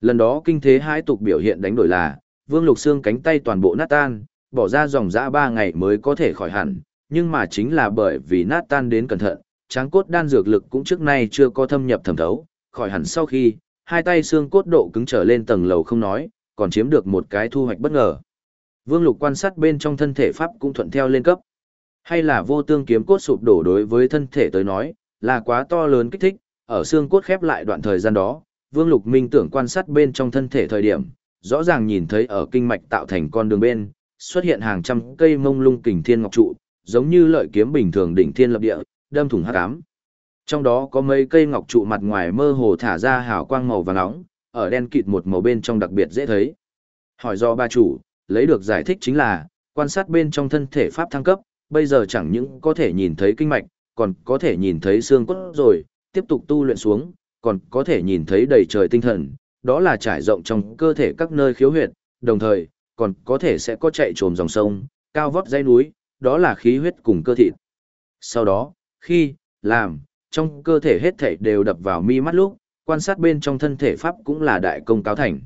Lần đó kinh thế hai tục biểu hiện đánh đổi là, Vương Lục Xương cánh tay toàn bộ nát tan, bỏ ra dòng dã 3 ngày mới có thể khỏi hẳn, nhưng mà chính là bởi vì nát tan đến cẩn thận, tráng cốt đan dược lực cũng trước nay chưa có thâm nhập thẩm thấu, khỏi hẳn sau khi, hai tay xương cốt độ cứng trở lên tầng lầu không nói, còn chiếm được một cái thu hoạch bất ngờ. Vương Lục quan sát bên trong thân thể pháp cũng thuận theo lên cấp. Hay là vô tương kiếm cốt sụp đổ đối với thân thể tới nói, là quá to lớn kích thích, ở xương cốt khép lại đoạn thời gian đó, Vương Lục Minh tưởng quan sát bên trong thân thể thời điểm, rõ ràng nhìn thấy ở kinh mạch tạo thành con đường bên, xuất hiện hàng trăm cây mông lung kình thiên ngọc trụ, giống như lợi kiếm bình thường đỉnh thiên lập địa, đâm thủng hắc ám. Trong đó có mấy cây ngọc trụ mặt ngoài mơ hồ thả ra hào quang màu vàng nóng, ở đen kịt một màu bên trong đặc biệt dễ thấy. Hỏi do ba chủ, lấy được giải thích chính là, quan sát bên trong thân thể pháp thăng cấp, bây giờ chẳng những có thể nhìn thấy kinh mạch, còn có thể nhìn thấy xương cốt rồi, tiếp tục tu luyện xuống, còn có thể nhìn thấy đầy trời tinh thần, đó là trải rộng trong cơ thể các nơi khiếu huyệt, đồng thời, còn có thể sẽ có chạy trồm dòng sông, cao vót dãy núi, đó là khí huyết cùng cơ thịt. Sau đó, khi, làm, trong cơ thể hết thảy đều đập vào mi mắt lúc, quan sát bên trong thân thể pháp cũng là đại công cáo thành.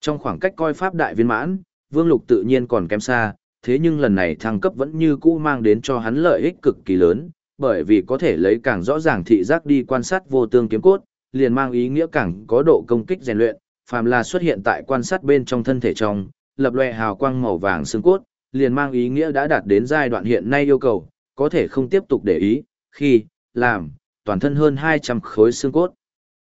Trong khoảng cách coi pháp đại viên mãn, Vương Lục tự nhiên còn kém xa, thế nhưng lần này thăng cấp vẫn như cũ mang đến cho hắn lợi ích cực kỳ lớn, bởi vì có thể lấy càng rõ ràng thị giác đi quan sát vô tương kiếm cốt, liền mang ý nghĩa càng có độ công kích rèn luyện, phàm là xuất hiện tại quan sát bên trong thân thể trong, lập lòe hào quang màu vàng xương cốt, liền mang ý nghĩa đã đạt đến giai đoạn hiện nay yêu cầu, có thể không tiếp tục để ý, khi, làm, toàn thân hơn 200 khối xương cốt.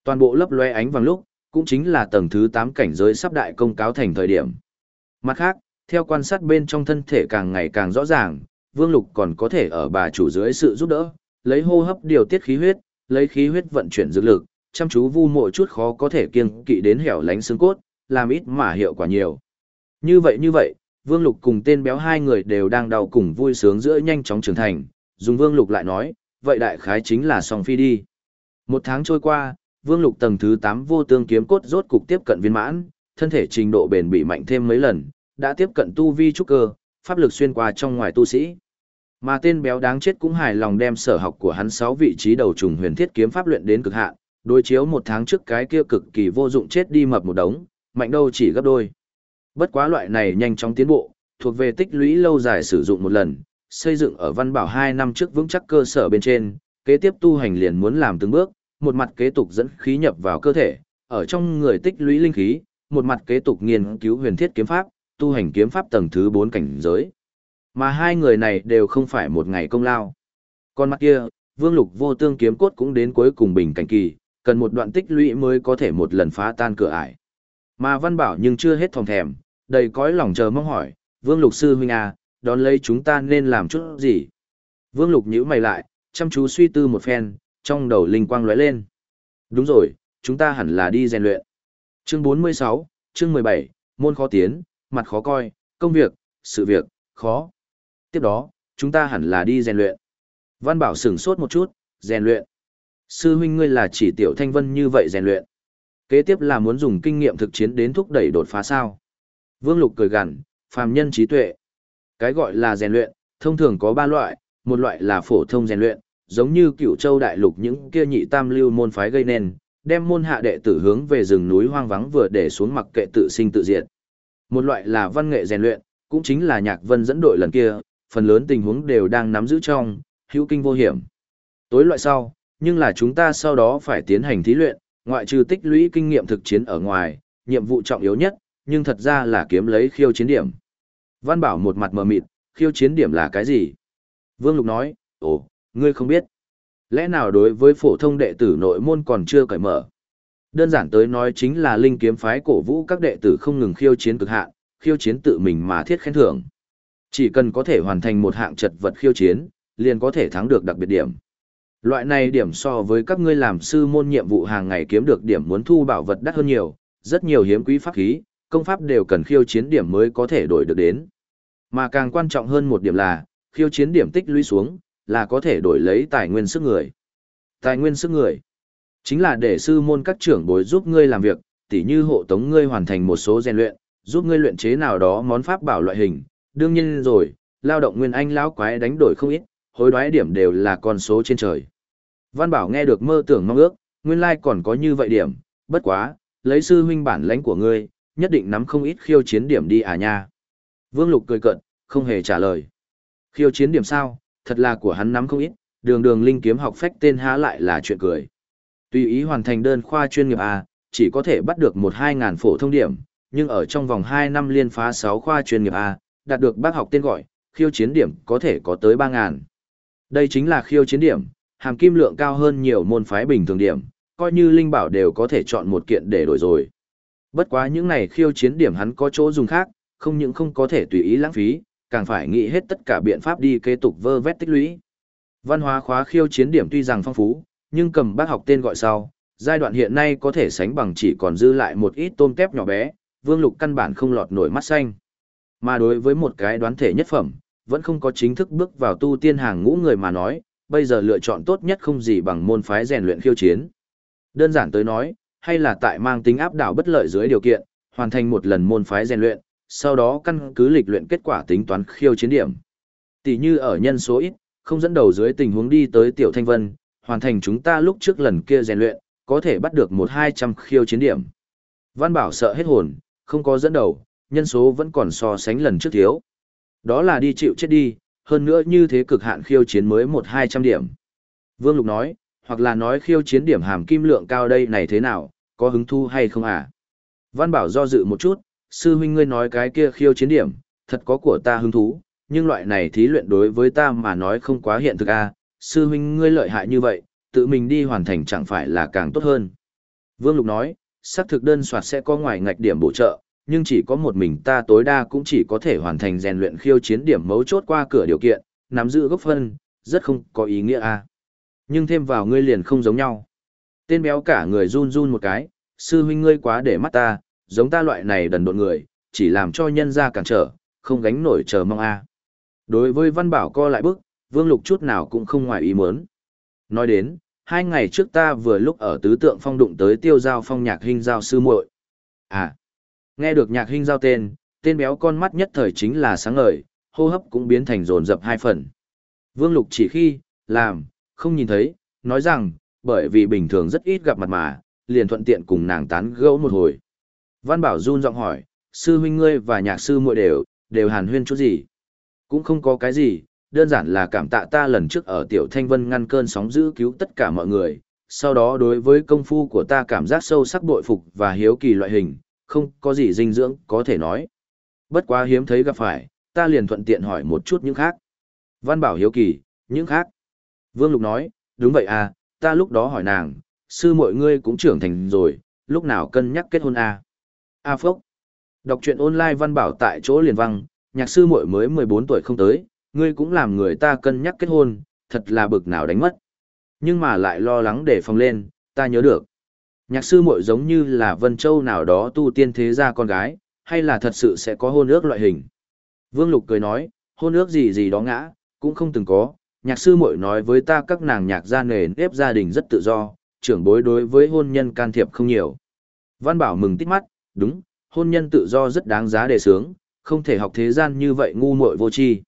Toàn bộ lấp loe ánh vàng lúc, cũng chính là tầng thứ 8 cảnh giới sắp đại công cáo thành thời điểm. Mặt khác, theo quan sát bên trong thân thể càng ngày càng rõ ràng, Vương Lục còn có thể ở bà chủ dưới sự giúp đỡ, lấy hô hấp điều tiết khí huyết, lấy khí huyết vận chuyển dược lực, chăm chú vu mộ chút khó có thể kiêng kỵ đến hẻo lánh xương cốt, làm ít mà hiệu quả nhiều. Như vậy như vậy, Vương Lục cùng tên béo hai người đều đang đau cùng vui sướng giữa nhanh chóng trưởng thành, dùng Vương Lục lại nói, vậy đại khái chính là song phi đi. Một tháng trôi qua, Vương Lục tầng thứ 8 vô tương kiếm cốt rốt cục tiếp cận viên mãn, thân thể trình độ bền bị mạnh thêm mấy lần, đã tiếp cận tu vi trúc cơ, pháp lực xuyên qua trong ngoài tu sĩ. Mà tên béo đáng chết cũng hài lòng đem sở học của hắn 6 vị trí đầu trùng huyền thiết kiếm pháp luyện đến cực hạn, đối chiếu một tháng trước cái kia cực kỳ vô dụng chết đi mập một đống, mạnh đâu chỉ gấp đôi. Bất quá loại này nhanh chóng tiến bộ, thuộc về tích lũy lâu dài sử dụng một lần, xây dựng ở văn bảo 2 năm trước vững chắc cơ sở bên trên, kế tiếp tu hành liền muốn làm từng bước, một mặt kế tục dẫn khí nhập vào cơ thể, ở trong người tích lũy linh khí, một mặt kế tục nghiên cứu huyền thiết kiếm pháp, tu hành kiếm pháp tầng thứ 4 cảnh giới. Mà hai người này đều không phải một ngày công lao. Còn mặt kia, Vương Lục vô tương kiếm cốt cũng đến cuối cùng bình cảnh kỳ, cần một đoạn tích lũy mới có thể một lần phá tan cửa ải. Mà Văn Bảo nhưng chưa hết thòng thèm, đầy cõi lòng chờ mong hỏi, Vương Lục sư huynh à, đón lấy chúng ta nên làm chút gì? Vương Lục nhíu mày lại, chăm chú suy tư một phen, trong đầu linh quang lóe lên. Đúng rồi, chúng ta hẳn là đi rèn luyện. Chương 46, chương 17, môn khó tiến, mặt khó coi, công việc, sự việc, khó. Tiếp đó, chúng ta hẳn là đi rèn luyện. Văn Bảo sửng sốt một chút, rèn luyện. Sư huynh ngươi là chỉ tiểu thanh vân như vậy rèn luyện. Kế tiếp là muốn dùng kinh nghiệm thực chiến đến thúc đẩy đột phá sao. Vương Lục cười gằn, phàm nhân trí tuệ. Cái gọi là rèn luyện, thông thường có ba loại, một loại là phổ thông rèn luyện, giống như cựu châu đại lục những kia nhị tam lưu môn phái gây nên, đem môn hạ đệ tử hướng về rừng núi hoang vắng vừa để xuống mặc kệ tự sinh tự diệt. Một loại là văn nghệ rèn luyện, cũng chính là nhạc vân dẫn đội lần kia, phần lớn tình huống đều đang nắm giữ trong, hữu kinh vô hiểm. Tối loại sau, nhưng là chúng ta sau đó phải tiến hành thí luyện, ngoại trừ tích lũy kinh nghiệm thực chiến ở ngoài, nhiệm vụ trọng yếu nhất, nhưng thật ra là kiếm lấy khiêu chiến điểm. Văn Bảo một mặt mờ mịt, khiêu chiến điểm là cái gì? Vương Lục nói, ồ, ngươi không biết. Lẽ nào đối với phổ thông đệ tử nội môn còn chưa cởi mở? Đơn giản tới nói chính là linh kiếm phái cổ vũ các đệ tử không ngừng khiêu chiến cực hạn, khiêu chiến tự mình mà thiết khen thưởng. Chỉ cần có thể hoàn thành một hạng trật vật khiêu chiến, liền có thể thắng được đặc biệt điểm. Loại này điểm so với các ngươi làm sư môn nhiệm vụ hàng ngày kiếm được điểm muốn thu bảo vật đắt hơn nhiều, rất nhiều hiếm quý pháp khí, công pháp đều cần khiêu chiến điểm mới có thể đổi được đến. Mà càng quan trọng hơn một điểm là, khiêu chiến điểm tích lũy xuống, là có thể đổi lấy tài nguyên sức người. Tài nguyên sức người, chính là để sư môn các trưởng bối giúp ngươi làm việc, tỉ như hộ tống ngươi hoàn thành một số rèn luyện, giúp ngươi luyện chế nào đó món pháp bảo loại hình. Đương nhiên rồi, lao động nguyên anh lão quái đánh đổi không ít, hối đoái điểm đều là con số trên trời. Văn Bảo nghe được mơ tưởng mong ước, nguyên lai còn có như vậy điểm, bất quá, lấy sư huynh bản lãnh của ngươi, nhất định nắm không ít khiêu chiến điểm đi à nha. Vương Lục cười cận, không hề trả lời. Khiêu chiến điểm sao, thật là của hắn nắm không ít, đường đường linh kiếm học phách tên há lại là chuyện cười. Tùy ý hoàn thành đơn khoa chuyên nghiệp A, chỉ có thể bắt được một hai ngàn phổ thông điểm, nhưng ở trong vòng 2 năm liên phá 6 khoa chuyên nghiệp A, đạt được bác học tên gọi, khiêu chiến điểm có thể có tới 3 ngàn. Đây chính là khiêu chiến điểm, hàm kim lượng cao hơn nhiều môn phái bình thường điểm, coi như linh bảo đều có thể chọn một kiện để đổi rồi. Bất quá những này khiêu chiến điểm hắn có chỗ dùng khác, không những không có thể tùy ý lãng phí, càng phải nghĩ hết tất cả biện pháp đi kế tục vơ vét tích lũy. Văn hóa khóa khiêu chiến điểm tuy rằng phong phú, nhưng cầm bác học tên gọi sau, giai đoạn hiện nay có thể sánh bằng chỉ còn dư lại một ít tôm tép nhỏ bé, Vương Lục căn bản không lọt nổi mắt xanh. Mà đối với một cái đoán thể nhất phẩm, vẫn không có chính thức bước vào tu tiên hàng ngũ người mà nói, bây giờ lựa chọn tốt nhất không gì bằng môn phái rèn luyện khiêu chiến. Đơn giản tới nói, hay là tại mang tính áp đảo bất lợi dưới điều kiện, hoàn thành một lần môn phái rèn luyện, sau đó căn cứ lịch luyện kết quả tính toán khiêu chiến điểm. Tỷ như ở nhân số ít, không dẫn đầu dưới tình huống đi tới Tiểu Thanh Vân, hoàn thành chúng ta lúc trước lần kia rèn luyện, có thể bắt được một hai trăm khiêu chiến điểm. Văn Bảo sợ hết hồn, không có dẫn đầu, nhân số vẫn còn so sánh lần trước thiếu. Đó là đi chịu chết đi, hơn nữa như thế cực hạn khiêu chiến mới một hai trăm điểm. Vương Lục nói, hoặc là nói khiêu chiến điểm hàm kim lượng cao đây này thế nào, có hứng thu hay không à? Văn Bảo do dự một chút, sư huynh ngươi nói cái kia khiêu chiến điểm, thật có của ta hứng thú, nhưng loại này thí luyện đối với ta mà nói không quá hiện thực à, sư huynh ngươi lợi hại như vậy, tự mình đi hoàn thành chẳng phải là càng tốt hơn. Vương Lục nói, xác thực đơn soạt sẽ có ngoài ngạch điểm bổ trợ, nhưng chỉ có một mình ta tối đa cũng chỉ có thể hoàn thành rèn luyện khiêu chiến điểm mấu chốt qua cửa điều kiện, nắm giữ gốc phân, rất không có ý nghĩa a. À. Nhưng thêm vào ngươi liền không giống nhau. Tên béo cả người run run một cái, sư huynh ngươi quá để mắt ta, giống ta loại này đần độn người, chỉ làm cho nhân ra cản trở, không gánh nổi chờ mong a. Đối với Văn Bảo co lại bức, Vương Lục chút nào cũng không ngoài ý muốn. Nói đến, hai ngày trước ta vừa lúc ở tứ tượng phong đụng tới tiêu giao phong nhạc hình giao sư muội. À, nghe được nhạc hình giao tên, tên béo con mắt nhất thời chính là sáng ngời, hô hấp cũng biến thành rồn rập hai phần. Vương Lục chỉ khi, làm, không nhìn thấy, nói rằng, bởi vì bình thường rất ít gặp mặt mà, liền thuận tiện cùng nàng tán gẫu một hồi. Văn Bảo run giọng hỏi, sư huynh ngươi và nhạc sư muội đều, đều hàn huyên chút gì? Cũng không có cái gì, đơn giản là cảm tạ ta lần trước ở Tiểu Thanh Vân ngăn cơn sóng dữ cứu tất cả mọi người, sau đó đối với công phu của ta cảm giác sâu sắc bội phục và hiếu kỳ loại hình, không có gì dinh dưỡng có thể nói. Bất quá hiếm thấy gặp phải, ta liền thuận tiện hỏi một chút những khác. Văn Bảo hiếu kỳ, những khác. Vương Lục nói, đúng vậy à, ta lúc đó hỏi nàng, sư mọi ngươi cũng trưởng thành rồi, lúc nào cân nhắc kết hôn à? A Phốc. Đọc truyện online Văn Bảo tại chỗ liền văng, nhạc sư muội mới 14 tuổi không tới, ngươi cũng làm người ta cân nhắc kết hôn, thật là bực nào đánh mất. Nhưng mà lại lo lắng để phòng lên, ta nhớ được. Nhạc sư muội giống như là Vân Châu nào đó tu tiên thế gia con gái, hay là thật sự sẽ có hôn ước loại hình. Vương Lục cười nói, hôn ước gì gì đó ngã, cũng không từng có. Nhạc sư muội nói với ta các nàng nhạc gia nề nếp gia đình rất tự do, trưởng bối đối với hôn nhân can thiệp không nhiều. Văn Bảo mừng tít mắt, đúng, hôn nhân tự do rất đáng giá đề sướng, không thể học thế gian như vậy ngu muội vô tri.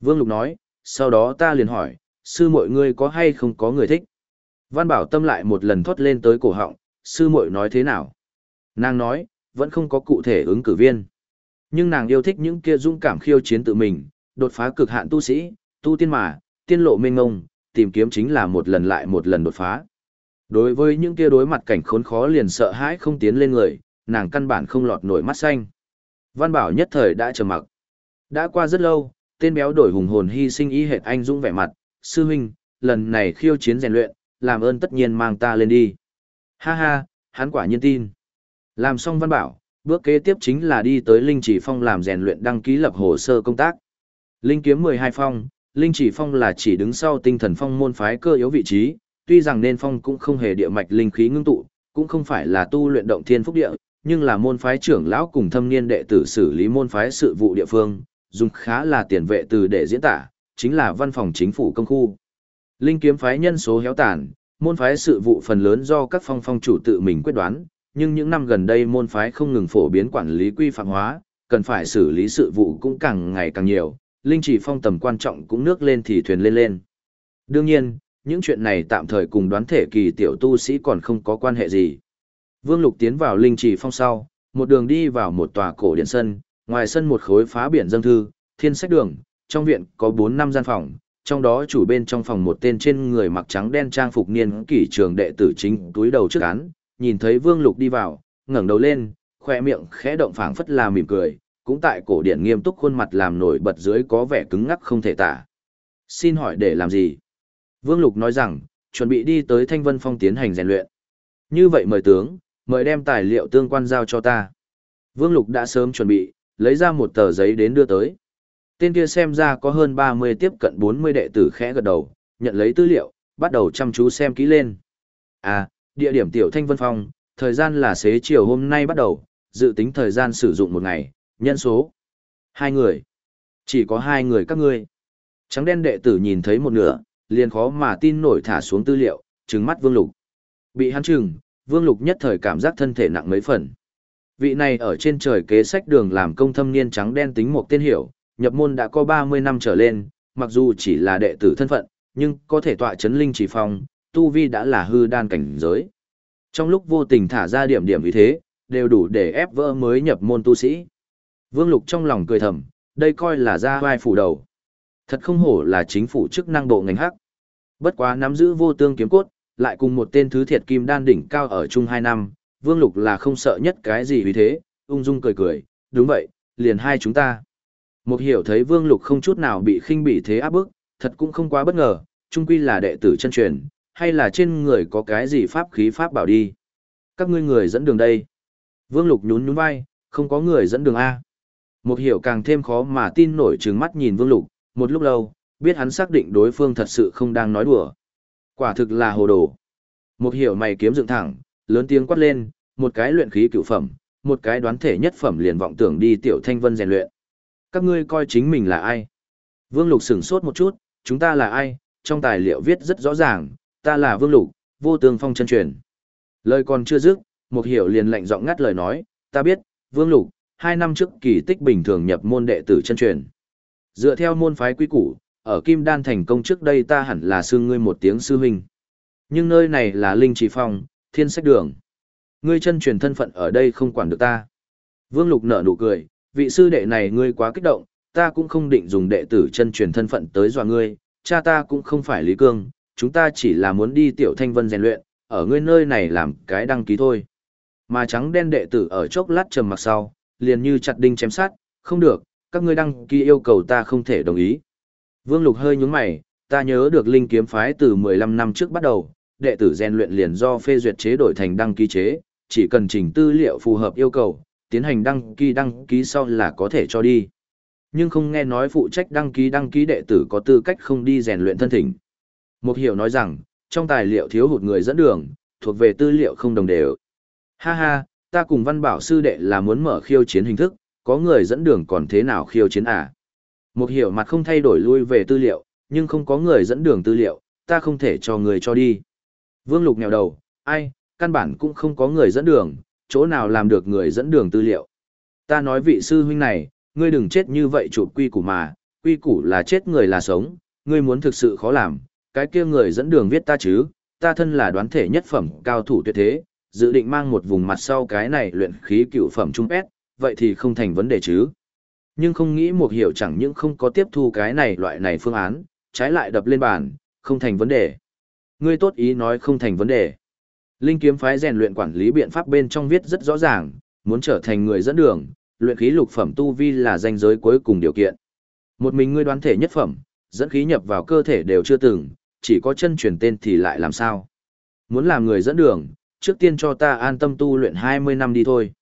Vương Lục nói, sau đó ta liền hỏi, sư muội ngươi có hay không có người thích? Văn Bảo tâm lại một lần thoát lên tới cổ họng, sư muội nói thế nào? Nàng nói, vẫn không có cụ thể ứng cử viên. Nhưng nàng yêu thích những kia dũng cảm khiêu chiến tự mình, đột phá cực hạn tu sĩ, tu tiên mà, tiên lộ mênh ngông, tìm kiếm chính là một lần lại một lần đột phá. Đối với những kia đối mặt cảnh khốn khó liền sợ hãi không tiến lên người, nàng căn bản không lọt nổi mắt xanh. Văn Bảo nhất thời đã trầm mặc. Đã qua rất lâu, tên béo đổi hùng hồn hy sinh y hệt anh dũng vẻ mặt, sư huynh, lần này khiêu chiến rèn luyện, làm ơn tất nhiên mang ta lên đi. Ha ha, hắn quả nhiên tin. Làm xong văn bảo, bước kế tiếp chính là đi tới Linh Chỉ Phong làm rèn luyện đăng ký lập hồ sơ công tác. Linh kiếm 12 phong, Linh Chỉ Phong là chỉ đứng sau tinh thần phong môn phái cơ yếu vị trí, tuy rằng nên phong cũng không hề địa mạch linh khí ngưng tụ, cũng không phải là tu luyện động thiên phúc địa, nhưng là môn phái trưởng lão cùng thâm niên đệ tử xử lý môn phái sự vụ địa phương, dùng khá là tiền vệ từ để diễn tả, chính là văn phòng chính phủ công khu. Linh kiếm phái nhân số héo tàn, môn phái sự vụ phần lớn do các phong phong chủ tự mình quyết đoán, nhưng những năm gần đây môn phái không ngừng phổ biến quản lý quy phạm hóa, cần phải xử lý sự vụ cũng càng ngày càng nhiều, linh chỉ phong tầm quan trọng cũng nước lên thì thuyền lên lên. Đương nhiên, những chuyện này tạm thời cùng đoán thể kỳ tiểu tu sĩ còn không có quan hệ gì. Vương Lục tiến vào linh chỉ phong sau, một đường đi vào một tòa cổ điện sân, ngoài sân một khối phá biển dâng thư, thiên sách đường, trong viện có 4 năm gian phòng, trong đó chủ bên trong phòng một tên trên người mặc trắng đen trang phục niên kỷ trường đệ tử chính túi đầu trước án, nhìn thấy Vương Lục đi vào, ngẩng đầu lên, khoe miệng khẽ động phảng phất là mỉm cười, cũng tại cổ điển nghiêm túc khuôn mặt làm nổi bật dưới có vẻ cứng ngắc không thể tả. Xin hỏi để làm gì? Vương Lục nói rằng, chuẩn bị đi tới Thanh Vân Phong tiến hành rèn luyện. Như vậy mời tướng, mời đem tài liệu tương quan giao cho ta. Vương Lục đã sớm chuẩn bị, lấy ra một tờ giấy đến đưa tới. Tên kia xem ra có hơn 30 tiếp cận 40 đệ tử khẽ gật đầu, nhận lấy tư liệu, bắt đầu chăm chú xem kỹ lên. À, địa điểm tiểu thanh vân phong, thời gian là xế chiều hôm nay bắt đầu, dự tính thời gian sử dụng một ngày, nhân số. Hai người. Chỉ có hai người các ngươi. Trắng đen đệ tử nhìn thấy một nửa, liền khó mà tin nổi thả xuống tư liệu, trừng mắt vương lục. Bị hắn trừng, vương lục nhất thời cảm giác thân thể nặng mấy phần. Vị này ở trên trời kế sách đường làm công thâm niên trắng đen tính một tên hiểu, nhập môn đã có 30 năm trở lên, mặc dù chỉ là đệ tử thân phận, nhưng có thể tọa chấn linh chỉ phong, tu vi đã là hư đan cảnh giới. Trong lúc vô tình thả ra điểm điểm ý thế, đều đủ để ép vỡ mới nhập môn tu sĩ. Vương Lục trong lòng cười thầm, đây coi là ra vai phủ đầu. Thật không hổ là chính phủ chức năng bộ ngành hắc. Bất quá nắm giữ vô tương kiếm cốt, lại cùng một tên thứ thiệt kim đan đỉnh cao ở chung 2 năm, Vương Lục là không sợ nhất cái gì vì thế, ung dung cười cười, đúng vậy, liền hai chúng ta. Một hiểu thấy Vương Lục không chút nào bị khinh bỉ thế áp bức, thật cũng không quá bất ngờ, chung quy là đệ tử chân truyền, hay là trên người có cái gì pháp khí pháp bảo đi. Các ngươi người dẫn đường đây. Vương Lục nhún nhún vai, không có người dẫn đường A. Một hiểu càng thêm khó mà tin nổi trừng mắt nhìn Vương Lục, một lúc lâu, biết hắn xác định đối phương thật sự không đang nói đùa. Quả thực là hồ đồ. Một hiểu mày kiếm dựng thẳng, lớn tiếng quát lên, một cái luyện khí cửu phẩm, một cái đoán thể nhất phẩm liền vọng tưởng đi tiểu thanh vân rèn luyện. Các ngươi coi chính mình là ai? Vương Lục sửng sốt một chút, chúng ta là ai? Trong tài liệu viết rất rõ ràng, ta là Vương Lục, vô tương phong chân truyền. Lời còn chưa dứt, một hiểu liền lạnh giọng ngắt lời nói, ta biết, Vương Lục, hai năm trước kỳ tích bình thường nhập môn đệ tử chân truyền. Dựa theo môn phái quy củ, ở Kim Đan thành công trước đây ta hẳn là xưng ngươi một tiếng sư huynh. Nhưng nơi này là Linh Trì Phong, thiên sách đường. Ngươi chân truyền thân phận ở đây không quản được ta. Vương Lục nở nụ cười, vị sư đệ này ngươi quá kích động, ta cũng không định dùng đệ tử chân truyền thân phận tới dọa ngươi, cha ta cũng không phải Lý Cương, chúng ta chỉ là muốn đi tiểu thanh vân rèn luyện, ở ngươi nơi này làm cái đăng ký thôi. Mà trắng đen đệ tử ở chốc lát trầm mặc sau, liền như chặt đinh chém sát, không được, các ngươi đăng ký yêu cầu ta không thể đồng ý. Vương Lục hơi nhúng mày, ta nhớ được linh kiếm phái từ 15 năm trước bắt đầu, đệ tử rèn luyện liền do phê duyệt chế đổi thành đăng ký chế, chỉ cần chỉnh tư liệu phù hợp yêu cầu, tiến hành đăng ký đăng ký sau là có thể cho đi. Nhưng không nghe nói phụ trách đăng ký đăng ký đệ tử có tư cách không đi rèn luyện thân thỉnh. Một hiểu nói rằng, trong tài liệu thiếu hụt người dẫn đường, thuộc về tư liệu không đồng đều. Ha ha, ta cùng văn bảo sư đệ là muốn mở khiêu chiến hình thức, có người dẫn đường còn thế nào khiêu chiến à? Một hiểu mặt không thay đổi lui về tư liệu, nhưng không có người dẫn đường tư liệu, ta không thể cho người cho đi. Vương Lục nhèo đầu, ai, căn bản cũng không có người dẫn đường, chỗ nào làm được người dẫn đường tư liệu. Ta nói vị sư huynh này, ngươi đừng chết như vậy chụp quy củ mà, quy củ là chết người là sống, ngươi muốn thực sự khó làm, cái kia người dẫn đường viết ta chứ, ta thân là đoán thể nhất phẩm cao thủ tuyệt thế, dự định mang một vùng mặt sau cái này luyện khí cựu phẩm trung ép, vậy thì không thành vấn đề chứ. Nhưng không nghĩ một hiểu chẳng những không có tiếp thu cái này loại này phương án, trái lại đập lên bàn, không thành vấn đề. Ngươi tốt ý nói không thành vấn đề. Linh kiếm phái rèn luyện quản lý biện pháp bên trong viết rất rõ ràng, muốn trở thành người dẫn đường, luyện khí lục phẩm tu vi là danh giới cuối cùng điều kiện. Một mình ngươi đoán thể nhất phẩm, dẫn khí nhập vào cơ thể đều chưa từng, chỉ có chân truyền tên thì lại làm sao? Muốn làm người dẫn đường, trước tiên cho ta an tâm tu luyện 20 năm đi thôi.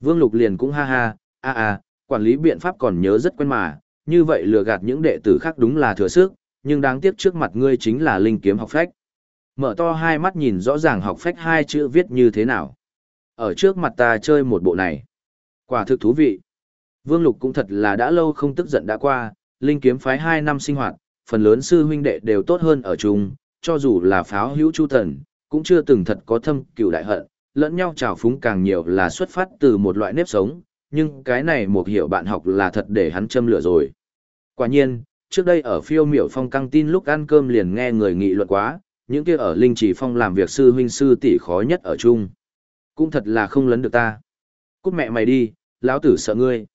Vương Lục liền cũng ha ha, a a, quản lý biện pháp còn nhớ rất quen mà, như vậy lừa gạt những đệ tử khác đúng là thừa sức, nhưng đáng tiếc trước mặt ngươi chính là linh kiếm học phách. Mở to hai mắt nhìn rõ ràng học phách hai chữ viết như thế nào. Ở trước mặt ta chơi một bộ này. Quả thực thú vị. Vương Lục cũng thật là đã lâu không tức giận đã qua, linh kiếm phái hai năm sinh hoạt, phần lớn sư huynh đệ đều tốt hơn ở chung, cho dù là pháo hữu chu thần, cũng chưa từng thật có thâm cựu đại hận, lẫn nhau trào phúng càng nhiều là xuất phát từ một loại nếp sống, nhưng cái này một hiểu bạn học là thật để hắn châm lửa rồi. Quả nhiên, trước đây ở phiêu miểu phong căng tin lúc ăn cơm liền nghe người nghị luận quá, những kia ở linh trì phong làm việc sư huynh sư tỷ khó nhất ở chung. Cũng thật là không lấn được ta. Cút mẹ mày đi, lão tử sợ ngươi.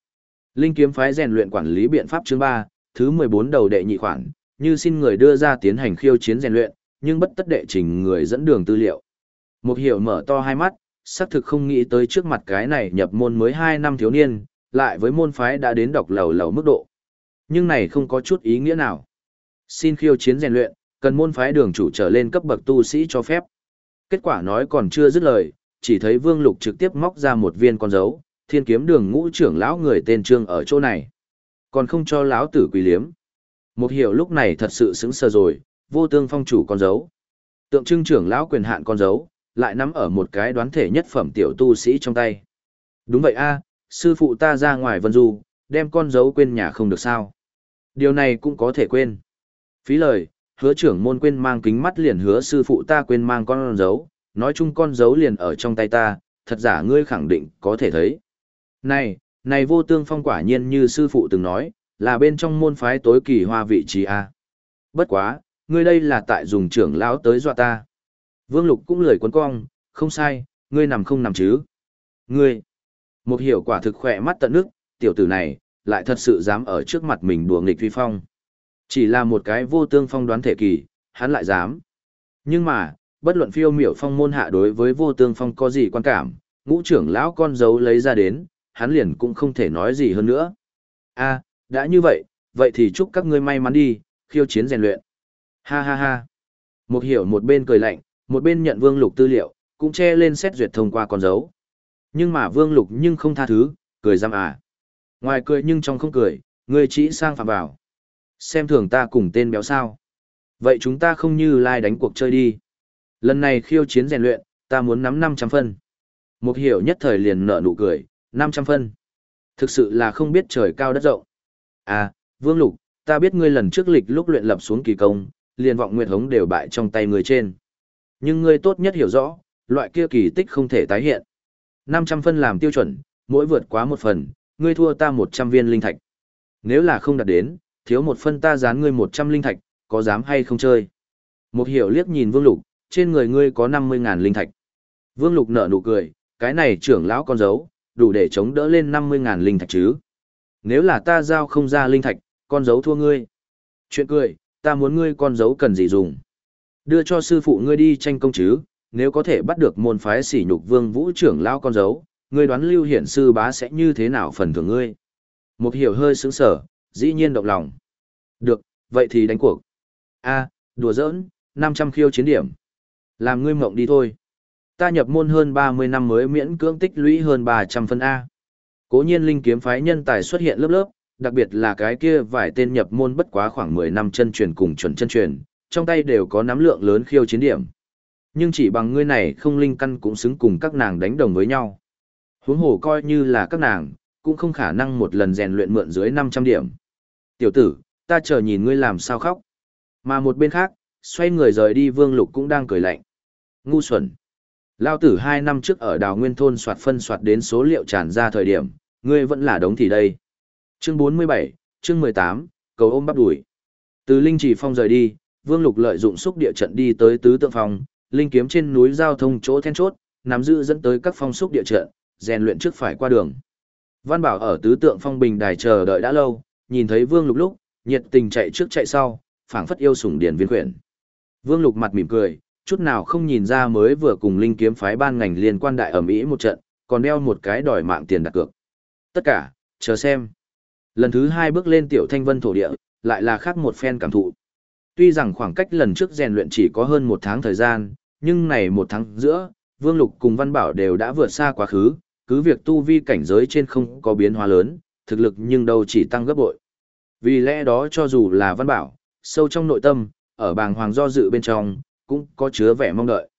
Linh kiếm phái rèn luyện quản lý biện pháp chương ba thứ 14 đầu đệ nhị khoản, như xin người đưa ra tiến hành khiêu chiến rèn luyện, nhưng bất tất đệ trình người dẫn đường tư liệu. Một hiểu mở to hai mắt, xác thực không nghĩ tới trước mặt cái này nhập môn mới hai năm thiếu niên, lại với môn phái đã đến đọc lầu lầu mức độ. Nhưng này không có chút ý nghĩa nào. Xin khiêu chiến rèn luyện, cần môn phái đường chủ trở lên cấp bậc tu sĩ cho phép. Kết quả nói còn chưa dứt lời, chỉ thấy Vương Lục trực tiếp móc ra một viên con dấu, thiên kiếm đường ngũ trưởng lão người tên trương ở chỗ này. Còn không cho lão tử quỳ liếm. Một hiểu lúc này thật sự sững sờ rồi, vô tương phong chủ con dấu. Tượng trưng trưởng lão quyền hạn con dấu, lại nắm ở một cái đoán thể nhất phẩm tiểu tu sĩ trong tay. Đúng vậy a, sư phụ ta ra ngoài vân du, đem con dấu quên nhà không được sao. Điều này cũng có thể quên. Phí lời, hứa trưởng môn quên mang kính mắt liền hứa sư phụ ta quên mang con dấu, nói chung con dấu liền ở trong tay ta, thật giả ngươi khẳng định có thể thấy. Này, này vô tương phong quả nhiên như sư phụ từng nói, là bên trong môn phái tối kỳ hoa vị trí A. Bất quá, ngươi đây là tại dùng trưởng lão tới dọa ta. Vương Lục cũng lười quấn cong, không sai, ngươi nằm không nằm chứ. Ngươi, một hiểu quả thực khỏe mắt tận nước, tiểu tử này, lại thật sự dám ở trước mặt mình đùa nghịch vi phong. Chỉ là một cái vô tương phong đoán thể kỳ, hắn lại dám. Nhưng mà, bất luận phiêu miểu phong môn hạ đối với vô tương phong có gì quan cảm, ngũ trưởng lão con dấu lấy ra đến, hắn liền cũng không thể nói gì hơn nữa. a đã như vậy, vậy thì chúc các ngươi may mắn đi, khiêu chiến rèn luyện. Ha ha ha. Một hiểu một bên cười lạnh, một bên nhận vương lục tư liệu, cũng che lên xét duyệt thông qua con dấu. Nhưng mà vương lục nhưng không tha thứ, cười giam à. Ngoài cười nhưng trong không cười, người chỉ sang phạm vào. Xem thường ta cùng tên béo sao. Vậy chúng ta không như lai đánh cuộc chơi đi. Lần này khiêu chiến rèn luyện, ta muốn nắm 500 phân. Một hiểu nhất thời liền nở nụ cười, 500 phân. Thực sự là không biết trời cao đất rộng. À, Vương Lục, ta biết ngươi lần trước lịch lúc luyện lập xuống kỳ công, liền vọng nguyệt hống đều bại trong tay người trên. Nhưng ngươi tốt nhất hiểu rõ, loại kia kỳ tích không thể tái hiện. 500 phân làm tiêu chuẩn, mỗi vượt quá một phần, ngươi thua ta 100 viên linh thạch. Nếu là không đạt đến, thiếu một phân ta dán ngươi 100 linh thạch, có dám hay không chơi? Một hiểu liếc nhìn Vương Lục, trên người ngươi có 50.000 linh thạch. Vương Lục nở nụ cười, cái này trưởng lão con dấu, đủ để chống đỡ lên 50.000 linh thạch chứ. Nếu là ta giao không ra linh thạch, con dấu thua ngươi. Chuyện cười, ta muốn ngươi con dấu cần gì dùng. Đưa cho sư phụ ngươi đi tranh công chứ, nếu có thể bắt được môn phái sỉ nhục vương vũ trưởng lão con dấu, ngươi đoán lưu hiển sư bá sẽ như thế nào phần thưởng ngươi. Một hiểu hơi sững sở, dĩ nhiên động lòng. Được, vậy thì đánh cuộc. a đùa giỡn, 500 khiêu chiến điểm. Làm ngươi mộng đi thôi. Ta nhập môn hơn 30 năm mới miễn cưỡng tích lũy hơn 300 phân A. Cố nhiên linh kiếm phái nhân tài xuất hiện lớp lớp, đặc biệt là cái kia vài tên nhập môn bất quá khoảng 10 năm chân truyền cùng chuẩn chân truyền, trong tay đều có nắm lượng lớn khiêu chiến điểm. Nhưng chỉ bằng ngươi này không linh căn cũng xứng cùng các nàng đánh đồng với nhau. Huống hồ coi như là các nàng, cũng không khả năng một lần rèn luyện mượn dưới 500 điểm. Tiểu tử, ta chờ nhìn ngươi làm sao khóc. Mà một bên khác, xoay người rời đi Vương Lục cũng đang cười lạnh. Ngu xuẩn. Lao tử hai năm trước ở đào nguyên thôn soạt phân soạt đến số liệu tràn ra thời điểm, ngươi vẫn là đống thì đây. Chương 47, chương 18, cầu ôm bắp đuổi. Từ Linh Chỉ Phong rời đi, Vương Lục lợi dụng xúc địa trận đi tới tứ tượng phong, linh kiếm trên núi giao thông chỗ then chốt, nắm giữ dẫn tới các phong xúc địa trận, rèn luyện trước phải qua đường. Văn Bảo ở tứ tượng phong bình đài chờ đợi đã lâu, nhìn thấy Vương Lục lúc, nhiệt tình chạy trước chạy sau, phảng phất yêu sủng điển viên quyển. Vương Lục mặt mỉm cười, chút nào không nhìn ra mới vừa cùng linh kiếm phái ban ngành liên quan đại ở Mỹ một trận, còn đeo một cái đòi mạng tiền đặt cược. Tất cả, chờ xem. Lần thứ hai bước lên tiểu thanh vân thổ địa, lại là khác một phen cảm thụ. Tuy rằng khoảng cách lần trước rèn luyện chỉ có hơn một tháng thời gian, nhưng này một tháng giữa, Vương Lục cùng Văn Bảo đều đã vượt xa quá khứ, cứ việc tu vi cảnh giới trên không có biến hóa lớn, thực lực nhưng đâu chỉ tăng gấp bội. Vì lẽ đó cho dù là Văn Bảo, sâu trong nội tâm, ở bàng hoàng do dự bên trong, cũng có chứa vẻ mong đợi.